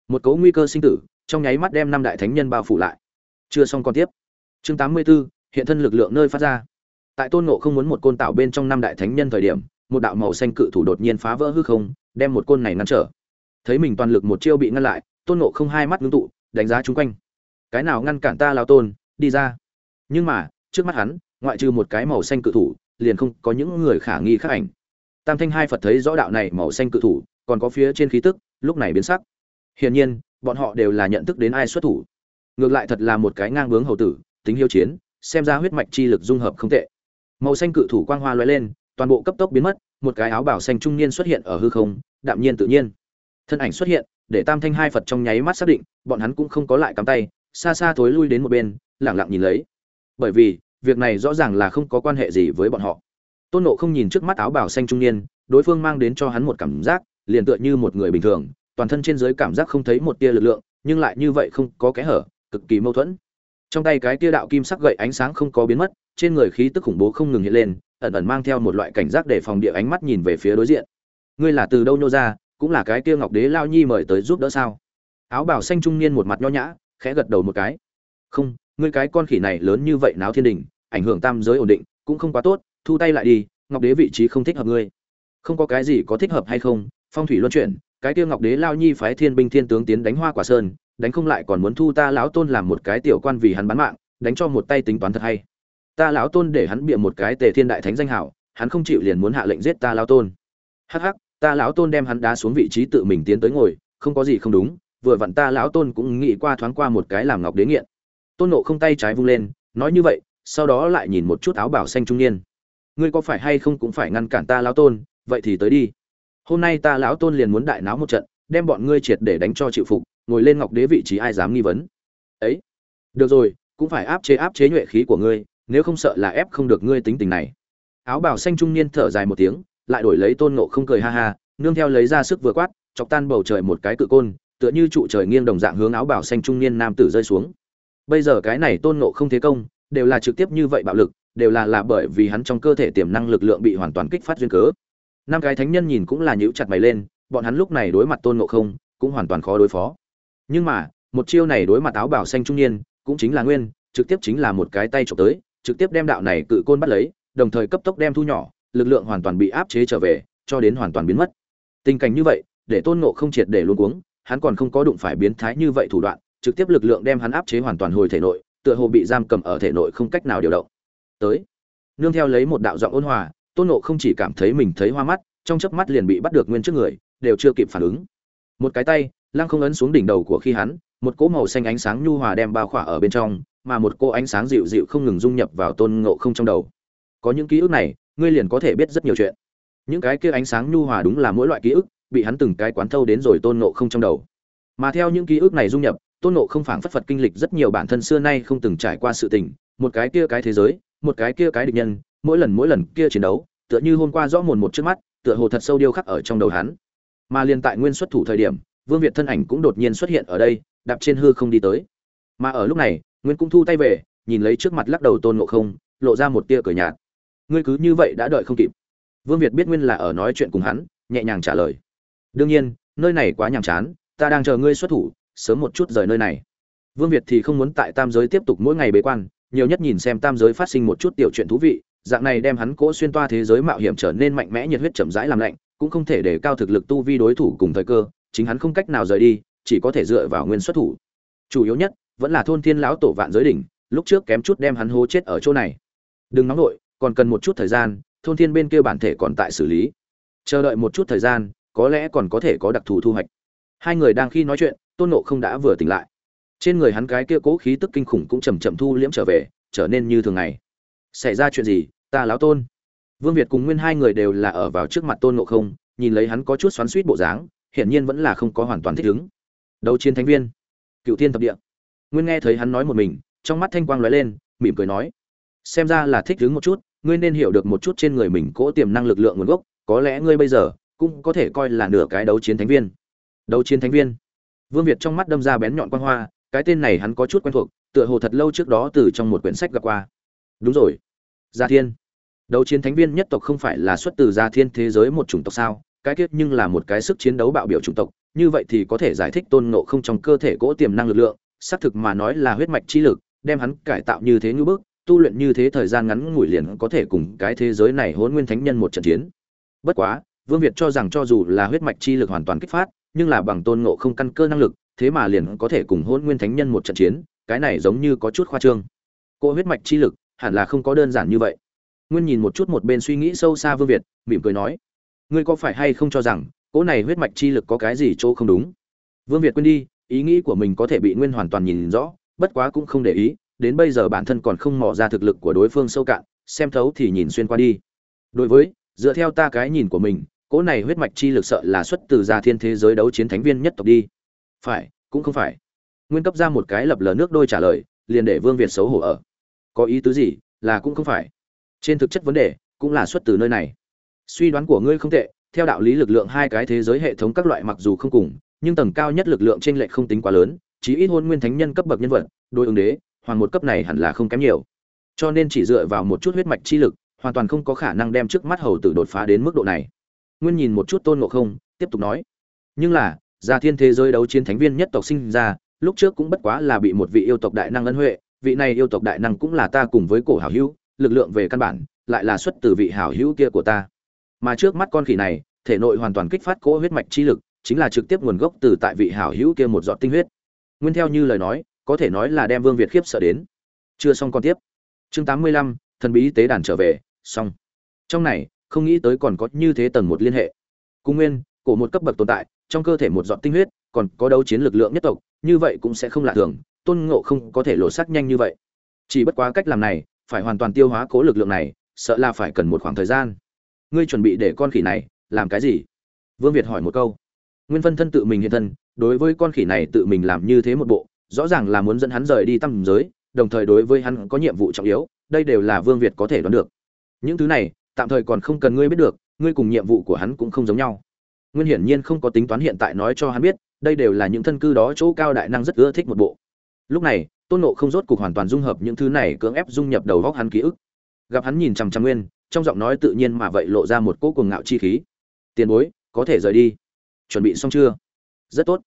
Một cỗ nguy cơ sinh tử trong nháy mắt đem năm đại thánh nhân bao phủ lại. Chưa xong còn tiếp. Chương 84, hiện thân lực lượng nơi phát ra. Tại tôn ngộ không muốn một côn tạo bên trong năm đại thánh nhân thời điểm một đạo màu xanh cự thủ đột nhiên phá vỡ hư không đem một côn này ngăn trở. Thấy mình toàn lực một chiêu bị ngăn lại tôn ngộ không hai mắt ngưng tụ đánh giá chúng quanh. Cái nào ngăn cản ta lão tôn? Đi ra. Nhưng mà trước mắt hắn ngoại trừ một cái màu xanh cự thủ, liền không có những người khả nghi khác ảnh. Tam thanh hai phật thấy rõ đạo này màu xanh cự thủ, còn có phía trên khí tức, lúc này biến sắc. Hiển nhiên, bọn họ đều là nhận thức đến ai xuất thủ. Ngược lại thật là một cái ngang bướng hầu tử, tính hiếu chiến, xem ra huyết mạch chi lực dung hợp không tệ. Màu xanh cự thủ quang hoa lóe lên, toàn bộ cấp tốc biến mất, một cái áo bảo xanh trung niên xuất hiện ở hư không, đạm nhiên tự nhiên. Thân ảnh xuất hiện, để tam thanh hai phật trong nháy mắt xác định, bọn hắn cũng không có lại cắm tay, xa xa thối lui đến một bên lẳng lặng nhìn lấy. Bởi vì việc này rõ ràng là không có quan hệ gì với bọn họ. Tôn nộ không nhìn trước mắt áo bảo xanh trung niên, đối phương mang đến cho hắn một cảm giác, liền tựa như một người bình thường, toàn thân trên dưới cảm giác không thấy một tia lực lượng, nhưng lại như vậy không có kẽ hở, cực kỳ mâu thuẫn. Trong tay cái tia đạo kim sắc gậy ánh sáng không có biến mất, trên người khí tức khủng bố không ngừng hiện lên, ẩn ẩn mang theo một loại cảnh giác để phòng địa ánh mắt nhìn về phía đối diện. Ngươi là từ đâu nhô ra, cũng là cái kia ngọc đế lao nhi mời tới giúp đỡ sao? Áo bảo xanh trung niên một mặt nho nhã, khẽ gật đầu một cái. Không ngươi cái con khỉ này lớn như vậy náo thiên đình, ảnh hưởng tam giới ổn định, cũng không quá tốt, thu tay lại đi, ngọc đế vị trí không thích hợp ngươi. Không có cái gì có thích hợp hay không, phong thủy luân chuyển, cái kia ngọc đế lao nhi phái thiên binh thiên tướng tiến đánh hoa quả sơn, đánh không lại còn muốn thu ta lão tôn làm một cái tiểu quan vì hắn bán mạng, đánh cho một tay tính toán thật hay. Ta lão tôn để hắn bịa một cái tề thiên đại thánh danh hảo, hắn không chịu liền muốn hạ lệnh giết ta lão tôn. Hắc hắc, ta lão tôn đem hắn đá xuống vị trí tự mình tiến tới ngồi, không có gì không đúng, vừa vặn ta lão tôn cũng nghĩ qua thoáng qua một cái làm ngọc đế nghiện tôn nộ không tay trái vung lên, nói như vậy, sau đó lại nhìn một chút áo bảo xanh trung niên. Ngươi có phải hay không cũng phải ngăn cản ta lão tôn, vậy thì tới đi. Hôm nay ta lão tôn liền muốn đại náo một trận, đem bọn ngươi triệt để đánh cho chịu phục, ngồi lên ngọc đế vị trí ai dám nghi vấn. Ấy, được rồi, cũng phải áp chế áp chế nhuệ khí của ngươi, nếu không sợ là ép không được ngươi tính tình này. Áo bảo xanh trung niên thở dài một tiếng, lại đổi lấy tôn nộ không cười ha ha, nương theo lấy ra sức vừa quát, chọc tan bầu trời một cái cự côn, tựa như trụ trời nghiêng đồng dạng hướng áo bảo xanh trung niên nam tử rơi xuống bây giờ cái này tôn ngộ không thế công, đều là trực tiếp như vậy bạo lực, đều là là bởi vì hắn trong cơ thể tiềm năng lực lượng bị hoàn toàn kích phát duyên cớ. Năm cái thánh nhân nhìn cũng là nhíu chặt mày lên, bọn hắn lúc này đối mặt tôn ngộ không, cũng hoàn toàn khó đối phó. Nhưng mà, một chiêu này đối mặt áo bảo xanh trung niên, cũng chính là nguyên, trực tiếp chính là một cái tay trộm tới, trực tiếp đem đạo này cự côn bắt lấy, đồng thời cấp tốc đem thu nhỏ, lực lượng hoàn toàn bị áp chế trở về, cho đến hoàn toàn biến mất. Tình cảnh như vậy, để tôn ngộ không triệt để luôn cuống, hắn còn không có đụng phải biến thái như vậy thủ đoạn trực tiếp lực lượng đem hắn áp chế hoàn toàn hồi thể nội, tựa hồ bị giam cầm ở thể nội không cách nào điều động. Tới, nương theo lấy một đạo giọng ôn hòa, tôn ngộ không chỉ cảm thấy mình thấy hoa mắt, trong chớp mắt liền bị bắt được nguyên trước người, đều chưa kịp phản ứng. Một cái tay, lăng không ấn xuống đỉnh đầu của khi hắn, một cỗ màu xanh ánh sáng nhu hòa đem bao khỏa ở bên trong, mà một cô ánh sáng dịu dịu không ngừng dung nhập vào tôn ngộ không trong đầu. Có những ký ức này, ngươi liền có thể biết rất nhiều chuyện. Những cái kia ánh sáng nhu hòa đúng là mỗi loại ký ức, bị hắn từng cái quán thâu đến rồi tôn ngộ không trong đầu. Mà theo những ký ức này dung nhập tôn ngộ không phảng phất phật kinh lịch rất nhiều bản thân xưa nay không từng trải qua sự tình, một cái kia cái thế giới, một cái kia cái địch nhân, mỗi lần mỗi lần kia chiến đấu, tựa như hôm qua rõ mồn một trước mắt, tựa hồ thật sâu điêu khắc ở trong đầu hắn. Mà liền tại nguyên xuất thủ thời điểm, vương việt thân ảnh cũng đột nhiên xuất hiện ở đây, đạp trên hư không đi tới. Mà ở lúc này, nguyên cũng thu tay về, nhìn lấy trước mặt lắc đầu tôn ngộ không, lộ ra một tia cờ nhạt. Ngươi cứ như vậy đã đợi không kịp. Vương việt biết nguyên là ở nói chuyện cùng hắn, nhẹ nhàng trả lời. Đương nhiên, nơi này quá nhàm chán, ta đang chờ ngươi xuất thủ sớm một chút rời nơi này. Vương việt thì không muốn tại tam giới tiếp tục mỗi ngày bế quan, nhiều nhất nhìn xem tam giới phát sinh một chút tiểu chuyện thú vị, dạng này đem hắn cỗ xuyên toa thế giới mạo hiểm trở nên mạnh mẽ nhiệt huyết chậm rãi làm lạnh, cũng không thể để cao thực lực tu vi đối thủ cùng thời cơ, chính hắn không cách nào rời đi, chỉ có thể dựa vào nguyên xuất thủ. Chủ yếu nhất, vẫn là thôn thiên lão tổ vạn giới đỉnh, lúc trước kém chút đem hắn hố chết ở chỗ này. Đừng nóng nổi còn cần một chút thời gian, thôn thiên bên kia bản thể còn tại xử lý. Chờ đợi một chút thời gian, có lẽ còn có thể có đặc thù thu hoạch. Hai người đang khi nói chuyện tôn nộ không đã vừa tỉnh lại. Trên người hắn cái kia cố khí tức kinh khủng cũng chầm chậm thu liễm trở về, trở nên như thường ngày. Xảy ra chuyện gì, ta láo tôn? Vương việt cùng nguyên hai người đều là ở vào trước mặt tôn nộ không, nhìn lấy hắn có chút xoắn suýt bộ dáng, hiển nhiên vẫn là không có hoàn toàn thích ứng. Đấu chiến thánh viên. Cựu thiên thập địa. Nguyên nghe thấy hắn nói một mình, trong mắt thanh quang lóe lên, mỉm cười nói. Xem ra là thích ứng một chút, ngươi nên hiểu được một chút trên người mình cỗ tiềm năng lực lượng nguồn gốc, có lẽ ngươi bây giờ cũng có thể coi là nửa cái đấu chiến thánh viên. Đấu chiến thánh viên vương việt trong mắt đâm ra bén nhọn quang hoa, cái tên này hắn có chút quen thuộc, tựa hồ thật lâu trước đó từ trong một quyển sách gặp qua. Đúng rồi. Gia thiên. Đấu chiến thánh viên nhất tộc không phải là xuất từ gia thiên thế giới một chủng tộc sao? Cái kiếp nhưng là một cái sức chiến đấu bạo biểu chủng tộc, như vậy thì có thể giải thích tôn ngộ không trong cơ thể cỗ tiềm năng lực lượng, xác thực mà nói là huyết mạch chi lực, đem hắn cải tạo như thế như bước, tu luyện như thế thời gian ngắn ngủi liền có thể cùng cái thế giới này hỗn nguyên thánh nhân một trận chiến. Bất quá, vương việt cho rằng cho dù là huyết mạch chi lực hoàn toàn kích phát nhưng là bằng tôn ngộ không căn cơ năng lực, thế mà liền có thể cùng hôn nguyên thánh nhân một trận chiến, cái này giống như có chút khoa trương. Cô huyết mạch chi lực, hẳn là không có đơn giản như vậy. Nguyên nhìn một chút một bên suy nghĩ sâu xa vương việt, mỉm cười nói, ngươi có phải hay không cho rằng, cỗ này huyết mạch chi lực có cái gì chỗ không đúng? Vương việt quên đi, ý nghĩ của mình có thể bị nguyên hoàn toàn nhìn rõ, bất quá cũng không để ý, đến bây giờ bản thân còn không mò ra thực lực của đối phương sâu cạn, xem thấu thì nhìn xuyên qua đi. Đối với, dựa theo ta cái nhìn của mình cỗ này huyết mạch chi lực sợ là xuất từ gia thiên thế giới đấu chiến thánh viên nhất tộc đi. Phải, cũng không phải. Nguyên cấp ra một cái lập lờ nước đôi trả lời, liền để vương việt xấu hổ ở. Có ý tứ gì, là cũng không phải. Trên thực chất vấn đề, cũng là xuất từ nơi này. Suy đoán của ngươi không tệ, theo đạo lý lực lượng hai cái thế giới hệ thống các loại mặc dù không cùng, nhưng tầng cao nhất lực lượng trên lệch không tính quá lớn chỉ ít hôn nguyên thánh nhân cấp bậc nhân vật đối ứng đế, hoàng một cấp này hẳn là không kém nhiều. Cho nên chỉ dựa vào một chút huyết mạch chi lực, hoàn toàn không có khả năng đem trước mắt hầu tử đột phá đến mức độ này nguyên nhìn một chút tôn ngộ không, tiếp tục nói. Nhưng là, gia thiên thế giới đấu chiến thánh viên nhất tộc sinh ra, lúc trước cũng bất quá là bị một vị yêu tộc đại năng ân huệ, vị này yêu tộc đại năng cũng là ta cùng với cổ hảo hữu, lực lượng về căn bản, lại là xuất từ vị hảo hữu kia của ta. Mà trước mắt con khỉ này, thể nội hoàn toàn kích phát cỗ huyết mạch chi lực, chính là trực tiếp nguồn gốc từ tại vị hảo hữu kia một giọt tinh huyết. Nguyên theo như lời nói, có thể nói là đem vương việt khiếp sợ đến. Chưa xong còn tiếp. Chương tám mươi lăm, thần bí tế đàn trở về, xong. Trong này không nghĩ tới còn có như thế tầng một liên hệ. Cung nguyên, cổ một cấp bậc tồn tại, trong cơ thể một giọt tinh huyết, còn có đấu chiến lực lượng nhất tộc, như vậy cũng sẽ không lạ thường, tôn ngộ không có thể lộ sắc nhanh như vậy. Chỉ bất quá cách làm này, phải hoàn toàn tiêu hóa cố lực lượng này, sợ là phải cần một khoảng thời gian. Ngươi chuẩn bị để con khỉ này, làm cái gì? Vương việt hỏi một câu. Nguyên phân thân tự mình hiện thân, đối với con khỉ này tự mình làm như thế một bộ, rõ ràng là muốn dẫn hắn rời đi tăm giới, đồng thời đối với hắn có nhiệm vụ trọng yếu, đây đều là vương việt có thể đoán được. Những thứ này tạm thời còn không cần ngươi biết được, ngươi cùng nhiệm vụ của hắn cũng không giống nhau. Nguyên hiển nhiên không có tính toán hiện tại nói cho hắn biết, đây đều là những thân cư đó chỗ cao đại năng rất ưa thích một bộ. Lúc này, tôn nộ không rốt cục hoàn toàn dung hợp những thứ này cưỡng ép dung nhập đầu góc hắn ký ức. Gặp hắn nhìn chằm chằm nguyên, trong giọng nói tự nhiên mà vậy lộ ra một cỗ cuồng ngạo chi khí. Tiền bối, có thể rời đi. Chuẩn bị xong chưa? Rất tốt.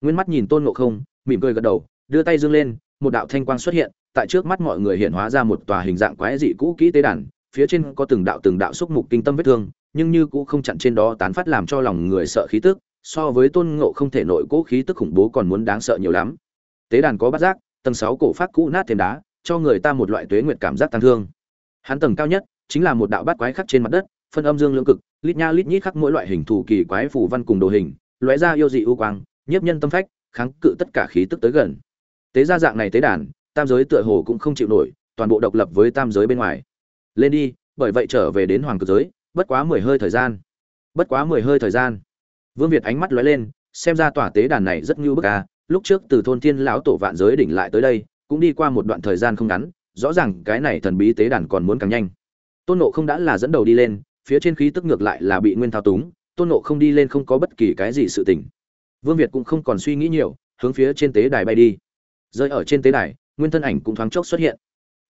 Nguyên mắt nhìn tôn ngộ không, mỉm cười gật đầu, đưa tay dương lên, một đạo thanh quang xuất hiện, tại trước mắt mọi người hiện hóa ra một tòa hình dạng quái dị cũ kỹ tế đàn phía trên có từng đạo từng đạo xúc mục kinh tâm vết thương, nhưng như cũ không chặn trên đó tán phát làm cho lòng người sợ khí tức, so với tôn ngộ không thể nội cố khí tức khủng bố còn muốn đáng sợ nhiều lắm. Tế đàn có bát giác, tầng sáu cổ phát cũ nát thêm đá, cho người ta một loại tuế nguyệt cảm giác tăng thương. Hắn tầng cao nhất, chính là một đạo bát quái khắc trên mặt đất, phân âm dương lưỡng cực, lít nha lít nhít khắc mỗi loại hình thù kỳ quái phù văn cùng đồ hình, lóe ra yêu dị ưu quang, nhiếp nhân tâm phách, kháng cự tất cả khí tức tới gần. Tế ra dạng này tế đàn, tam giới tựa hồ cũng không chịu nổi, toàn bộ độc lập với tam giới bên ngoài lên đi, bởi vậy trở về đến hoàng cực giới, bất quá mười hơi thời gian. Bất quá mười hơi thời gian. Vương việt ánh mắt lóe lên, xem ra tòa tế đàn này rất ngưu bức a. Lúc trước từ thôn thiên lão tổ vạn giới đỉnh lại tới đây, cũng đi qua một đoạn thời gian không ngắn, rõ ràng cái này thần bí tế đàn còn muốn càng nhanh. Tôn nộ không đã là dẫn đầu đi lên, phía trên khí tức ngược lại là bị nguyên thao túng, tôn nộ không đi lên không có bất kỳ cái gì sự tình. Vương việt cũng không còn suy nghĩ nhiều, hướng phía trên tế đài bay đi. Rơi ở trên tế đài, nguyên thân ảnh cũng thoáng chốc xuất hiện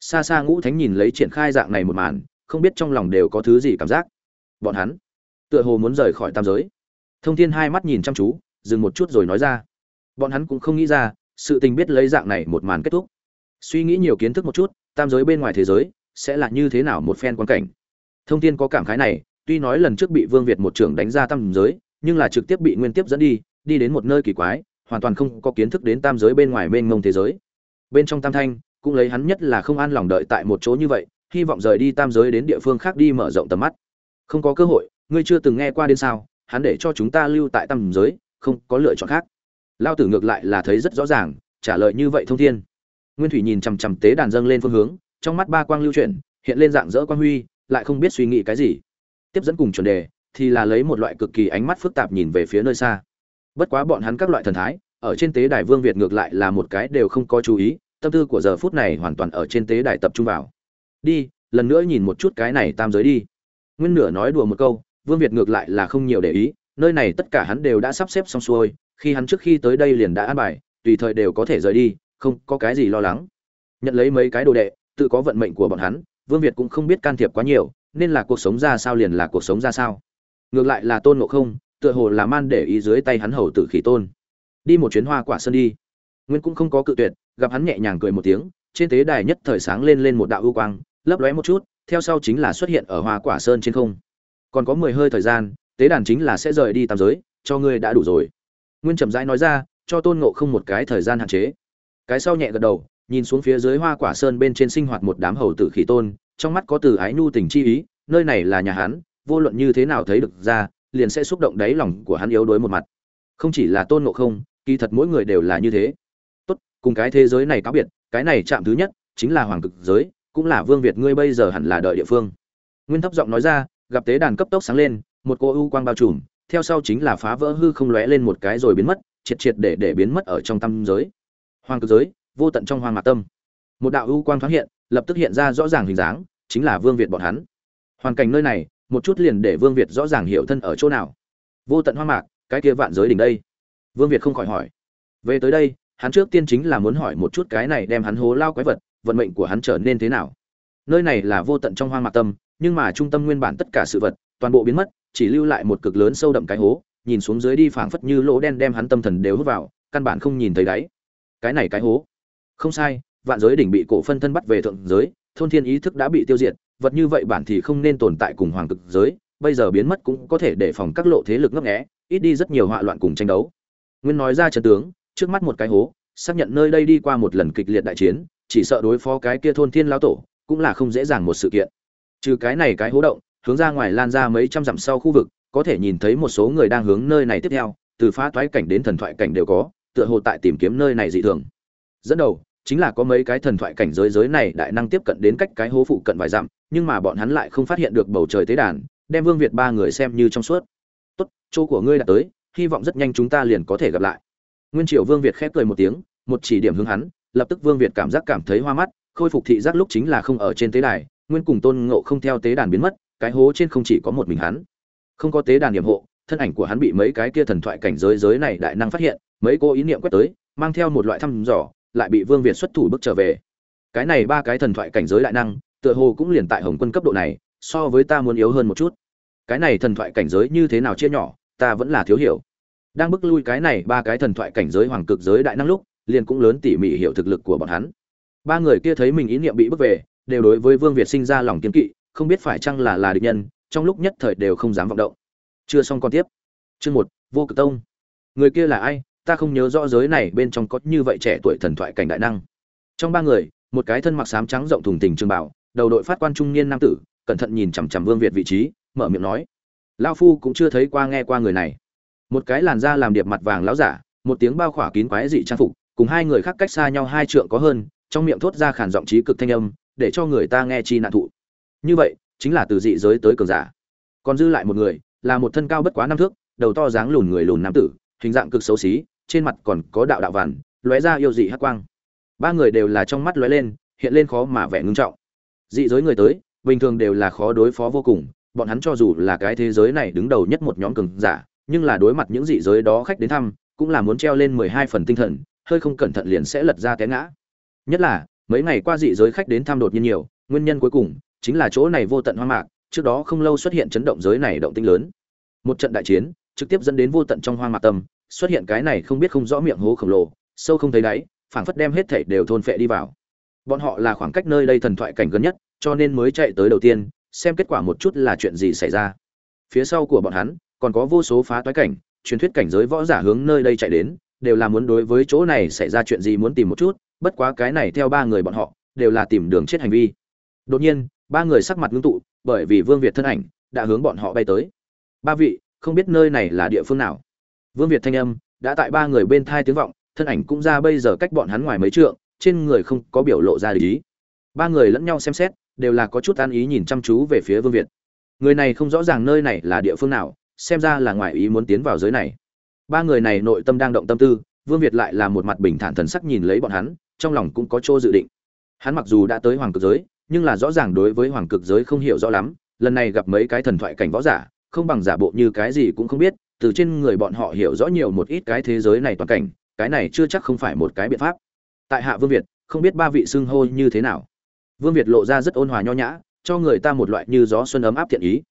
xa xa ngũ thánh nhìn lấy triển khai dạng này một màn, không biết trong lòng đều có thứ gì cảm giác. Bọn hắn tựa hồ muốn rời khỏi tam giới. Thông thiên hai mắt nhìn chăm chú, dừng một chút rồi nói ra. Bọn hắn cũng không nghĩ ra, sự tình biết lấy dạng này một màn kết thúc. Suy nghĩ nhiều kiến thức một chút, tam giới bên ngoài thế giới sẽ là như thế nào một phen quan cảnh. Thông thiên có cảm khái này, tuy nói lần trước bị vương việt một trưởng đánh ra tam giới, nhưng là trực tiếp bị nguyên tiếp dẫn đi đi đến một nơi kỳ quái, hoàn toàn không có kiến thức đến tam giới bên ngoài mênh mông thế giới. Bên trong tam thanh cũng lấy hắn nhất là không an lòng đợi tại một chỗ như vậy, hy vọng rời đi tam giới đến địa phương khác đi mở rộng tầm mắt. Không có cơ hội, ngươi chưa từng nghe qua đến sao, hắn để cho chúng ta lưu tại tam giới, không có lựa chọn khác. Lao tử ngược lại là thấy rất rõ ràng, trả lời như vậy thông thiên. Nguyên thủy nhìn chằm chằm tế đàn dâng lên phương hướng, trong mắt ba quang lưu chuyển, hiện lên dạng dỡ quang huy, lại không biết suy nghĩ cái gì. Tiếp dẫn cùng chuẩn đề, thì là lấy một loại cực kỳ ánh mắt phức tạp nhìn về phía nơi xa. Bất quá bọn hắn các loại thần thái, ở trên tế đài vương việt ngược lại là một cái đều không có chú ý tâm tư của giờ phút này hoàn toàn ở trên tế đài tập trung vào. Đi, lần nữa nhìn một chút cái này tam giới đi. Nguyên nửa nói đùa một câu, vương việt ngược lại là không nhiều để ý, nơi này tất cả hắn đều đã sắp xếp xong xuôi, khi hắn trước khi tới đây liền đã an bài, tùy thời đều có thể rời đi, không có cái gì lo lắng. Nhận lấy mấy cái đồ đệ, tự có vận mệnh của bọn hắn, vương việt cũng không biết can thiệp quá nhiều, nên là cuộc sống ra sao liền là cuộc sống ra sao. Ngược lại là tôn ngộ không, tựa hồ là man để ý dưới tay hắn hầu tử khỉ tôn. Đi một chuyến hoa quả sơn đi. Nguyên cũng không có cự tuyệt gặp hắn nhẹ nhàng cười một tiếng, trên tế đài nhất thời sáng lên lên một đạo ưu quang, lấp lóe một chút, theo sau chính là xuất hiện ở hoa quả sơn trên không. Còn có mười hơi thời gian, tế đàn chính là sẽ rời đi tam giới, cho ngươi đã đủ rồi. Nguyên trầm rãi nói ra, cho tôn ngộ không một cái thời gian hạn chế. Cái sau nhẹ gật đầu, nhìn xuống phía dưới hoa quả sơn bên trên sinh hoạt một đám hầu tử khỉ tôn, trong mắt có từ ái nhu tình chi ý, nơi này là nhà hắn, vô luận như thế nào thấy được ra, liền sẽ xúc động đáy lòng của hắn yếu đuối một mặt. Không chỉ là tôn ngộ không, kỳ thật mỗi người đều là như thế cùng cái thế giới này cáo biệt, cái này chạm thứ nhất chính là hoàng cực giới, cũng là vương việt ngươi bây giờ hẳn là đợi địa phương. Nguyên thấp giọng nói ra, gặp tế đàn cấp tốc sáng lên, một cô ưu quang bao trùm, theo sau chính là phá vỡ hư không lóe lên một cái rồi biến mất, triệt triệt để để biến mất ở trong tâm giới. Hoàng cực giới, vô tận trong hoàng mạc tâm. Một đạo ưu quang thoáng hiện, lập tức hiện ra rõ ràng hình dáng, chính là vương việt bọn hắn. Hoàn cảnh nơi này, một chút liền để vương việt rõ ràng hiểu thân ở chỗ nào. Vô tận hoa mạc, cái kia vạn giới đỉnh đây. Vương việt không khỏi hỏi. Về tới đây hắn trước tiên chính là muốn hỏi một chút cái này đem hắn hố lao quái vật, vận mệnh của hắn trở nên thế nào. Nơi này là vô tận trong hoang mạc tâm, nhưng mà trung tâm nguyên bản tất cả sự vật, toàn bộ biến mất, chỉ lưu lại một cực lớn sâu đậm cái hố, nhìn xuống dưới đi phảng phất như lỗ đen đem hắn tâm thần đều hút vào, căn bản không nhìn thấy đáy. Cái này cái hố. Không sai, vạn giới đỉnh bị cổ phân thân bắt về thượng giới, thôn thiên ý thức đã bị tiêu diệt, vật như vậy bản thì không nên tồn tại cùng hoàng cực giới, bây giờ biến mất cũng có thể để phòng các lộ thế lực ngấp nghé, ít đi rất nhiều họa loạn cùng tranh đấu. Nguyên nói ra trận tướng trước mắt một cái hố, xác nhận nơi đây đi qua một lần kịch liệt đại chiến, chỉ sợ đối phó cái kia thôn thiên lão tổ cũng là không dễ dàng một sự kiện. Trừ cái này cái hố động, hướng ra ngoài lan ra mấy trăm dặm sau khu vực, có thể nhìn thấy một số người đang hướng nơi này tiếp theo, từ phá toái cảnh đến thần thoại cảnh đều có, tựa hồ tại tìm kiếm nơi này dị thường. Dẫn đầu, chính là có mấy cái thần thoại cảnh giới giới này đại năng tiếp cận đến cách cái hố phụ cận vài dặm, nhưng mà bọn hắn lại không phát hiện được bầu trời tế đàn, đem vương việt ba người xem như trong suốt. Tốt, chỗ của ngươi đã tới, hy vọng rất nhanh chúng ta liền có thể gặp lại nguyên triều vương việt khép cười một tiếng, một chỉ điểm hướng hắn, lập tức vương việt cảm giác cảm thấy hoa mắt, khôi phục thị giác lúc chính là không ở trên tế đài, nguyên cùng tôn ngộ không theo tế đàn biến mất, cái hố trên không chỉ có một mình hắn. Không có tế đàn điểm hộ, thân ảnh của hắn bị mấy cái kia thần thoại cảnh giới giới này đại năng phát hiện, mấy cô ý niệm quét tới, mang theo một loại thăm dò, lại bị vương việt xuất thủ bước trở về. Cái này ba cái thần thoại cảnh giới đại năng, tựa hồ cũng liền tại hồng quân cấp độ này, so với ta muốn yếu hơn một chút. Cái này thần thoại cảnh giới như thế nào chia nhỏ, ta vẫn là thiếu hiểu đang bước lui cái này ba cái thần thoại cảnh giới hoàng cực giới đại năng lúc, liền cũng lớn tỉ mỉ hiểu thực lực của bọn hắn. Ba người kia thấy mình ý niệm bị bước về, đều đối với vương việt sinh ra lòng kiên kỵ, không biết phải chăng là là địch nhân, trong lúc nhất thời đều không dám vọng động. Chưa xong con tiếp. Chương một, vô cực tông. Người kia là ai? Ta không nhớ rõ giới này bên trong có như vậy trẻ tuổi thần thoại cảnh đại năng. Trong ba người, một cái thân mặc sám trắng rộng thùng tình trường bảo, đầu đội phát quan trung niên nam tử, cẩn thận nhìn chằm chằm vương việt vị trí, mở miệng nói lao phu cũng chưa thấy qua nghe qua người này một cái làn da làm điệp mặt vàng lão giả, một tiếng bao khỏa kín quái dị trang phục, cùng hai người khác cách xa nhau hai trượng có hơn, trong miệng thốt ra khản giọng trí cực thanh âm, để cho người ta nghe chi nạn thụ. Như vậy, chính là từ dị giới tới cường giả. Còn dư lại một người, là một thân cao bất quá năm thước, đầu to dáng lùn người lùn nam tử, hình dạng cực xấu xí, trên mặt còn có đạo đạo vằn, lóe ra yêu dị hắc quang. Ba người đều là trong mắt lóe lên, hiện lên khó mà vẻ ngưng trọng. Dị giới người tới, bình thường đều là khó đối phó vô cùng, bọn hắn cho dù là cái thế giới này đứng đầu nhất một nhóm cường giả nhưng là đối mặt những dị giới đó khách đến thăm, cũng là muốn treo lên mười hai phần tinh thần, hơi không cẩn thận liền sẽ lật ra té ngã. Nhất là, mấy ngày qua dị giới khách đến thăm đột nhiên nhiều, nguyên nhân cuối cùng chính là chỗ này vô tận hoang mạc, trước đó không lâu xuất hiện chấn động giới này động tinh lớn. Một trận đại chiến, trực tiếp dẫn đến vô tận trong hoang mạc tâm xuất hiện cái này không biết không rõ miệng hố khổng lồ, sâu không thấy đáy, phảng phất đem hết thảy đều thôn phệ đi vào. Bọn họ là khoảng cách nơi đây thần thoại cảnh gần nhất, cho nên mới chạy tới đầu tiên, xem kết quả một chút là chuyện gì xảy ra. Phía sau của bọn hắn còn có vô số phá toái cảnh, truyền thuyết cảnh giới võ giả hướng nơi đây chạy đến, đều là muốn đối với chỗ này xảy ra chuyện gì muốn tìm một chút, bất quá cái này theo ba người bọn họ, đều là tìm đường chết hành vi. Đột nhiên, ba người sắc mặt ngưng tụ, bởi vì vương việt thân ảnh đã hướng bọn họ bay tới. Ba vị, không biết nơi này là địa phương nào? Vương việt thanh âm đã tại ba người bên thai tiếng vọng, thân ảnh cũng ra bây giờ cách bọn hắn ngoài mấy trượng, trên người không có biểu lộ ra lý ba người lẫn nhau xem xét, đều là có chút an ý nhìn chăm chú về phía vương việt. Người này không rõ ràng nơi này là địa phương nào xem ra là ngoài ý muốn tiến vào giới này. Ba người này nội tâm đang động tâm tư, vương việt lại là một mặt bình thản thần sắc nhìn lấy bọn hắn, trong lòng cũng có chỗ dự định. Hắn mặc dù đã tới hoàng cực giới, nhưng là rõ ràng đối với hoàng cực giới không hiểu rõ lắm, lần này gặp mấy cái thần thoại cảnh võ giả, không bằng giả bộ như cái gì cũng không biết, từ trên người bọn họ hiểu rõ nhiều một ít cái thế giới này toàn cảnh, cái này chưa chắc không phải một cái biện pháp. Tại hạ vương việt, không biết ba vị xưng hô như thế nào. Vương việt lộ ra rất ôn hòa nho nhã, cho người ta một loại như gió xuân ấm áp thiện ý.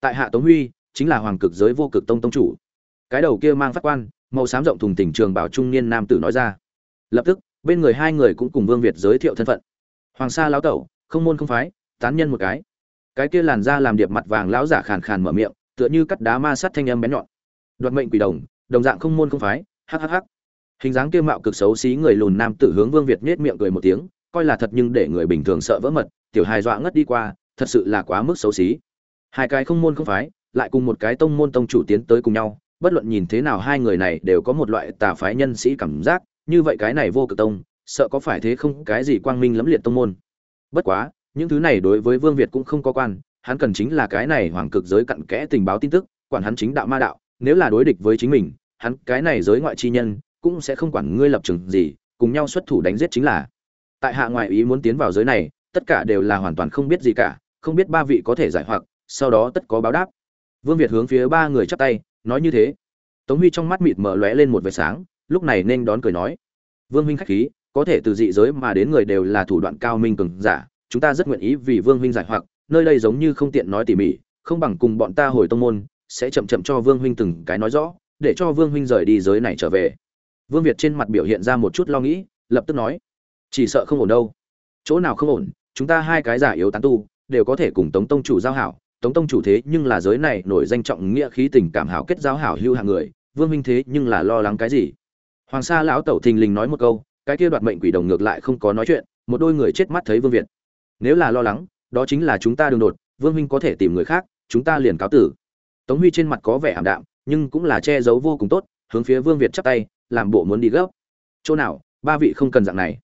Tại hạ tống huy chính là hoàng cực giới vô cực tông tông chủ. Cái đầu kia mang phát quan, màu xám rộng thùng tỉnh trường bảo trung niên nam tử nói ra. Lập tức, bên người hai người cũng cùng vương việt giới thiệu thân phận. Hoàng sa lão tẩu, không môn không phái, tán nhân một cái. Cái kia làn da làm điệp mặt vàng lão giả khàn khàn mở miệng, tựa như cắt đá ma sát thanh âm bén nhọn. Đoạt mệnh quỷ đồng đồng dạng không môn không phái hhh hình dáng kia mạo cực xấu xí người lùn nam tử hướng vương việt nhếch miệng cười một tiếng, coi là thật nhưng để người bình thường sợ vỡ mật, tiểu hài dọa ngất đi qua, thật sự là quá mức xấu xí. Hai cái không môn không phái lại cùng một cái tông môn tông chủ tiến tới cùng nhau, bất luận nhìn thế nào hai người này đều có một loại tà phái nhân sĩ cảm giác, như vậy cái này vô cực tông, sợ có phải thế không, cái gì quang minh lẫm liệt tông môn. Bất quá, những thứ này đối với vương việt cũng không có quan, hắn cần chính là cái này hoàng cực giới cặn kẽ tình báo tin tức, quản hắn chính đạo ma đạo, nếu là đối địch với chính mình, hắn cái này giới ngoại chi nhân, cũng sẽ không quản ngươi lập trường gì, cùng nhau xuất thủ đánh giết chính là. Tại hạ ngoại ý muốn tiến vào giới này, tất cả đều là hoàn toàn không biết gì cả, không biết ba vị có thể giải hoặc, sau đó tất có báo đáp vương việt hướng phía ba người chắp tay, nói như thế. Tống huy trong mắt mịt mở lóe lên một vệt sáng, lúc này nên đón cười nói. Vương huynh khách khí, có thể từ dị giới mà đến người đều là thủ đoạn cao minh cường giả, chúng ta rất nguyện ý vì vương huynh giải hoặc, nơi đây giống như không tiện nói tỉ mỉ, không bằng cùng bọn ta hồi tông môn, sẽ chậm chậm cho vương huynh từng cái nói rõ, để cho vương huynh rời đi giới này trở về. Vương việt trên mặt biểu hiện ra một chút lo nghĩ, lập tức nói. Chỉ sợ không ổn đâu. Chỗ nào không ổn, chúng ta hai cái giả yếu tán tu, đều có thể cùng tống tông chủ giao hảo tống tông chủ thế nhưng là giới này nổi danh trọng nghĩa khí tình cảm hảo kết giao hảo hưu hạng người, vương Minh thế nhưng là lo lắng cái gì? Hoàng sa lão tẩu thình lình nói một câu, cái kia đoạt mệnh quỷ đồng ngược lại không có nói chuyện, một đôi người chết mắt thấy vương việt. Nếu là lo lắng, đó chính là chúng ta đường đột, vương Minh có thể tìm người khác, chúng ta liền cáo tử. Tống huy trên mặt có vẻ ảm đạm, nhưng cũng là che giấu vô cùng tốt, hướng phía vương việt chắp tay, làm bộ muốn đi gấp. Chỗ nào, ba vị không cần dạng này.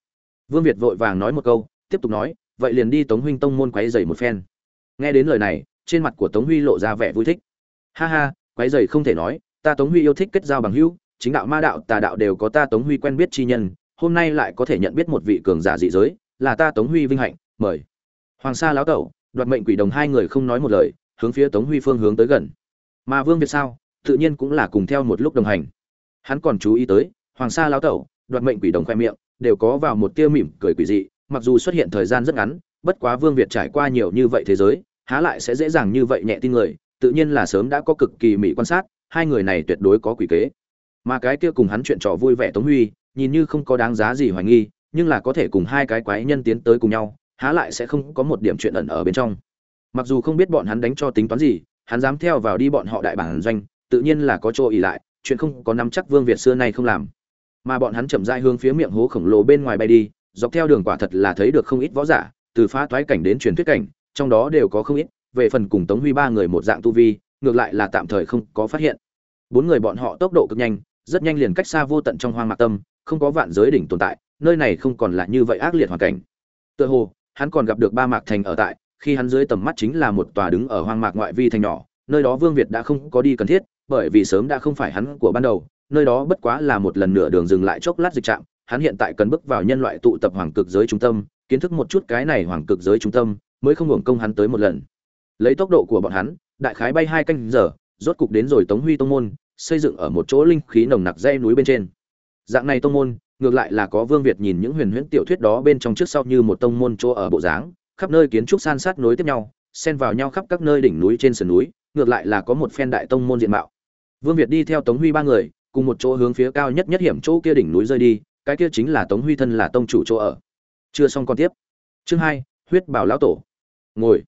Vương việt vội vàng nói một câu, tiếp tục nói, vậy liền đi tống huynh tông môn quấy dày một phen. Nghe đến lời này trên mặt của tống huy lộ ra vẻ vui thích. Ha ha quấy rầy không thể nói, ta tống huy yêu thích kết giao bằng hữu, chính đạo ma đạo, tà đạo đều có ta tống huy quen biết chi nhân, hôm nay lại có thể nhận biết một vị cường giả dị giới, là ta tống huy vinh hạnh, mời. Hoàng sa lão tẩu, đoạt mệnh quỷ đồng hai người không nói một lời, hướng phía tống huy phương hướng tới gần. Mà vương việt sao, tự nhiên cũng là cùng theo một lúc đồng hành. Hắn còn chú ý tới, hoàng sa lão tẩu, đoạt mệnh quỷ đồng khoe miệng, đều có vào một tia mỉm cười quỷ dị, mặc dù xuất hiện thời gian rất ngắn, bất quá vương việt trải qua nhiều như vậy thế giới há lại sẽ dễ dàng như vậy nhẹ tin người, tự nhiên là sớm đã có cực kỳ mỹ quan sát, hai người này tuyệt đối có quỷ kế. Mà cái kia cùng hắn chuyện trò vui vẻ tống huy, nhìn như không có đáng giá gì hoài nghi, nhưng là có thể cùng hai cái quái nhân tiến tới cùng nhau, há lại sẽ không có một điểm chuyện ẩn ở bên trong. Mặc dù không biết bọn hắn đánh cho tính toán gì, hắn dám theo vào đi bọn họ đại bản doanh, tự nhiên là có chỗ ỉ lại, chuyện không có nắm chắc vương việt xưa nay không làm. Mà bọn hắn chậm rãi hướng phía miệng hố khổng lồ bên ngoài bay đi, dọc theo đường quả thật là thấy được không ít võ giả, từ phá toái cảnh đến truyền thuyết cảnh trong đó đều có không ít, về phần cùng tống huy ba người một dạng tu vi, ngược lại là tạm thời không có phát hiện. Bốn người bọn họ tốc độ cực nhanh, rất nhanh liền cách xa vô tận trong hoang mạc tâm, không có vạn giới đỉnh tồn tại, nơi này không còn là như vậy ác liệt hoàn cảnh. Tựa hồ, hắn còn gặp được ba mạc thành ở tại, khi hắn dưới tầm mắt chính là một tòa đứng ở hoang mạc ngoại vi thành nhỏ, nơi đó vương việt đã không có đi cần thiết, bởi vì sớm đã không phải hắn của ban đầu, nơi đó bất quá là một lần nửa đường dừng lại chốc lát dịch trạm, hắn hiện tại cần bước vào nhân loại tụ tập hoàng cực giới trung tâm, kiến thức một chút cái này hoàng cực giới trung tâm mới không hưởng công hắn tới một lần. Lấy tốc độ của bọn hắn, đại khái bay hai canh giờ, rốt cục đến rồi tống huy tông môn, xây dựng ở một chỗ linh khí nồng nặc dây núi bên trên. Dạng này tông môn, ngược lại là có vương việt nhìn những huyền huyễn tiểu thuyết đó bên trong trước sau như một tông môn chỗ ở bộ dáng, khắp nơi kiến trúc san sát nối tiếp nhau, xen vào nhau khắp các nơi đỉnh núi trên sườn núi, ngược lại là có một phen đại tông môn diện mạo. Vương việt đi theo tống huy ba người, cùng một chỗ hướng phía cao nhất nhất hiểm chỗ kia đỉnh núi rơi đi, cái kia chính là tống huy thân là tông chủ chỗ ở. Chưa xong con tiếp. Chương hai, huyết bảo lão tổ ngồi.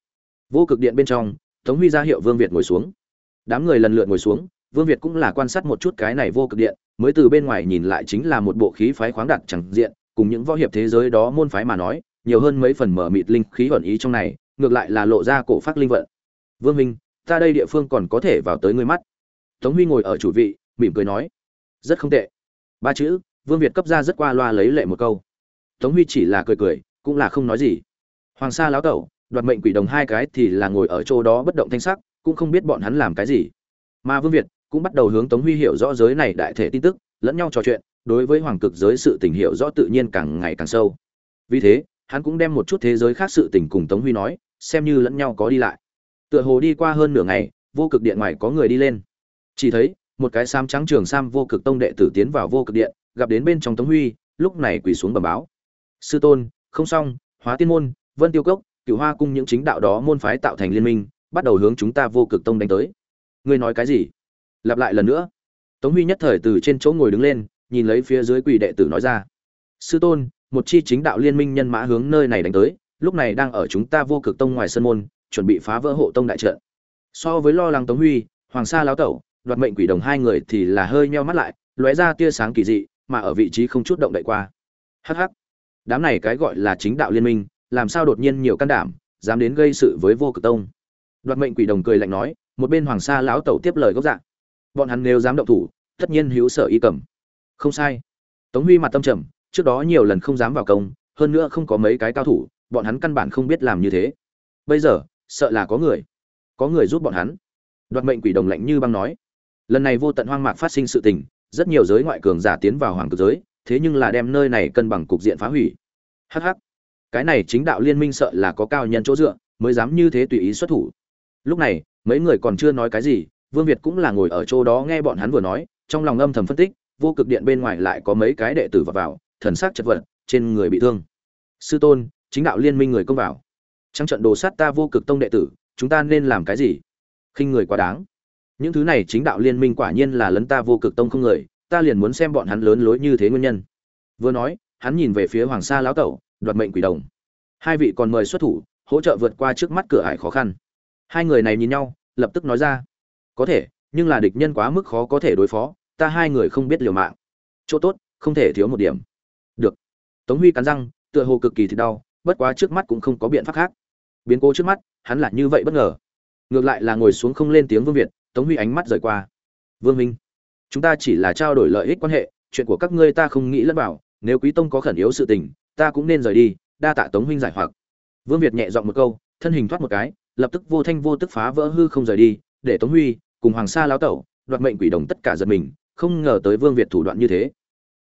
Vô cực điện bên trong, tống huy ra hiệu vương việt ngồi xuống. Đám người lần lượt ngồi xuống, vương việt cũng là quan sát một chút cái này vô cực điện, mới từ bên ngoài nhìn lại chính là một bộ khí phái khoáng đạt chẳng diện, cùng những võ hiệp thế giới đó môn phái mà nói, nhiều hơn mấy phần mở mịt linh khí ẩn ý trong này, ngược lại là lộ ra cổ phát linh vận. Vương minh, ta đây địa phương còn có thể vào tới ngươi mắt. Tống huy ngồi ở chủ vị, mỉm cười nói, rất không tệ. Ba chữ, vương việt cấp ra rất qua loa lấy lệ một câu. Tống huy chỉ là cười cười, cũng là không nói gì. Hoàng sa lão tẩu đoạt mệnh quỷ đồng hai cái thì là ngồi ở chỗ đó bất động thanh sắc, cũng không biết bọn hắn làm cái gì. Mà vương việt cũng bắt đầu hướng tống huy hiểu rõ giới này đại thể tin tức, lẫn nhau trò chuyện, đối với hoàng cực giới sự tình hiểu rõ tự nhiên càng ngày càng sâu. Vì thế, hắn cũng đem một chút thế giới khác sự tình cùng tống huy nói, xem như lẫn nhau có đi lại. Tựa hồ đi qua hơn nửa ngày, vô cực điện ngoài có người đi lên. Chỉ thấy, một cái sam trắng trường sam vô cực tông đệ tử tiến vào vô cực điện, gặp đến bên trong tống huy, lúc này quỳ xuống bẩm báo. Sư tôn, không xong, hóa tiên môn, vân tiêu cốc Cựu hoa cung những chính đạo đó môn phái tạo thành liên minh, bắt đầu hướng chúng ta vô cực tông đánh tới. Ngươi nói cái gì? Lặp lại lần nữa. Tống huy nhất thời từ trên chỗ ngồi đứng lên, nhìn lấy phía dưới quỷ đệ tử nói ra. Sư tôn, một chi chính đạo liên minh nhân mã hướng nơi này đánh tới, lúc này đang ở chúng ta vô cực tông ngoài sân môn, chuẩn bị phá vỡ hộ tông đại trận. So với lo lắng tống huy, hoàng sa lão tẩu, đoạt mệnh quỷ đồng hai người thì là hơi nheo mắt lại, lóe ra tia sáng kỳ dị, mà ở vị trí không chút động đậy qua. Hh đám này cái gọi là chính đạo liên minh làm sao đột nhiên nhiều can đảm, dám đến gây sự với vô cực tông? Đoạt mệnh quỷ đồng cười lạnh nói, một bên hoàng sa lão tẩu tiếp lời gốc dạng bọn hắn nếu dám động thủ, tất nhiên hữu sở y cầm. Không sai. Tống huy mặt tâm trầm, trước đó nhiều lần không dám vào công, hơn nữa không có mấy cái cao thủ, bọn hắn căn bản không biết làm như thế. Bây giờ, sợ là có người có người giúp bọn hắn. Đoạt mệnh quỷ đồng lạnh như băng nói. Lần này vô tận hoang mạc phát sinh sự tình, rất nhiều giới ngoại cường giả tiến vào hoàng cực giới, thế nhưng là đem nơi này cân bằng cục diện phá hủy. Hh cái này chính đạo liên minh sợ là có cao nhân chỗ dựa, mới dám như thế tùy ý xuất thủ. Lúc này, mấy người còn chưa nói cái gì, vương việt cũng là ngồi ở chỗ đó nghe bọn hắn vừa nói, trong lòng âm thầm phân tích, vô cực điện bên ngoài lại có mấy cái đệ tử vào vào, thần sắc chật vật, trên người bị thương. Sư tôn, chính đạo liên minh người công vào. Trong trận đồ sát ta vô cực tông đệ tử, chúng ta nên làm cái gì? Khinh người quá đáng. Những thứ này chính đạo liên minh quả nhiên là lấn ta vô cực tông không người, ta liền muốn xem bọn hắn lớn lối như thế nguyên nhân. Vừa nói, hắn nhìn về phía hoàng sa lão tẩu đoạt mệnh quỷ đồng. Hai vị còn mời xuất thủ, hỗ trợ vượt qua trước mắt cửa ải khó khăn. Hai người này nhìn nhau, lập tức nói ra, có thể, nhưng là địch nhân quá mức khó có thể đối phó, ta hai người không biết liều mạng. Chỗ tốt, không thể thiếu một điểm. Được. Tống huy cắn răng, tựa hồ cực kỳ thì đau, bất quá trước mắt cũng không có biện pháp khác. Biến cố trước mắt, hắn là như vậy bất ngờ. Ngược lại là ngồi xuống không lên tiếng vương việt, tống huy ánh mắt rời qua. Vương minh, chúng ta chỉ là trao đổi lợi ích quan hệ, chuyện của các ngươi ta không nghĩ lẫn bảo. nếu quý tông có khẩn yếu sự tình ta cũng nên rời đi, đa tạ tống huynh giải hoặc. Vương việt nhẹ giọng một câu, thân hình thoát một cái, lập tức vô thanh vô tức phá vỡ hư không rời đi, để tống huy cùng hoàng sa lão tẩu đoạt mệnh quỷ đồng tất cả giật mình, không ngờ tới vương việt thủ đoạn như thế.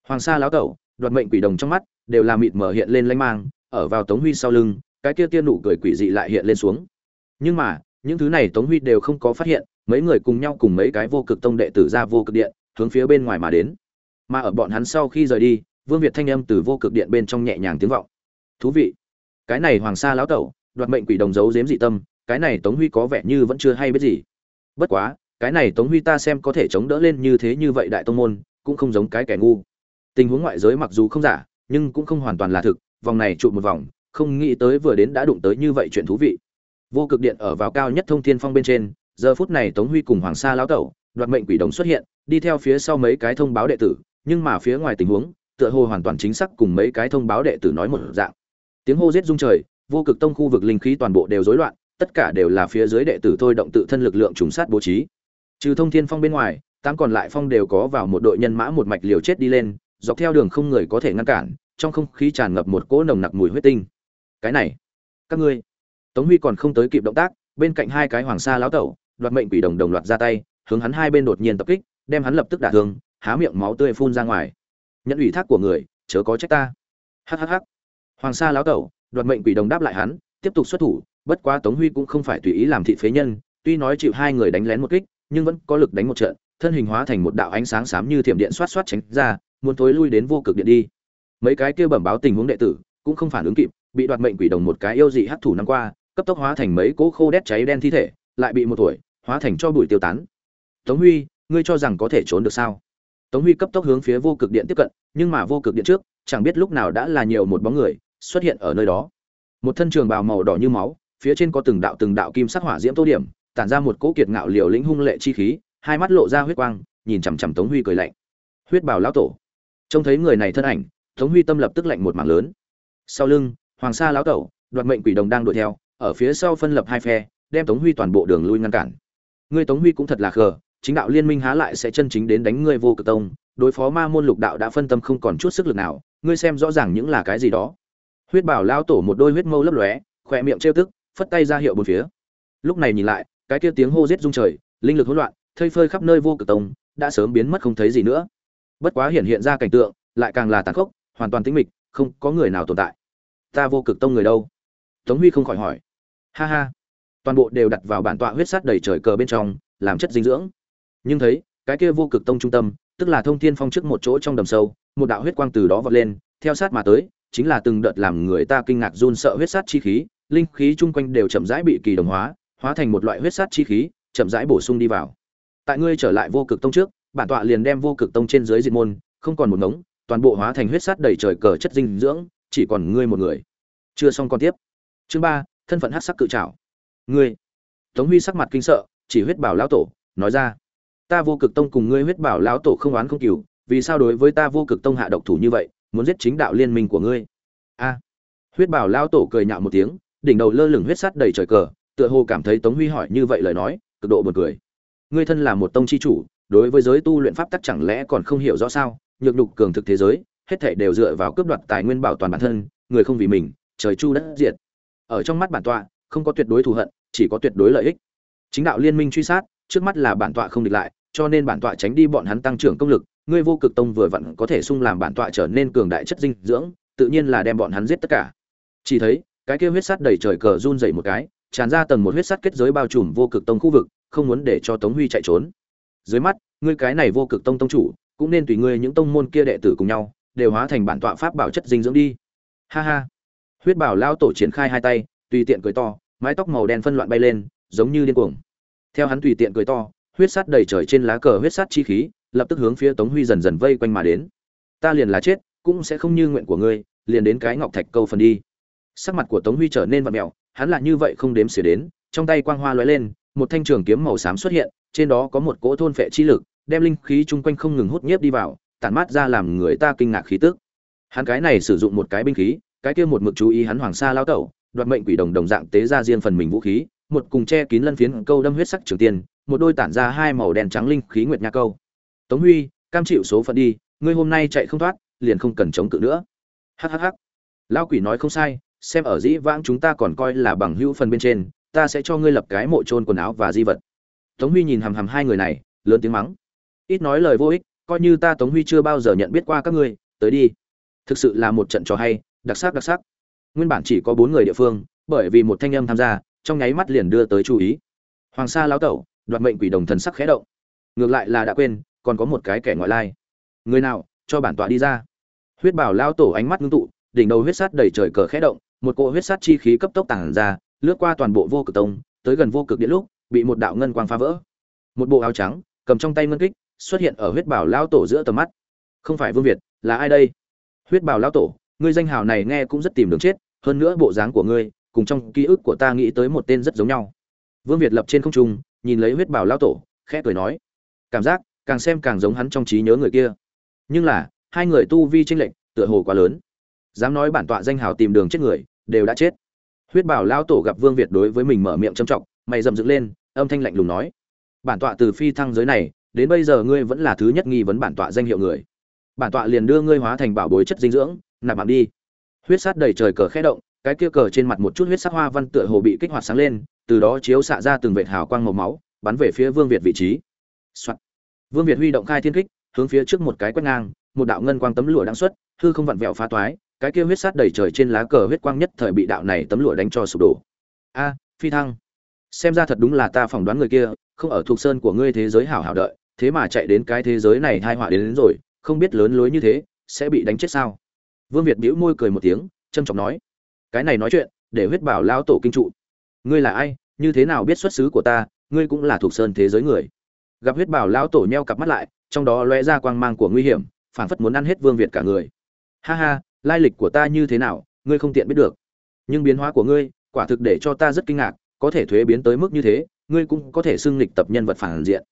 Hoàng sa lão tẩu đoạt mệnh quỷ đồng trong mắt đều là mịt mở hiện lên lanh mang, ở vào tống huy sau lưng, cái kia tiên nụ cười quỷ dị lại hiện lên xuống. Nhưng mà, những thứ này tống huy đều không có phát hiện, mấy người cùng nhau cùng mấy cái vô cực tông đệ tử ra vô cực điện, hướng phía bên ngoài mà đến. Mà ở bọn hắn sau khi rời đi vương việt thanh âm từ vô cực điện bên trong nhẹ nhàng tiếng vọng. Thú vị. Cái này hoàng sa lão tẩu, đoạt mệnh quỷ đồng giấu giếm dị tâm, cái này tống huy có vẻ như vẫn chưa hay biết gì. Bất quá, cái này tống huy ta xem có thể chống đỡ lên như thế như vậy đại tông môn, cũng không giống cái kẻ ngu. Tình huống ngoại giới mặc dù không giả, nhưng cũng không hoàn toàn là thực, vòng này trụ một vòng, không nghĩ tới vừa đến đã đụng tới như vậy chuyện thú vị. Vô cực điện ở vào cao nhất thông thiên phong bên trên, giờ phút này tống huy cùng hoàng sa lão tẩu, đoạt mệnh quỷ đồng xuất hiện, đi theo phía sau mấy cái thông báo đệ tử, nhưng mà phía ngoài tình huống tựa hồ hoàn toàn chính xác cùng mấy cái thông báo đệ tử nói một dạng. Tiếng hô giết rung trời, vô cực tông khu vực linh khí toàn bộ đều rối loạn, tất cả đều là phía dưới đệ tử thôi động tự thân lực lượng trùng sát bố trí. Trừ thông thiên phong bên ngoài, tám còn lại phong đều có vào một đội nhân mã một mạch liều chết đi lên, dọc theo đường không người có thể ngăn cản, trong không khí tràn ngập một cỗ nồng nặc mùi huyết tinh. Cái này, các ngươi, tống huy còn không tới kịp động tác, bên cạnh hai cái hoàng sa láo tẩu, đoạt mệnh quỷ đồng đồng loạt ra tay, hướng hắn hai bên đột nhiên tập kích, đem hắn lập tức đả thương, há miệng máu tươi phun ra ngoài nhận ủy thác của người, chớ có trách ta. Hhh hoàng sa lão tẩu, đoạt mệnh quỷ đồng đáp lại hắn, tiếp tục xuất thủ, bất quá tống huy cũng không phải tùy ý làm thị phế nhân, tuy nói chịu hai người đánh lén một kích, nhưng vẫn có lực đánh một trận, thân hình hóa thành một đạo ánh sáng xám như thiểm điện xoát xoát tránh ra, muốn tối lui đến vô cực điện đi. Mấy cái kia bẩm báo tình huống đệ tử, cũng không phản ứng kịp, bị đoạt mệnh quỷ đồng một cái yêu dị hắc thủ năm qua, cấp tốc hóa thành mấy cỗ khô đét cháy đen thi thể, lại bị một tuổi, hóa thành cho bụi tiêu tán. Tống huy, ngươi cho rằng có thể trốn được sao? Tống huy cấp tốc hướng phía vô cực điện tiếp cận, nhưng mà vô cực điện trước, chẳng biết lúc nào đã là nhiều một bóng người xuất hiện ở nơi đó. Một thân trường bào màu đỏ như máu, phía trên có từng đạo từng đạo kim sắc hỏa diễm tô điểm, tản ra một cỗ kiệt ngạo liều lĩnh hung lệ chi khí, hai mắt lộ ra huyết quang, nhìn chằm chằm tống huy cười lạnh. Huyết bào lão tổ. Trông thấy người này thân ảnh, tống huy tâm lập tức lạnh một mảng lớn. Sau lưng, hoàng sa lão tẩu, đoạt mệnh quỷ đồng đang đuổi theo, ở phía sau phân lập hai phe, đem tống huy toàn bộ đường lui ngăn cản. Ngươi tống huy cũng thật là khờ chính đạo liên minh há lại sẽ chân chính đến đánh ngươi vô cực tông, đối phó ma môn lục đạo đã phân tâm không còn chút sức lực nào, ngươi xem rõ ràng những là cái gì đó. Huyết bảo lao tổ một đôi huyết mâu lấp lóe, khỏe miệng trêu tức, phất tay ra hiệu bốn phía. Lúc này nhìn lại, cái kia tiếng hô rết rung trời, linh lực hỗn loạn, thây phơi khắp nơi vô cực tông, đã sớm biến mất không thấy gì nữa. Bất quá hiện hiện ra cảnh tượng, lại càng là tàn khốc, hoàn toàn tĩnh mịch, không có người nào tồn tại. Ta vô cực tông người đâu? Tống huy không khỏi hỏi. Ha ha. Toàn bộ đều đặt vào bản tọa huyết sát đầy trời cờ bên trong, làm chất dinh dưỡng nhưng thấy, cái kia vô cực tông trung tâm, tức là thông thiên phong trước một chỗ trong đầm sâu, một đạo huyết quang từ đó vọt lên, theo sát mà tới, chính là từng đợt làm người ta kinh ngạc run sợ huyết sát chi khí, linh khí chung quanh đều chậm rãi bị kỳ đồng hóa hóa thành một loại huyết sát chi khí, chậm rãi bổ sung đi vào. Tại ngươi trở lại vô cực tông trước, bản tọa liền đem vô cực tông trên dưới diệt môn, không còn một ngống, toàn bộ hóa thành huyết sát đầy trời cờ chất dinh dưỡng, chỉ còn ngươi một người. Chưa xong còn tiếp. Chương ba, thân phận hát sắc cự trảo. Ngươi. Tống huy sắc mặt kinh sợ, chỉ huyết bảo lão tổ, nói ra ta vô cực tông cùng ngươi huyết bảo lão tổ không oán không cừu, vì sao đối với ta vô cực tông hạ độc thủ như vậy, muốn giết chính đạo liên minh của ngươi? A. Huyết bảo lão tổ cười nhạo một tiếng, đỉnh đầu lơ lửng huyết sắt đầy trời cờ, tựa hồ cảm thấy tống huy hỏi như vậy lời nói, cực độ buồn cười. Ngươi thân là một tông chi chủ, đối với giới tu luyện pháp tắc chẳng lẽ còn không hiểu rõ sao? Nhược đục cường thực thế giới, hết thảy đều dựa vào cướp đoạt tài nguyên bảo toàn bản thân, người không vì mình, trời chu đất diệt. Ở trong mắt bản tọa, không có tuyệt đối thù hận, chỉ có tuyệt đối lợi ích. Chính đạo liên minh truy sát, trước mắt là bản tọa không địch lại cho nên bản tọa tránh đi bọn hắn tăng trưởng công lực, ngươi vô cực tông vừa vặn có thể sung làm bản tọa trở nên cường đại chất dinh dưỡng, tự nhiên là đem bọn hắn giết tất cả. Chỉ thấy, cái kia huyết sắt đầy trời cờ run dậy một cái, tràn ra tầng một huyết sắt kết giới bao trùm vô cực tông khu vực, không muốn để cho tống huy chạy trốn. Dưới mắt, ngươi cái này vô cực tông tông chủ, cũng nên tùy ngươi những tông môn kia đệ tử cùng nhau, đều hóa thành bản tọa pháp bảo chất dinh dưỡng đi. Ha ha. Huyết bảo lao tổ triển khai hai tay, tùy tiện cười to, mái tóc màu đen phân loạn bay lên, giống như điên cuồng. Theo hắn tùy tiện cười to huyết sắt đầy trời trên lá cờ huyết sắt chi khí, lập tức hướng phía tống huy dần dần vây quanh mà đến. Ta liền là chết, cũng sẽ không như nguyện của ngươi, liền đến cái ngọc thạch câu phần đi. Sắc mặt của tống huy trở nên vặn mẹo, hắn là như vậy không đếm xỉa đến, trong tay quang hoa lóe lên, một thanh trường kiếm màu xám xuất hiện, trên đó có một cỗ thôn phệ chi lực, đem linh khí chung quanh không ngừng hút nhiếp đi vào, tản mát ra làm người ta kinh ngạc khí tức. Hắn cái này sử dụng một cái binh khí, cái kia một mực chú ý hắn hoàng sa lao tẩu, đoạt mệnh quỷ đồng đồng dạng tế ra riêng phần mình vũ khí một cùng che kín lân phiến câu đâm huyết sắc trường tiên một đôi tản ra hai màu đen trắng linh khí nguyệt nha câu. Tống huy, cam chịu số phận đi, ngươi hôm nay chạy không thoát, liền không cần chống cự nữa. Hhh lao quỷ nói không sai, xem ở dĩ vãng chúng ta còn coi là bằng hữu phần bên trên, ta sẽ cho ngươi lập cái mộ trôn quần áo và di vật. Tống huy nhìn hằm hằm hai người này, lớn tiếng mắng. Ít nói lời vô ích, coi như ta tống huy chưa bao giờ nhận biết qua các ngươi, tới đi. Thực sự là một trận trò hay, đặc sắc đặc sắc. Nguyên bản chỉ có bốn người địa phương, bởi vì một thanh âm tham gia trong nháy mắt liền đưa tới chú ý. Hoàng sa lão tẩu, đoạt mệnh quỷ đồng thần sắc khẽ động. Ngược lại là đã quên, còn có một cái kẻ ngoại lai. Người nào, cho bản tọa đi ra. Huyết bảo lao tổ ánh mắt ngưng tụ, đỉnh đầu huyết sát đầy trời cờ khẽ động, một cỗ huyết sát chi khí cấp tốc tản ra, lướt qua toàn bộ vô cực tông, tới gần vô cực điện lúc, bị một đạo ngân quang phá vỡ. Một bộ áo trắng, cầm trong tay ngân kích, xuất hiện ở huyết bảo lao tổ giữa tầm mắt. Không phải vương việt, là ai đây? Huyết bảo lao tổ, ngươi danh hào này nghe cũng rất tìm đường chết, hơn nữa bộ dáng của ngươi cùng trong ký ức của ta nghĩ tới một tên rất giống nhau. Vương việt lập trên không trung, nhìn lấy huyết bảo lao tổ, khẽ cười nói, cảm giác càng xem càng giống hắn trong trí nhớ người kia. Nhưng là, hai người tu vi tranh lệch, tựa hồ quá lớn. Dám nói bản tọa danh hào tìm đường chết người, đều đã chết. Huyết bảo lao tổ gặp vương việt đối với mình mở miệng trầm trọng, mày dầm dựng lên, âm thanh lạnh lùng nói, bản tọa từ phi thăng giới này, đến bây giờ ngươi vẫn là thứ nhất nghi vấn bản tọa danh hiệu người. Bản tọa liền đưa ngươi hóa thành bảo bối chất dinh dưỡng, nạp mạng đi. Huyết sát đầy trời cờ khẽ động cái kia cờ trên mặt một chút huyết sắc hoa văn tựa hồ bị kích hoạt sáng lên từ đó chiếu xạ ra từng vệt hào quang màu máu bắn về phía vương việt vị trí、Soạn. vương việt huy động khai thiên kích hướng phía trước một cái quét ngang một đạo ngân quang tấm lụa đang xuất hư không vặn vẹo phá toái cái kia huyết sát đầy trời trên lá cờ huyết quang nhất thời bị đạo này tấm lụa đánh cho sụp đổ. A phi thăng. Xem ra thật đúng là ta phỏng đoán người kia không ở thuộc sơn của ngươi thế giới hảo hảo đợi thế mà chạy đến cái thế giới này hai họa đến, đến rồi không biết lớn lối như thế sẽ bị đánh chết sao? Vương việt bĩu môi cười một tiếng trầm trọng nói cái này nói chuyện, để huyết bảo lao tổ kinh trụ. Ngươi là ai? Như thế nào biết xuất xứ của ta? Ngươi cũng là thuộc sơn thế giới người. Gặp huyết bảo lao tổ nheo cặp mắt lại, trong đó lóe ra quang mang của nguy hiểm, phảng phất muốn ăn hết vương việt cả người. Ha ha, lai lịch của ta như thế nào? Ngươi không tiện biết được. Nhưng biến hóa của ngươi, quả thực để cho ta rất kinh ngạc, có thể thuế biến tới mức như thế, ngươi cũng có thể xưng lịch tập nhân vật phản diện.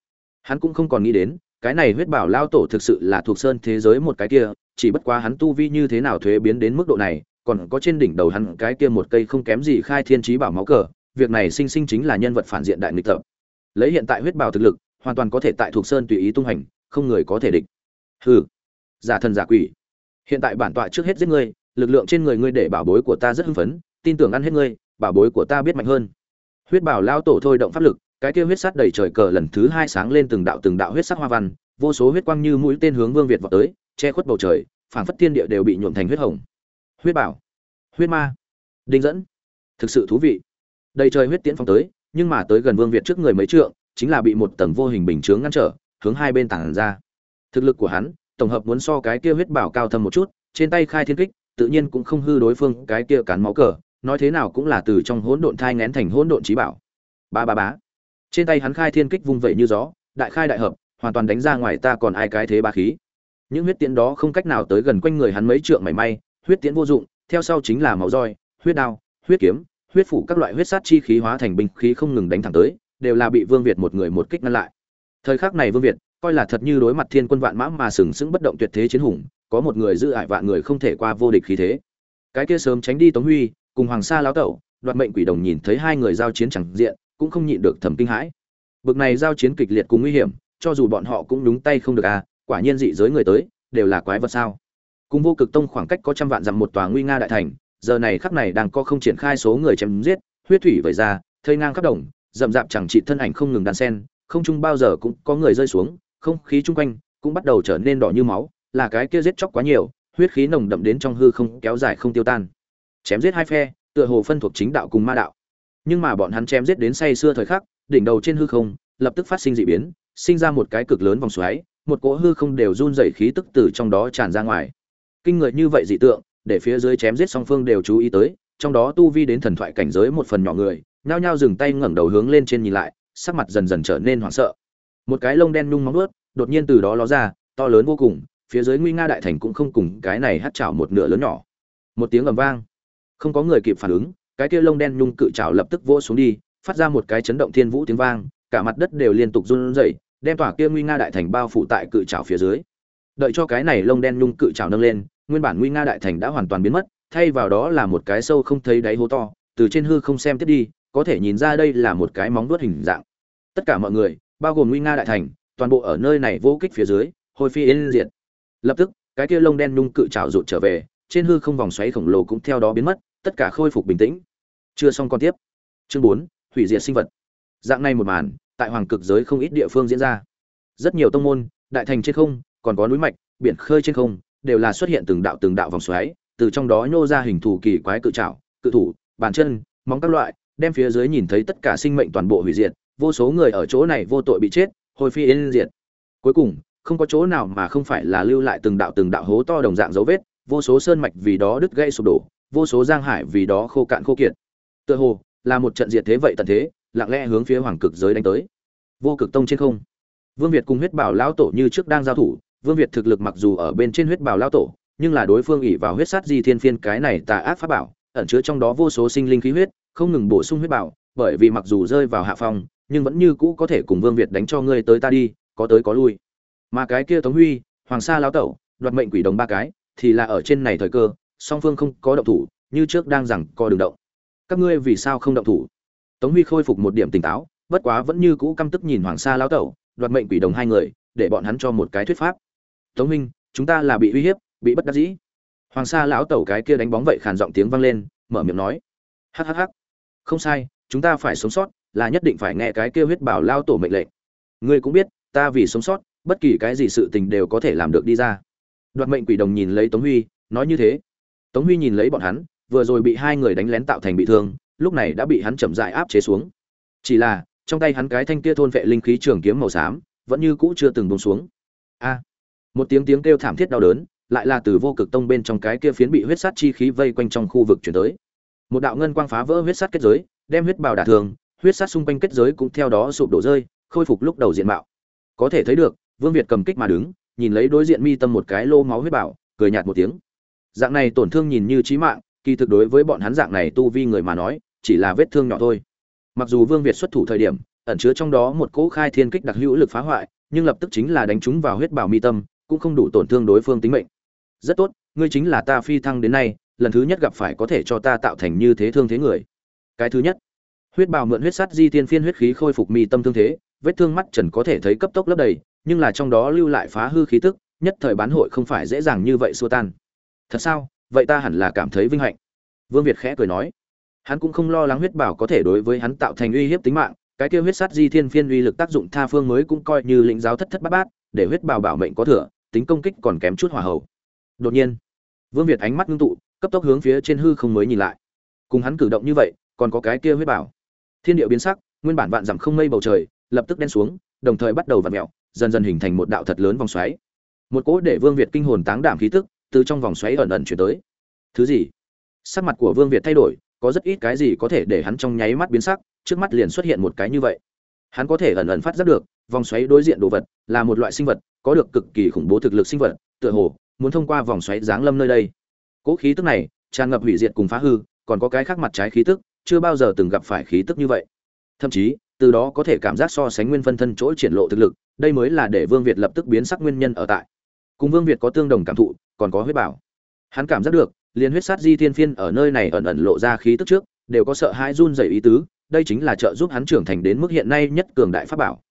Hắn cũng không còn nghĩ đến, cái này huyết bảo lao tổ thực sự là thuộc sơn thế giới một cái kia, chỉ bất quá hắn tu vi như thế nào thuế biến đến mức độ này còn có trên đỉnh đầu hắn cái kia một cây không kém gì khai thiên trí bảo máu cờ, việc này sinh sinh chính là nhân vật phản diện đại nghịch tập. Lấy hiện tại huyết bảo thực lực, hoàn toàn có thể tại thuộc sơn tùy ý tung hành, không người có thể địch. Hừ, giả thần giả quỷ. Hiện tại bản tọa trước hết giết ngươi, lực lượng trên người ngươi để bảo bối của ta rất hưng phấn, tin tưởng ăn hết ngươi, bảo bối của ta biết mạnh hơn. Huyết bảo lao tổ thôi động pháp lực, cái kia huyết sắt đầy trời cờ lần thứ hai sáng lên từng đạo từng đạo huyết sắc hoa văn, vô số huyết quang như mũi tên hướng vương việt vào tới, che khuất bầu trời, phảng phất thiên địa đều bị nhuộm thành huyết hồng huyết bảo, huyết ma, đinh dẫn. Thực sự thú vị. Đầy trời huyết tiễn phong tới, nhưng mà tới gần vương việt trước người mấy trượng, chính là bị một tầng vô hình bình chướng ngăn trở, hướng hai bên tảng ra. Thực lực của hắn, tổng hợp muốn so cái kia huyết bảo cao thâm một chút, trên tay khai thiên kích, tự nhiên cũng không hư đối phương cái kia cán máu cờ, nói thế nào cũng là từ trong hỗn độn thai ngén thành hỗn độn trí bảo. Ba ba bá trên tay hắn khai thiên kích vung vẩy như gió, đại khai đại hợp, hoàn toàn đánh ra ngoài ta còn ai cái thế ba khí. Những huyết tiễn đó không cách nào tới gần quanh người hắn mấy trượng mảy may huyết tiễn vô dụng, theo sau chính là máu roi, huyết đao, huyết kiếm, huyết phủ các loại huyết sát chi khí hóa thành binh khí không ngừng đánh thẳng tới, đều là bị vương việt một người một kích ngăn lại. Thời khắc này vương việt, coi là thật như đối mặt thiên quân vạn mã mà sừng sững bất động tuyệt thế chiến hùng, có một người giữ ải vạn người không thể qua vô địch khí thế. Cái kia sớm tránh đi tống huy, cùng hoàng sa lão tẩu, đoạt mệnh quỷ đồng nhìn thấy hai người giao chiến chẳng diện, cũng không nhịn được thầm kinh hãi. Bực này giao chiến kịch liệt cùng nguy hiểm, cho dù bọn họ cũng đúng tay không được à quả nhiên dị giới người tới, đều là quái vật sao? Cùng vô cực tông khoảng cách có trăm vạn dặm một tòa nguy nga đại thành, giờ này khắc này đang có không triển khai số người chém giết, huyết thủy vẩy ra, thây ngang khắp đồng, rậm rạp chẳng trị thân ảnh không ngừng đàn sen, không chung bao giờ cũng có người rơi xuống, không khí chung quanh cũng bắt đầu trở nên đỏ như máu, là cái kia giết chóc quá nhiều, huyết khí nồng đậm đến trong hư không kéo dài không tiêu tan. Chém giết hai phe, tựa hồ phân thuộc chính đạo cùng ma đạo. Nhưng mà bọn hắn chém giết đến say xưa thời khắc, đỉnh đầu trên hư không, lập tức phát sinh dị biến, sinh ra một cái cực lớn vòng xoáy, một cỗ hư không đều run rẩy khí tức từ trong đó tràn ra ngoài kinh người như vậy dị tượng, để phía dưới chém giết song phương đều chú ý tới, trong đó tu vi đến thần thoại cảnh giới một phần nhỏ người, nhao nhao dừng tay ngẩng đầu hướng lên trên nhìn lại, sắc mặt dần dần trở nên hoảng sợ. Một cái lông đen nhung móng ướt đột nhiên từ đó ló ra, to lớn vô cùng, phía dưới nguy nga đại thành cũng không cùng cái này hắt chảo một nửa lớn nhỏ. Một tiếng ầm vang. Không có người kịp phản ứng, cái kia lông đen nhung cự chảo lập tức vỗ xuống đi, phát ra một cái chấn động thiên vũ tiếng vang, cả mặt đất đều liên tục run rẩy, đem tỏa kia nguy nga đại thành bao phủ tại cự chảo phía dưới đợi cho cái này lông đen nhung cự chảo nâng lên, nguyên bản nguy nga đại thành đã hoàn toàn biến mất, thay vào đó là một cái sâu không thấy đáy hố to, từ trên hư không xem tiếp đi, có thể nhìn ra đây là một cái móng vuốt hình dạng. Tất cả mọi người, bao gồm nguy nga đại thành, toàn bộ ở nơi này vô kích phía dưới, hồi phi yên diệt. Lập tức, cái kia lông đen nhung cự trào rụt trở về, trên hư không vòng xoáy khổng lồ cũng theo đó biến mất, tất cả khôi phục bình tĩnh. Chưa xong con tiếp. Chương bốn, hủy diệt sinh vật. Dạng này một màn, tại hoàng cực giới không ít địa phương diễn ra. Rất nhiều tông môn, đại thành trên không còn có núi mạch, biển khơi trên không, đều là xuất hiện từng đạo từng đạo vòng xoáy, từ trong đó nhô ra hình thù kỳ quái cự trảo, cự thủ, bàn chân, móng các loại, đem phía dưới nhìn thấy tất cả sinh mệnh toàn bộ hủy diệt, vô số người ở chỗ này vô tội bị chết, hồi phi yên diệt. Cuối cùng, không có chỗ nào mà không phải là lưu lại từng đạo từng đạo hố to đồng dạng dấu vết, vô số sơn mạch vì đó đứt gãy sụp đổ, vô số giang hải vì đó khô cạn khô kiệt. Tựa hồ, là một trận diệt thế vậy tận thế, lặng lẽ hướng phía hoàng cực giới đánh tới. Vô cực tông trên không. Vương việt cùng huyết bảo lão tổ như trước đang giao thủ vương việt thực lực mặc dù ở bên trên huyết bảo lao tổ, nhưng là đối phương ỉ vào huyết sát di thiên phiên cái này tà ác pháp bảo, ẩn chứa trong đó vô số sinh linh khí huyết, không ngừng bổ sung huyết bảo bởi vì mặc dù rơi vào hạ phong, nhưng vẫn như cũ có thể cùng vương việt đánh cho ngươi tới ta đi, có tới có lui. Mà cái kia tống huy, hoàng sa lão tẩu, đoạt mệnh quỷ đồng ba cái, thì là ở trên này thời cơ, song phương không có động thủ, như trước đang rằng co đường động. Các ngươi vì sao không động thủ? Tống huy khôi phục một điểm tỉnh táo, bất quá vẫn như cũ căm tức nhìn hoàng sa lão tẩu, đoạt mệnh quỷ đồng hai người, để bọn hắn cho một cái thuyết pháp tống minh chúng ta là bị uy hiếp, bị bất đắc dĩ. Hoàng sa lão tẩu cái kia đánh bóng vậy khàn giọng tiếng vang lên, mở miệng nói. Hhh không sai, chúng ta phải sống sót, là nhất định phải nghe cái kia huyết bảo lao tổ mệnh lệnh. Ngươi cũng biết, ta vì sống sót, bất kỳ cái gì sự tình đều có thể làm được đi ra. Đoạt mệnh quỷ đồng nhìn lấy tống huy, nói như thế. Tống huy nhìn lấy bọn hắn, vừa rồi bị hai người đánh lén tạo thành bị thương, lúc này đã bị hắn chậm dại áp chế xuống. Chỉ là, trong tay hắn cái thanh kia thôn vệ linh khí trường kiếm màu xám, vẫn như cũ chưa từng bông xuống. A một tiếng tiếng kêu thảm thiết đau đớn, lại là từ vô cực tông bên trong cái kia phiến bị huyết sát chi khí vây quanh trong khu vực chuyển tới. Một đạo ngân quang phá vỡ huyết sát kết giới, đem huyết bào đả thường, huyết sát xung quanh kết giới cũng theo đó sụp đổ rơi, khôi phục lúc đầu diện mạo. Có thể thấy được, vương việt cầm kích mà đứng, nhìn lấy đối diện mi tâm một cái lô máu huyết bảo, cười nhạt một tiếng. Dạng này tổn thương nhìn như chí mạng, kỳ thực đối với bọn hắn dạng này tu vi người mà nói, chỉ là vết thương nhỏ thôi. Mặc dù vương việt xuất thủ thời điểm, ẩn chứa trong đó một cỗ khai thiên kích đặc hữu lực phá hoại, nhưng lập tức chính là đánh trúng vào huyết bảo mi tâm cũng không đủ tổn thương đối phương tính mệnh. Rất tốt, ngươi chính là ta phi thăng đến nay, lần thứ nhất gặp phải có thể cho ta tạo thành như thế thương thế người. Cái thứ nhất, huyết bào mượn huyết sắt di tiên phiên huyết khí khôi phục mi tâm thương thế, vết thương mắt trần có thể thấy cấp tốc lấp đầy, nhưng là trong đó lưu lại phá hư khí tức, nhất thời bán hội không phải dễ dàng như vậy xua tan. Thật sao? Vậy ta hẳn là cảm thấy vinh hạnh. Vương việt khẽ cười nói. Hắn cũng không lo lắng huyết bảo có thể đối với hắn tạo thành uy hiếp tính mạng, cái kia huyết sát di thiên phiên uy lực tác dụng tha phương mới cũng coi như lĩnh giáo thất thất bát bát, để huyết bào bảo mệnh có thừa tính công kích còn kém chút hỏa hậu đột nhiên, vương việt ánh mắt ngưng tụ, cấp tốc hướng phía trên hư không mới nhìn lại. Cùng hắn cử động như vậy, còn có cái kia huyết bảo. Thiên địa biến sắc, nguyên bản vạn dặm không mây bầu trời, lập tức đen xuống, đồng thời bắt đầu vặn mẹo dần dần hình thành một đạo thật lớn vòng xoáy. Một cỗ để vương việt kinh hồn táng đảm khí tức từ trong vòng xoáy ẩn ẩn chuyển tới. Thứ gì? Sắc mặt của vương việt thay đổi, có rất ít cái gì có thể để hắn trong nháy mắt biến sắc, trước mắt liền xuất hiện một cái như vậy. Hắn có thể ẩn ẩn phát giác được, vòng xoáy đối diện đồ vật là một loại sinh vật có được cực kỳ khủng bố thực lực sinh vật, tựa hồ, muốn thông qua vòng xoáy giáng lâm nơi đây. Cỗ khí tức này, tràn ngập hủy diệt cùng phá hư, còn có cái khác mặt trái khí tức, chưa bao giờ từng gặp phải khí tức như vậy. Thậm chí, từ đó có thể cảm giác so sánh nguyên phân thân chỗ triển lộ thực lực, đây mới là để vương việt lập tức biến sắc nguyên nhân ở tại. Cùng vương việt có tương đồng cảm thụ, còn có huyết bảo. Hắn cảm giác được, liền huyết sát di thiên phiên ở nơi này ẩn ẩn lộ ra khí tức trước, đều có sợ hãi run rẩy ý tứ, đây chính là trợ giúp hắn trưởng thành đến mức hiện nay nhất cường đại pháp bảo.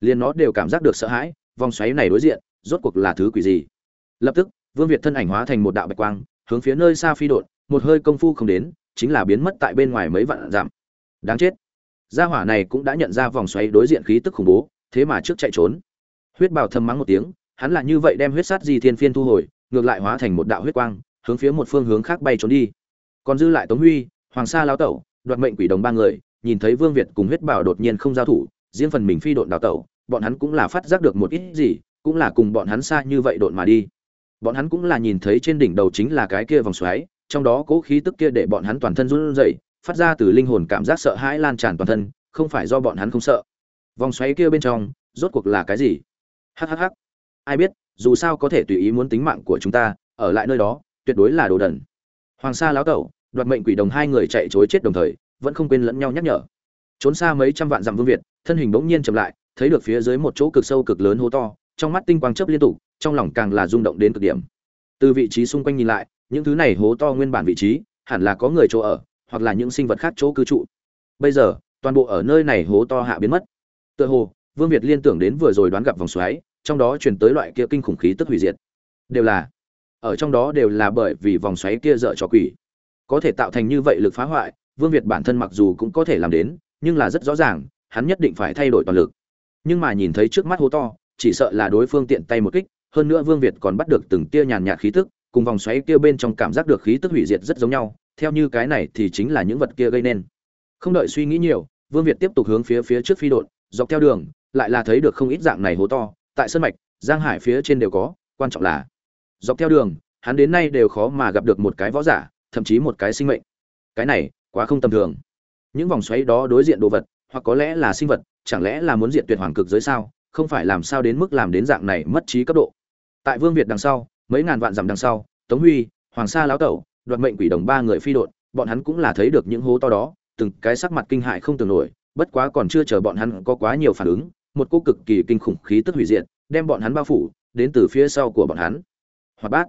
Liền nó đều cảm giác được sợ hãi vòng xoáy này đối diện, rốt cuộc là thứ quỷ gì? Lập tức, vương việt thân ảnh hóa thành một đạo bạch quang, hướng phía nơi xa phi đột, một hơi công phu không đến, chính là biến mất tại bên ngoài mấy vạn dặm. Đáng chết. Gia hỏa này cũng đã nhận ra vòng xoáy đối diện khí tức khủng bố, thế mà trước chạy trốn. Huyết bào thầm mắng một tiếng, hắn là như vậy đem huyết sát di thiên phiên thu hồi, ngược lại hóa thành một đạo huyết quang, hướng phía một phương hướng khác bay trốn đi. Còn dư lại tống huy, hoàng sa lão tẩu, đoạt mệnh quỷ đồng ba người, nhìn thấy vương việt cùng huyết bảo đột nhiên không giao thủ, riêng phần mình phi độn đào tẩu bọn hắn cũng là phát giác được một ít gì, cũng là cùng bọn hắn xa như vậy độn mà đi. Bọn hắn cũng là nhìn thấy trên đỉnh đầu chính là cái kia vòng xoáy, trong đó cố khí tức kia để bọn hắn toàn thân run rẩy, phát ra từ linh hồn cảm giác sợ hãi lan tràn toàn thân, không phải do bọn hắn không sợ. Vòng xoáy kia bên trong, rốt cuộc là cái gì? Hhh ai biết, dù sao có thể tùy ý muốn tính mạng của chúng ta, ở lại nơi đó, tuyệt đối là đồ đần. Hoàng sa láo tẩu, đoạt mệnh quỷ đồng hai người chạy chối chết đồng thời, vẫn không quên lẫn nhau nhắc nhở. Trốn xa mấy trăm vạn dặm vương việt, thân hình bỗng nhiên chậm lại thấy được phía dưới một chỗ cực sâu cực lớn hố to, trong mắt tinh quang chớp liên tục, trong lòng càng là rung động đến cực điểm. Từ vị trí xung quanh nhìn lại, những thứ này hố to nguyên bản vị trí, hẳn là có người chỗ ở, hoặc là những sinh vật khác chỗ cư trụ. Bây giờ, toàn bộ ở nơi này hố to hạ biến mất. Tựa hồ, vương việt liên tưởng đến vừa rồi đoán gặp vòng xoáy, trong đó truyền tới loại kia kinh khủng khí tức hủy diệt. Đều là, ở trong đó đều là bởi vì vòng xoáy kia dở trò quỷ. Có thể tạo thành như vậy lực phá hoại, vương việt bản thân mặc dù cũng có thể làm đến, nhưng là rất rõ ràng, hắn nhất định phải thay đổi toàn lực nhưng mà nhìn thấy trước mắt hố to, chỉ sợ là đối phương tiện tay một kích, hơn nữa vương việt còn bắt được từng tia nhàn nhạt khí tức, cùng vòng xoáy kia bên trong cảm giác được khí tức hủy diệt rất giống nhau, theo như cái này thì chính là những vật kia gây nên. Không đợi suy nghĩ nhiều, vương việt tiếp tục hướng phía phía trước phi đột dọc theo đường, lại là thấy được không ít dạng này hố to, tại sân mạch, giang hải phía trên đều có, quan trọng là dọc theo đường, hắn đến nay đều khó mà gặp được một cái võ giả, thậm chí một cái sinh mệnh. Cái này quá không tầm thường. Những vòng xoáy đó đối diện đồ vật, hoặc có lẽ là sinh vật chẳng lẽ là muốn diện tuyệt hoàng cực giới sao? Không phải làm sao đến mức làm đến dạng này mất trí cấp độ? Tại vương việt đằng sau, mấy ngàn vạn dặm đằng sau, tống huy, hoàng sa lão tẩu, đoạt mệnh quỷ đồng ba người phi đột bọn hắn cũng là thấy được những hố to đó, từng cái sắc mặt kinh hại không tưởng nổi, bất quá còn chưa chờ bọn hắn có quá nhiều phản ứng, một cô cực kỳ kinh khủng khí tức hủy diệt, đem bọn hắn bao phủ, đến từ phía sau của bọn hắn. Hoạt bát.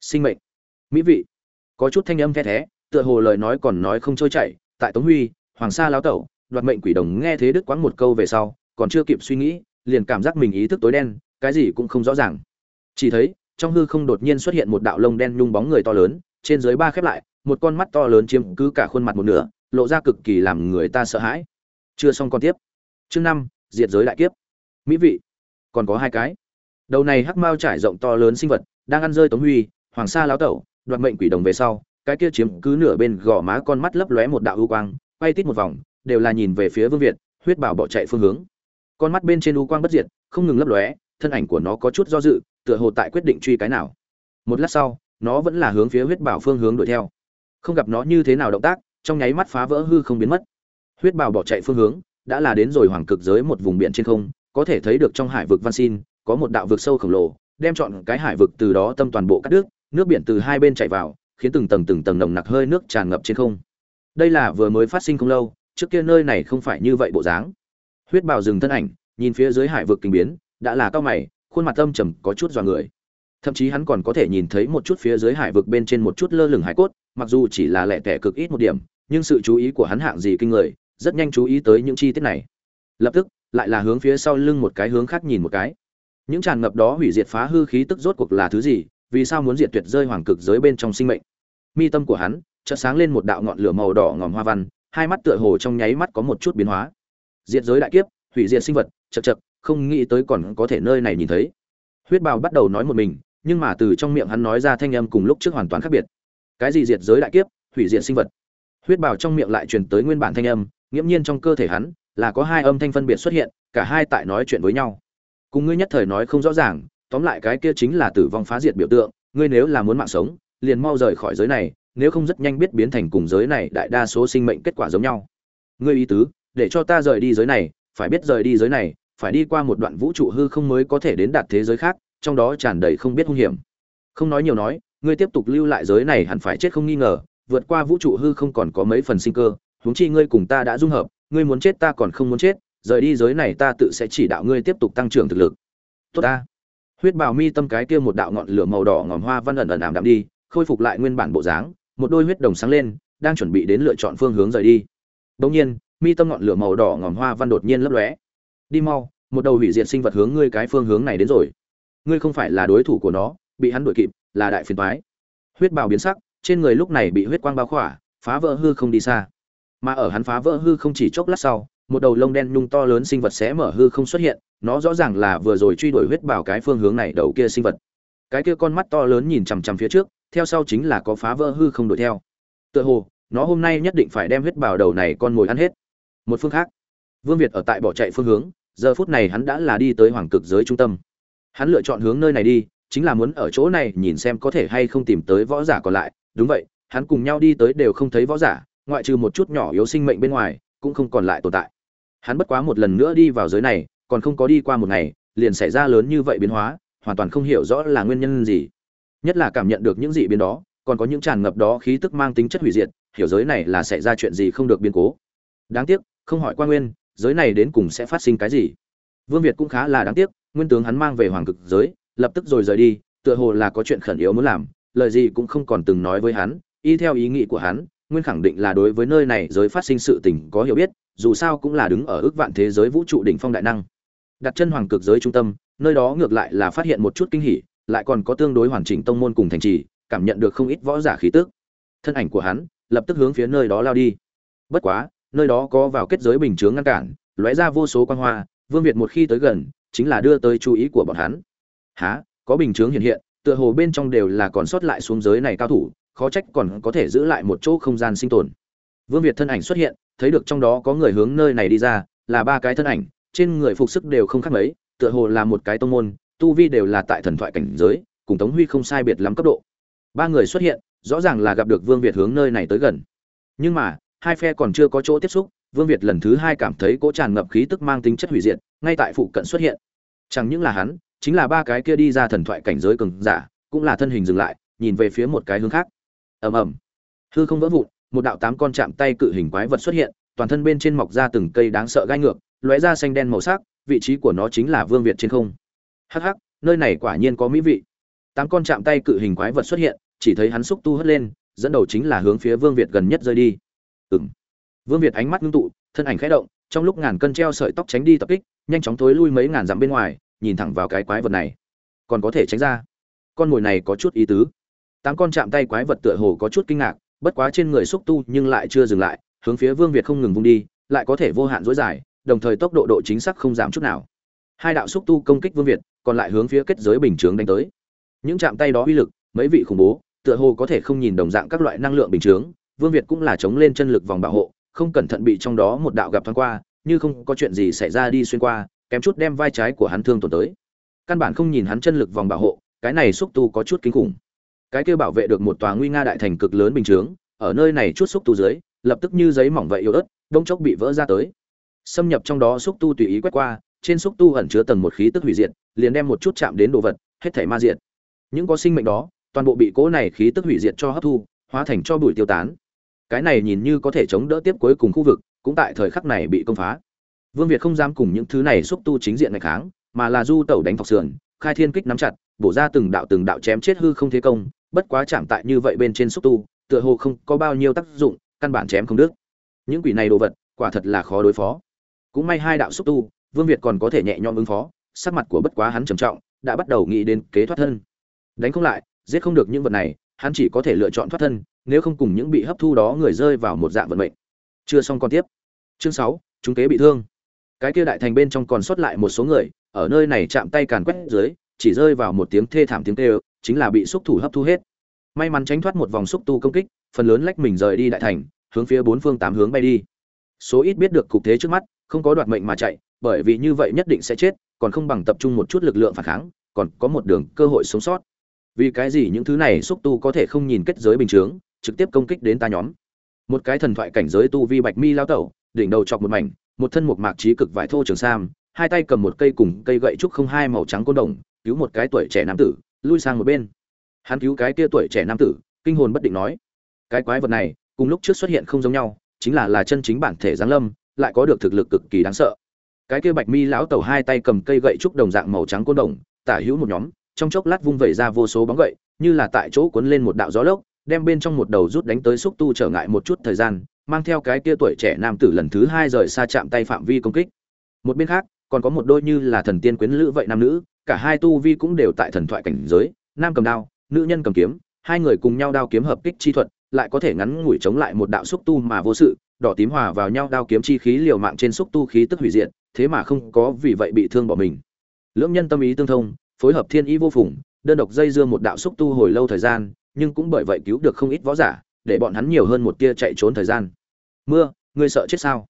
Sinh mệnh. Mỹ vị. Có chút thanh âm the thé, tựa hồ lời nói còn nói không trôi chảy, tại tống huy, hoàng sa lão tẩu đoạt mệnh quỷ đồng nghe thế đức quãng một câu về sau, còn chưa kịp suy nghĩ, liền cảm giác mình ý thức tối đen, cái gì cũng không rõ ràng. Chỉ thấy, trong hư không đột nhiên xuất hiện một đạo lông đen nhung bóng người to lớn, trên dưới ba khép lại, một con mắt to lớn chiếm cứ cả khuôn mặt một nửa, lộ ra cực kỳ làm người ta sợ hãi. Chưa xong con tiếp. Chương năm, diệt giới đại kiếp. Mỹ vị, còn có hai cái. Đầu này hắc mao trải rộng to lớn sinh vật, đang ăn rơi tống huy, hoàng sa lão tẩu, đoạt mệnh quỷ đồng về sau, cái kia chiếm cứ nửa bên gò má con mắt lấp lóe một đạo ưu quang, quay tít một vòng đều là nhìn về phía vương việt, huyết bảo bỏ chạy phương hướng. Con mắt bên trên u quang bất diệt, không ngừng lấp lóe, thân ảnh của nó có chút do dự, tựa hồ tại quyết định truy cái nào. Một lát sau, nó vẫn là hướng phía huyết bảo phương hướng đuổi theo. Không gặp nó như thế nào động tác, trong nháy mắt phá vỡ hư không biến mất. Huyết bảo bỏ chạy phương hướng, đã là đến rồi hoàng cực giới một vùng biển trên không, có thể thấy được trong hải vực văn xin, có một đạo vực sâu khổng lồ, đem chọn cái hải vực từ đó tâm toàn bộ cắt đứt, nước biển từ hai bên chảy vào, khiến từng tầng từng tầng nồng nặc hơi nước tràn ngập trên không. Đây là vừa mới phát sinh không lâu trước kia nơi này không phải như vậy bộ dáng. Huyết bào dừng thân ảnh, nhìn phía dưới hải vực kinh biến, đã là cao mày, khuôn mặt âm trầm, có chút dọa người. Thậm chí hắn còn có thể nhìn thấy một chút phía dưới hải vực bên trên một chút lơ lửng hải cốt, mặc dù chỉ là lẻ tẻ cực ít một điểm, nhưng sự chú ý của hắn hạng gì kinh người, rất nhanh chú ý tới những chi tiết này. Lập tức, lại là hướng phía sau lưng một cái hướng khác nhìn một cái. Những tràn ngập đó hủy diệt phá hư khí tức rốt cuộc là thứ gì, vì sao muốn diệt tuyệt rơi hoàng cực giới bên trong sinh mệnh? Mi tâm của hắn chợt sáng lên một đạo ngọn lửa màu đỏ ngòm hoa văn hai mắt tựa hồ trong nháy mắt có một chút biến hóa. Diệt giới đại kiếp, hủy diệt sinh vật, chật chật, không nghĩ tới còn có thể nơi này nhìn thấy. Huyết bào bắt đầu nói một mình, nhưng mà từ trong miệng hắn nói ra thanh âm cùng lúc trước hoàn toàn khác biệt. Cái gì diệt giới đại kiếp, hủy diệt sinh vật? Huyết bào trong miệng lại truyền tới nguyên bản thanh âm, nghiễm nhiên trong cơ thể hắn là có hai âm thanh phân biệt xuất hiện, cả hai tại nói chuyện với nhau. Cùng ngươi nhất thời nói không rõ ràng, tóm lại cái kia chính là tử vong phá diệt biểu tượng, ngươi nếu là muốn mạng sống, liền mau rời khỏi giới này nếu không rất nhanh biết biến thành cùng giới này đại đa số sinh mệnh kết quả giống nhau. Ngươi ý tứ, để cho ta rời đi giới này, phải biết rời đi giới này, phải đi qua một đoạn vũ trụ hư không mới có thể đến đạt thế giới khác, trong đó tràn đầy không biết hung hiểm. Không nói nhiều nói, ngươi tiếp tục lưu lại giới này hẳn phải chết không nghi ngờ, vượt qua vũ trụ hư không còn có mấy phần sinh cơ, huống chi ngươi cùng ta đã dung hợp, ngươi muốn chết ta còn không muốn chết, rời đi giới này ta tự sẽ chỉ đạo ngươi tiếp tục tăng trưởng thực lực. Tốt ta. Huyết bào mi tâm cái kia một đạo ngọn lửa màu đỏ ngòm hoa văn ẩn ẩn ảm đạm đi, khôi phục lại nguyên bản bộ dáng một đôi huyết đồng sáng lên, đang chuẩn bị đến lựa chọn phương hướng rời đi. Bỗng nhiên, mi tâm ngọn lửa màu đỏ ngòm hoa văn đột nhiên lấp lóe. Đi mau, một đầu hủy diệt sinh vật hướng ngươi cái phương hướng này đến rồi. Ngươi không phải là đối thủ của nó, bị hắn đuổi kịp, là đại phiền toái. Huyết bào biến sắc, trên người lúc này bị huyết quang bao khỏa, phá vỡ hư không đi xa. Mà ở hắn phá vỡ hư không chỉ chốc lát sau, một đầu lông đen nhung to lớn sinh vật sẽ mở hư không xuất hiện, nó rõ ràng là vừa rồi truy đuổi huyết bảo cái phương hướng này đầu kia sinh vật. Cái kia con mắt to lớn nhìn chằm chằm phía trước theo sau chính là có phá vỡ hư không đuổi theo. Tựa hồ, nó hôm nay nhất định phải đem huyết bảo đầu này con mồi ăn hết. Một phương khác, vương việt ở tại bỏ chạy phương hướng, giờ phút này hắn đã là đi tới hoàng cực giới trung tâm. Hắn lựa chọn hướng nơi này đi, chính là muốn ở chỗ này nhìn xem có thể hay không tìm tới võ giả còn lại. Đúng vậy, hắn cùng nhau đi tới đều không thấy võ giả, ngoại trừ một chút nhỏ yếu sinh mệnh bên ngoài, cũng không còn lại tồn tại. Hắn bất quá một lần nữa đi vào giới này, còn không có đi qua một ngày, liền xảy ra lớn như vậy biến hóa, hoàn toàn không hiểu rõ là nguyên nhân gì nhất là cảm nhận được những dị biến đó, còn có những tràn ngập đó khí tức mang tính chất hủy diệt, hiểu giới này là xảy ra chuyện gì không được biến cố. Đáng tiếc, không hỏi qua nguyên, giới này đến cùng sẽ phát sinh cái gì. Vương việt cũng khá là đáng tiếc, nguyên tướng hắn mang về hoàng cực giới, lập tức rồi rời đi, tựa hồ là có chuyện khẩn yếu muốn làm, lời gì cũng không còn từng nói với hắn, y theo ý nghĩ của hắn, nguyên khẳng định là đối với nơi này giới phát sinh sự tình có hiểu biết, dù sao cũng là đứng ở ước vạn thế giới vũ trụ đỉnh phong đại năng. Đặt chân hoàng cực giới trung tâm, nơi đó ngược lại là phát hiện một chút kinh hỉ lại còn có tương đối hoàn chỉnh tông môn cùng thành trì, cảm nhận được không ít võ giả khí tức. Thân ảnh của hắn lập tức hướng phía nơi đó lao đi. Bất quá, nơi đó có vào kết giới bình chướng ngăn cản, lóe ra vô số quan hoa, vương việt một khi tới gần, chính là đưa tới chú ý của bọn hắn. Há, có bình chướng hiện hiện, tựa hồ bên trong đều là còn sót lại xuống giới này cao thủ, khó trách còn có thể giữ lại một chỗ không gian sinh tồn. Vương việt thân ảnh xuất hiện, thấy được trong đó có người hướng nơi này đi ra, là ba cái thân ảnh, trên người phục sức đều không khác mấy, tựa hồ là một cái tông môn tu vi đều là tại thần thoại cảnh giới, cùng tống huy không sai biệt lắm cấp độ. Ba người xuất hiện, rõ ràng là gặp được vương việt hướng nơi này tới gần. Nhưng mà, hai phe còn chưa có chỗ tiếp xúc, vương việt lần thứ hai cảm thấy cỗ tràn ngập khí tức mang tính chất hủy diệt, ngay tại phụ cận xuất hiện. Chẳng những là hắn, chính là ba cái kia đi ra thần thoại cảnh giới cường giả, cũng là thân hình dừng lại, nhìn về phía một cái hướng khác. Ầm ầm. Hư không vỡ vụn, một đạo tám con chạm tay cự hình quái vật xuất hiện, toàn thân bên trên mọc ra từng cây đáng sợ gai ngược, lóe ra xanh đen màu sắc, vị trí của nó chính là vương việt trên không hắc hắc, nơi này quả nhiên có mỹ vị. Tám con chạm tay cự hình quái vật xuất hiện, chỉ thấy hắn xúc tu hất lên, dẫn đầu chính là hướng phía vương việt gần nhất rơi đi. Ừng vương việt ánh mắt ngưng tụ, thân ảnh khẽ động, trong lúc ngàn cân treo sợi tóc tránh đi tập kích, nhanh chóng thối lui mấy ngàn dặm bên ngoài, nhìn thẳng vào cái quái vật này. Còn có thể tránh ra. Con mồi này có chút ý tứ. Tám con chạm tay quái vật tựa hồ có chút kinh ngạc, bất quá trên người xúc tu nhưng lại chưa dừng lại, hướng phía vương việt không ngừng vung đi, lại có thể vô hạn dối dài, đồng thời tốc độ độ chính xác không giảm chút nào. Hai đạo xúc tu công kích vương việt còn lại hướng phía kết giới bình chướng đánh tới. Những chạm tay đó uy lực, mấy vị khủng bố, tựa hồ có thể không nhìn đồng dạng các loại năng lượng bình chướng, vương việt cũng là chống lên chân lực vòng bảo hộ, không cẩn thận bị trong đó một đạo gặp thoáng qua, như không có chuyện gì xảy ra đi xuyên qua, kém chút đem vai trái của hắn thương tổn tới. Căn bản không nhìn hắn chân lực vòng bảo hộ, cái này xúc tu có chút kinh khủng. Cái kia bảo vệ được một tòa nguy nga đại thành cực lớn bình chướng, ở nơi này chút xúc tu dưới, lập tức như giấy mỏng vậy yếu ớt đông chốc bị vỡ ra tới. Xâm nhập trong đó xúc tu tùy ý quét qua trên xúc tu ẩn chứa tầng một khí tức hủy diệt, liền đem một chút chạm đến đồ vật, hết thảy ma diệt. Những có sinh mệnh đó, toàn bộ bị cỗ này khí tức hủy diệt cho hấp thu, hóa thành cho bụi tiêu tán. Cái này nhìn như có thể chống đỡ tiếp cuối cùng khu vực, cũng tại thời khắc này bị công phá. Vương việt không dám cùng những thứ này xúc tu chính diện này kháng, mà là du tẩu đánh thọc sườn, khai thiên kích nắm chặt, bổ ra từng đạo từng đạo chém chết hư không thế công, bất quá chạm tại như vậy bên trên xúc tu, tựa hồ không có bao nhiêu tác dụng, căn bản chém không đứt. Những quỷ này đồ vật, quả thật là khó đối phó. Cũng may hai đạo xúc tu vương việt còn có thể nhẹ nhõm ứng phó, sắc mặt của bất quá hắn trầm trọng, đã bắt đầu nghĩ đến kế thoát thân. Đánh không lại, giết không được những vật này, hắn chỉ có thể lựa chọn thoát thân, nếu không cùng những bị hấp thu đó người rơi vào một dạng vận mệnh. Chưa xong còn tiếp. Chương sáu, chúng kế bị thương. Cái kia đại thành bên trong còn sót lại một số người, ở nơi này chạm tay càn quét dưới, chỉ rơi vào một tiếng thê thảm tiếng kêu, chính là bị xúc thủ hấp thu hết. May mắn tránh thoát một vòng xúc tu công kích, phần lớn lách mình rời đi đại thành, hướng phía bốn phương tám hướng bay đi. Số ít biết được cục thế trước mắt, không có đoạt mệnh mà chạy bởi vì như vậy nhất định sẽ chết, còn không bằng tập trung một chút lực lượng phản kháng, còn có một đường cơ hội sống sót. Vì cái gì những thứ này xúc tu có thể không nhìn kết giới bình chướng, trực tiếp công kích đến ta nhóm? Một cái thần thoại cảnh giới tu vi bạch mi lao tẩu, đỉnh đầu chọc một mảnh, một thân một mạc trí cực vải thô trường sam, hai tay cầm một cây cùng cây gậy trúc không hai màu trắng côn đồng, cứu một cái tuổi trẻ nam tử, lui sang một bên. Hắn cứu cái kia tuổi trẻ nam tử, kinh hồn bất định nói, cái quái vật này, cùng lúc trước xuất hiện không giống nhau, chính là là chân chính bản thể giáng lâm, lại có được thực lực cực kỳ đáng sợ cái kia bạch mi lão tẩu hai tay cầm cây gậy trúc đồng dạng màu trắng côn đồng, tả hữu một nhóm, trong chốc lát vung vẩy ra vô số bóng gậy, như là tại chỗ cuốn lên một đạo gió lốc, đem bên trong một đầu rút đánh tới xúc tu trở ngại một chút thời gian, mang theo cái kia tuổi trẻ nam tử lần thứ hai rời xa chạm tay phạm vi công kích. Một bên khác, còn có một đôi như là thần tiên quyến lữ vậy nam nữ, cả hai tu vi cũng đều tại thần thoại cảnh giới, nam cầm đao, nữ nhân cầm kiếm, hai người cùng nhau đao kiếm hợp kích chi thuật, lại có thể ngắn ngủi chống lại một đạo xúc tu mà vô sự đỏ tím hòa vào nhau đao kiếm chi khí liều mạng trên xúc tu khí tức hủy diệt, thế mà không có vì vậy bị thương bỏ mình. Lưỡng nhân tâm ý tương thông, phối hợp thiên ý vô phùng, đơn độc dây dưa một đạo xúc tu hồi lâu thời gian, nhưng cũng bởi vậy cứu được không ít võ giả, để bọn hắn nhiều hơn một tia chạy trốn thời gian. Mưa, ngươi sợ chết sao?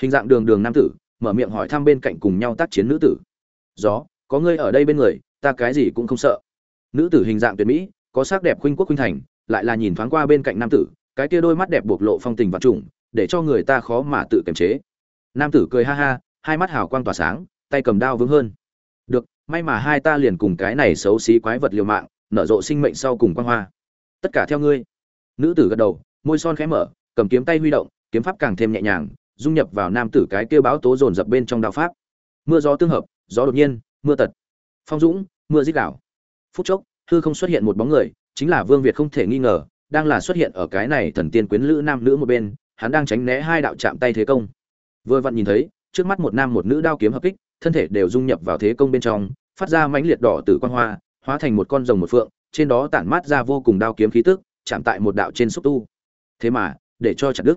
Hình dạng đường đường nam tử, mở miệng hỏi thăm bên cạnh cùng nhau tác chiến nữ tử. Gió, có ngươi ở đây bên người, ta cái gì cũng không sợ. Nữ tử hình dạng tuyệt mỹ, có sắc đẹp khuynh quốc khuynh thành, lại là nhìn thoáng qua bên cạnh nam tử, cái kia đôi mắt đẹp bộc lộ phong tình và trùng để cho người ta khó mà tự kiềm chế. Nam tử cười ha ha, hai mắt hào quang tỏa sáng, tay cầm đao vững hơn. Được, may mà hai ta liền cùng cái này xấu xí quái vật liều mạng, nở rộ sinh mệnh sau cùng quang hoa. Tất cả theo ngươi. Nữ tử gật đầu, môi son khẽ mở, cầm kiếm tay huy động, kiếm pháp càng thêm nhẹ nhàng, dung nhập vào nam tử cái kia báo tố dồn dập bên trong đạo pháp. Mưa gió tương hợp, gió đột nhiên, mưa tật. Phong dũng, mưa dích đảo. Phút chốc, hư không xuất hiện một bóng người, chính là vương việt không thể nghi ngờ, đang là xuất hiện ở cái này thần tiên quyến lữ nam nữ một bên hắn đang tránh né hai đạo chạm tay thế công. Vừa vặn nhìn thấy, trước mắt một nam một nữ đao kiếm hợp kích, thân thể đều dung nhập vào thế công bên trong, phát ra mãnh liệt đỏ từ quan hoa, hóa thành một con rồng một phượng, trên đó tản mát ra vô cùng đao kiếm khí tức, chạm tại một đạo trên xúc tu. Thế mà, để cho chặt đứt.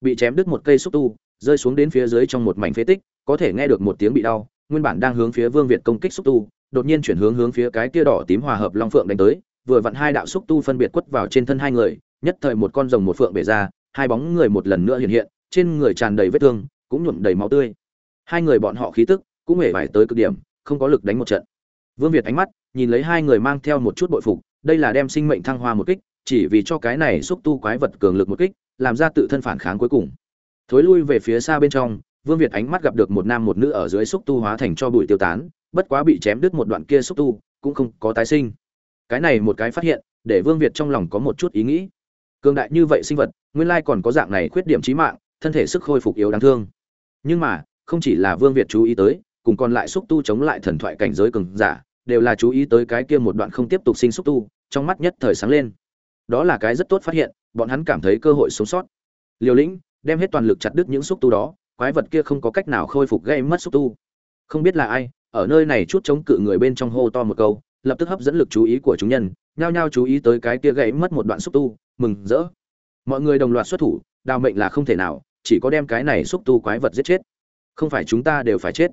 Bị chém đứt một cây xúc tu, rơi xuống đến phía dưới trong một mảnh phế tích, có thể nghe được một tiếng bị đau, nguyên bản đang hướng phía vương việt công kích xúc tu, đột nhiên chuyển hướng hướng phía cái kia đỏ tím hòa hợp long phượng đánh tới, vừa vặn hai đạo xúc tu phân biệt quất vào trên thân hai người, nhất thời một con rồng một phượng bể ra hai bóng người một lần nữa hiện hiện, trên người tràn đầy vết thương, cũng nhuộm đầy máu tươi. Hai người bọn họ khí tức cũng hề bại tới cực điểm, không có lực đánh một trận. Vương việt ánh mắt nhìn lấy hai người mang theo một chút bội phục, đây là đem sinh mệnh thăng hoa một kích, chỉ vì cho cái này xúc tu quái vật cường lực một kích, làm ra tự thân phản kháng cuối cùng. Thối lui về phía xa bên trong, vương việt ánh mắt gặp được một nam một nữ ở dưới xúc tu hóa thành cho bụi tiêu tán, bất quá bị chém đứt một đoạn kia xúc tu, cũng không có tái sinh. Cái này một cái phát hiện, để vương việt trong lòng có một chút ý nghĩ cường đại như vậy sinh vật, nguyên lai còn có dạng này khuyết điểm trí mạng, thân thể sức khôi phục yếu đáng thương. Nhưng mà, không chỉ là vương việt chú ý tới, cùng còn lại xúc tu chống lại thần thoại cảnh giới cường giả, đều là chú ý tới cái kia một đoạn không tiếp tục sinh xúc tu, trong mắt nhất thời sáng lên. Đó là cái rất tốt phát hiện, bọn hắn cảm thấy cơ hội sống sót. Liều lĩnh, đem hết toàn lực chặt đứt những xúc tu đó, quái vật kia không có cách nào khôi phục gây mất xúc tu. Không biết là ai, ở nơi này chút chống cự người bên trong hô to một câu, lập tức hấp dẫn lực chú ý của chúng nhân, nhao nhao chú ý tới cái kia gãy mất một đoạn xúc tu mừng rỡ. Mọi người đồng loạt xuất thủ, đào mệnh là không thể nào, chỉ có đem cái này xúc tu quái vật giết chết. Không phải chúng ta đều phải chết.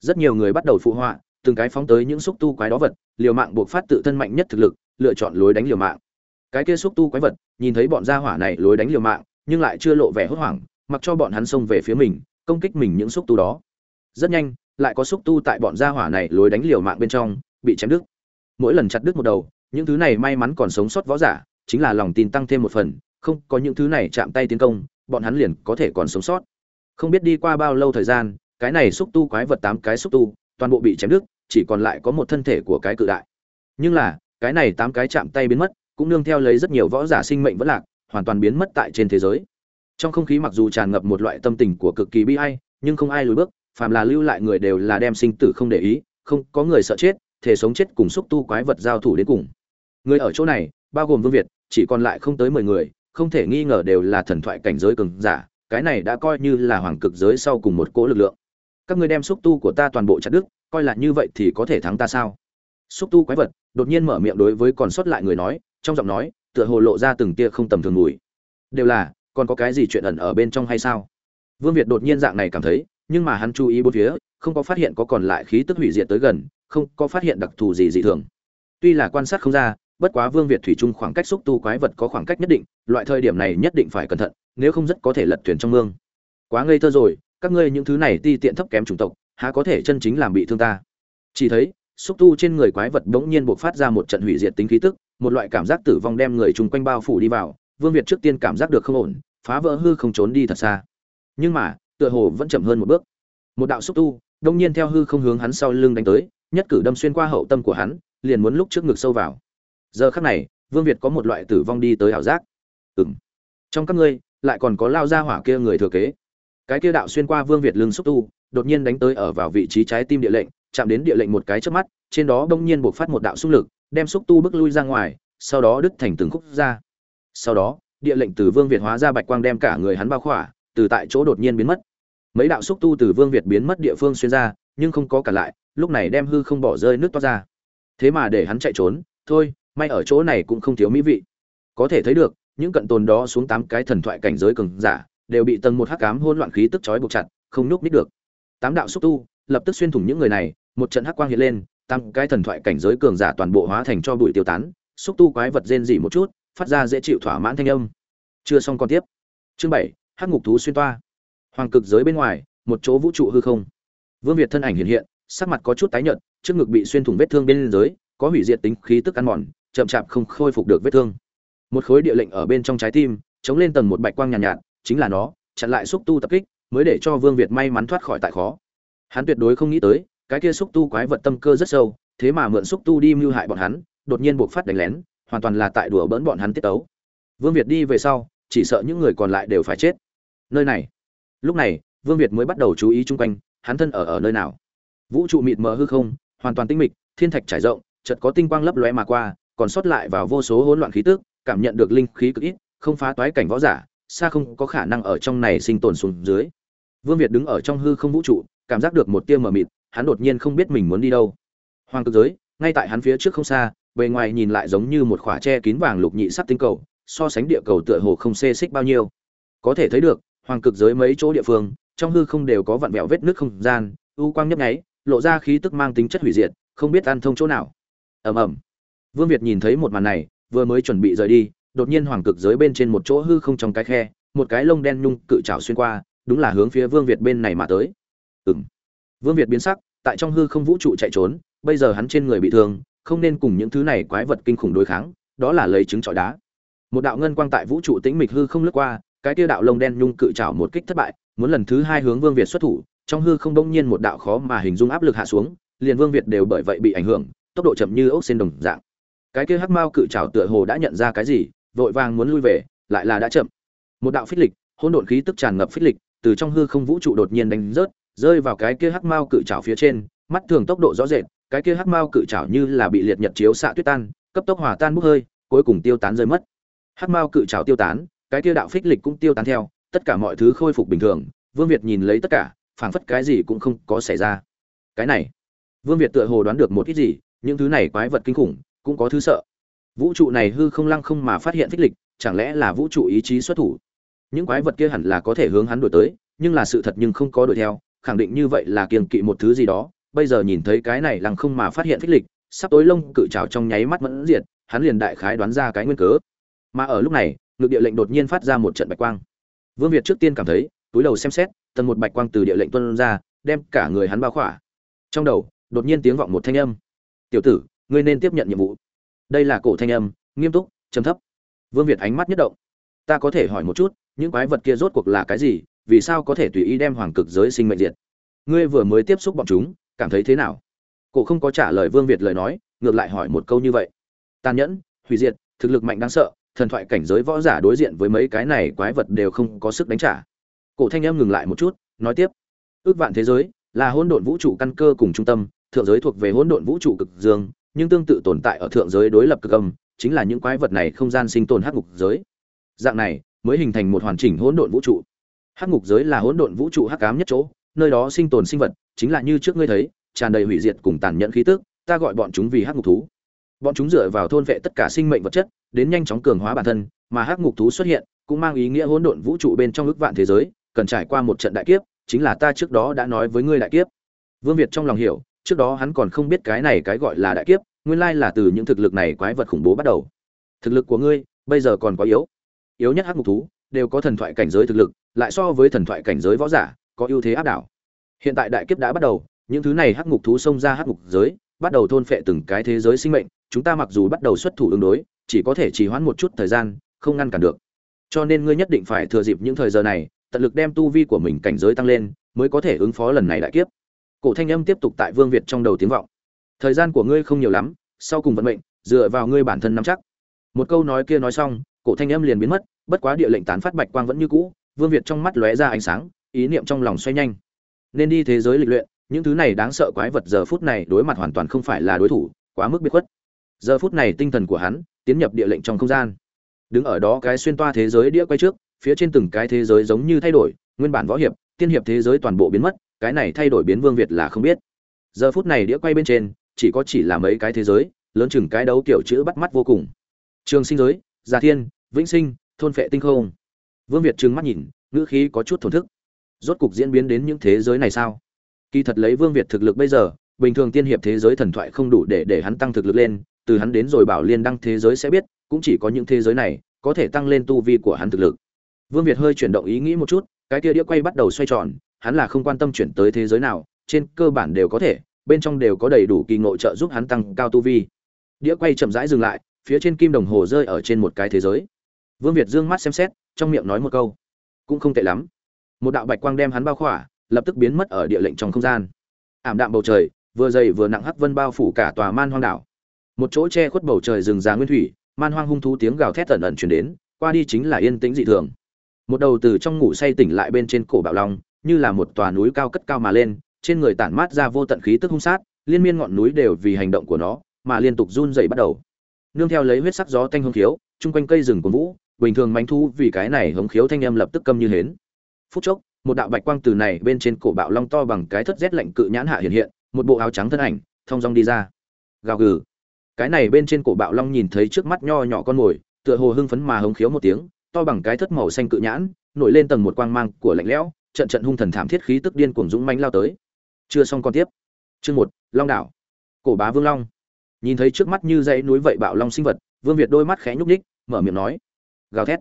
Rất nhiều người bắt đầu phụ họa, từng cái phóng tới những xúc tu quái đó vật, liều mạng buộc phát tự thân mạnh nhất thực lực, lựa chọn lối đánh liều mạng. Cái kia xúc tu quái vật, nhìn thấy bọn gia hỏa này lối đánh liều mạng, nhưng lại chưa lộ vẻ hốt hoảng, mặc cho bọn hắn xông về phía mình, công kích mình những xúc tu đó. Rất nhanh, lại có xúc tu tại bọn gia hỏa này lối đánh liều mạng bên trong, bị chém đứt. Mỗi lần chặt đứt một đầu, những thứ này may mắn còn sống sót võ giả chính là lòng tin tăng thêm một phần, không có những thứ này chạm tay tiến công, bọn hắn liền có thể còn sống sót. Không biết đi qua bao lâu thời gian, cái này xúc tu quái vật tám cái xúc tu, toàn bộ bị chém đứt, chỉ còn lại có một thân thể của cái cự đại. Nhưng là, cái này tám cái chạm tay biến mất, cũng nương theo lấy rất nhiều võ giả sinh mệnh vẫn lạc, hoàn toàn biến mất tại trên thế giới. Trong không khí mặc dù tràn ngập một loại tâm tình của cực kỳ bi ai, nhưng không ai lùi bước, phàm là lưu lại người đều là đem sinh tử không để ý, không có người sợ chết, thể sống chết cùng xúc tu quái vật giao thủ đến cùng. Người ở chỗ này bao gồm vương việt, chỉ còn lại không tới mười người, không thể nghi ngờ đều là thần thoại cảnh giới cường giả, cái này đã coi như là hoàng cực giới sau cùng một cỗ lực lượng. Các ngươi đem xúc tu của ta toàn bộ chặt đứt, coi là như vậy thì có thể thắng ta sao? Xúc tu quái vật, đột nhiên mở miệng đối với còn sót lại người nói, trong giọng nói, tựa hồ lộ ra từng tia không tầm thường mùi. Đều là, còn có cái gì chuyện ẩn ở bên trong hay sao? Vương việt đột nhiên dạng này cảm thấy, nhưng mà hắn chú ý bốn phía, không có phát hiện có còn lại khí tức hủy diệt tới gần, không có phát hiện đặc thù gì dị thường. Tuy là quan sát không ra bất quá vương việt thủy chung khoảng cách xúc tu quái vật có khoảng cách nhất định, loại thời điểm này nhất định phải cẩn thận, nếu không rất có thể lật thuyền trong mương. Quá ngây thơ rồi, các ngươi những thứ này ti tiện thấp kém chủng tộc, há có thể chân chính làm bị thương ta? Chỉ thấy, xúc tu trên người quái vật bỗng nhiên buộc phát ra một trận hủy diệt tính khí tức, một loại cảm giác tử vong đem người chung quanh bao phủ đi vào, vương việt trước tiên cảm giác được không ổn, phá vỡ hư không trốn đi thật xa. Nhưng mà, tựa hồ vẫn chậm hơn một bước. Một đạo xúc tu, đông nhiên theo hư không hướng hắn sau lưng đánh tới, nhất cử đâm xuyên qua hậu tâm của hắn, liền muốn lúc trước ngực sâu vào giờ khắc này, vương việt có một loại tử vong đi tới ảo giác. Ừ m trong các ngươi, lại còn có lao ra hỏa kia người thừa kế. Cái kia đạo xuyên qua vương việt lưng xúc tu, đột nhiên đánh tới ở vào vị trí trái tim địa lệnh, chạm đến địa lệnh một cái trước mắt, trên đó đông nhiên buộc phát một đạo xung lực, đem xúc tu bước lui ra ngoài, sau đó đứt thành từng khúc ra. Sau đó, địa lệnh từ vương việt hóa ra bạch quang đem cả người hắn bao khỏa, từ tại chỗ đột nhiên biến mất. Mấy đạo xúc tu từ vương việt biến mất địa phương xuyên ra, nhưng không có cả lại, lúc này đem hư không bỏ rơi nước toát ra. Thế mà để hắn chạy trốn, thôi may ở chỗ này cũng không thiếu mỹ vị. Có thể thấy được, những cận tồn đó xuống tám cái thần thoại cảnh giới cường giả, đều bị tầng một hắc ám hỗn loạn khí tức chói buộc chặt, không nhúc nít được. Tám đạo xúc tu, lập tức xuyên thủng những người này, một trận hắc quang hiện lên, tám cái thần thoại cảnh giới cường giả toàn bộ hóa thành cho bụi tiêu tán, xúc tu quái vật rên rỉ một chút, phát ra dễ chịu thỏa mãn thanh âm. Chưa xong còn tiếp. Chương bảy, hắc ngục thú xuyên toa. Hoàng cực giới bên ngoài, một chỗ vũ trụ hư không. Vương việt thân ảnh hiện hiện, sắc mặt có chút tái nhợt, trước ngực bị xuyên thủng vết thương bên dưới, có hủy diệt tính khí tức ăn mòn chậm chạp không khôi phục được vết thương. Một khối địa lệnh ở bên trong trái tim chống lên tầng một bạch quang nhàn nhạt, nhạt chính là nó chặn lại xúc tu tập kích mới để cho vương việt may mắn thoát khỏi tại khó. Hắn tuyệt đối không nghĩ tới cái kia xúc tu quái vật tâm cơ rất sâu thế mà mượn xúc tu đi mưu hại bọn hắn đột nhiên buộc phát đánh lén hoàn toàn là tại đùa bỡn bọn hắn tiết tấu. Vương việt đi về sau chỉ sợ những người còn lại đều phải chết. Nơi này. Lúc này vương việt mới bắt đầu chú ý chung quanh hắn thân ở ở nơi nào. Vũ trụ mịt mờ hư không hoàn toàn tinh mịch thiên thạch trải rộng chợt có tinh quang lấp lóe mà qua còn sót lại vào vô số hỗn loạn khí tức, cảm nhận được linh khí cực ít, không phá toái cảnh võ giả, xa không có khả năng ở trong này sinh tồn xuống dưới. Vương việt đứng ở trong hư không vũ trụ, cảm giác được một tia mờ mịt, hắn đột nhiên không biết mình muốn đi đâu. Hoàng cực giới, ngay tại hắn phía trước không xa, bề ngoài nhìn lại giống như một khỏa tre kín vàng lục nhị sắc tinh cầu, so sánh địa cầu tựa hồ không xê xích bao nhiêu. Có thể thấy được, hoàng cực giới mấy chỗ địa phương, trong hư không đều có vặn vẹo vết nước không gian, u quang nhấp nháy, lộ ra khí tức mang tính chất hủy diệt, không biết ăn thông chỗ nào. Ầm ầm vương việt nhìn thấy một màn này, vừa mới chuẩn bị rời đi, đột nhiên hoàng cực giới bên trên một chỗ hư không trong cái khe, một cái lông đen nhung cự trảo xuyên qua, đúng là hướng phía vương việt bên này mà tới. Ừm. Vương việt biến sắc, tại trong hư không vũ trụ chạy trốn, bây giờ hắn trên người bị thương, không nên cùng những thứ này quái vật kinh khủng đối kháng, đó là lấy trứng trọi đá. Một đạo ngân quang tại vũ trụ tĩnh mịch hư không lướt qua, cái tiêu đạo lông đen nhung cự trảo một kích thất bại, muốn lần thứ hai hướng vương việt xuất thủ, trong hư không đông nhiên một đạo khó mà hình dung áp lực hạ xuống, liền vương việt đều bởi vậy bị ảnh hưởng, tốc độ chậm như ốc sen đồng dạng cái kia hắc mao cự trảo tựa hồ đã nhận ra cái gì, vội vàng muốn lui về, lại là đã chậm. Một đạo phích lịch, hỗn độn khí tức tràn ngập phích lịch, từ trong hư không vũ trụ đột nhiên đánh rớt, rơi vào cái kia hắc mao cự trảo phía trên, mắt thường tốc độ rõ rệt, cái kia hắc mao cự trảo như là bị liệt nhật chiếu xạ tuyết tan, cấp tốc hòa tan bốc hơi, cuối cùng tiêu tán rơi mất. Hắc mao cự trảo tiêu tán, cái kia đạo phích lịch cũng tiêu tán theo, tất cả mọi thứ khôi phục bình thường, vương việt nhìn lấy tất cả, phảng phất cái gì cũng không có xảy ra. Cái này, vương việt tựa hồ đoán được một ít gì, những thứ này quái vật kinh khủng cũng có thứ sợ. Vũ trụ này hư không lăng không mà phát hiện phích lịch, chẳng lẽ là vũ trụ ý chí xuất thủ? Những quái vật kia hẳn là có thể hướng hắn đuổi tới, nhưng là sự thật nhưng không có đuổi theo, khẳng định như vậy là kiềng kỵ một thứ gì đó. Bây giờ nhìn thấy cái này lăng không mà phát hiện phích lịch, sắp tối lông cự trào trong nháy mắt mẫn diệt, hắn liền đại khái đoán ra cái nguyên cớ. Mà ở lúc này ngự địa lệnh đột nhiên phát ra một trận bạch quang. Vương việt trước tiên cảm thấy, túi đầu xem xét, tầng một bạch quang từ địa lệnh tuân ra, đem cả người hắn bao khỏa. Trong đầu, đột nhiên tiếng vọng một thanh âm. Tiểu tử ngươi nên tiếp nhận nhiệm vụ. Đây là cổ thanh âm, nghiêm túc, trầm thấp. Vương việt ánh mắt nhất động. Ta có thể hỏi một chút, những quái vật kia rốt cuộc là cái gì, vì sao có thể tùy ý đem hoàng cực giới sinh mệnh diệt? Ngươi vừa mới tiếp xúc bọn chúng, cảm thấy thế nào? Cổ không có trả lời vương việt lời nói, ngược lại hỏi một câu như vậy. Tàn nhẫn, hủy diệt, thực lực mạnh đáng sợ, thần thoại cảnh giới võ giả đối diện với mấy cái này quái vật đều không có sức đánh trả. Cổ thanh em ngừng lại một chút, nói tiếp. Ước vạn thế giới, là hỗn độn vũ trụ căn cơ cùng trung tâm, thượng giới thuộc về hỗn độn vũ trụ cực dương nhưng tương tự tồn tại ở thượng giới đối lập cực âm, chính là những quái vật này không gian sinh tồn hắc ngục giới. Dạng này, mới hình thành một hoàn chỉnh hỗn độn vũ trụ. Hắc ngục giới là hỗn độn vũ trụ hắc ám nhất chỗ, nơi đó sinh tồn sinh vật, chính là như trước ngươi thấy, tràn đầy hủy diệt cùng tàn nhẫn khí tức, ta gọi bọn chúng vì hắc ngục thú. Bọn chúng dựa vào thôn vệ tất cả sinh mệnh vật chất, đến nhanh chóng cường hóa bản thân, mà hắc ngục thú xuất hiện, cũng mang ý nghĩa hỗn độn vũ trụ bên trong ức vạn thế giới, cần trải qua một trận đại kiếp, chính là ta trước đó đã nói với ngươi đại kiếp. Vương việt trong lòng hiểu trước đó hắn còn không biết cái này cái gọi là đại kiếp, nguyên lai là từ những thực lực này quái vật khủng bố bắt đầu. Thực lực của ngươi, bây giờ còn quá yếu. Yếu nhất hắc mục thú, đều có thần thoại cảnh giới thực lực, lại so với thần thoại cảnh giới võ giả, có ưu thế áp đảo. Hiện tại đại kiếp đã bắt đầu, những thứ này hắc mục thú xông ra hắc mục giới, bắt đầu thôn phệ từng cái thế giới sinh mệnh, chúng ta mặc dù bắt đầu xuất thủ ứng đối, chỉ có thể trì hoãn một chút thời gian, không ngăn cản được. Cho nên ngươi nhất định phải thừa dịp những thời giờ này, tận lực đem tu vi của mình cảnh giới tăng lên, mới có thể ứng phó lần này đại kiếp cổ thanh âm tiếp tục tại vương việt trong đầu tiếng vọng. Thời gian của ngươi không nhiều lắm, sau cùng vận mệnh, dựa vào ngươi bản thân nắm chắc. Một câu nói kia nói xong, cổ thanh âm liền biến mất, bất quá địa lệnh tán phát bạch quang vẫn như cũ, vương việt trong mắt lóe ra ánh sáng, ý niệm trong lòng xoay nhanh. Nên đi thế giới lịch luyện, những thứ này đáng sợ quái vật giờ phút này đối mặt hoàn toàn không phải là đối thủ, quá mức biệt khuất. Giờ phút này tinh thần của hắn tiến nhập địa lệnh trong không gian. Đứng ở đó cái xuyên toa thế giới đĩa quay trước, phía trên từng cái thế giới giống như thay đổi, nguyên bản võ hiệp, tiên hiệp thế giới toàn bộ biến mất cái này thay đổi biến vương việt là không biết. Giờ phút này đĩa quay bên trên, chỉ có chỉ là mấy cái thế giới, lớn chừng cái đấu kiểu chữ bắt mắt vô cùng. Trường sinh giới gia thiên, vĩnh sinh, thôn phệ tinh không. Vương việt trừng mắt nhìn, ngữ khí có chút thổn thức. Rốt cục diễn biến đến những thế giới này sao? Kỳ thật lấy vương việt thực lực bây giờ, bình thường tiên hiệp thế giới thần thoại không đủ để để hắn tăng thực lực lên, từ hắn đến rồi bảo liên đăng thế giới sẽ biết, cũng chỉ có những thế giới này, có thể tăng lên tu vi của hắn thực lực. Vương việt hơi chuyển động ý nghĩ một chút, cái kia đĩa quay bắt đầu xoay tròn hắn là không quan tâm chuyển tới thế giới nào, trên cơ bản đều có thể, bên trong đều có đầy đủ kỳ ngộ trợ giúp hắn tăng cao tu vi. Đĩa quay chậm rãi dừng lại, phía trên kim đồng hồ rơi ở trên một cái thế giới. Vương việt dương mắt xem xét, trong miệng nói một câu. Cũng không tệ lắm. Một đạo bạch quang đem hắn bao khỏa, lập tức biến mất ở địa lệnh trong không gian. Ảm đạm bầu trời, vừa dày vừa nặng hắc vân bao phủ cả tòa man hoang đảo. Một chỗ che khuất bầu trời rừng già nguyên thủy, man hoang hung thú tiếng gào thét ẩn ẩn truyền đến, qua đi chính là yên tĩnh dị thường. Một đầu từ trong ngủ say tỉnh lại bên trên cổ bạo long như là một tòa núi cao cất cao mà lên, trên người tản mát ra vô tận khí tức hung sát, liên miên ngọn núi đều vì hành động của nó mà liên tục run rẩy bắt đầu. Nương theo lấy huyết sắc gió tanh hung khiếu, chung quanh cây rừng cuồn vũ, bình thường mánh thu vì cái này hống khiếu thanh âm lập tức câm như hến. Phút chốc, một đạo bạch quang từ này bên trên cổ bạo long to bằng cái thất rét lạnh cự nhãn hạ hiện hiện, một bộ áo trắng thân ảnh thông dong đi ra. Gào gừ. Cái này bên trên cổ bạo long nhìn thấy trước mắt nho nhỏ con mồi, tựa hồ hưng phấn mà hống khiếu một tiếng, to bằng cái thất màu xanh cự nhãn, nổi lên tầng một quang mang của lạnh lẽo trận trận hung thần thảm thiết khí tức điên cuồng dũng mãnh lao tới. Chưa xong con tiếp. Chương một, long đảo. Cổ bá vương long. Nhìn thấy trước mắt như dãy núi vậy bạo long sinh vật, vương việt đôi mắt khẽ nhúc nhích, mở miệng nói. Gào thét.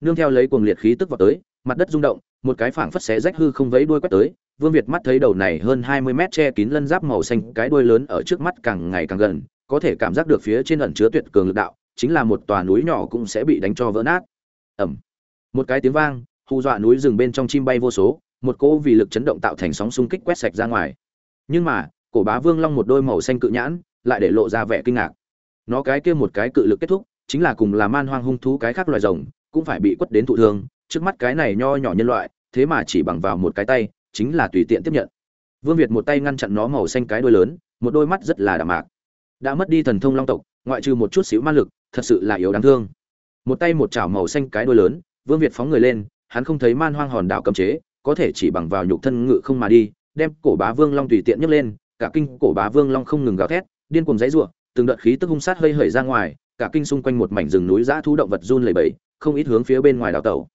Nương theo lấy cuồng liệt khí tức vọt tới, mặt đất rung động, một cái phảng phất xé rách hư không vẫy đuôi quét tới. Vương việt mắt thấy đầu này hơn hai mươi mét che kín lân giáp màu xanh, cái đuôi lớn ở trước mắt càng ngày càng gần, có thể cảm giác được phía trên ẩn chứa tuyệt cường lực đạo, chính là một tòa núi nhỏ cũng sẽ bị đánh cho vỡ nát. Ầm. Một cái tiếng vang hù dọa núi rừng bên trong chim bay vô số, một cỗ vì lực chấn động tạo thành sóng xung kích quét sạch ra ngoài. Nhưng mà, cổ bá vương long một đôi màu xanh cự nhãn lại để lộ ra vẻ kinh ngạc. Nó cái kia một cái cự lực kết thúc, chính là cùng là man hoang hung thú cái khác loài rồng, cũng phải bị quất đến thụ thương, trước mắt cái này nho nhỏ nhân loại, thế mà chỉ bằng vào một cái tay, chính là tùy tiện tiếp nhận. Vương việt một tay ngăn chặn nó màu xanh cái đuôi lớn, một đôi mắt rất là đạm mạc. Đã mất đi thần thông long tộc, ngoại trừ một chút xíu ma lực, thật sự là yếu đáng thương. Một tay một chảo màu xanh cái đuôi lớn, vương việt phóng người lên hắn không thấy man hoang hòn đảo cấm chế có thể chỉ bằng vào nhục thân ngự không mà đi đem cổ bá vương long tùy tiện nhấc lên cả kinh cổ bá vương long không ngừng gào thét điên cuồng giãy giụa, từng đợt khí tức hung sát hơi hởi ra ngoài cả kinh xung quanh một mảnh rừng núi dã thú động vật run lẩy bẩy không ít hướng phía bên ngoài đảo tàu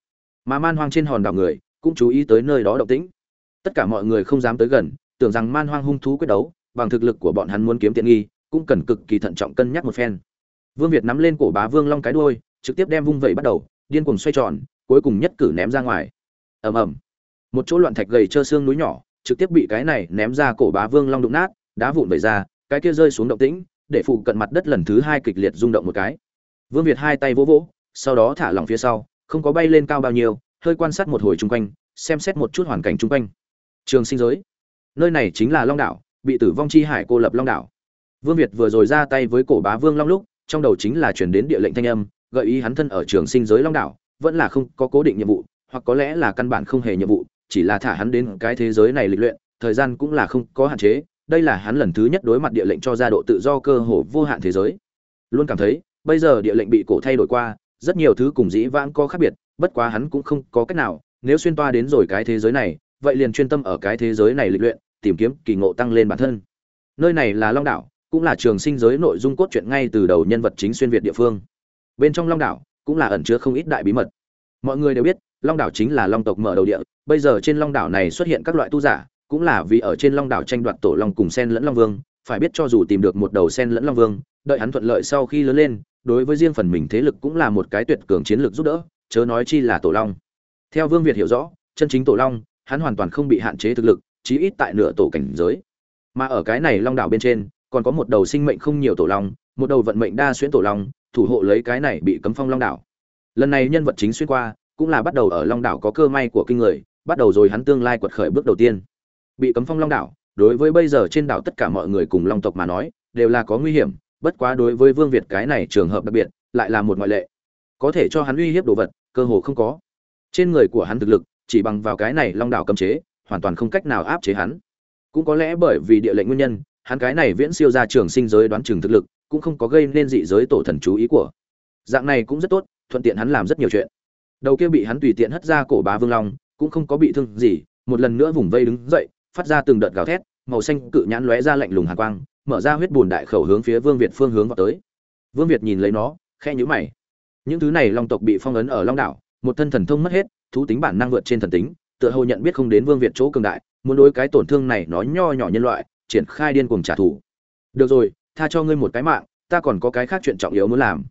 mà man hoang trên hòn đảo người cũng chú ý tới nơi đó động tĩnh. Tất cả mọi người không dám tới gần tưởng rằng man hoang hung thú quyết đấu bằng thực lực của bọn hắn muốn kiếm tiện nghi cũng cần cực kỳ thận trọng cân nhắc một phen. Vương việt nắm lên cổ bá vương long cái đuôi trực tiếp đem vung vẩy bắt đầu điên cuồng xoay tròn cuối cùng nhất cử ném ra ngoài. Ầm ầm. Một chỗ loạn thạch gầy trơ xương núi nhỏ, trực tiếp bị cái này ném ra cổ bá vương long đụng nát, đá vụn vẩy ra, cái kia rơi xuống động tĩnh, để phụ cận mặt đất lần thứ hai kịch liệt rung động một cái. Vương việt hai tay vỗ vỗ, sau đó thả lỏng phía sau, không có bay lên cao bao nhiêu, hơi quan sát một hồi chung quanh, xem xét một chút hoàn cảnh chung quanh. Trường sinh giới. Nơi này chính là long đảo, bị tử vong chi hải cô lập long đảo. Vương việt vừa rồi ra tay với cổ bá vương long lúc, trong đầu chính là chuyển đến địa lệnh thanh âm, gợi ý hắn thân ở trường sinh giới long đảo vẫn là không có cố định nhiệm vụ, hoặc có lẽ là căn bản không hề nhiệm vụ, chỉ là thả hắn đến cái thế giới này lịch luyện, thời gian cũng là không có hạn chế, đây là hắn lần thứ nhất đối mặt địa lệnh cho ra độ tự do cơ hồ vô hạn thế giới. Luôn cảm thấy, bây giờ địa lệnh bị cổ thay đổi qua, rất nhiều thứ cùng dĩ vãng có khác biệt, bất quá hắn cũng không có cách nào, nếu xuyên toa đến rồi cái thế giới này, vậy liền chuyên tâm ở cái thế giới này lịch luyện, tìm kiếm kỳ ngộ tăng lên bản thân. Nơi này là long đảo, cũng là trường sinh giới nội dung cốt truyện ngay từ đầu nhân vật chính xuyên việt địa phương. Bên trong long đảo cũng là ẩn chứa không ít đại bí mật. Mọi người đều biết, long đảo chính là long tộc mở đầu địa. Bây giờ trên long đảo này xuất hiện các loại tu giả, cũng là vì ở trên long đảo tranh đoạt tổ long cùng sen lẫn long vương. Phải biết cho dù tìm được một đầu sen lẫn long vương, đợi hắn thuận lợi sau khi lớn lên, đối với riêng phần mình thế lực cũng là một cái tuyệt cường chiến lược giúp đỡ, chớ nói chi là tổ long. Theo vương việt hiểu rõ, chân chính tổ long, hắn hoàn toàn không bị hạn chế thực lực, chí ít tại nửa tổ cảnh giới. Mà ở cái này long đảo bên trên, còn có một đầu sinh mệnh không nhiều tổ long, một đầu vận mệnh đa xuyên tổ long thủ hộ lấy cái này bị cấm phong long đảo. Lần này nhân vật chính xuyên qua, cũng là bắt đầu ở long đảo có cơ may của kinh người, bắt đầu rồi hắn tương lai quật khởi bước đầu tiên. Bị cấm phong long đảo, đối với bây giờ trên đảo tất cả mọi người cùng long tộc mà nói, đều là có nguy hiểm, bất quá đối với vương việt cái này trường hợp đặc biệt, lại là một ngoại lệ. Có thể cho hắn uy hiếp đồ vật, cơ hồ không có. Trên người của hắn thực lực, chỉ bằng vào cái này long đảo cấm chế, hoàn toàn không cách nào áp chế hắn. Cũng có lẽ bởi vì địa lệnh nguyên nhân hắn cái này viễn siêu ra trường sinh giới đoán chừng thực lực, cũng không có gây nên dị giới tổ thần chú ý của. Dạng này cũng rất tốt, thuận tiện hắn làm rất nhiều chuyện. Đầu kia bị hắn tùy tiện hất ra cổ bá vương long, cũng không có bị thương gì, một lần nữa vùng vây đứng dậy, phát ra từng đợt gào thét, màu xanh cự nhãn lóe ra lạnh lùng hàn quang, mở ra huyết bùn đại khẩu hướng phía vương việt phương hướng vào tới. Vương việt nhìn lấy nó khe nhũ mày. Những thứ này long tộc bị phong ấn ở long đảo, một thân thần thông mất hết, thú tính bản năng vượt trên thần tính, tựa hồ nhận biết không đến vương việt chỗ cường đại, muốn đối cái tổn thương này nó nho nhỏ nhân loại triển khai điên cuồng trả thù. Được rồi, tha cho ngươi một cái mạng, ta còn có cái khác chuyện trọng yếu muốn làm.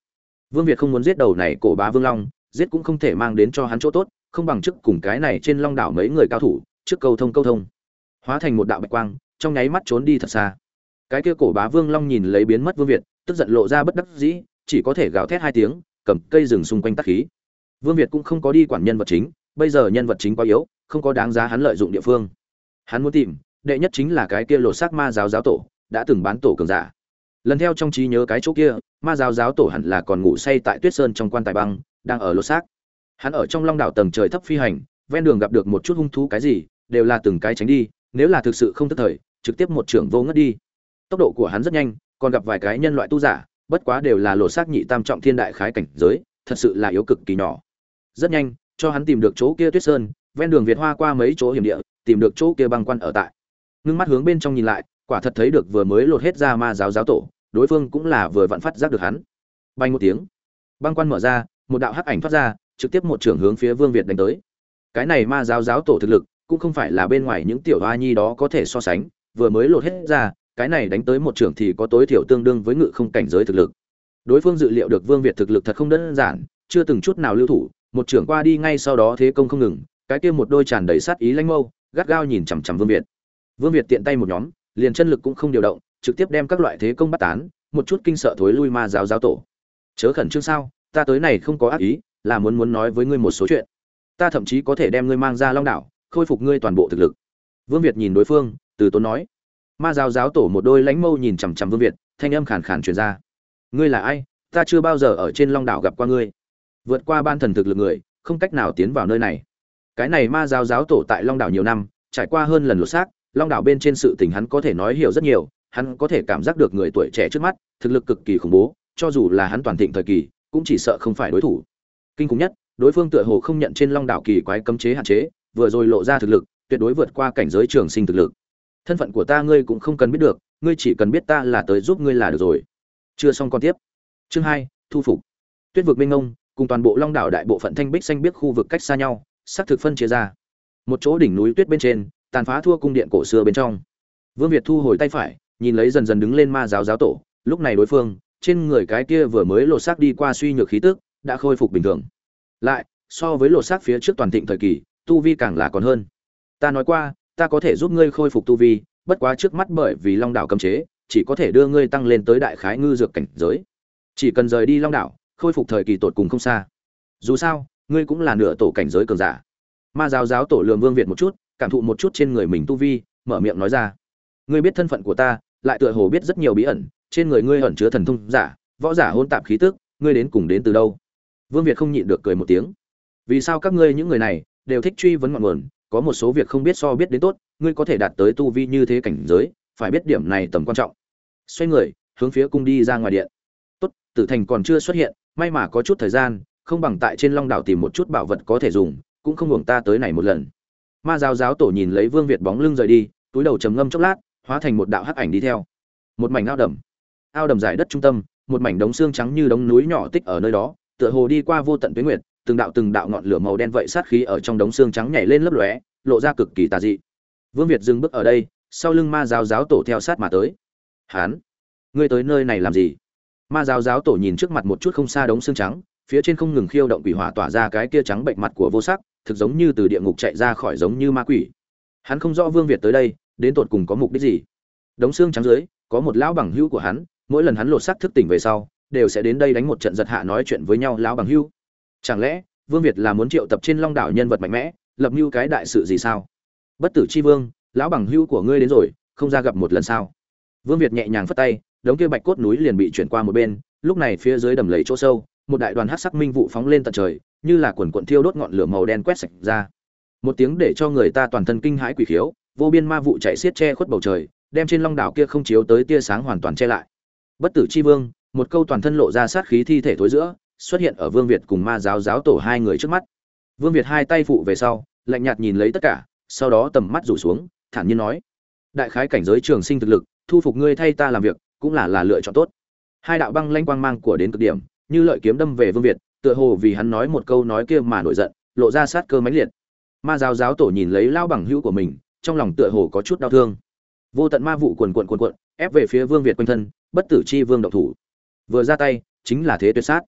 Vương việt không muốn giết đầu này cổ bá vương long, giết cũng không thể mang đến cho hắn chỗ tốt, không bằng chức cùng cái này trên long đảo mấy người cao thủ, trước câu thông câu thông. Hóa thành một đạo bạch quang, trong nháy mắt trốn đi thật xa. Cái kia cổ bá vương long nhìn lấy biến mất vương việt, tức giận lộ ra bất đắc dĩ, chỉ có thể gào thét hai tiếng, cầm cây rừng xung quanh tắc khí. Vương việt cũng không có đi quản nhân vật chính, bây giờ nhân vật chính quá yếu, không có đáng giá hắn lợi dụng địa phương. Hắn muốn tìm đệ nhất chính là cái kia lột xác ma giáo giáo tổ, đã từng bán tổ cường giả. Lần theo trong trí nhớ cái chỗ kia, ma giáo giáo tổ hẳn là còn ngủ say tại tuyết sơn trong quan tài băng, đang ở lột xác. Hắn ở trong long đảo tầng trời thấp phi hành, ven đường gặp được một chút hung thú cái gì, đều là từng cái tránh đi, nếu là thực sự không tức thời, trực tiếp một trưởng vô ngất đi. Tốc độ của hắn rất nhanh, còn gặp vài cái nhân loại tu giả, bất quá đều là lột xác nhị tam trọng thiên đại khái cảnh giới, thật sự là yếu cực kỳ nhỏ. Rất nhanh, cho hắn tìm được chỗ kia tuyết sơn, ven đường việt hoa qua mấy chỗ hiểm địa, tìm được chỗ kia băng quan ở tại ngưng mắt hướng bên trong nhìn lại, quả thật thấy được vừa mới lột hết ra ma giáo giáo tổ, đối phương cũng là vừa vặn phát giác được hắn. Bay một tiếng, băng quan mở ra, một đạo hắc ảnh thoát ra, trực tiếp một trưởng hướng phía vương việt đánh tới. Cái này ma giáo giáo tổ thực lực, cũng không phải là bên ngoài những tiểu hoa nhi đó có thể so sánh, vừa mới lột hết ra, cái này đánh tới một trưởng thì có tối thiểu tương đương với ngự không cảnh giới thực lực. Đối phương dự liệu được vương việt thực lực thật không đơn giản, chưa từng chút nào lưu thủ, một trưởng qua đi ngay sau đó thế công không ngừng, cái kia một đôi tràn đầy sát ý lanh mâu, gắt gao nhìn chằm chằm vương việt vương việt tiện tay một nhóm, liền chân lực cũng không điều động, trực tiếp đem các loại thế công bắt tán, một chút kinh sợ thối lui ma giáo giáo tổ. Chớ khẩn trương sao, ta tới này không có ác ý, là muốn muốn nói với ngươi một số chuyện. Ta thậm chí có thể đem ngươi mang ra long đảo, khôi phục ngươi toàn bộ thực lực. Vương việt nhìn đối phương, từ tốn nói. Ma giáo giáo tổ một đôi lãnh mâu nhìn chằm chằm vương việt, thanh âm khàn khàn truyền ra. Ngươi là ai? Ta chưa bao giờ ở trên long đảo gặp qua ngươi. Vượt qua ban thần thực lực người, không cách nào tiến vào nơi này. Cái này ma giáo giáo tổ tại long đảo nhiều năm, trải qua hơn lần lột xác long đảo bên trên sự tình hắn có thể nói hiểu rất nhiều, hắn có thể cảm giác được người tuổi trẻ trước mắt, thực lực cực kỳ khủng bố, cho dù là hắn toàn thịnh thời kỳ, cũng chỉ sợ không phải đối thủ. Kinh khủng nhất, đối phương tựa hồ không nhận trên long đảo kỳ quái cấm chế hạn chế, vừa rồi lộ ra thực lực, tuyệt đối vượt qua cảnh giới trường sinh thực lực. Thân phận của ta ngươi cũng không cần biết được, ngươi chỉ cần biết ta là tới giúp ngươi là được rồi. Chưa xong còn tiếp. Chương hai, thu phục. Tuyết vực minh ông cùng toàn bộ long đảo đại bộ phận thanh bích xanh biết khu vực cách xa nhau xác thực phân chia ra. Một chỗ đỉnh núi tuyết bên trên tàn phá thua cung điện cổ xưa bên trong. Vương việt thu hồi tay phải, nhìn lấy dần dần đứng lên ma giáo giáo tổ, lúc này đối phương, trên người cái kia vừa mới lột xác đi qua suy nhược khí tức, đã khôi phục bình thường. Lại, so với lột xác phía trước toàn thịnh thời kỳ, tu vi càng là còn hơn. Ta nói qua, ta có thể giúp ngươi khôi phục tu vi, bất quá trước mắt bởi vì long đảo cấm chế, chỉ có thể đưa ngươi tăng lên tới đại khái ngư dược cảnh giới. Chỉ cần rời đi long đảo, khôi phục thời kỳ tột cùng không xa. Dù sao, ngươi cũng là nửa tổ cảnh giới cường giả. Ma giáo giáo tổ lường vương việt một chút cảm thụ một chút trên người mình tu vi, mở miệng nói ra. Ngươi biết thân phận của ta, lại tựa hồ biết rất nhiều bí ẩn, trên người ngươi ẩn chứa thần thông giả, võ giả hôn tạp khí tức, ngươi đến cùng đến từ đâu? Vương việt không nhịn được cười một tiếng. Vì sao các ngươi những người này đều thích truy vấn ngọn nguồn, có một số việc không biết so biết đến tốt, ngươi có thể đạt tới tu vi như thế cảnh giới, phải biết điểm này tầm quan trọng. Xoay người, hướng phía cung đi ra ngoài điện. Tốt, tử thành còn chưa xuất hiện, may mà có chút thời gian, không bằng tại trên long đảo tìm một chút bảo vật có thể dùng, cũng không hưởng ta tới này một lần ma giáo giáo tổ nhìn lấy vương việt bóng lưng rời đi, túi đầu trầm ngâm chốc lát, hóa thành một đạo hắc ảnh đi theo. Một mảnh ao đầm. Ao đầm dài đất trung tâm, một mảnh đống xương trắng như đống núi nhỏ tích ở nơi đó, tựa hồ đi qua vô tận tuyến nguyệt, từng đạo từng đạo ngọn lửa màu đen vậy sát khí ở trong đống xương trắng nhảy lên lấp lóe, lộ ra cực kỳ tà dị. Vương việt dừng bước ở đây, sau lưng ma giáo giáo tổ theo sát mà tới. Hán, ngươi tới nơi này làm gì? Ma giáo giáo tổ nhìn trước mặt một chút không xa đống xương trắng, phía trên không ngừng khiêu động quỷ hỏa tỏa ra cái kia trắng bệnh mặt của vô sắc thực giống như từ địa ngục chạy ra khỏi giống như ma quỷ. Hắn không rõ vương việt tới đây, đến tột cùng có mục đích gì. Đống xương trắng dưới, có một lão bằng hữu của hắn, mỗi lần hắn lột xác thức tỉnh về sau, đều sẽ đến đây đánh một trận giật hạ nói chuyện với nhau lão bằng hữu. Chẳng lẽ, vương việt là muốn triệu tập trên long đảo nhân vật mạnh mẽ, lập mưu cái đại sự gì sao? Bất tử chi vương, lão bằng hữu của ngươi đến rồi, không ra gặp một lần sao? Vương việt nhẹ nhàng phất tay, đống kia bạch cốt núi liền bị chuyển qua một bên, lúc này phía dưới đầm lầy chỗ sâu, một đại đoàn hắc sắc minh vụ phóng lên tận trời như là quần cuộn thiêu đốt ngọn lửa màu đen quét sạch ra. Một tiếng để cho người ta toàn thân kinh hãi quỷ khiếu, vô biên ma vụ chạy xiết che khuất bầu trời, đem trên long đảo kia không chiếu tới tia sáng hoàn toàn che lại. Bất tử chi vương, một câu toàn thân lộ ra sát khí thi thể thối giữa, xuất hiện ở vương việt cùng ma giáo giáo tổ hai người trước mắt. Vương việt hai tay phụ về sau, lạnh nhạt nhìn lấy tất cả, sau đó tầm mắt rủ xuống, thản nhiên nói, đại khái cảnh giới trường sinh thực lực, thu phục ngươi thay ta làm việc, cũng là là lựa chọn tốt. Hai đạo băng lanh quang mang của đến cực điểm, như lợi kiếm đâm về vương việt tựa hồ vì hắn nói một câu nói kia mà nổi giận, lộ ra sát cơ mãnh liệt. Ma giáo giáo tổ nhìn lấy lao bằng hữu của mình, trong lòng tựa hồ có chút đau thương. Vô tận ma vụ quần quận quần quận ép về phía vương việt quanh thân, bất tử chi vương động thủ. Vừa ra tay, chính là thế tuyệt sát.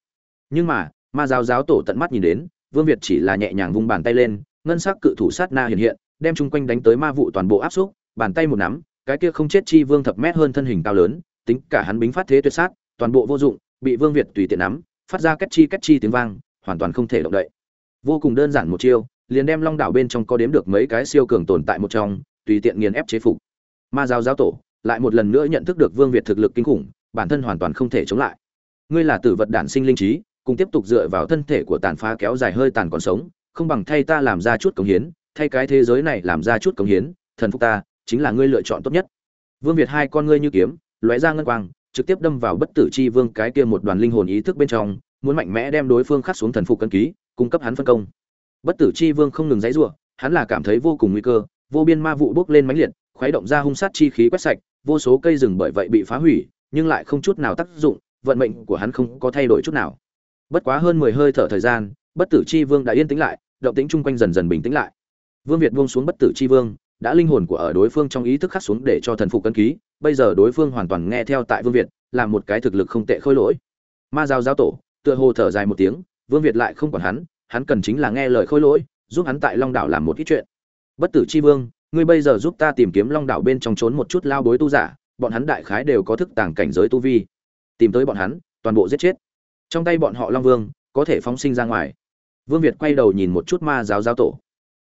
Nhưng mà, ma giáo giáo tổ tận mắt nhìn đến, vương việt chỉ là nhẹ nhàng vung bàn tay lên, ngân sắc cự thủ sát na hiện hiện, đem chung quanh đánh tới ma vụ toàn bộ áp xúc, bàn tay một nắm, cái kia không chết chi vương thập mét hơn thân hình cao lớn, tính cả hắn bính phát thế tuyệt sát, toàn bộ vô dụng, bị vương việt tùy tiện nắm phát ra két chi két chi tiếng vang, hoàn toàn không thể động đậy. Vô cùng đơn giản một chiêu, liền đem long đảo bên trong có đếm được mấy cái siêu cường tồn tại một trong, tùy tiện nghiền ép chế phục. Ma giáo giáo tổ lại một lần nữa nhận thức được vương việt thực lực kinh khủng, bản thân hoàn toàn không thể chống lại. Ngươi là tử vật đản sinh linh trí, cùng tiếp tục dựa vào thân thể của tàn phá kéo dài hơi tàn còn sống, không bằng thay ta làm ra chút công hiến, thay cái thế giới này làm ra chút công hiến, thần phục ta, chính là ngươi lựa chọn tốt nhất. Vương việt hai con ngươi như kiếm, lóe ra ngân quang trực tiếp đâm vào bất tử chi vương cái kia một đoàn linh hồn ý thức bên trong, muốn mạnh mẽ đem đối phương khắc xuống thần phục cân ký, cung cấp hắn phân công. Bất tử chi vương không ngừng giãy rủa, hắn là cảm thấy vô cùng nguy cơ, vô biên ma vụ bốc lên mãnh liệt, khuấy động ra hung sát chi khí quét sạch, vô số cây rừng bởi vậy bị phá hủy, nhưng lại không chút nào tác dụng, vận mệnh của hắn không có thay đổi chút nào. Bất quá hơn mười hơi thở thời gian, bất tử chi vương đã yên tĩnh lại, động tĩnh chung quanh dần dần bình tĩnh lại. Vương việt buông xuống bất tử chi vương đã linh hồn của ở đối phương trong ý thức khắc xuống để cho thần phục cân ký, bây giờ đối phương hoàn toàn nghe theo tại vương việt, là một cái thực lực không tệ khôi lỗi. Ma giao giáo tổ, tựa hồ thở dài một tiếng, vương việt lại không còn hắn hắn cần chính là nghe lời khôi lỗi, giúp hắn tại long đảo làm một ít chuyện. Bất tử chi vương, ngươi bây giờ giúp ta tìm kiếm long đảo bên trong trốn một chút lao bối tu giả, bọn hắn đại khái đều có thức tàng cảnh giới tu vi. Tìm tới bọn hắn, toàn bộ giết chết. Trong tay bọn họ long vương, có thể phóng sinh ra ngoài. Vương việt quay đầu nhìn một chút ma giáo giáo tổ.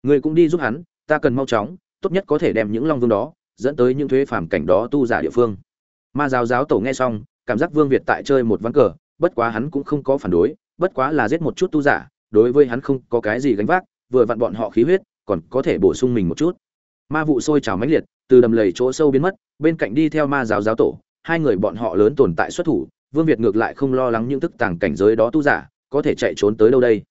Ngươi cũng đi giúp hắn, ta cần mau chóng tốt nhất có thể đem những long vương đó dẫn tới những thuế phàm cảnh đó tu giả địa phương. Ma giáo giáo tổ nghe xong, cảm giác vương việt tại chơi một ván cờ, bất quá hắn cũng không có phản đối, bất quá là giết một chút tu giả, đối với hắn không có cái gì gánh vác, vừa vặn bọn họ khí huyết, còn có thể bổ sung mình một chút. Ma vụ sôi trào mãnh liệt, từ đầm lầy chỗ sâu biến mất, bên cạnh đi theo ma giáo giáo tổ, hai người bọn họ lớn tồn tại xuất thủ, vương việt ngược lại không lo lắng những tức tàng cảnh giới đó tu giả, có thể chạy trốn tới đâu đây.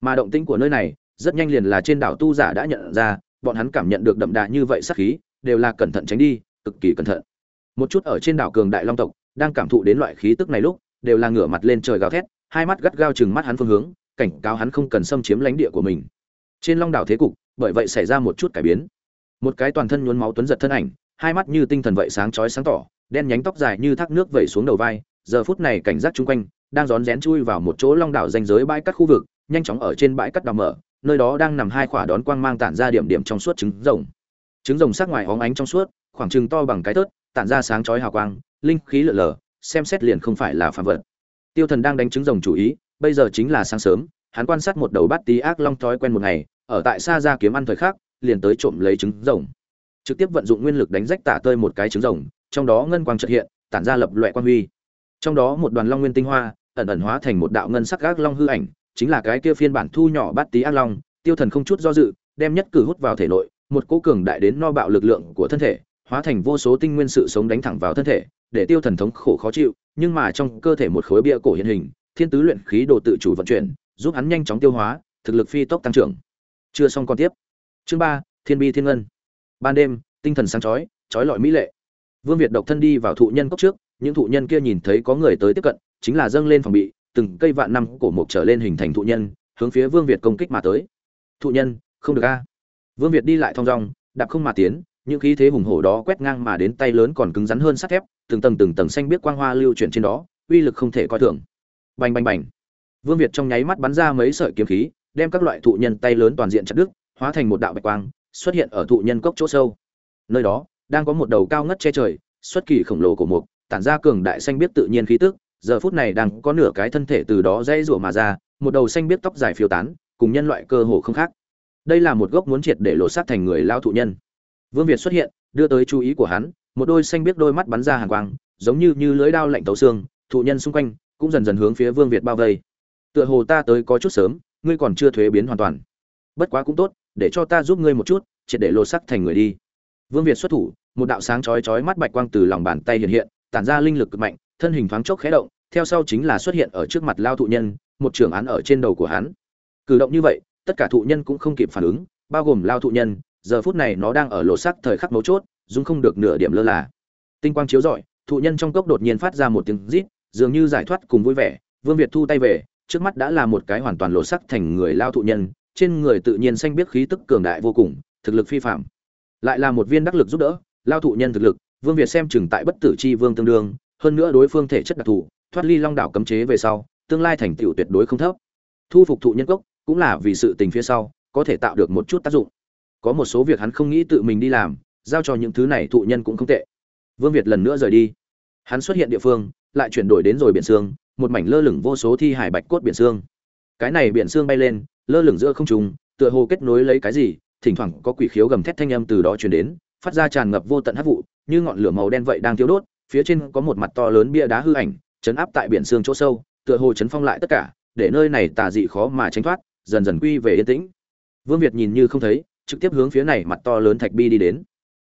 Mà động tĩnh của nơi này, rất nhanh liền là trên đảo tu giả đã nhận ra bọn hắn cảm nhận được đậm đà như vậy sát khí, đều là cẩn thận tránh đi, cực kỳ cẩn thận. Một chút ở trên đảo cường đại long tộc, đang cảm thụ đến loại khí tức này lúc, đều là ngửa mặt lên trời gào thét, hai mắt gắt gao chừng mắt hắn phương hướng, cảnh cáo hắn không cần xâm chiếm lãnh địa của mình. Trên long đảo thế cục, bởi vậy xảy ra một chút cải biến. Một cái toàn thân nhuốm máu tuấn giật thân ảnh, hai mắt như tinh thần vậy sáng chói sáng tỏ, đen nhánh tóc dài như thác nước vẩy xuống đầu vai, giờ phút này cảnh giác chung quanh, đang rón rén chui vào một chỗ long đảo danh giới bãi cắt khu vực, nhanh chóng ở trên bãi cắt đào mở nơi đó đang nằm hai quả đón quang mang tản ra điểm điểm trong suốt trứng rồng. Trứng rồng sắc ngoài óng ánh trong suốt, khoảng trừng to bằng cái tớt, tản ra sáng chói hào quang, linh khí lở lờ, xem xét liền không phải là phàm vật. Tiêu thần đang đánh trứng rồng chủ ý, bây giờ chính là sáng sớm, hắn quan sát một đầu bát tí ác long thói quen một ngày, ở tại xa ra kiếm ăn thời khắc, liền tới trộm lấy trứng rồng. Trực tiếp vận dụng nguyên lực đánh rách tả tơi một cái trứng rồng, trong đó ngân quang chợt hiện, tản ra lập loại quan huy. Trong đó một đoàn long nguyên tinh hoa, ẩn ẩn hóa thành một đạo ngân sắc ác long hư ảnh chính là cái kia phiên bản thu nhỏ bát tí ác long, tiêu thần không chút do dự, đem nhất cử hút vào thể nội, một cỗ cường đại đến no bạo lực lượng của thân thể, hóa thành vô số tinh nguyên sự sống đánh thẳng vào thân thể, để tiêu thần thống khổ khó chịu, nhưng mà trong cơ thể một khối bia cổ hiện hình, thiên tứ luyện khí đồ tự chủ vận chuyển, giúp hắn nhanh chóng tiêu hóa, thực lực phi tốc tăng trưởng. Chưa xong còn tiếp. Chương ba, thiên bi thiên ngân. Ban đêm, tinh thần sáng chói chói lọi mỹ lệ. Vương việt độc thân đi vào thụ nhân cốc trước, những thụ nhân kia nhìn thấy có người tới tiếp cận, chính là dâng lên phòng bị từng cây vạn năm cổ mục trở lên hình thành thụ nhân, hướng phía vương việt công kích mà tới. Thụ nhân, không được a. Vương việt đi lại thong dong, đạp không mà tiến, những khí thế hùng hổ đó quét ngang mà đến tay lớn còn cứng rắn hơn sắt thép, từng tầng từng tầng xanh biết quang hoa lưu chuyển trên đó, uy lực không thể coi thường. Bành bành bành. Vương việt trong nháy mắt bắn ra mấy sợi kiếm khí, đem các loại thụ nhân tay lớn toàn diện chặt đứt, hóa thành một đạo bạch quang, xuất hiện ở thụ nhân cốc chỗ sâu. Nơi đó, đang có một đầu cao ngất che trời, xuất kỳ khổng lồ của mục tản ra cường đại xanh biết tự nhiên khí tức giờ phút này đang có nửa cái thân thể từ đó dây rủa mà ra, một đầu xanh biết tóc dài phiêu tán, cùng nhân loại cơ hồ không khác. Đây là một gốc muốn triệt để lột xác thành người lao thụ nhân. Vương việt xuất hiện, đưa tới chú ý của hắn, một đôi xanh biết đôi mắt bắn ra hàng quang, giống như như lưới đao lạnh tấu xương, thụ nhân xung quanh cũng dần dần hướng phía vương việt bao vây. Tựa hồ ta tới có chút sớm, ngươi còn chưa thuế biến hoàn toàn. Bất quá cũng tốt, để cho ta giúp ngươi một chút, triệt để lột sắc thành người đi. Vương việt xuất thủ, một đạo sáng chói chói mắt bạch quang từ lòng bàn tay hiện hiện, tản ra linh lực cực mạnh thân hình thoáng chốc khẽ động theo sau chính là xuất hiện ở trước mặt lao thụ nhân một trưởng án ở trên đầu của hắn. Cử động như vậy tất cả thụ nhân cũng không kịp phản ứng bao gồm lao thụ nhân giờ phút này nó đang ở lộ sắc thời khắc mấu chốt dung không được nửa điểm lơ là. Tinh quang chiếu rọi thụ nhân trong cốc đột nhiên phát ra một tiếng rít dường như giải thoát cùng vui vẻ vương việt thu tay về trước mắt đã là một cái hoàn toàn lộ sắc thành người lao thụ nhân trên người tự nhiên xanh biết khí tức cường đại vô cùng thực lực phi phàm, lại là một viên đắc lực giúp đỡ lao thụ nhân thực lực vương việt xem chừng tại bất tử chi vương tương đương hơn nữa đối phương thể chất đặc thù, thoát ly long đảo cấm chế về sau, tương lai thành tựu tuyệt đối không thấp. Thu phục thụ nhân cốc, cũng là vì sự tình phía sau, có thể tạo được một chút tác dụng. Có một số việc hắn không nghĩ tự mình đi làm, giao cho những thứ này thụ nhân cũng không tệ. Vương việt lần nữa rời đi. Hắn xuất hiện địa phương, lại chuyển đổi đến rồi biển xương, một mảnh lơ lửng vô số thi hải bạch cốt biển xương. Cái này biển xương bay lên, lơ lửng giữa không trung, tựa hồ kết nối lấy cái gì, thỉnh thoảng có quỷ khiếu gầm thét thanh âm từ đó truyền đến, phát ra tràn ngập vô tận hắc vụ, như ngọn lửa màu đen vậy đang thiêu đốt phía trên có một mặt to lớn bia đá hư ảnh, chấn áp tại biển xương chỗ sâu, tựa hồ chấn phong lại tất cả, để nơi này tà dị khó mà tránh thoát, dần dần quy về yên tĩnh. Vương việt nhìn như không thấy, trực tiếp hướng phía này mặt to lớn thạch bi đi đến.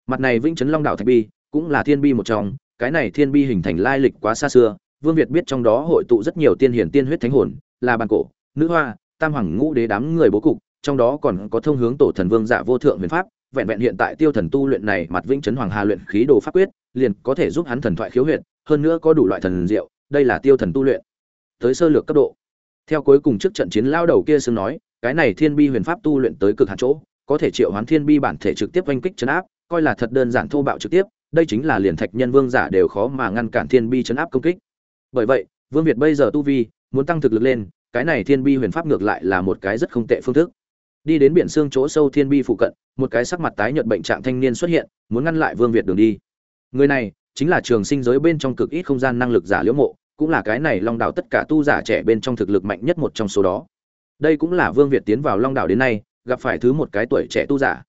Mặt này vĩnh chấn long đảo thạch bi, cũng là thiên bi một trong, cái này thiên bi hình thành lai lịch quá xa xưa, vương việt biết trong đó hội tụ rất nhiều tiên hiển tiên huyết thánh hồn, là bàn cổ, nữ hoa, tam hoàng ngũ đế đám người bố cục, trong đó còn có thông hướng tổ thần vương giả vô thượng huyền pháp, vẹn vẹn hiện tại tiêu thần tu luyện này mặt vĩnh chấn hoàng hà luyện khí đồ pháp quyết liền có thể giúp hắn thần thoại khiếu huyệt, hơn nữa có đủ loại thần diệu, đây là tiêu thần tu luyện. Tới sơ lược cấp độ. Theo cuối cùng trước trận chiến lao đầu kia xưng nói, cái này thiên bi huyền pháp tu luyện tới cực hạn chỗ, có thể triệu hoán thiên bi bản thể trực tiếp oanh kích chấn áp, coi là thật đơn giản thô bạo trực tiếp, đây chính là liền thạch nhân vương giả đều khó mà ngăn cản thiên bi chấn áp công kích. Bởi vậy, vương việt bây giờ tu vi, muốn tăng thực lực lên, cái này thiên bi huyền pháp ngược lại là một cái rất không tệ phương thức. Đi đến biển xương chỗ sâu thiên bi phụ cận, một cái sắc mặt tái nhợt bệnh trạng thanh niên xuất hiện, muốn ngăn lại vương việt đường đi người này chính là trường sinh giới bên trong cực ít không gian năng lực giả liễu mộ, cũng là cái này long đảo tất cả tu giả trẻ bên trong thực lực mạnh nhất một trong số đó. Đây cũng là vương việt tiến vào long đảo đến nay, gặp phải thứ một cái tuổi trẻ tu giả.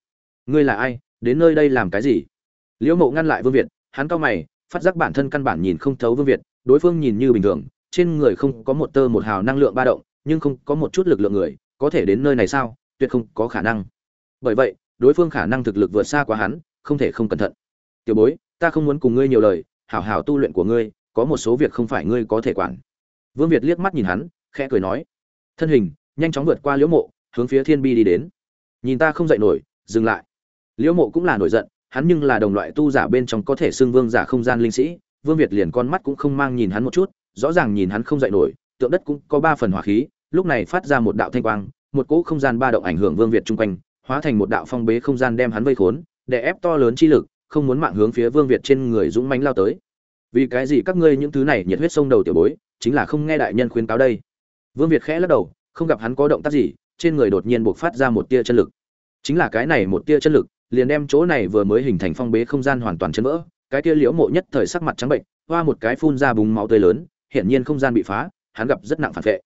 Ngươi là ai? Đến nơi đây làm cái gì? Liễu mộ ngăn lại vương việt, hắn cao mày, phát giác bản thân căn bản nhìn không thấu vương việt, đối phương nhìn như bình thường, trên người không có một tơ một hào năng lượng ba động, nhưng không có một chút lực lượng người, có thể đến nơi này sao? Tuyệt không có khả năng. Bởi vậy, đối phương khả năng thực lực vượt xa quá hắn, không thể không cẩn thận. Tiểu bối ta không muốn cùng ngươi nhiều lời, hảo hảo tu luyện của ngươi, có một số việc không phải ngươi có thể quản. Vương việt liếc mắt nhìn hắn, khẽ cười nói, thân hình, nhanh chóng vượt qua liễu mộ, hướng phía thiên bi đi đến. Nhìn ta không dậy nổi, dừng lại. Liễu mộ cũng là nổi giận, hắn nhưng là đồng loại tu giả bên trong có thể xưng vương giả không gian linh sĩ, vương việt liền con mắt cũng không mang nhìn hắn một chút, rõ ràng nhìn hắn không dậy nổi, tượng đất cũng có ba phần hỏa khí, lúc này phát ra một đạo thanh quang, một cỗ không gian ba động ảnh hưởng vương việt chung quanh, hóa thành một đạo phong bế không gian đem hắn vây khốn để ép to lớn chi lực không muốn mạng hướng phía vương việt trên người dũng mãnh lao tới. Vì cái gì các ngươi những thứ này nhiệt huyết sông đầu tiểu bối, chính là không nghe đại nhân khuyên cáo đây? Vương việt khẽ lắc đầu, không gặp hắn có động tác gì, trên người đột nhiên bộc phát ra một tia chân lực. Chính là cái này một tia chân lực, liền đem chỗ này vừa mới hình thành phong bế không gian hoàn toàn chấn vỡ, cái tia liễu mộ nhất thời sắc mặt trắng bệnh, hoa một cái phun ra búng máu tươi lớn, hiển nhiên không gian bị phá, hắn gặp rất nặng phản vệ.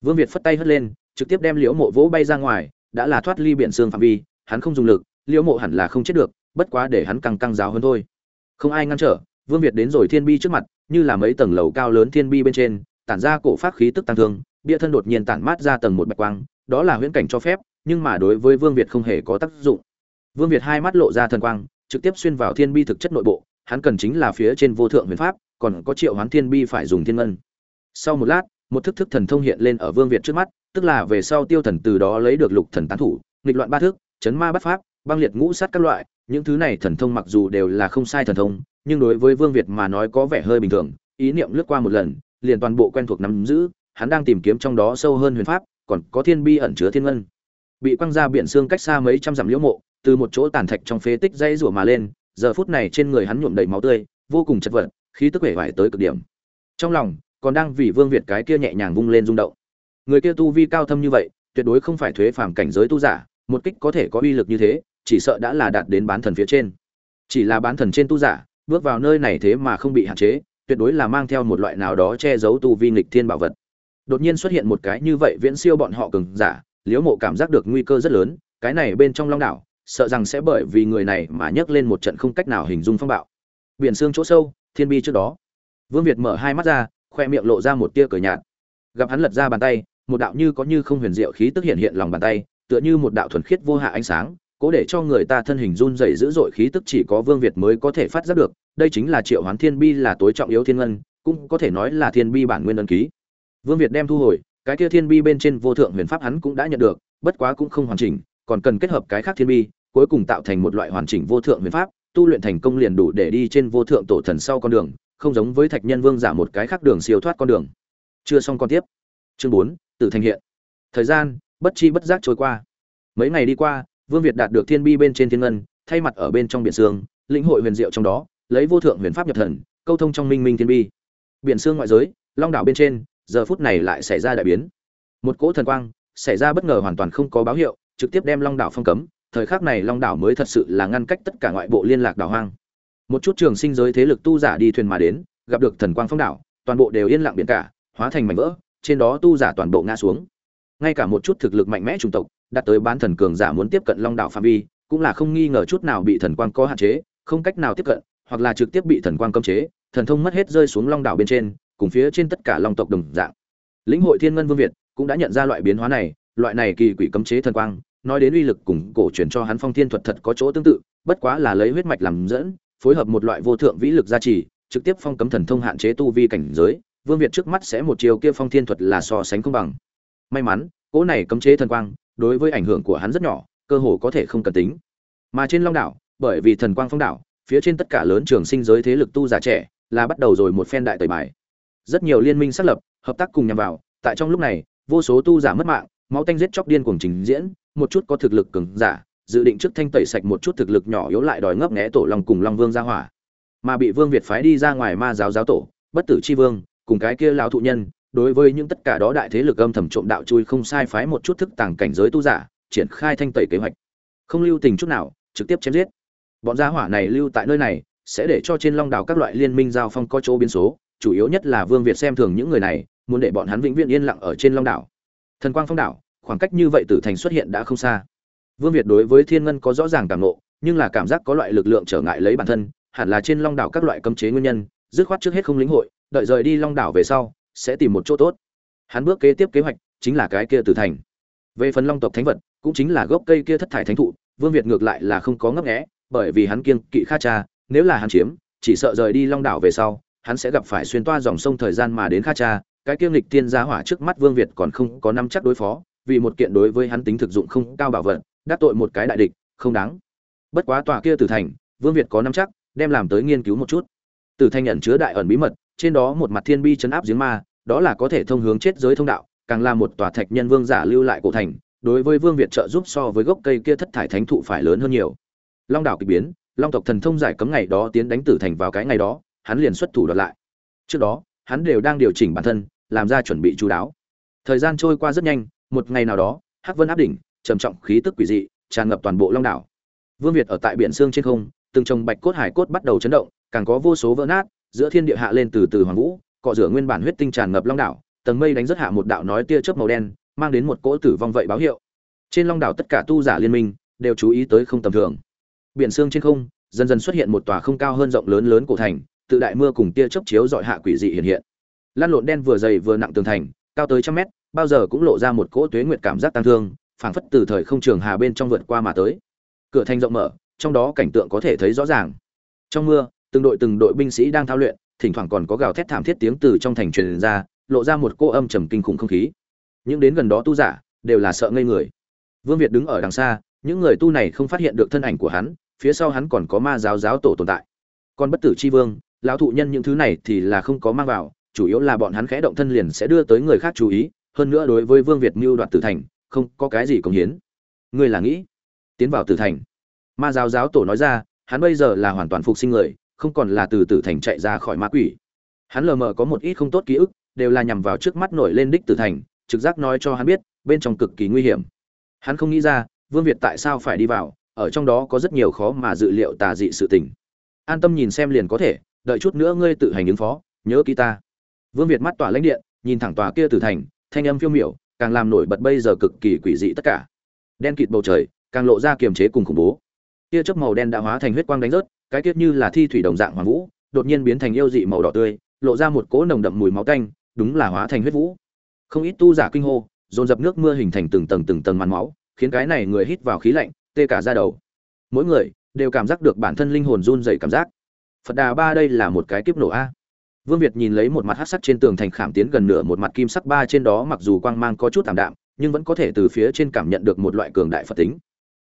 Vương việt phất tay hất lên, trực tiếp đem liễu mộ vỗ bay ra ngoài, đã là thoát ly biển xương phạm vi, hắn không dùng lực, liễu mộ hẳn là không chết được bất quá để hắn căng căng giáo hơn thôi. Không ai ngăn trở, vương việt đến rồi thiên bi trước mặt, như là mấy tầng lầu cao lớn thiên bi bên trên, tản ra cổ pháp khí tức tăng thương, bia thân đột nhiên tản mát ra tầng một bạch quang, đó là huyễn cảnh cho phép, nhưng mà đối với vương việt không hề có tác dụng. Vương việt hai mắt lộ ra thần quang, trực tiếp xuyên vào thiên bi thực chất nội bộ, hắn cần chính là phía trên vô thượng huyền pháp, còn có triệu hoán thiên bi phải dùng thiên ngân. Sau một lát, một thức thức thần thông hiện lên ở vương việt trước mắt, tức là về sau tiêu thần từ đó lấy được lục thần tán thủ, nghịch loạn ba thức, chấn ma bắt pháp băng liệt ngũ sát các loại, những thứ này thần thông mặc dù đều là không sai thần thông, nhưng đối với vương việt mà nói có vẻ hơi bình thường, ý niệm lướt qua một lần, liền toàn bộ quen thuộc nắm giữ, hắn đang tìm kiếm trong đó sâu hơn huyền pháp, còn có thiên bi ẩn chứa thiên ngân. Bị quăng ra biển xương cách xa mấy trăm dặm liễu mộ, từ một chỗ tàn thạch trong phế tích dây rủa mà lên, giờ phút này trên người hắn nhuộm đầy máu tươi, vô cùng chật vật, khí tức vẻ vải tới cực điểm. Trong lòng, còn đang vì vương việt cái kia nhẹ nhàng vung lên rung động. Người kia tu vi cao thâm như vậy, tuyệt đối không phải thuế phàm cảnh giới tu giả, một kích có thể có uy lực như thế chỉ sợ đã là đạt đến bán thần phía trên. Chỉ là bán thần trên tu giả, bước vào nơi này thế mà không bị hạn chế, tuyệt đối là mang theo một loại nào đó che giấu tu vi nghịch thiên bảo vật. Đột nhiên xuất hiện một cái như vậy viễn siêu bọn họ cường giả, liễu mộ cảm giác được nguy cơ rất lớn, cái này bên trong long đảo, sợ rằng sẽ bởi vì người này mà nhấc lên một trận không cách nào hình dung phong bạo. Biển xương chỗ sâu, thiên bi trước đó. Vương việt mở hai mắt ra, khoe miệng lộ ra một tia cười nhạt. Gặp hắn lật ra bàn tay, một đạo như có như không huyền diệu khí tức hiện hiện lòng bàn tay, tựa như một đạo thuần khiết vô hạ ánh sáng cố để cho người ta thân hình run rẩy dữ dội, khí tức chỉ có vương việt mới có thể phát giác được. Đây chính là triệu hoán thiên bi là tối trọng yếu thiên ngân, cũng có thể nói là thiên bi bản nguyên ấn ký. Vương việt đem thu hồi, cái kia thiên bi bên trên vô thượng huyền pháp hắn cũng đã nhận được, bất quá cũng không hoàn chỉnh, còn cần kết hợp cái khác thiên bi, cuối cùng tạo thành một loại hoàn chỉnh vô thượng huyền pháp, tu luyện thành công liền đủ để đi trên vô thượng tổ thần sau con đường, không giống với thạch nhân vương giả một cái khác đường siêu thoát con đường. Chưa xong con tiếp. Chương bốn tự thành hiện. Thời gian, bất chi bất giác trôi qua. Mấy ngày đi qua vương việt đạt được thiên bi bên trên thiên ngân, thay mặt ở bên trong biển sương lĩnh hội huyền diệu trong đó, lấy vô thượng huyền pháp nhập thần, câu thông trong minh minh thiên bi. Biển sương ngoại giới, long đảo bên trên, giờ phút này lại xảy ra đại biến. Một cỗ thần quang xảy ra bất ngờ hoàn toàn không có báo hiệu, trực tiếp đem long đảo phong cấm. Thời khắc này long đảo mới thật sự là ngăn cách tất cả ngoại bộ liên lạc đảo hoang. Một chút trường sinh giới thế lực tu giả đi thuyền mà đến, gặp được thần quang phong đảo, toàn bộ đều yên lặng biển cả, hóa thành mảnh vỡ, trên đó tu giả toàn bộ ngã xuống. Ngay cả một chút thực lực mạnh mẽ chủng tộc đạt tới bán thần cường giả muốn tiếp cận long đảo phạm vi, cũng là không nghi ngờ chút nào bị thần quang có hạn chế, không cách nào tiếp cận, hoặc là trực tiếp bị thần quang cấm chế, thần thông mất hết rơi xuống long đảo bên trên, cùng phía trên tất cả long tộc đồng dạng. Lĩnh hội thiên ngân vương việt cũng đã nhận ra loại biến hóa này, loại này kỳ quỷ cấm chế thần quang, nói đến uy lực cùng cổ truyền cho hắn phong thiên thuật thật có chỗ tương tự, bất quá là lấy huyết mạch làm dẫn, phối hợp một loại vô thượng vĩ lực gia trì, trực tiếp phong cấm thần thông hạn chế tu vi cảnh giới, vương việt trước mắt sẽ một chiều kia phong thiên thuật là so sánh không bằng. May mắn, cỗ này cấm chế thần quang đối với ảnh hưởng của hắn rất nhỏ, cơ hồ có thể không cần tính. Mà trên long đảo, bởi vì thần quang phong đảo, phía trên tất cả lớn trường sinh giới thế lực tu giả trẻ là bắt đầu rồi một phen đại tời bài. Rất nhiều liên minh xác lập, hợp tác cùng nhằm vào, tại trong lúc này, vô số tu giả mất mạng, máu tanh giết chóc điên cuồng trình diễn, một chút có thực lực cường giả, dự định trước thanh tẩy sạch một chút thực lực nhỏ yếu lại đòi ngấp nghé tổ long cùng long vương ra hỏa. Mà bị vương việt phái đi ra ngoài ma giáo giáo tổ, bất tử chi vương, cùng cái kia lão thụ nhân đối với những tất cả đó đại thế lực âm thầm trộm đạo chui không sai phái một chút thức tàng cảnh giới tu giả, triển khai thanh tẩy kế hoạch. Không lưu tình chút nào, trực tiếp chém giết. Bọn gia hỏa này lưu tại nơi này, sẽ để cho trên long đảo các loại liên minh giao phong có chỗ biến số, chủ yếu nhất là vương việt xem thường những người này, muốn để bọn hắn vĩnh viễn yên lặng ở trên long đảo. Thần quang phong đảo, khoảng cách như vậy tử thành xuất hiện đã không xa. Vương việt đối với thiên ngân có rõ ràng cảm nộ nhưng là cảm giác có loại lực lượng trở ngại lấy bản thân, hẳn là trên long đảo các loại cấm chế nguyên nhân, dứt khoát trước hết không lĩnh hội, đợi rời đi long đảo về sau sẽ tìm một chỗ tốt. Hắn bước kế tiếp kế hoạch chính là cái kia tử thành. Về phần long tộc thánh vật, cũng chính là gốc cây kia thất thải thánh thụ, vương việt ngược lại là không có ngấp nghé, bởi vì hắn kiêng kỵ kha cha, nếu là hắn chiếm, chỉ sợ rời đi long đảo về sau, hắn sẽ gặp phải xuyên toa dòng sông thời gian mà đến kha cha, cái kiêng lịch tiên gia hỏa trước mắt vương việt còn không có năm chắc đối phó, vì một kiện đối với hắn tính thực dụng không cao bảo vật, đắc tội một cái đại địch, không đáng. Bất quá tòa kia tử thành, vương việt có năm chắc, đem làm tới nghiên cứu một chút. Tử thành ẩn chứa đại ẩn bí mật trên đó một mặt thiên bi chấn áp giếng ma, đó là có thể thông hướng chết giới thông đạo, càng là một tòa thạch nhân vương giả lưu lại cổ thành, đối với vương việt trợ giúp so với gốc cây kia thất thải thánh thụ phải lớn hơn nhiều. Long đảo kỳ biến, long tộc thần thông giải cấm ngày đó tiến đánh tử thành vào cái ngày đó, hắn liền xuất thủ đoạt lại. Trước đó, hắn đều đang điều chỉnh bản thân, làm ra chuẩn bị chú đáo. Thời gian trôi qua rất nhanh, một ngày nào đó, hắc vân áp đỉnh, trầm trọng khí tức quỷ dị, tràn ngập toàn bộ long đảo. Vương việt ở tại biển xương trên không, từng trồng bạch cốt hải cốt bắt đầu chấn động, càng có vô số vỡ nát giữa thiên địa hạ lên từ từ hoàng vũ, cọ rửa nguyên bản huyết tinh tràn ngập long đảo, tầng mây đánh rất hạ một đạo nói tia chớp màu đen, mang đến một cỗ tử vong vậy báo hiệu. Trên long đảo tất cả tu giả liên minh đều chú ý tới không tầm thường. Biển xương trên không, dần dần xuất hiện một tòa không cao hơn rộng lớn lớn cổ thành, tự đại mưa cùng tia chớp chiếu dọi hạ quỷ dị hiện hiện. Lan lộn đen vừa dày vừa nặng tường thành, cao tới trăm mét, bao giờ cũng lộ ra một cỗ tuế nguyệt cảm giác tăng thương, phảng phất từ thời không trường hà bên trong vượt qua mà tới. Cửa thành rộng mở, trong đó cảnh tượng có thể thấy rõ ràng. Trong mưa từng đội từng đội binh sĩ đang thao luyện, thỉnh thoảng còn có gào thét thảm thiết tiếng từ trong thành truyền ra, lộ ra một cô âm trầm kinh khủng không khí. Những đến gần đó tu giả đều là sợ ngây người. Vương việt đứng ở đằng xa, những người tu này không phát hiện được thân ảnh của hắn, phía sau hắn còn có ma giáo giáo tổ tồn tại. Còn bất tử chi vương, lão thụ nhân những thứ này thì là không có mang vào, chủ yếu là bọn hắn khẽ động thân liền sẽ đưa tới người khác chú ý, hơn nữa đối với vương việt mưu đoạt tử thành, không có cái gì công hiến. Ngươi là nghĩ tiến vào tử thành. Ma giáo giáo tổ nói ra, hắn bây giờ là hoàn toàn phục sinh người không còn là từ tử thành chạy ra khỏi ma quỷ. Hắn lờ mờ có một ít không tốt ký ức, đều là nhằm vào trước mắt nổi lên đích tử thành, trực giác nói cho hắn biết, bên trong cực kỳ nguy hiểm. Hắn không nghĩ ra, vương việt tại sao phải đi vào, ở trong đó có rất nhiều khó mà dự liệu tà dị sự tình. An tâm nhìn xem liền có thể, đợi chút nữa ngươi tự hành ứng phó, nhớ ký ta. Vương việt mắt tỏa lãnh điện, nhìn thẳng tòa kia tử thành, thanh âm phiêu miểu, càng làm nổi bật bây giờ cực kỳ quỷ dị tất cả. Đen kịt bầu trời, càng lộ ra kiềm chế cùng khủng bố. Tia chớp màu đen đã hóa thành huyết quang đánh rớt cái tiết như là thi thủy đồng dạng hoàng vũ, đột nhiên biến thành yêu dị màu đỏ tươi, lộ ra một cỗ nồng đậm mùi máu tanh, đúng là hóa thành huyết vũ. Không ít tu giả kinh hô, dồn dập nước mưa hình thành từng tầng từng tầng màn máu, khiến cái này người hít vào khí lạnh, tê cả ra đầu. Mỗi người đều cảm giác được bản thân linh hồn run dày cảm giác. Phật đà ba đây là một cái kiếp nổ a. Vương việt nhìn lấy một mặt hát sắc trên tường thành khảm tiến gần nửa một mặt kim sắc ba trên đó mặc dù quang mang có chút tảm đạm, nhưng vẫn có thể từ phía trên cảm nhận được một loại cường đại phật tính.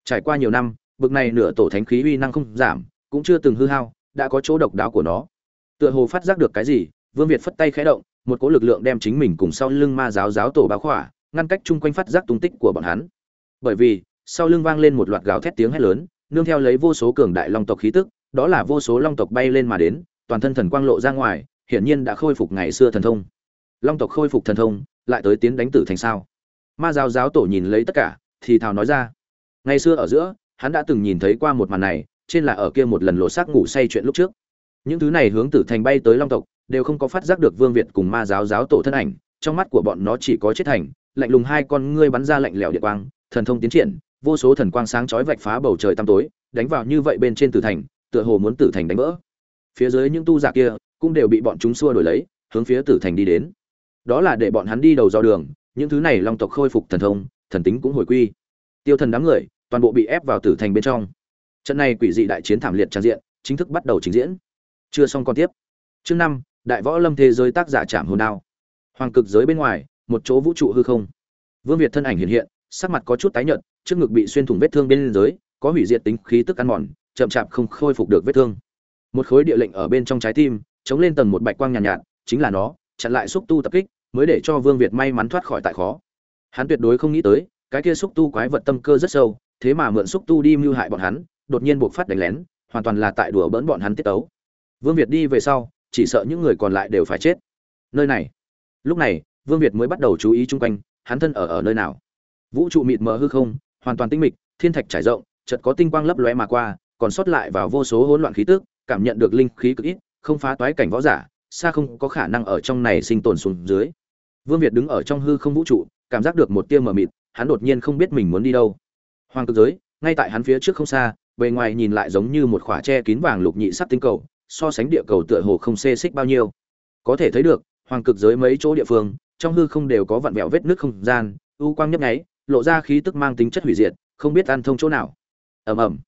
Trải qua nhiều năm, bực này nửa tổ thánh khí uy năng không giảm cũng chưa từng hư hao, đã có chỗ độc đáo của nó. Tựa hồ phát giác được cái gì, vương việt phất tay khẽ động, một cỗ lực lượng đem chính mình cùng sau lưng ma giáo giáo tổ báo khỏa, ngăn cách chung quanh phát giác tung tích của bọn hắn. Bởi vì, sau lưng vang lên một loạt gào thét tiếng hét lớn, nương theo lấy vô số cường đại long tộc khí tức, đó là vô số long tộc bay lên mà đến, toàn thân thần quang lộ ra ngoài, hiển nhiên đã khôi phục ngày xưa thần thông. Long tộc khôi phục thần thông, lại tới tiến đánh tử thành sao? Ma giáo giáo tổ nhìn lấy tất cả, thì thào nói ra. Ngày xưa ở giữa, hắn đã từng nhìn thấy qua một màn này trên là ở kia một lần lộ xác ngủ say chuyện lúc trước. Những thứ này hướng tử thành bay tới long tộc, đều không có phát giác được vương việt cùng ma giáo giáo tổ thân ảnh, trong mắt của bọn nó chỉ có chết thành, lạnh lùng hai con ngươi bắn ra lạnh lẽo điện quang, thần thông tiến triển, vô số thần quang sáng chói vạch phá bầu trời tăm tối, đánh vào như vậy bên trên tử thành, tựa hồ muốn tử thành đánh vỡ. Phía dưới những tu giả kia cũng đều bị bọn chúng xua đổi lấy, hướng phía tử thành đi đến. Đó là để bọn hắn đi đầu do đường, những thứ này long tộc khôi phục thần thông, thần tính cũng hồi quy. Tiêu thần đám người toàn bộ bị ép vào tử thành bên trong trận này quỷ dị đại chiến thảm liệt trang diện chính thức bắt đầu trình diễn. Chưa xong còn tiếp. Chương năm đại võ lâm thế giới tác giả chạm hồn đao. Hoàng cực giới bên ngoài một chỗ vũ trụ hư không. Vương việt thân ảnh hiện hiện sắc mặt có chút tái nhợt trước ngực bị xuyên thủng vết thương bên dưới có hủy diệt tính khí tức ăn mòn chậm chạp không khôi phục được vết thương. Một khối địa lệnh ở bên trong trái tim chống lên tầng một bạch quang nhàn nhạt, nhạt chính là nó chặn lại xúc tu tập kích mới để cho vương việt may mắn thoát khỏi tại khó. Hắn tuyệt đối không nghĩ tới cái kia xúc tu quái vật tâm cơ rất sâu thế mà mượn xúc tu đi mưu hại bọn hắn đột nhiên buộc phát đánh lén, hoàn toàn là tại đùa bỡn bọn hắn tiết tấu. Vương việt đi về sau, chỉ sợ những người còn lại đều phải chết. Nơi này. Lúc này, vương việt mới bắt đầu chú ý chung quanh, hắn thân ở ở nơi nào. Vũ trụ mịt mờ hư không, hoàn toàn tinh mịch, thiên thạch trải rộng, chợt có tinh quang lấp lóe mà qua, còn sót lại vào vô số hỗn loạn khí tức, cảm nhận được linh khí cực ít, không phá toái cảnh võ giả, xa không có khả năng ở trong này sinh tồn xuống dưới. Vương việt đứng ở trong hư không vũ trụ, cảm giác được một tia mờ mịt, hắn đột nhiên không biết mình muốn đi đâu. Hoàng cực giới, ngay tại hắn phía trước không xa bề ngoài nhìn lại giống như một khỏa tre kín vàng lục nhị sắc tinh cầu, so sánh địa cầu tựa hồ không xê xích bao nhiêu. Có thể thấy được, hoàng cực giới mấy chỗ địa phương, trong hư không đều có vặn vẹo vết nước không gian, u quang nhấp nháy, lộ ra khí tức mang tính chất hủy diệt, không biết ăn thông chỗ nào. Ầm ầm.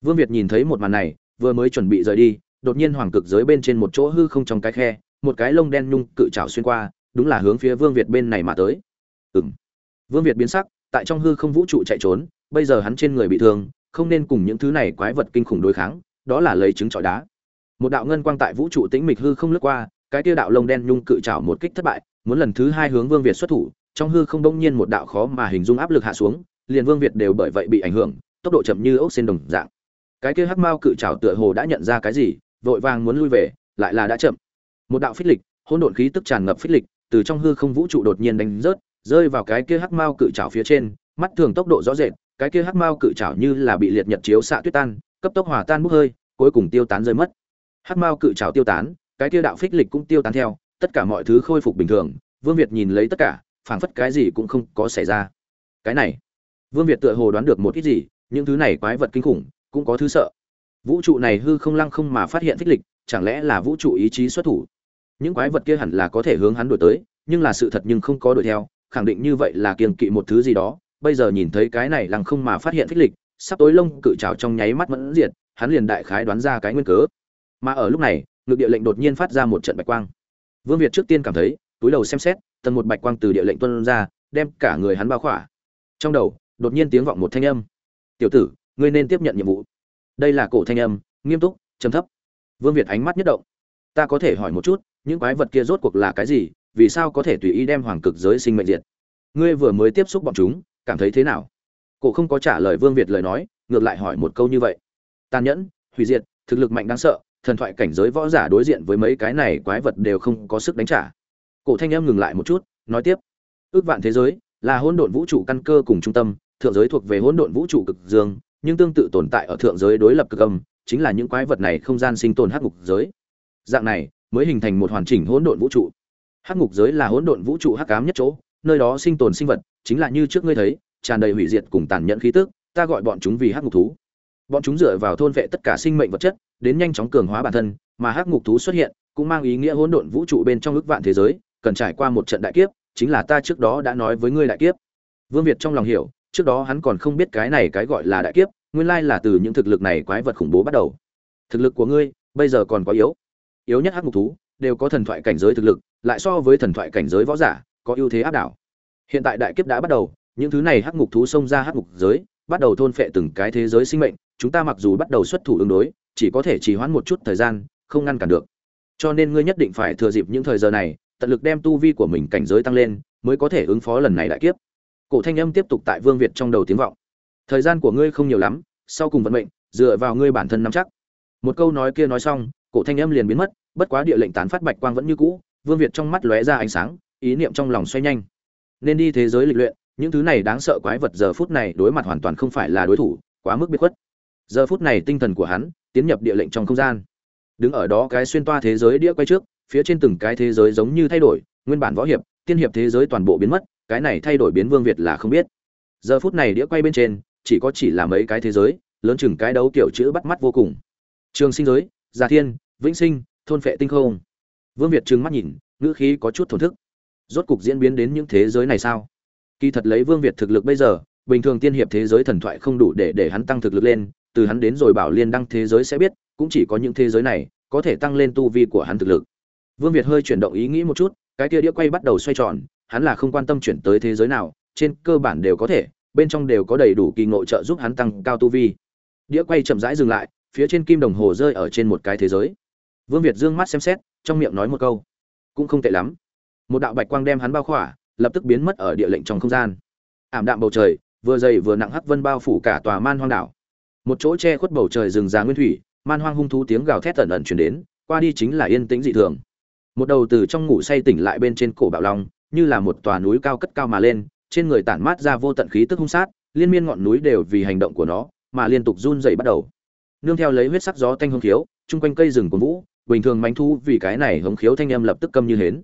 Vương việt nhìn thấy một màn này, vừa mới chuẩn bị rời đi, đột nhiên hoàng cực giới bên trên một chỗ hư không trong cái khe, một cái lông đen nhung cự trảo xuyên qua, đúng là hướng phía vương việt bên này mà tới. Ừng vương việt biến sắc, tại trong hư không vũ trụ chạy trốn, bây giờ hắn trên người bị thương không nên cùng những thứ này quái vật kinh khủng đối kháng, đó là lấy trứng trọi đá. Một đạo ngân quang tại vũ trụ tĩnh mịch hư không lướt qua, cái kia đạo lông đen nhung cự trảo một kích thất bại, muốn lần thứ hai hướng vương việt xuất thủ, trong hư không đông nhiên một đạo khó mà hình dung áp lực hạ xuống, liền vương việt đều bởi vậy bị ảnh hưởng, tốc độ chậm như ốc xên đồng dạng. Cái kia hắc mao cự trảo tựa hồ đã nhận ra cái gì, vội vàng muốn lui về, lại là đã chậm. Một đạo phích lịch, hỗn độn khí tức tràn ngập phích lịch, từ trong hư không vũ trụ đột nhiên đánh rớt, rơi vào cái kia hắc mao cự trảo phía trên, mắt thường tốc độ rõ rệt cái kia hắc mao cự trảo như là bị liệt nhật chiếu xạ tuyết tan, cấp tốc hòa tan bốc hơi, cuối cùng tiêu tán rơi mất. Hắc mao cự trảo tiêu tán, cái kia đạo phích lịch cũng tiêu tán theo, tất cả mọi thứ khôi phục bình thường, vương việt nhìn lấy tất cả, phảng phất cái gì cũng không có xảy ra. Cái này, vương việt tựa hồ đoán được một ít gì, những thứ này quái vật kinh khủng, cũng có thứ sợ. Vũ trụ này hư không lăng không mà phát hiện phích lịch, chẳng lẽ là vũ trụ ý chí xuất thủ? Những quái vật kia hẳn là có thể hướng hắn đuổi tới, nhưng là sự thật nhưng không có đuổi theo, khẳng định như vậy là kiêng kỵ một thứ gì đó bây giờ nhìn thấy cái này lăng không mà phát hiện phích lịch, sắp tối lông cự trào trong nháy mắt mẫn diệt, hắn liền đại khái đoán ra cái nguyên cớ. Mà ở lúc này ngự địa lệnh đột nhiên phát ra một trận bạch quang. Vương việt trước tiên cảm thấy, túi đầu xem xét tần một bạch quang từ địa lệnh tuân ra, đem cả người hắn bao khỏa. Trong đầu, đột nhiên tiếng vọng một thanh âm. Tiểu tử, ngươi nên tiếp nhận nhiệm vụ. Đây là cổ thanh âm, nghiêm túc, trầm thấp. Vương việt ánh mắt nhất động. Ta có thể hỏi một chút, những quái vật kia rốt cuộc là cái gì, vì sao có thể tùy ý đem hoàng cực giới sinh mệnh diệt? Ngươi vừa mới tiếp xúc bọn chúng cảm thấy thế nào? Cổ không có trả lời vương việt lời nói, ngược lại hỏi một câu như vậy. Tàn nhẫn, hủy diệt, thực lực mạnh đáng sợ, thần thoại cảnh giới võ giả đối diện với mấy cái này quái vật đều không có sức đánh trả. Cổ thanh em ngừng lại một chút, nói tiếp. Ước vạn thế giới là hỗn độn vũ trụ căn cơ cùng trung tâm, thượng giới thuộc về hỗn độn vũ trụ cực dương, nhưng tương tự tồn tại ở thượng giới đối lập cực âm, chính là những quái vật này không gian sinh tồn hắc ngục giới. Dạng này, mới hình thành một hoàn chỉnh hỗn độn vũ trụ. Hắc ngục giới là hỗn độn vũ trụ hắc ám nhất chỗ nơi đó sinh tồn sinh vật, chính là như trước ngươi thấy, tràn đầy hủy diệt cùng tàn nhẫn khí tức, ta gọi bọn chúng vì hắc ngục thú. Bọn chúng dựa vào thôn vệ tất cả sinh mệnh vật chất, đến nhanh chóng cường hóa bản thân, mà hắc ngục thú xuất hiện, cũng mang ý nghĩa hỗn độn vũ trụ bên trong ước vạn thế giới, cần trải qua một trận đại kiếp, chính là ta trước đó đã nói với ngươi đại kiếp. Vương việt trong lòng hiểu, trước đó hắn còn không biết cái này cái gọi là đại kiếp, nguyên lai là từ những thực lực này quái vật khủng bố bắt đầu. Thực lực của ngươi, bây giờ còn quá yếu. Yếu nhất hắc ngục thú, đều có thần thoại cảnh giới thực lực, lại so với thần thoại cảnh giới võ giả có ưu thế áp đảo. Hiện tại đại kiếp đã bắt đầu, những thứ này hắc ngục thú xông ra hắc ngục giới, bắt đầu thôn phệ từng cái thế giới sinh mệnh, chúng ta mặc dù bắt đầu xuất thủ ứng đối, chỉ có thể trì hoãn một chút thời gian, không ngăn cản được. Cho nên ngươi nhất định phải thừa dịp những thời giờ này, tận lực đem tu vi của mình cảnh giới tăng lên, mới có thể ứng phó lần này đại kiếp. Cổ thanh âm tiếp tục tại vương việt trong đầu tiếng vọng. Thời gian của ngươi không nhiều lắm, sau cùng vận mệnh, dựa vào ngươi bản thân nắm chắc. Một câu nói kia nói xong, cổ thanh âm liền biến mất, bất quá địa lệnh tán phát bạch quang vẫn như cũ, vương việt trong mắt lóe ra ánh sáng ý niệm trong lòng xoay nhanh. Nên đi thế giới lịch luyện, những thứ này đáng sợ quái vật giờ phút này đối mặt hoàn toàn không phải là đối thủ, quá mức biệt khuất. Giờ phút này tinh thần của hắn tiến nhập địa lệnh trong không gian. Đứng ở đó cái xuyên toa thế giới đĩa quay trước, phía trên từng cái thế giới giống như thay đổi, nguyên bản võ hiệp, tiên hiệp thế giới toàn bộ biến mất, cái này thay đổi biến vương việt là không biết. Giờ phút này đĩa quay bên trên, chỉ có chỉ là mấy cái thế giới, lớn chừng cái đấu kiểu chữ bắt mắt vô cùng. Trường sinh giới, gia thiên, vĩnh sinh, thôn phệ tinh không. Vương việt trừng mắt nhìn, ngữ khí có chút thổn thức rốt cục diễn biến đến những thế giới này sao? Kỳ thật lấy vương việt thực lực bây giờ, bình thường tiên hiệp thế giới thần thoại không đủ để để hắn tăng thực lực lên, từ hắn đến rồi bảo liên đăng thế giới sẽ biết, cũng chỉ có những thế giới này có thể tăng lên tu vi của hắn thực lực. Vương việt hơi chuyển động ý nghĩ một chút, cái kia đĩa quay bắt đầu xoay tròn, hắn là không quan tâm chuyển tới thế giới nào, trên cơ bản đều có thể, bên trong đều có đầy đủ kỳ ngộ trợ giúp hắn tăng cao tu vi. Đĩa quay chậm rãi dừng lại, phía trên kim đồng hồ rơi ở trên một cái thế giới. Vương việt dương mắt xem xét, trong miệng nói một câu. Cũng không tệ lắm một đạo bạch quang đem hắn bao khỏa, lập tức biến mất ở địa lệnh trong không gian. Ảm đạm bầu trời, vừa dày vừa nặng hắc vân bao phủ cả tòa man hoang đảo. Một chỗ che khuất bầu trời rừng già nguyên thủy, man hoang hung thú tiếng gào thét tẩn ẩn chuyển đến, qua đi chính là yên tĩnh dị thường. Một đầu từ trong ngủ say tỉnh lại bên trên cổ bạo long, như là một tòa núi cao cất cao mà lên, trên người tản mát ra vô tận khí tức hung sát, liên miên ngọn núi đều vì hành động của nó mà liên tục run dậy bắt đầu. Nương theo lấy huyết sắc gió tanh hông khiếu, chung quanh cây rừng của vũ, bình thường mánh thu vì cái này hống khiếu thanh âm lập tức câm như hến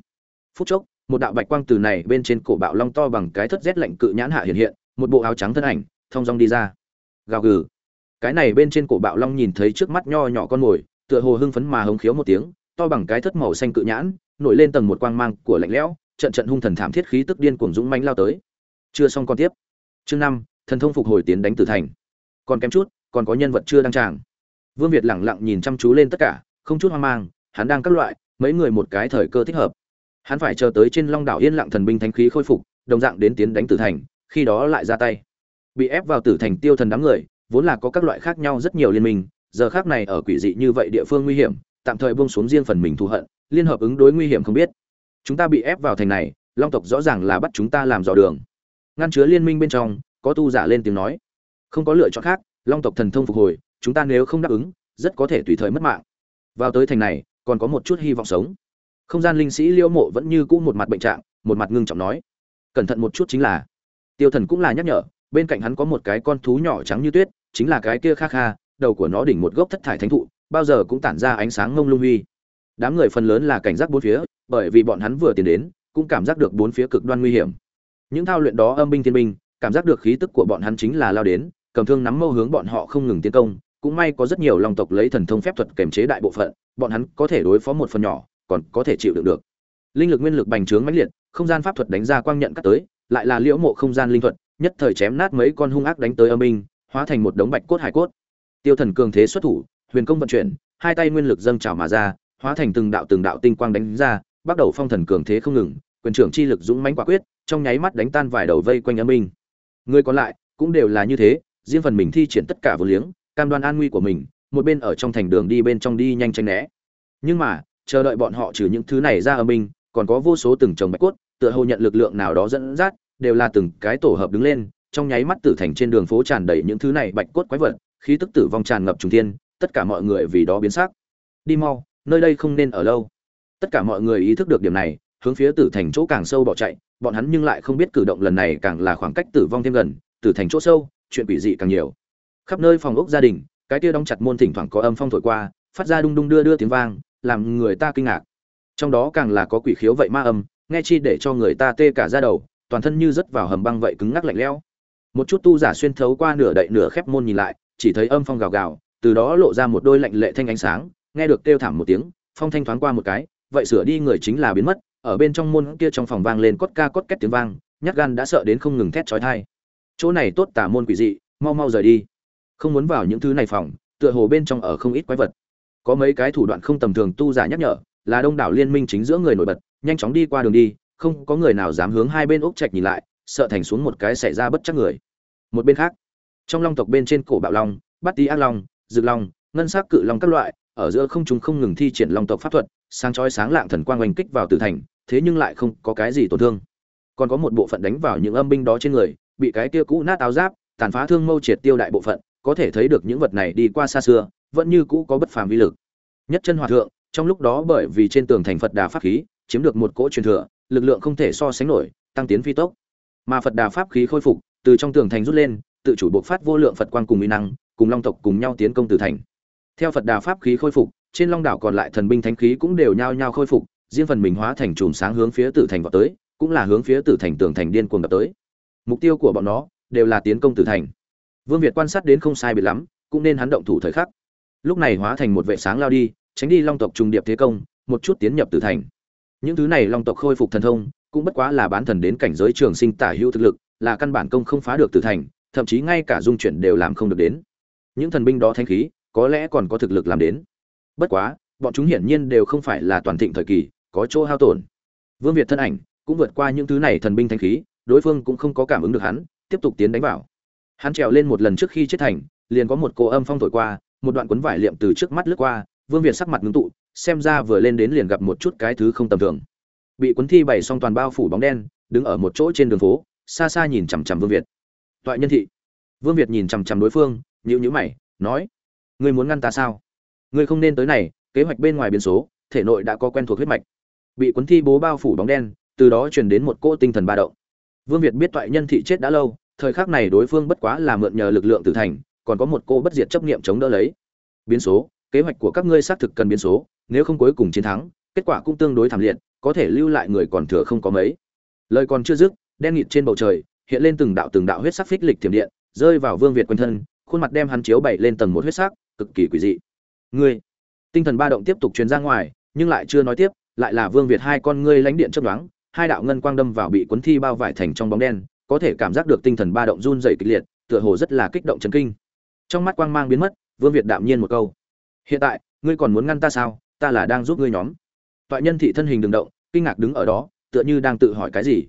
phút chốc, một đạo bạch quang từ này bên trên cổ bạo long to bằng cái thất rét lạnh cự nhãn hạ hiện hiện, một bộ áo trắng thân ảnh, thong dong đi ra. Gào gừ. Cái này bên trên cổ bạo long nhìn thấy trước mắt nho nhỏ con mồi, tựa hồ hưng phấn mà hống khiếu một tiếng, to bằng cái thất màu xanh cự nhãn, nổi lên tầng một quang mang của lạnh lẽo, trận trận hung thần thảm thiết khí tức điên cuồng dũng mãnh lao tới. Chưa xong con tiếp. Chương năm, thần thông phục hồi tiến đánh tử thành. Còn kém chút, còn có nhân vật chưa đăng tràng. Vương việt lẳng lặng nhìn chăm chú lên tất cả, không chút hoang mang, hắn đang các loại, mấy người một cái thời cơ thích hợp hắn phải chờ tới trên long đảo yên lặng thần binh thánh khí khôi phục, đồng dạng đến tiến đánh tử thành, khi đó lại ra tay. Bị ép vào tử thành tiêu thần đám người, vốn là có các loại khác nhau rất nhiều liên minh, giờ khác này ở quỷ dị như vậy địa phương nguy hiểm, tạm thời buông xuống riêng phần mình thù hận, liên hợp ứng đối nguy hiểm không biết. Chúng ta bị ép vào thành này, long tộc rõ ràng là bắt chúng ta làm dò đường. Ngăn chứa liên minh bên trong, có tu giả lên tiếng nói, không có lựa chọn khác, long tộc thần thông phục hồi, chúng ta nếu không đáp ứng, rất có thể tùy thời mất mạng. Vào tới thành này, còn có một chút hy vọng sống không gian linh sĩ liễu mộ vẫn như cũ một mặt bệnh trạng, một mặt ngưng trọng nói, cẩn thận một chút chính là. Tiêu thần cũng là nhắc nhở, bên cạnh hắn có một cái con thú nhỏ trắng như tuyết, chính là cái kia kha kha, đầu của nó đỉnh một gốc thất thải thánh thụ, bao giờ cũng tản ra ánh sáng ngông lung huy. Đám người phần lớn là cảnh giác bốn phía, bởi vì bọn hắn vừa tiến đến, cũng cảm giác được bốn phía cực đoan nguy hiểm. Những thao luyện đó âm binh thiên binh, cảm giác được khí tức của bọn hắn chính là lao đến, cầm thương nắm mâu hướng bọn họ không ngừng tiến công, cũng may có rất nhiều long tộc lấy thần thông phép thuật kềm chế đại bộ phận, bọn hắn có thể đối phó một phần nhỏ còn có thể chịu đựng được. Linh lực nguyên lực bành trướng mãnh liệt không gian pháp thuật đánh ra quang nhận cắt tới lại là liễu mộ không gian linh thuật nhất thời chém nát mấy con hung ác đánh tới âm minh, hóa thành một đống bạch cốt hải cốt. Tiêu thần cường thế xuất thủ huyền công vận chuyển hai tay nguyên lực dâng trào mà ra hóa thành từng đạo từng đạo tinh quang đánh ra bắt đầu phong thần cường thế không ngừng quyền trưởng chi lực dũng mãnh quả quyết trong nháy mắt đánh tan vài đầu vây quanh âm minh. người còn lại cũng đều là như thế riêng phần mình thi triển tất cả vô liếng cam đoan an nguy của mình một bên ở trong thành đường đi bên trong đi nhanh tranh né. Nhưng mà chờ đợi bọn họ trừ những thứ này ra ở mình, còn có vô số từng chồng bạch cốt tựa hồ nhận lực lượng nào đó dẫn dắt đều là từng cái tổ hợp đứng lên trong nháy mắt tử thành trên đường phố tràn đầy những thứ này bạch cốt quái vật khí tức tử vong tràn ngập trùng thiên tất cả mọi người vì đó biến sắc. Đi mau nơi đây không nên ở lâu. Tất cả mọi người ý thức được điểm này hướng phía tử thành chỗ càng sâu bỏ chạy bọn hắn nhưng lại không biết cử động lần này càng là khoảng cách tử vong thêm gần tử thành chỗ sâu chuyện quỷ dị càng nhiều. Khắp nơi phòng ốc gia đình cái kia đóng chặt môn thỉnh thoảng có âm phong thổi qua phát ra đung đung đưa đưa tiếng vang làm người ta kinh ngạc. Trong đó càng là có quỷ khiếu vậy ma âm, nghe chi để cho người ta tê cả ra đầu, toàn thân như rớt vào hầm băng vậy cứng ngắc lạnh lẽo. Một chút tu giả xuyên thấu qua nửa đậy nửa khép môn nhìn lại, chỉ thấy âm phong gào gào, từ đó lộ ra một đôi lạnh lệ thanh ánh sáng, nghe được kêu thảm một tiếng, phong thanh thoáng qua một cái, vậy sửa đi người chính là biến mất, ở bên trong môn kia trong phòng vang lên cốt ca cốt két tiếng vang, nhát gan đã sợ đến không ngừng thét chói tai. Chỗ này tốt tả môn quỷ dị, mau mau rời đi. Không muốn vào những thứ này phòng, tựa hồ bên trong ở không ít quái vật có mấy cái thủ đoạn không tầm thường tu giả nhắc nhở, là đông đảo liên minh chính giữa người nổi bật, nhanh chóng đi qua đường đi, không có người nào dám hướng hai bên ốc trạch nhìn lại, sợ thành xuống một cái xảy ra bất chắc người. Một bên khác, trong long tộc bên trên cổ bạo long bắt tí ác long rực long, ngân sắc cự long các loại, ở giữa không chúng không ngừng thi triển long tộc pháp thuật, sáng chói sáng lạng thần quang oanh kích vào tử thành, thế nhưng lại không có cái gì tổn thương. Còn có một bộ phận đánh vào những âm binh đó trên người, bị cái kia cũ nát áo giáp, tàn phá thương mâu triệt tiêu đại bộ phận, có thể thấy được những vật này đi qua xa xưa vẫn như cũ có bất phàm vi lực. Nhất chân hòa thượng, trong lúc đó bởi vì trên tường thành phật đà pháp khí, chiếm được một cỗ truyền thừa, lực lượng không thể so sánh nổi, tăng tiến phi tốc. Mà phật đà pháp khí khôi phục, từ trong tường thành rút lên, tự chủ bộc phát vô lượng phật quang cùng uy năng, cùng long tộc cùng nhau tiến công từ thành. Theo phật đà pháp khí khôi phục, trên long đảo còn lại thần binh thánh khí cũng đều nhao nhao khôi phục, riêng phần mình hóa thành chùm sáng hướng phía tử thành vào tới, cũng là hướng phía tử thành tường thành điên cuồng đập tới. Mục tiêu của bọn nó đều là tiến công tử thành. Vương việt quan sát đến không sai biệt lắm, cũng nên hắn động thủ thời khắc lúc này hóa thành một vệ sáng lao đi, tránh đi long tộc trùng điệp thế công, một chút tiến nhập tử thành. Những thứ này long tộc khôi phục thần thông, cũng bất quá là bán thần đến cảnh giới trường sinh tả hữu thực lực, là căn bản công không phá được tử thành, thậm chí ngay cả dung chuyển đều làm không được đến. Những thần binh đó thanh khí, có lẽ còn có thực lực làm đến. Bất quá, bọn chúng hiển nhiên đều không phải là toàn thịnh thời kỳ, có chỗ hao tổn. Vương việt thân ảnh, cũng vượt qua những thứ này thần binh thanh khí, đối phương cũng không có cảm ứng được hắn, tiếp tục tiến đánh vào. Hắn trèo lên một lần trước khi chết thành, liền có một cô âm phong thổi qua một đoạn cuốn vải liệm từ trước mắt lướt qua, vương việt sắc mặt ngưng tụ, xem ra vừa lên đến liền gặp một chút cái thứ không tầm thường. Bị cuốn thi bày xong toàn bao phủ bóng đen, đứng ở một chỗ trên đường phố, xa xa nhìn chằm chằm vương việt. Toại nhân thị. Vương việt nhìn chằm chằm đối phương nhữ nhữ mày, nói, ngươi muốn ngăn ta sao? Ngươi không nên tới này, kế hoạch bên ngoài biến số, thể nội đã có quen thuộc huyết mạch. Bị cuốn thi bố bao phủ bóng đen, từ đó truyền đến một cỗ tinh thần ba động. Vương việt biết toại nhân thị chết đã lâu, thời khắc này đối phương bất quá là mượn nhờ lực lượng tử thành còn có một cô bất diệt chấp niệm chống đỡ lấy. Biến số kế hoạch của các ngươi xác thực cần biến số nếu không cuối cùng chiến thắng kết quả cũng tương đối thảm liệt có thể lưu lại người còn thừa không có mấy. Lời còn chưa dứt đen nghịt trên bầu trời hiện lên từng đạo từng đạo huyết sắc phích lịch thiểm điện rơi vào vương việt quanh thân khuôn mặt đem hắn chiếu bảy lên tầng một huyết sắc cực kỳ quỷ dị. Ngươi tinh thần ba động tiếp tục truyền ra ngoài nhưng lại chưa nói tiếp lại là vương việt hai con ngươi lánh điện chớp nhoáng, hai đạo ngân quang đâm vào bị cuốn thi bao vải thành trong bóng đen có thể cảm giác được tinh thần ba động run rẩy kịch liệt tựa hồ rất là kích động chấn kinh trong mắt quang mang biến mất, vương việt đạm nhiên một câu. Hiện tại, ngươi còn muốn ngăn ta sao? Ta là đang giúp ngươi nhóm. Toại nhân thị thân hình đừng động, kinh ngạc đứng ở đó, tựa như đang tự hỏi cái gì.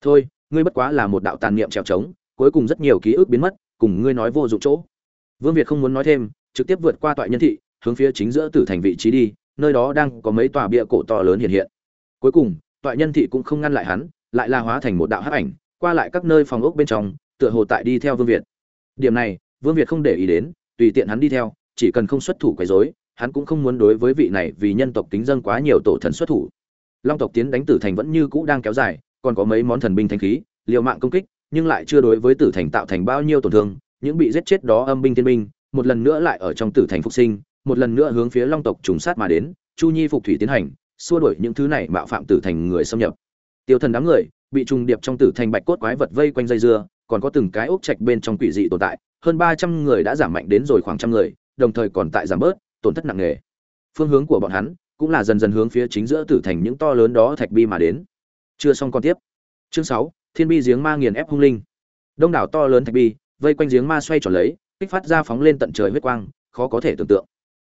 Thôi, ngươi bất quá là một đạo tàn niệm trèo trống, cuối cùng rất nhiều ký ức biến mất, cùng ngươi nói vô dụng chỗ. Vương việt không muốn nói thêm, trực tiếp vượt qua toại nhân thị, hướng phía chính giữa tử thành vị trí đi, nơi đó đang có mấy tòa bia cổ to lớn hiện hiện. Cuối cùng, toại nhân thị cũng không ngăn lại hắn, lại la hóa thành một đạo hắc ảnh, qua lại các nơi phòng ốc bên trong, tựa hồ tại đi theo vương việt. Điểm này vương việt không để ý đến, tùy tiện hắn đi theo, chỉ cần không xuất thủ quấy rối, hắn cũng không muốn đối với vị này vì nhân tộc tính dân quá nhiều tổ thần xuất thủ. Long tộc tiến đánh tử thành vẫn như cũ đang kéo dài, còn có mấy món thần binh thanh khí, liều mạng công kích, nhưng lại chưa đối với tử thành tạo thành bao nhiêu tổn thương, những bị giết chết đó âm binh thiên binh, một lần nữa lại ở trong tử thành phục sinh, một lần nữa hướng phía long tộc trùng sát mà đến, chu nhi phục thủy tiến hành, xua đuổi những thứ này mạo phạm tử thành người xâm nhập. Tiêu thần đám người, bị trùng điệp trong tử thành bạch cốt quái vật vây quanh dây dưa, còn có từng cái ốc trạch bên trong quỷ dị tồn tại hơn ba trăm người đã giảm mạnh đến rồi khoảng trăm người, đồng thời còn tại giảm bớt, tổn thất nặng nề. Phương hướng của bọn hắn cũng là dần dần hướng phía chính giữa tử thành những to lớn đó thạch bi mà đến. Chưa xong còn tiếp. Chương sáu, thiên bi giếng ma nghiền ép hung linh. Đông đảo to lớn thạch bi vây quanh giếng ma xoay tròn lấy, kích phát ra phóng lên tận trời huyết quang, khó có thể tưởng tượng.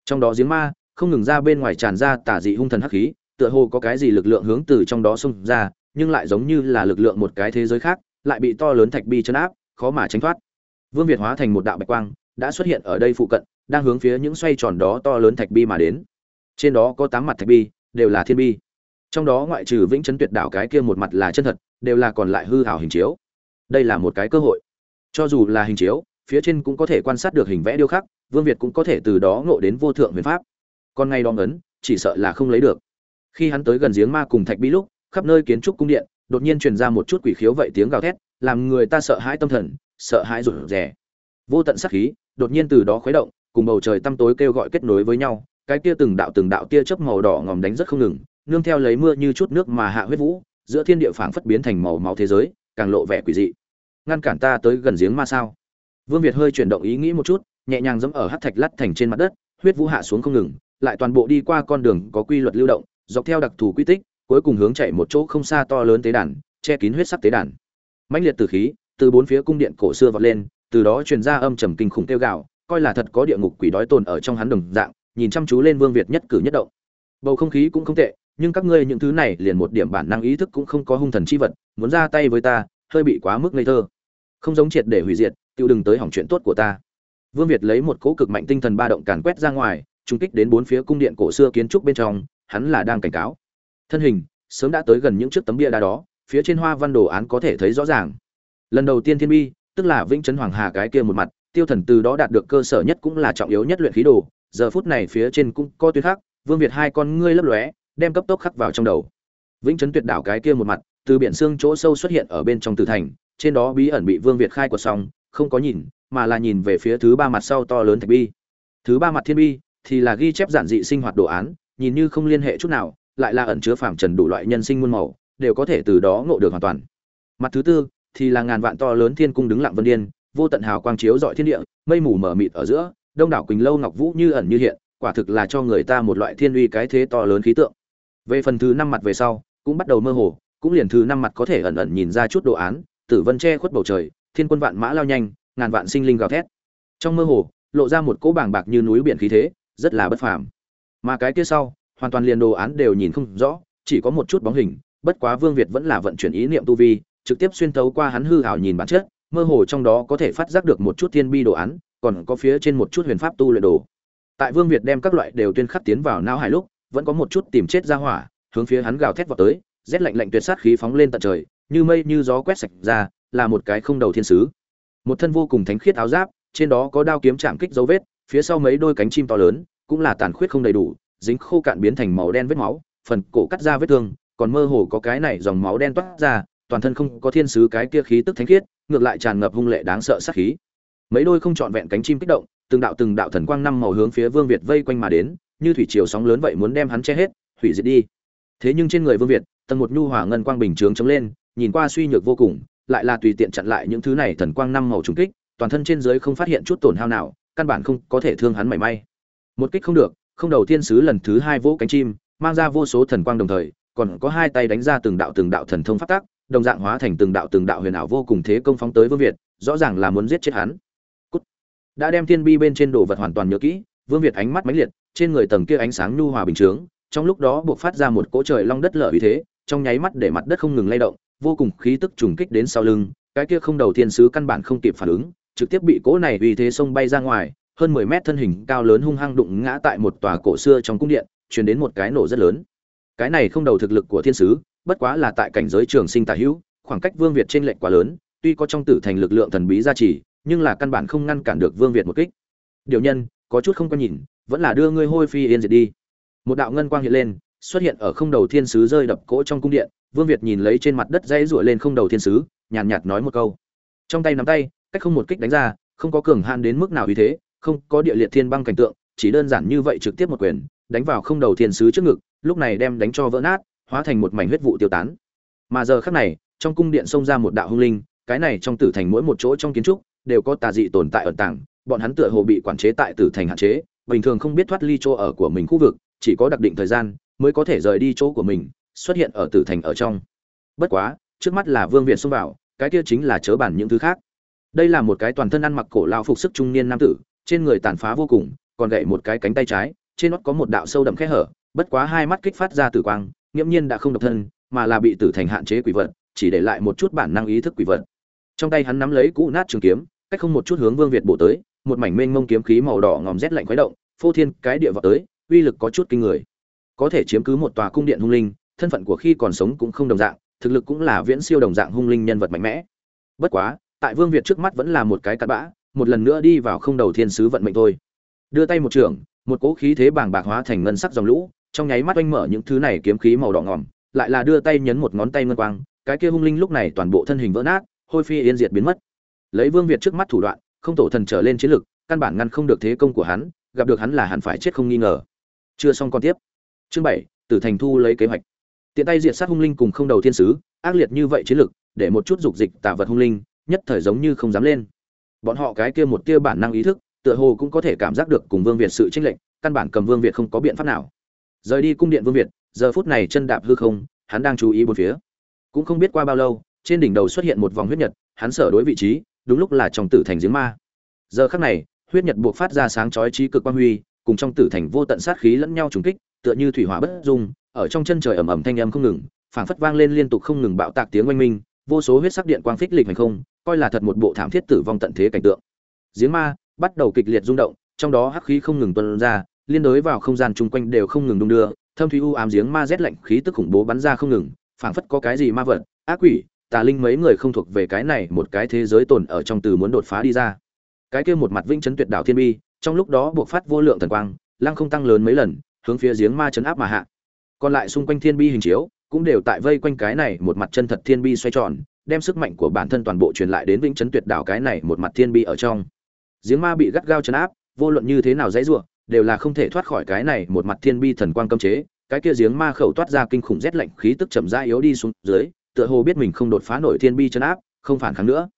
Trong đó giếng ma không ngừng ra bên ngoài tràn ra tả dị hung thần hắc khí, tựa hồ có cái gì lực lượng hướng từ trong đó xung ra, nhưng lại giống như là lực lượng một cái thế giới khác, lại bị to lớn thạch bi chấn áp, khó mà tránh thoát vương việt hóa thành một đạo bạch quang, đã xuất hiện ở đây phụ cận, đang hướng phía những xoay tròn đó to lớn thạch bi mà đến. Trên đó có tám mặt thạch bi, đều là thiên bi. Trong đó ngoại trừ vĩnh chấn tuyệt đảo cái kia một mặt là chân thật, đều là còn lại hư ảo hình chiếu. Đây là một cái cơ hội. Cho dù là hình chiếu, phía trên cũng có thể quan sát được hình vẽ điêu khắc, vương việt cũng có thể từ đó ngộ đến vô thượng huyền pháp. Còn ngay đong ấn, chỉ sợ là không lấy được. Khi hắn tới gần giếng ma cùng thạch bi lúc, khắp nơi kiến trúc cung điện, đột nhiên truyền ra một chút quỷ khiếu vậy tiếng gào thét, làm người ta sợ hãi tâm thần sợ hãi rụt rè. Vô tận sắc khí đột nhiên từ đó khuấy động, cùng bầu trời tăm tối kêu gọi kết nối với nhau, cái kia từng đạo từng đạo tia chớp màu đỏ ngòm đánh rất không ngừng, nương theo lấy mưa như chút nước mà hạ huyết vũ, giữa thiên địa phảng phất biến thành màu máu thế giới, càng lộ vẻ quỷ dị. Ngăn cản ta tới gần giếng ma sao? Vương việt hơi chuyển động ý nghĩ một chút, nhẹ nhàng dẫm ở hắc thạch lát thành trên mặt đất, huyết vũ hạ xuống không ngừng, lại toàn bộ đi qua con đường có quy luật lưu động, dọc theo đặc thù quy tích, cuối cùng hướng chạy một chỗ không xa to lớn tế đàn, che kín huyết sắc tế đàn. Mãnh liệt từ khí từ bốn phía cung điện cổ xưa vọt lên, từ đó truyền ra âm trầm kinh khủng tiêu gạo coi là thật có địa ngục quỷ đói tồn ở trong hắn đồng dạng, nhìn chăm chú lên vương việt nhất cử nhất động. Bầu không khí cũng không tệ, nhưng các ngươi những thứ này liền một điểm bản năng ý thức cũng không có hung thần chi vật, muốn ra tay với ta, hơi bị quá mức ngây thơ. Không giống triệt để hủy diệt, tiêu đừng tới hỏng chuyện tốt của ta. Vương việt lấy một cỗ cực mạnh tinh thần ba động càn quét ra ngoài, trùng kích đến bốn phía cung điện cổ xưa kiến trúc bên trong, hắn là đang cảnh cáo. Thân hình, sớm đã tới gần những chiếc tấm bia đá đó, phía trên hoa văn đồ án có thể thấy rõ ràng lần đầu tiên thiên bi, tức là vĩnh trấn hoàng hà cái kia một mặt, tiêu thần từ đó đạt được cơ sở nhất cũng là trọng yếu nhất luyện khí đồ. Giờ phút này phía trên cũng có tuyến khắc vương việt hai con ngươi lấp lóe, đem cấp tốc khắc vào trong đầu. Vĩnh trấn tuyệt đảo cái kia một mặt, từ biển xương chỗ sâu xuất hiện ở bên trong tử thành, trên đó bí ẩn bị vương việt khai quật xong, không có nhìn, mà là nhìn về phía thứ ba mặt sau to lớn thạch bi. Thứ ba mặt thiên bi thì là ghi chép giản dị sinh hoạt đồ án, nhìn như không liên hệ chút nào, lại là ẩn chứa phàm trần đủ loại nhân sinh muôn màu, đều có thể từ đó ngộ được hoàn toàn. Mặt thứ tư thì là ngàn vạn to lớn thiên cung đứng lặng vân điên, vô tận hào quang chiếu dọi thiên địa, mây mù mờ mịt ở giữa, đông đảo quỳnh lâu ngọc vũ như ẩn như hiện, quả thực là cho người ta một loại thiên uy cái thế to lớn khí tượng. Về phần thứ năm mặt về sau, cũng bắt đầu mơ hồ, cũng liền thứ năm mặt có thể ẩn ẩn nhìn ra chút đồ án, tử vân che khuất bầu trời, thiên quân vạn mã lao nhanh, ngàn vạn sinh linh gào thét. Trong mơ hồ, lộ ra một cỗ bảng bạc như núi biển khí thế, rất là bất phàm. Mà cái kia sau, hoàn toàn liền đồ án đều nhìn không rõ, chỉ có một chút bóng hình, bất quá vương việt vẫn là vận chuyển ý niệm tu vi trực tiếp xuyên thấu qua hắn hư hào nhìn bản chất, mơ hồ trong đó có thể phát giác được một chút thiên bi đồ án, còn có phía trên một chút huyền pháp tu luyện đồ. Tại vương việt đem các loại đều tuyên khắc tiến vào não hải lúc, vẫn có một chút tìm chết ra hỏa, hướng phía hắn gào thét vọt tới, rét lạnh lạnh tuyệt sát khí phóng lên tận trời, như mây như gió quét sạch ra, là một cái không đầu thiên sứ. Một thân vô cùng thánh khiết áo giáp, trên đó có đao kiếm chạm kích dấu vết, phía sau mấy đôi cánh chim to lớn, cũng là tàn khuyết không đầy đủ, dính khô cạn biến thành màu đen vết máu, phần cổ cắt ra vết thương, còn mơ hồ có cái này dòng máu đen toát ra toàn thân không có thiên sứ cái kia khí tức thánh khiết, ngược lại tràn ngập hung lệ đáng sợ sát khí. Mấy đôi không trọn vẹn cánh chim kích động, từng đạo từng đạo thần quang năm màu hướng phía vương việt vây quanh mà đến, như thủy triều sóng lớn vậy muốn đem hắn che hết, hủy diệt đi. Thế nhưng trên người vương việt, tầng một nhu hòa ngân quang bình chướng chống lên, nhìn qua suy nhược vô cùng, lại là tùy tiện chặn lại những thứ này thần quang năm màu trùng kích, toàn thân trên dưới không phát hiện chút tổn hao nào, căn bản không có thể thương hắn mảy may. Một kích không được, không đầu thiên sứ lần thứ hai vỗ cánh chim, mang ra vô số thần quang đồng thời, còn có hai tay đánh ra từng đạo từng đạo thần thông phát tác đồng dạng hóa thành từng đạo từng đạo huyền ảo vô cùng thế công phóng tới vương việt, rõ ràng là muốn giết chết hắn Cút. đã đem thiên bi bên trên đồ vật hoàn toàn nhớ kỹ, vương việt ánh mắt mãnh liệt, trên người tầng kia ánh sáng nhu hòa bình chướng, trong lúc đó buộc phát ra một cỗ trời long đất lở uy thế, trong nháy mắt để mặt đất không ngừng lay động, vô cùng khí tức trùng kích đến sau lưng, cái kia không đầu thiên sứ căn bản không kịp phản ứng, trực tiếp bị cỗ này uy thế xông bay ra ngoài, hơn mười mét thân hình cao lớn hung hăng đụng ngã tại một tòa cổ xưa trong cung điện, truyền đến một cái nổ rất lớn cái này không đầu thực lực của thiên sứ bất quá là tại cảnh giới trường sinh tả hữu, khoảng cách vương việt trên lệnh quá lớn, tuy có trong tử thành lực lượng thần bí gia trì, nhưng là căn bản không ngăn cản được vương việt một kích. Điều nhân, có chút không có nhìn, vẫn là đưa ngươi hôi phi yên diệt đi. Một đạo ngân quang hiện lên, xuất hiện ở không đầu thiên sứ rơi đập cỗ trong cung điện, vương việt nhìn lấy trên mặt đất dãy rủa lên không đầu thiên sứ, nhàn nhạt nói một câu. Trong tay nắm tay, cách không một kích đánh ra, không có cường hàn đến mức nào như thế, không có địa liệt thiên băng cảnh tượng, chỉ đơn giản như vậy trực tiếp một quyền, đánh vào không đầu thiên sứ trước ngực, lúc này đem đánh cho vỡ nát hóa thành một mảnh huyết vụ tiêu tán. Mà giờ khắc này, trong cung điện xông ra một đạo hung linh, cái này trong tử thành mỗi một chỗ trong kiến trúc đều có tà dị tồn tại ẩn tàng, bọn hắn tựa hồ bị quản chế tại tử thành hạn chế, bình thường không biết thoát ly chỗ ở của mình khu vực, chỉ có đặc định thời gian mới có thể rời đi chỗ của mình, xuất hiện ở tử thành ở trong. Bất quá, trước mắt là vương viện xông vào, cái kia chính là chớ bản những thứ khác. Đây là một cái toàn thân ăn mặc cổ lao phục sức trung niên nam tử, trên người tàn phá vô cùng, còn gậy một cái cánh tay trái, trên nót có một đạo sâu đậm khe hở, bất quá hai mắt kích phát ra tử quang nghiễm nhiên đã không độc thân, mà là bị tử thành hạn chế quỷ vật, chỉ để lại một chút bản năng ý thức quỷ vật. Trong tay hắn nắm lấy cũ nát trường kiếm, cách không một chút hướng vương việt bổ tới, một mảnh mênh mông kiếm khí màu đỏ ngòm rét lạnh khuấy động, phô thiên cái địa vào tới, uy lực có chút kinh người. Có thể chiếm cứ một tòa cung điện hung linh, thân phận của khi còn sống cũng không đồng dạng, thực lực cũng là viễn siêu đồng dạng hung linh nhân vật mạnh mẽ. Bất quá, tại vương việt trước mắt vẫn là một cái cặn bã, một lần nữa đi vào không đầu thiên sứ vận mệnh thôi. Đưa tay một trường một cỗ khí thế bàng bạc hóa thành ngân sắc dòng lũ trong nháy mắt oanh mở những thứ này kiếm khí màu đỏ ngòm, lại là đưa tay nhấn một ngón tay ngân quang, cái kia hung linh lúc này toàn bộ thân hình vỡ nát, hôi phi yên diệt biến mất. Lấy vương việt trước mắt thủ đoạn, không tổ thần trở lên chiến lực, căn bản ngăn không được thế công của hắn, gặp được hắn là hẳn phải chết không nghi ngờ. Chưa xong con tiếp. Chương bảy, tử thành thu lấy kế hoạch. Tiện tay diệt sát hung linh cùng không đầu thiên sứ, ác liệt như vậy chiến lực, để một chút dục dịch tà vật hung linh, nhất thời giống như không dám lên. Bọn họ cái kia một kia bản năng ý thức, tựa hồ cũng có thể cảm giác được cùng vương việt sự chênh lệch, căn bản cầm vương việt không có biện pháp nào rời đi cung điện vương việt, giờ phút này chân đạp hư không, hắn đang chú ý bốn phía. Cũng không biết qua bao lâu, trên đỉnh đầu xuất hiện một vòng huyết nhật, hắn sở đối vị trí, đúng lúc là trong tử thành giếng ma. Giờ khắc này, huyết nhật buộc phát ra sáng chói trí cực quang huy, cùng trong tử thành vô tận sát khí lẫn nhau trùng kích, tựa như thủy hỏa bất dung, ở trong chân trời ầm ầm thanh âm không ngừng, phảng phất vang lên liên tục không ngừng bạo tạc tiếng oanh minh, vô số huyết sắc điện quang phích lịch hành không, coi là thật một bộ thảm thiết tử vong tận thế cảnh tượng. Giếng ma bắt đầu kịch liệt rung động, trong đó hắc khí không ngừng tuôn ra liên đối vào không gian chung quanh đều không ngừng đung đưa, thâm thúy u ám giếng ma rét lạnh khí tức khủng bố bắn ra không ngừng, phảng phất có cái gì ma vật, ác quỷ, tà linh mấy người không thuộc về cái này một cái thế giới tồn ở trong từ muốn đột phá đi ra. Cái kia một mặt vĩnh chấn tuyệt đảo thiên bi, trong lúc đó buộc phát vô lượng thần quang, lăng không tăng lớn mấy lần, hướng phía giếng ma chấn áp mà hạ. Còn lại xung quanh thiên bi hình chiếu, cũng đều tại vây quanh cái này một mặt chân thật thiên bi xoay tròn, đem sức mạnh của bản thân toàn bộ truyền lại đến vĩnh chấn tuyệt đảo cái này một mặt thiên bi ở trong. Giếng ma bị gắt gao chấn áp, vô luận như thế nào dãy ruộng đều là không thể thoát khỏi cái này một mặt thiên bi thần quang cấm chế, cái kia giếng ma khẩu toát ra kinh khủng rét lạnh khí tức chậm rãi yếu đi xuống dưới, tựa hồ biết mình không đột phá nổi thiên bi chân áp, không phản kháng nữa.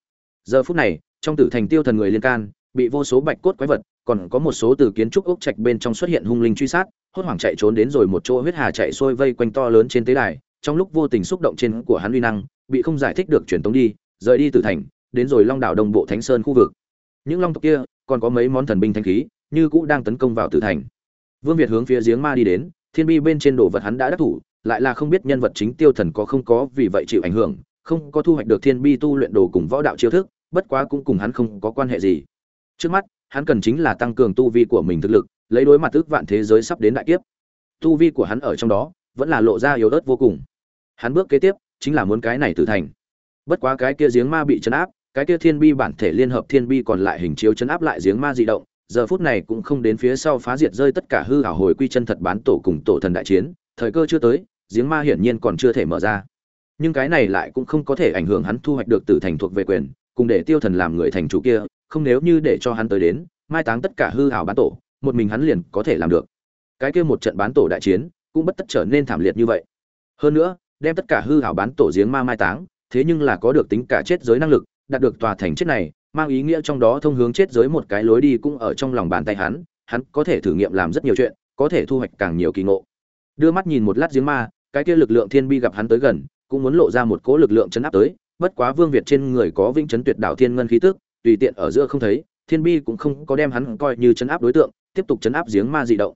Giờ phút này, trong tử thành tiêu thần người liên can, bị vô số bạch cốt quái vật, còn có một số từ kiến trúc ốc trạch bên trong xuất hiện hung linh truy sát, hốt hoảng chạy trốn đến rồi một chỗ huyết hà chạy xuôi vây quanh to lớn trên tế đài, trong lúc vô tình xúc động trên của hắn uy năng, bị không giải thích được truyền tống đi, rời đi Tử thành, đến rồi long đảo đông bộ thánh sơn khu vực. Những long tộc kia, còn có mấy món thần binh thanh khí như cũ đang tấn công vào tử thành. Vương việt hướng phía giếng ma đi đến, thiên bi bên trên đồ vật hắn đã đắc thủ, lại là không biết nhân vật chính tiêu thần có không có vì vậy chịu ảnh hưởng, không có thu hoạch được thiên bi tu luyện đồ cùng võ đạo chiêu thức, bất quá cũng cùng hắn không có quan hệ gì. Trước mắt, hắn cần chính là tăng cường tu vi của mình thực lực, lấy đối mặt ước vạn thế giới sắp đến đại kiếp. Tu vi của hắn ở trong đó, vẫn là lộ ra yếu ớt vô cùng. Hắn bước kế tiếp, chính là muốn cái này tử thành. Bất quá cái kia giếng ma bị chấn áp, cái kia thiên bi bản thể liên hợp thiên bi còn lại hình chiếu chấn áp lại giếng ma dị động giờ phút này cũng không đến phía sau phá diệt rơi tất cả hư ảo hồi quy chân thật bán tổ cùng tổ thần đại chiến, thời cơ chưa tới, giếng ma hiển nhiên còn chưa thể mở ra. Nhưng cái này lại cũng không có thể ảnh hưởng hắn thu hoạch được tử thành thuộc về quyền, cùng để tiêu thần làm người thành chủ kia, không nếu như để cho hắn tới đến, mai táng tất cả hư ảo bán tổ, một mình hắn liền có thể làm được. Cái kia một trận bán tổ đại chiến, cũng bất tất trở nên thảm liệt như vậy. Hơn nữa, đem tất cả hư ảo bán tổ giếng ma mai táng, thế nhưng là có được tính cả chết giới năng lực, đạt được tòa thành chết này mang ý nghĩa trong đó thông hướng chết giới một cái lối đi cũng ở trong lòng bàn tay hắn hắn có thể thử nghiệm làm rất nhiều chuyện, có thể thu hoạch càng nhiều kỳ ngộ. Đưa mắt nhìn một lát giếng ma, cái kia lực lượng thiên bi gặp hắn tới gần, cũng muốn lộ ra một cỗ lực lượng chấn áp tới, bất quá vương việt trên người có vĩnh chấn tuyệt đạo thiên ngân khí tức, tùy tiện ở giữa không thấy, thiên bi cũng không có đem hắn coi như chấn áp đối tượng, tiếp tục chấn áp giếng ma dị động.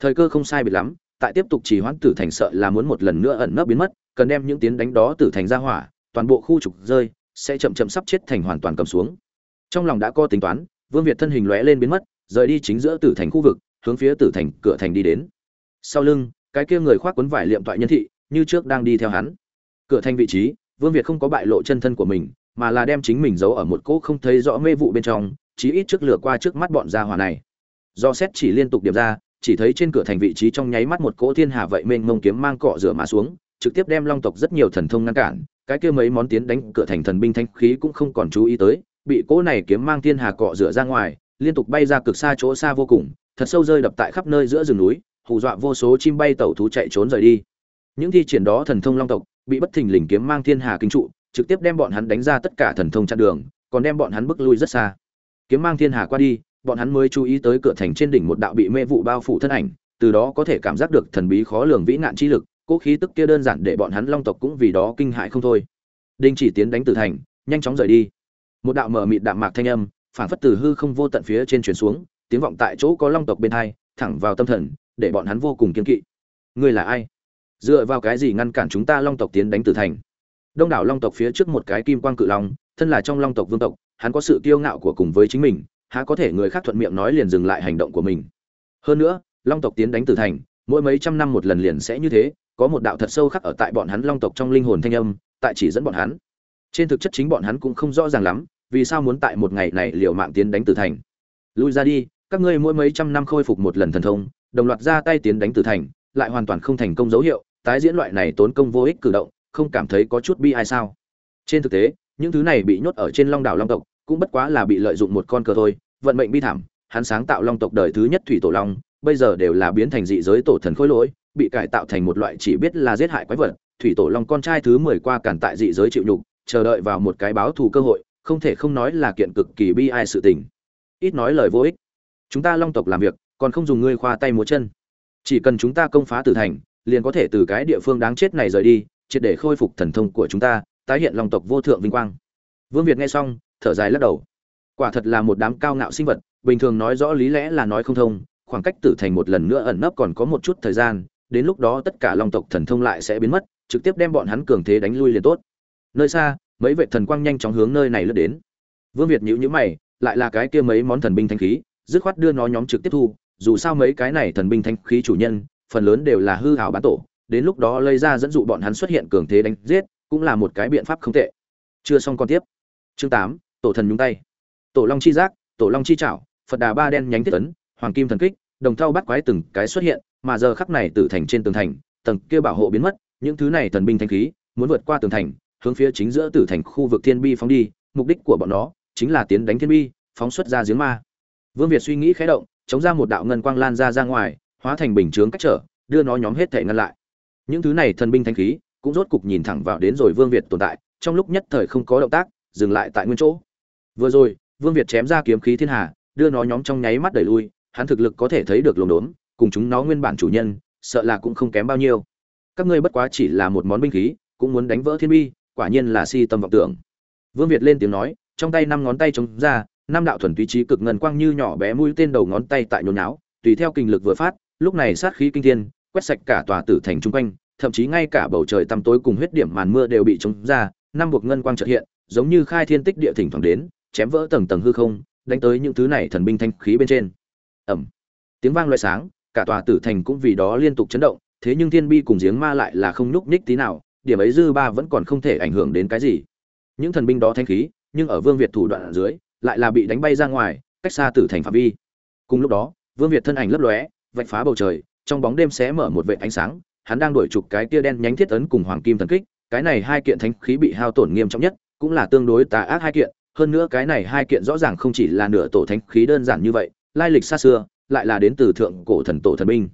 Thời cơ không sai biệt lắm, tại tiếp tục chỉ hoãn tử thành sợ là muốn một lần nữa ẩn nấp biến mất, cần đem những tiến đánh đó tử thành ra hỏa, toàn bộ khu trục rơi, sẽ chậm chậm sắp chết thành hoàn toàn cầm xuống trong lòng đã có tính toán, vương việt thân hình lóe lên biến mất, rời đi chính giữa tử thành khu vực, hướng phía tử thành cửa thành đi đến. Sau lưng, cái kia người khoác quấn vải liệm toại nhân thị, như trước đang đi theo hắn. Cửa thành vị trí, vương việt không có bại lộ chân thân của mình, mà là đem chính mình giấu ở một cỗ không thấy rõ mê vụ bên trong, chí ít trước lửa qua trước mắt bọn gia hỏa này. Do xét chỉ liên tục điểm ra, chỉ thấy trên cửa thành vị trí trong nháy mắt một cỗ thiên hà vậy mênh mông kiếm mang cọ rửa mà xuống, trực tiếp đem long tộc rất nhiều thần thông ngăn cản, cái kia mấy món tiến đánh cửa thành thần binh thanh khí cũng không còn chú ý tới bị cỗ này kiếm mang thiên hà cọ rửa ra ngoài, liên tục bay ra cực xa chỗ xa vô cùng, thật sâu rơi đập tại khắp nơi giữa rừng núi, hù dọa vô số chim bay tẩu thú chạy trốn rời đi. Những thi triển đó thần thông long tộc, bị bất thình lình kiếm mang thiên hà kinh trụ, trực tiếp đem bọn hắn đánh ra tất cả thần thông chặn đường, còn đem bọn hắn bước lui rất xa. Kiếm mang thiên hà qua đi, bọn hắn mới chú ý tới cửa thành trên đỉnh một đạo bị mê vụ bao phủ thân ảnh, từ đó có thể cảm giác được thần bí khó lường vĩ nạn chi lực, cố khí tức kia đơn giản để bọn hắn long tộc cũng vì đó kinh hại không thôi. Đinh chỉ tiến đánh từ thành, nhanh chóng rời đi một đạo mờ mịt đạm mạc thanh âm phản phất từ hư không vô tận phía trên truyền xuống, tiếng vọng tại chỗ có long tộc bên hai, thẳng vào tâm thần, để bọn hắn vô cùng kiên kỵ. Ngươi là ai? Dựa vào cái gì ngăn cản chúng ta long tộc tiến đánh từ thành? Đông đảo long tộc phía trước một cái kim quang cự long, thân là trong long tộc vương tộc, hắn có sự kiêu ngạo của cùng với chính mình, há có thể người khác thuận miệng nói liền dừng lại hành động của mình. Hơn nữa, long tộc tiến đánh từ thành, mỗi mấy trăm năm một lần liền sẽ như thế, có một đạo thật sâu khắc ở tại bọn hắn long tộc trong linh hồn thanh âm, tại chỉ dẫn bọn hắn. Trên thực chất chính bọn hắn cũng không rõ ràng lắm vì sao muốn tại một ngày này liều mạng tiến đánh Tử thành? Lui ra đi, các ngươi mỗi mấy trăm năm khôi phục một lần thần thông, đồng loạt ra tay tiến đánh Tử thành, lại hoàn toàn không thành công dấu hiệu, tái diễn loại này tốn công vô ích cử động, không cảm thấy có chút bi ai sao? Trên thực tế, những thứ này bị nhốt ở trên long đảo long tộc, cũng bất quá là bị lợi dụng một con cờ thôi, vận mệnh bi thảm, hắn sáng tạo long tộc đời thứ nhất thủy tổ long, bây giờ đều là biến thành dị giới tổ thần khối lỗi, bị cải tạo thành một loại chỉ biết là giết hại quái vật, thủy tổ long con trai thứ mười qua cản tại dị giới chịu nhục, chờ đợi vào một cái báo thù cơ hội không thể không nói là kiện cực kỳ bi ai sự tình. Ít nói lời vô ích. Chúng ta long tộc làm việc, còn không dùng ngươi khoa tay múa chân. Chỉ cần chúng ta công phá tử thành, liền có thể từ cái địa phương đáng chết này rời đi, triệt để khôi phục thần thông của chúng ta, tái hiện long tộc vô thượng vinh quang. Vương việt nghe xong, thở dài lắc đầu. Quả thật là một đám cao ngạo sinh vật, bình thường nói rõ lý lẽ là nói không thông, khoảng cách tử thành một lần nữa ẩn nấp còn có một chút thời gian, đến lúc đó tất cả long tộc thần thông lại sẽ biến mất, trực tiếp đem bọn hắn cường thế đánh lui liền tốt. Nơi xa mấy vệ thần quang nhanh chóng hướng nơi này lướt đến. Vương việt nhíu nhíu mày, lại là cái kia mấy món thần binh thanh khí, dứt khoát đưa nó nhóm trực tiếp thu, dù sao mấy cái này thần binh thanh khí chủ nhân, phần lớn đều là hư hảo bán tổ, đến lúc đó lây ra dẫn dụ bọn hắn xuất hiện cường thế đánh giết, cũng là một cái biện pháp không tệ. Chưa xong con tiếp. Chương tám, tổ thần nhúng tay. Tổ long chi giác, tổ long chi chảo, phật đà ba đen nhánh thiết ấn, hoàng kim thần kích, đồng thau bắt quái từng cái xuất hiện, mà giờ khắc này tử thành trên tường thành, tầng kia bảo hộ biến mất, những thứ này thần binh thanh khí, muốn vượt qua tường thành hướng phía chính giữa tử thành khu vực thiên bi phóng đi, mục đích của bọn nó chính là tiến đánh thiên bi, phóng xuất ra giếng ma. Vương việt suy nghĩ khẽ động, chống ra một đạo ngân quang lan ra ra ngoài, hóa thành bình chướng cách trở, đưa nó nhóm hết thể ngăn lại. Những thứ này thần binh thanh khí cũng rốt cục nhìn thẳng vào đến rồi vương việt tồn tại, trong lúc nhất thời không có động tác, dừng lại tại nguyên chỗ. Vừa rồi, vương việt chém ra kiếm khí thiên hà, đưa nó nhóm trong nháy mắt đẩy lui, hắn thực lực có thể thấy được lồn đốn, cùng chúng nó nguyên bản chủ nhân, sợ là cũng không kém bao nhiêu. Các ngươi bất quá chỉ là một món binh khí, cũng muốn đánh vỡ thiên bi quả nhiên là si tâm vọng tưởng. Vương việt lên tiếng nói, trong tay năm ngón tay chống ra, năm đạo thuần túy trí cực ngân quang như nhỏ bé mũi tên đầu ngón tay tại nhốn nháo, tùy theo kinh lực vừa phát, lúc này sát khí kinh thiên, quét sạch cả tòa tử thành trung quanh, thậm chí ngay cả bầu trời tăm tối cùng huyết điểm màn mưa đều bị chống ra, năm buộc ngân quang chợt hiện, giống như khai thiên tích địa thỉnh thoảng đến, chém vỡ tầng tầng hư không, đánh tới những thứ này thần binh thanh khí bên trên. Ẩm tiếng vang loại sáng, cả tòa tử thành cũng vì đó liên tục chấn động, thế nhưng thiên bi cùng giếng ma lại là không nhúc nhích tí nào điểm ấy dư ba vẫn còn không thể ảnh hưởng đến cái gì. Những thần binh đó thanh khí, nhưng ở vương việt thủ đoạn ở dưới, lại là bị đánh bay ra ngoài, cách xa tử thành phạm vi. Cùng lúc đó, vương việt thân ảnh lấp lóe, vạch phá bầu trời, trong bóng đêm sẽ mở một vệt ánh sáng, hắn đang đuổi trục cái kia đen nhánh thiết ấn cùng hoàng kim thần kích, cái này hai kiện thánh khí bị hao tổn nghiêm trọng nhất, cũng là tương đối tà ác hai kiện, hơn nữa cái này hai kiện rõ ràng không chỉ là nửa tổ thánh khí đơn giản như vậy, lai lịch xa xưa, lại là đến từ thượng cổ thần tổ thần binh.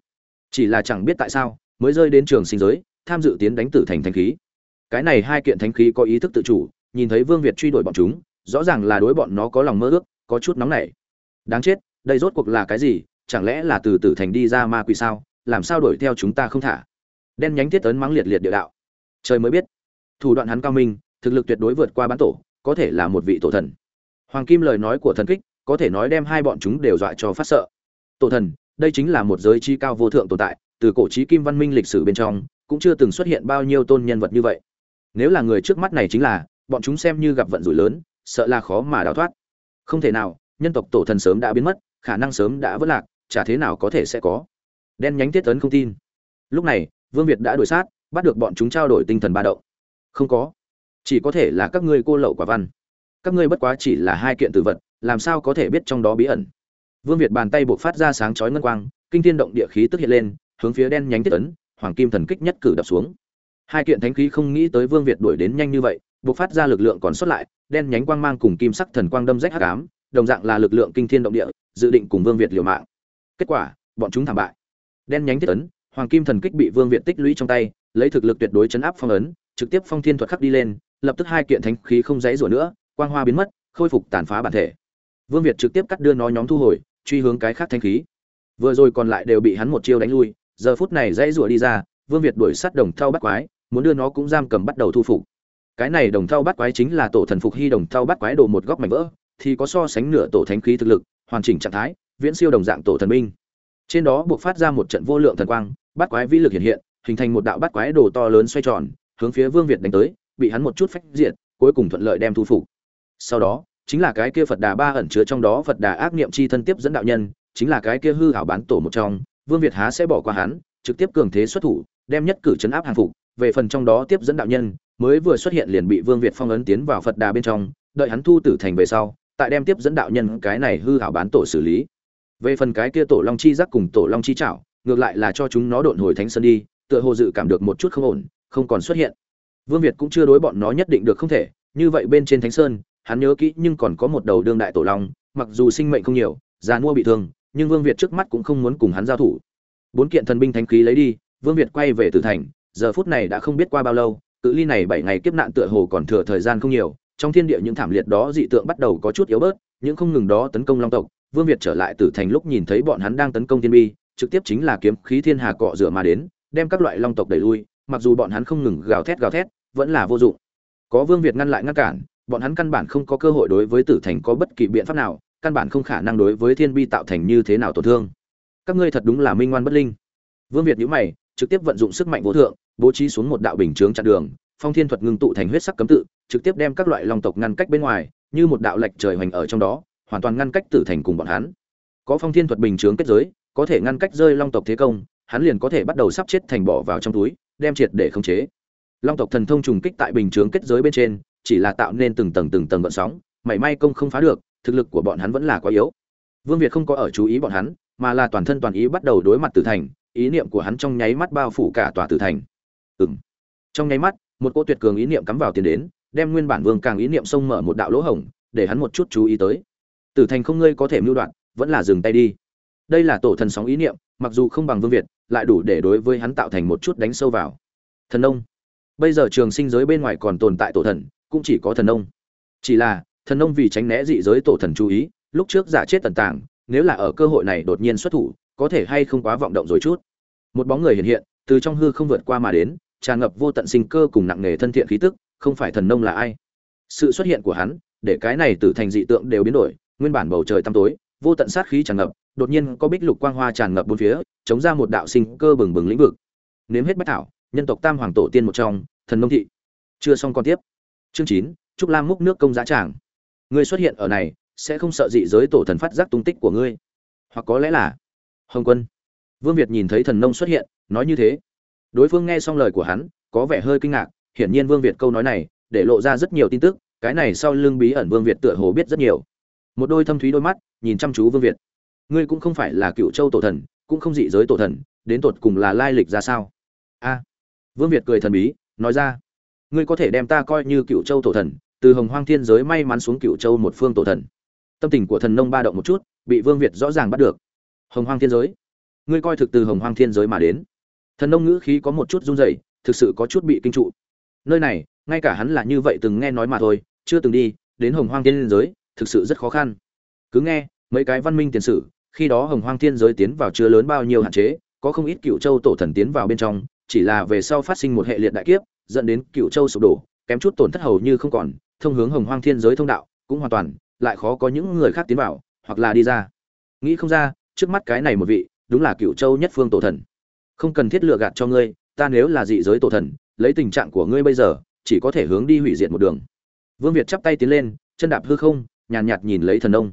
Chỉ là chẳng biết tại sao, mới rơi đến trường sinh giới tham dự tiến đánh tử thành thánh khí. Cái này hai kiện thánh khí có ý thức tự chủ, nhìn thấy vương việt truy đuổi bọn chúng, rõ ràng là đối bọn nó có lòng mơ ước, có chút nóng nảy. Đáng chết, đây rốt cuộc là cái gì? Chẳng lẽ là từ tử thành đi ra ma quỷ sao? Làm sao đuổi theo chúng ta không thả? Đen nhánh thiết ấn mắng liệt liệt địa đạo. Trời mới biết. Thủ đoạn hắn cao minh, thực lực tuyệt đối vượt qua bán tổ, có thể là một vị tổ thần. Hoàng kim lời nói của thần kích, có thể nói đem hai bọn chúng đều dọa cho phát sợ. Tổ thần, đây chính là một giới chi cao vô thượng tồn tại, từ cổ trí kim văn minh lịch sử bên trong cũng chưa từng xuất hiện bao nhiêu tôn nhân vật như vậy. Nếu là người trước mắt này chính là, bọn chúng xem như gặp vận rủi lớn, sợ là khó mà đào thoát. Không thể nào, nhân tộc tổ thần sớm đã biến mất, khả năng sớm đã vỡ lạc, chả thế nào có thể sẽ có. Đen nhánh tiết tấn không tin. Lúc này, vương việt đã đuổi sát, bắt được bọn chúng trao đổi tinh thần ba động. Không có. Chỉ có thể là các ngươi cô lậu quả văn. Các ngươi bất quá chỉ là hai kiện tử vật, làm sao có thể biết trong đó bí ẩn? Vương việt bàn tay buộc phát ra sáng chói ngân quang, kinh thiên động địa khí tức hiện lên, hướng phía đen nhánh tiết ấn hoàng kim thần kích nhất cử đập xuống. Hai kiện thánh khí không nghĩ tới vương việt đuổi đến nhanh như vậy, buộc phát ra lực lượng còn sót lại, đen nhánh quang mang cùng kim sắc thần quang đâm rách hắc ám, đồng dạng là lực lượng kinh thiên động địa, dự định cùng vương việt liều mạng. Kết quả, bọn chúng thảm bại. Đen nhánh thiết ấn, hoàng kim thần kích bị vương việt tích lũy trong tay, lấy thực lực tuyệt đối chấn áp phong ấn, trực tiếp phong thiên thuật khắc đi lên, lập tức hai kiện thánh khí không dãy rủa nữa, quang hoa biến mất, khôi phục tàn phá bản thể. Vương việt trực tiếp cắt đưa nó nhóm thu hồi, truy hướng cái khác Thánh khí. Vừa rồi còn lại đều bị hắn một chiêu đánh lui giờ phút này dãy rủa đi ra, vương việt đuổi sát đồng thau bắt quái, muốn đưa nó cũng giam cầm bắt đầu thu phục. Cái này đồng thau bắt quái chính là tổ thần phục hy đồng thau bắt quái đồ một góc mảnh vỡ, thì có so sánh nửa tổ thánh khí thực lực, hoàn chỉnh trạng thái, viễn siêu đồng dạng tổ thần binh. Trên đó buộc phát ra một trận vô lượng thần quang bắt quái vĩ lực hiện hiện, hình thành một đạo bắt quái đồ to lớn xoay tròn, hướng phía vương việt đánh tới, bị hắn một chút phách diện cuối cùng thuận lợi đem thu phục. Sau đó, chính là cái kia phật đà ba ẩn chứa trong đó phật đà ác niệm chi thân tiếp dẫn đạo nhân, chính là cái kia hư hảo bán tổ một trong vương việt há sẽ bỏ qua hắn, trực tiếp cường thế xuất thủ, đem nhất cử chấn áp hàng phục, về phần trong đó tiếp dẫn đạo nhân, mới vừa xuất hiện liền bị vương việt phong ấn tiến vào phật đà bên trong, đợi hắn thu tử thành về sau, tại đem tiếp dẫn đạo nhân cái này hư hảo bán tổ xử lý. Về phần cái kia tổ long chi giác cùng tổ long chi chảo, ngược lại là cho chúng nó độn hồi thánh sơn đi, tựa hồ dự cảm được một chút không ổn, không còn xuất hiện. Vương việt cũng chưa đối bọn nó nhất định được không thể, như vậy bên trên thánh sơn, hắn nhớ kỹ nhưng còn có một đầu đương đại tổ long, mặc dù sinh mệnh không nhiều, già mua bị thương nhưng vương việt trước mắt cũng không muốn cùng hắn giao thủ. Bốn kiện thần binh thánh khí lấy đi, vương việt quay về tử thành, giờ phút này đã không biết qua bao lâu, cự ly này bảy ngày kiếp nạn tựa hồ còn thừa thời gian không nhiều, trong thiên địa những thảm liệt đó dị tượng bắt đầu có chút yếu bớt, những không ngừng đó tấn công long tộc, vương việt trở lại tử thành lúc nhìn thấy bọn hắn đang tấn công thiên bi, trực tiếp chính là kiếm khí thiên hà cọ rửa mà đến, đem các loại long tộc đẩy lui, mặc dù bọn hắn không ngừng gào thét gào thét, vẫn là vô dụng. Có vương việt ngăn lại ngăn cản, bọn hắn căn bản không có cơ hội đối với tử thành có bất kỳ biện pháp nào căn bản không khả năng đối với thiên bi tạo thành như thế nào tổn thương. Các ngươi thật đúng là minh ngoan bất linh. Vương việt nhữ mày, trực tiếp vận dụng sức mạnh vô thượng, bố trí xuống một đạo bình chướng chặn đường, phong thiên thuật ngưng tụ thành huyết sắc cấm tự, trực tiếp đem các loại long tộc ngăn cách bên ngoài, như một đạo lệch trời hoành ở trong đó, hoàn toàn ngăn cách tử thành cùng bọn hắn. Có phong thiên thuật bình chướng kết giới, có thể ngăn cách rơi long tộc thế công, hắn liền có thể bắt đầu sắp chết thành bỏ vào trong túi, đem triệt để khống chế. Long tộc thần thông trùng kích tại bình chướng kết giới bên trên, chỉ là tạo nên từng tầng từng tầng gợn sóng, mảy may công không phá được thực lực của bọn hắn vẫn là quá yếu. Vương việt không có ở chú ý bọn hắn, mà là toàn thân toàn ý bắt đầu đối mặt tử thành, ý niệm của hắn trong nháy mắt bao phủ cả tòa tử thành. Ừm. trong nháy mắt, một cô tuyệt cường ý niệm cắm vào tiền đến, đem nguyên bản vương càng ý niệm xông mở một đạo lỗ hổng, để hắn một chút chú ý tới. Tử thành không ngươi có thể mưu đoạn, vẫn là dừng tay đi. Đây là tổ thần sóng ý niệm, mặc dù không bằng vương việt, lại đủ để đối với hắn tạo thành một chút đánh sâu vào. Thần ông bây giờ trường sinh giới bên ngoài còn tồn tại tổ thần, cũng chỉ có thần ông chỉ là thần nông vì tránh né dị giới tổ thần chú ý, lúc trước giả chết tần tàng, nếu là ở cơ hội này đột nhiên xuất thủ, có thể hay không quá vọng động rồi chút. Một bóng người hiện hiện, từ trong hư không vượt qua mà đến, tràn ngập vô tận sinh cơ cùng nặng nề thân thiện khí tức, không phải thần nông là ai. Sự xuất hiện của hắn, để cái này từ thành dị tượng đều biến đổi, nguyên bản bầu trời tăm tối, vô tận sát khí tràn ngập, đột nhiên có bích lục quang hoa tràn ngập bốn phía, chống ra một đạo sinh cơ bừng bừng lĩnh vực. Nếm hết bách thảo, nhân tộc tam hoàng tổ tiên một trong, thần nông thị. Chưa xong còn tiếp. Chương chín, trúc lam múc nước công giá tràng ngươi xuất hiện ở này, sẽ không sợ dị giới tổ thần phát giác tung tích của ngươi. Hoặc có lẽ là, hồng quân. Vương việt nhìn thấy thần nông xuất hiện, nói như thế. Đối phương nghe xong lời của hắn, có vẻ hơi kinh ngạc, hiển nhiên vương việt câu nói này, để lộ ra rất nhiều tin tức, cái này sau lưng bí ẩn vương việt tựa hồ biết rất nhiều. Một đôi thâm thúy đôi mắt, nhìn chăm chú vương việt. Ngươi cũng không phải là cựu châu tổ thần, cũng không dị giới tổ thần, đến tột cùng là lai lịch ra sao? A. Vương việt cười thần bí, nói ra. Ngươi có thể đem ta coi như cựu châu tổ thần từ hồng hoang thiên giới may mắn xuống cựu châu một phương tổ thần. Tâm tình của thần nông ba động một chút, bị vương việt rõ ràng bắt được. Hồng hoang thiên giới. Ngươi coi thực từ hồng hoang thiên giới mà đến. Thần nông ngữ khí có một chút run rẩy, thực sự có chút bị kinh trụ. Nơi này, ngay cả hắn là như vậy từng nghe nói mà thôi, chưa từng đi, đến hồng hoang thiên giới, thực sự rất khó khăn. Cứ nghe, mấy cái văn minh tiền sử, khi đó hồng hoang thiên giới tiến vào chưa lớn bao nhiêu hạn chế, có không ít cựu châu tổ thần tiến vào bên trong, chỉ là về sau phát sinh một hệ liệt đại kiếp, dẫn đến cựu châu sụp đổ kém chút tổn thất hầu như không còn thông hướng hồng hoang thiên giới thông đạo cũng hoàn toàn lại khó có những người khác tiến vào hoặc là đi ra. Nghĩ không ra trước mắt cái này một vị đúng là cựu châu nhất phương tổ thần. Không cần thiết lựa gạt cho ngươi ta nếu là dị giới tổ thần lấy tình trạng của ngươi bây giờ chỉ có thể hướng đi hủy diệt một đường. Vương việt chắp tay tiến lên chân đạp hư không nhàn nhạt, nhạt nhìn lấy thần ông.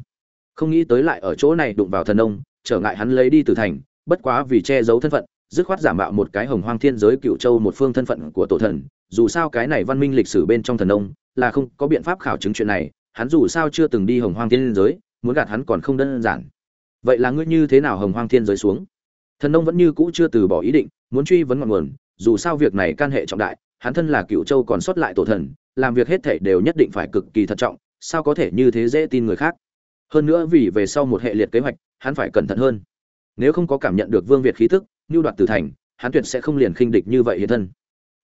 Không nghĩ tới lại ở chỗ này đụng vào thần ông trở ngại hắn lấy đi từ thành bất quá vì che giấu thân phận dứt khoát giả mạo một cái hồng hoang thiên giới cựu châu một phương thân phận của tổ thần dù sao cái này văn minh lịch sử bên trong thần ông là không có biện pháp khảo chứng chuyện này, hắn dù sao chưa từng đi hồng hoang thiên giới, muốn gạt hắn còn không đơn giản. Vậy là ngươi như thế nào hồng hoang thiên giới xuống? Thần nông vẫn như cũ chưa từ bỏ ý định, muốn truy vấn ngọn nguồn, dù sao việc này can hệ trọng đại, hắn thân là cựu châu còn sót lại tổ thần, làm việc hết thể đều nhất định phải cực kỳ thận trọng, sao có thể như thế dễ tin người khác? Hơn nữa vì về sau một hệ liệt kế hoạch, hắn phải cẩn thận hơn. Nếu không có cảm nhận được vương việt khí thức như đoạt tử thành, hắn tuyệt sẽ không liền khinh địch như vậy hiện thân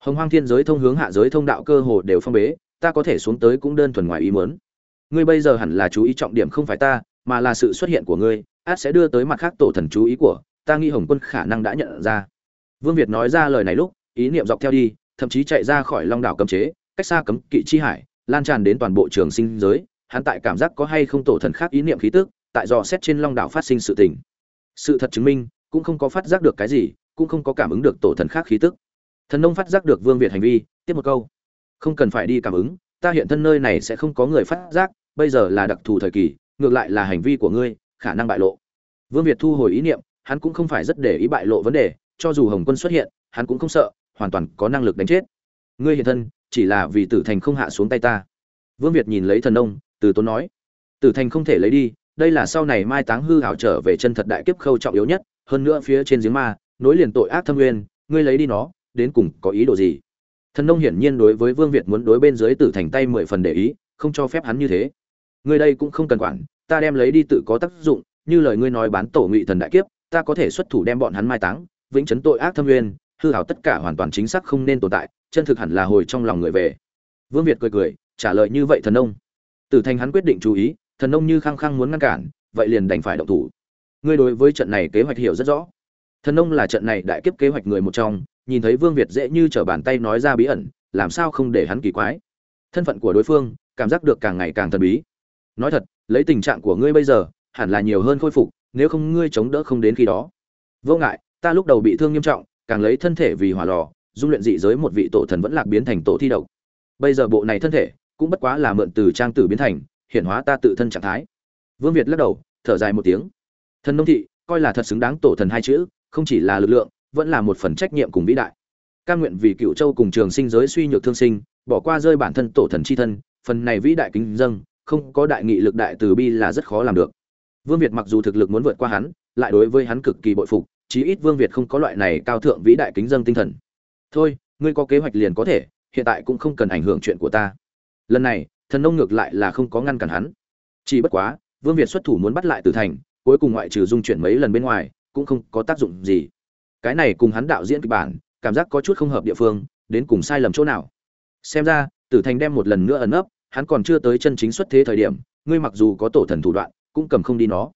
hồng hoang thiên giới thông hướng hạ giới thông đạo cơ hồ đều phong bế, ta có thể xuống tới cũng đơn thuần ngoài ý muốn. Ngươi bây giờ hẳn là chú ý trọng điểm không phải ta, mà là sự xuất hiện của ngươi, át sẽ đưa tới mặt khác tổ thần chú ý của, ta nghi hồng quân khả năng đã nhận ra. Vương việt nói ra lời này lúc, ý niệm dọc theo đi, thậm chí chạy ra khỏi long đảo cấm chế, cách xa cấm kỵ chi hải, lan tràn đến toàn bộ trường sinh giới, hắn tại cảm giác có hay không tổ thần khác ý niệm khí tức, tại dò xét trên long đảo phát sinh sự tình. Sự thật chứng minh, cũng không có phát giác được cái gì, cũng không có cảm ứng được tổ thần khác khí tức thần nông phát giác được vương việt hành vi tiếp một câu. Không cần phải đi cảm ứng ta hiện thân nơi này sẽ không có người phát giác bây giờ là đặc thù thời kỳ ngược lại là hành vi của ngươi khả năng bại lộ. Vương việt thu hồi ý niệm hắn cũng không phải rất để ý bại lộ vấn đề cho dù hồng quân xuất hiện hắn cũng không sợ hoàn toàn có năng lực đánh chết. Ngươi hiện thân chỉ là vì tử thành không hạ xuống tay ta. Vương việt nhìn lấy thần Nông, từ tốn nói. Tử thành không thể lấy đi đây là sau này mai táng hư hảo trở về chân thật đại kiếp khâu trọng yếu nhất hơn nữa phía trên giếng ma nối liền tội ác thâm nguyên ngươi lấy đi nó đến cùng có ý đồ gì? Thần nông hiển nhiên đối với vương việt muốn đối bên dưới tử thành tay mười phần để ý, không cho phép hắn như thế. Người đây cũng không cần quản, ta đem lấy đi tự có tác dụng, như lời ngươi nói bán tổ ngụy thần đại kiếp, ta có thể xuất thủ đem bọn hắn mai táng, vĩnh chấn tội ác thâm nguyên, hư hảo tất cả hoàn toàn chính xác không nên tồn tại, chân thực hẳn là hồi trong lòng người về. Vương việt cười cười, trả lời như vậy thần nông. Tử thành hắn quyết định chú ý, thần nông như khăng khăng muốn ngăn cản, vậy liền đành phải động thủ. Ngươi đối với trận này kế hoạch hiểu rất rõ. Thần nông là trận này đại kiếp kế hoạch người một trong nhìn thấy vương việt dễ như trở bàn tay nói ra bí ẩn, làm sao không để hắn kỳ quái? Thân phận của đối phương, cảm giác được càng ngày càng thần bí. Nói thật, lấy tình trạng của ngươi bây giờ, hẳn là nhiều hơn khôi phục, nếu không ngươi chống đỡ không đến khi đó. Vô ngại, ta lúc đầu bị thương nghiêm trọng, càng lấy thân thể vì hỏa lò, dung luyện dị giới một vị tổ thần vẫn lạc biến thành tổ thi độc. Bây giờ bộ này thân thể, cũng bất quá là mượn từ trang tử biến thành, hiện hóa ta tự thân trạng thái. Vương việt lắc đầu, thở dài một tiếng. Thần nông thị, coi là thật xứng đáng tổ thần hai chữ, không chỉ là lực lượng vẫn là một phần trách nhiệm cùng vĩ đại. Cam nguyện vì cựu châu cùng trường sinh giới suy nhược thương sinh, bỏ qua rơi bản thân tổ thần chi thân, phần này vĩ đại kính dâng, không có đại nghị lực đại từ bi là rất khó làm được. Vương việt mặc dù thực lực muốn vượt qua hắn, lại đối với hắn cực kỳ bội phục, chí ít vương việt không có loại này cao thượng vĩ đại kính dâng tinh thần. Thôi, ngươi có kế hoạch liền có thể, hiện tại cũng không cần ảnh hưởng chuyện của ta. Lần này, thần nông ngược lại là không có ngăn cản hắn. Chỉ bất quá, vương việt xuất thủ muốn bắt lại từ thành, cuối cùng ngoại trừ dung chuyển mấy lần bên ngoài, cũng không có tác dụng gì cái này cùng hắn đạo diễn kịch bản, cảm giác có chút không hợp địa phương, đến cùng sai lầm chỗ nào? Xem ra, tử thành đem một lần nữa ẩn ấp hắn còn chưa tới chân chính xuất thế thời điểm, ngươi mặc dù có tổ thần thủ đoạn, cũng cầm không đi nó.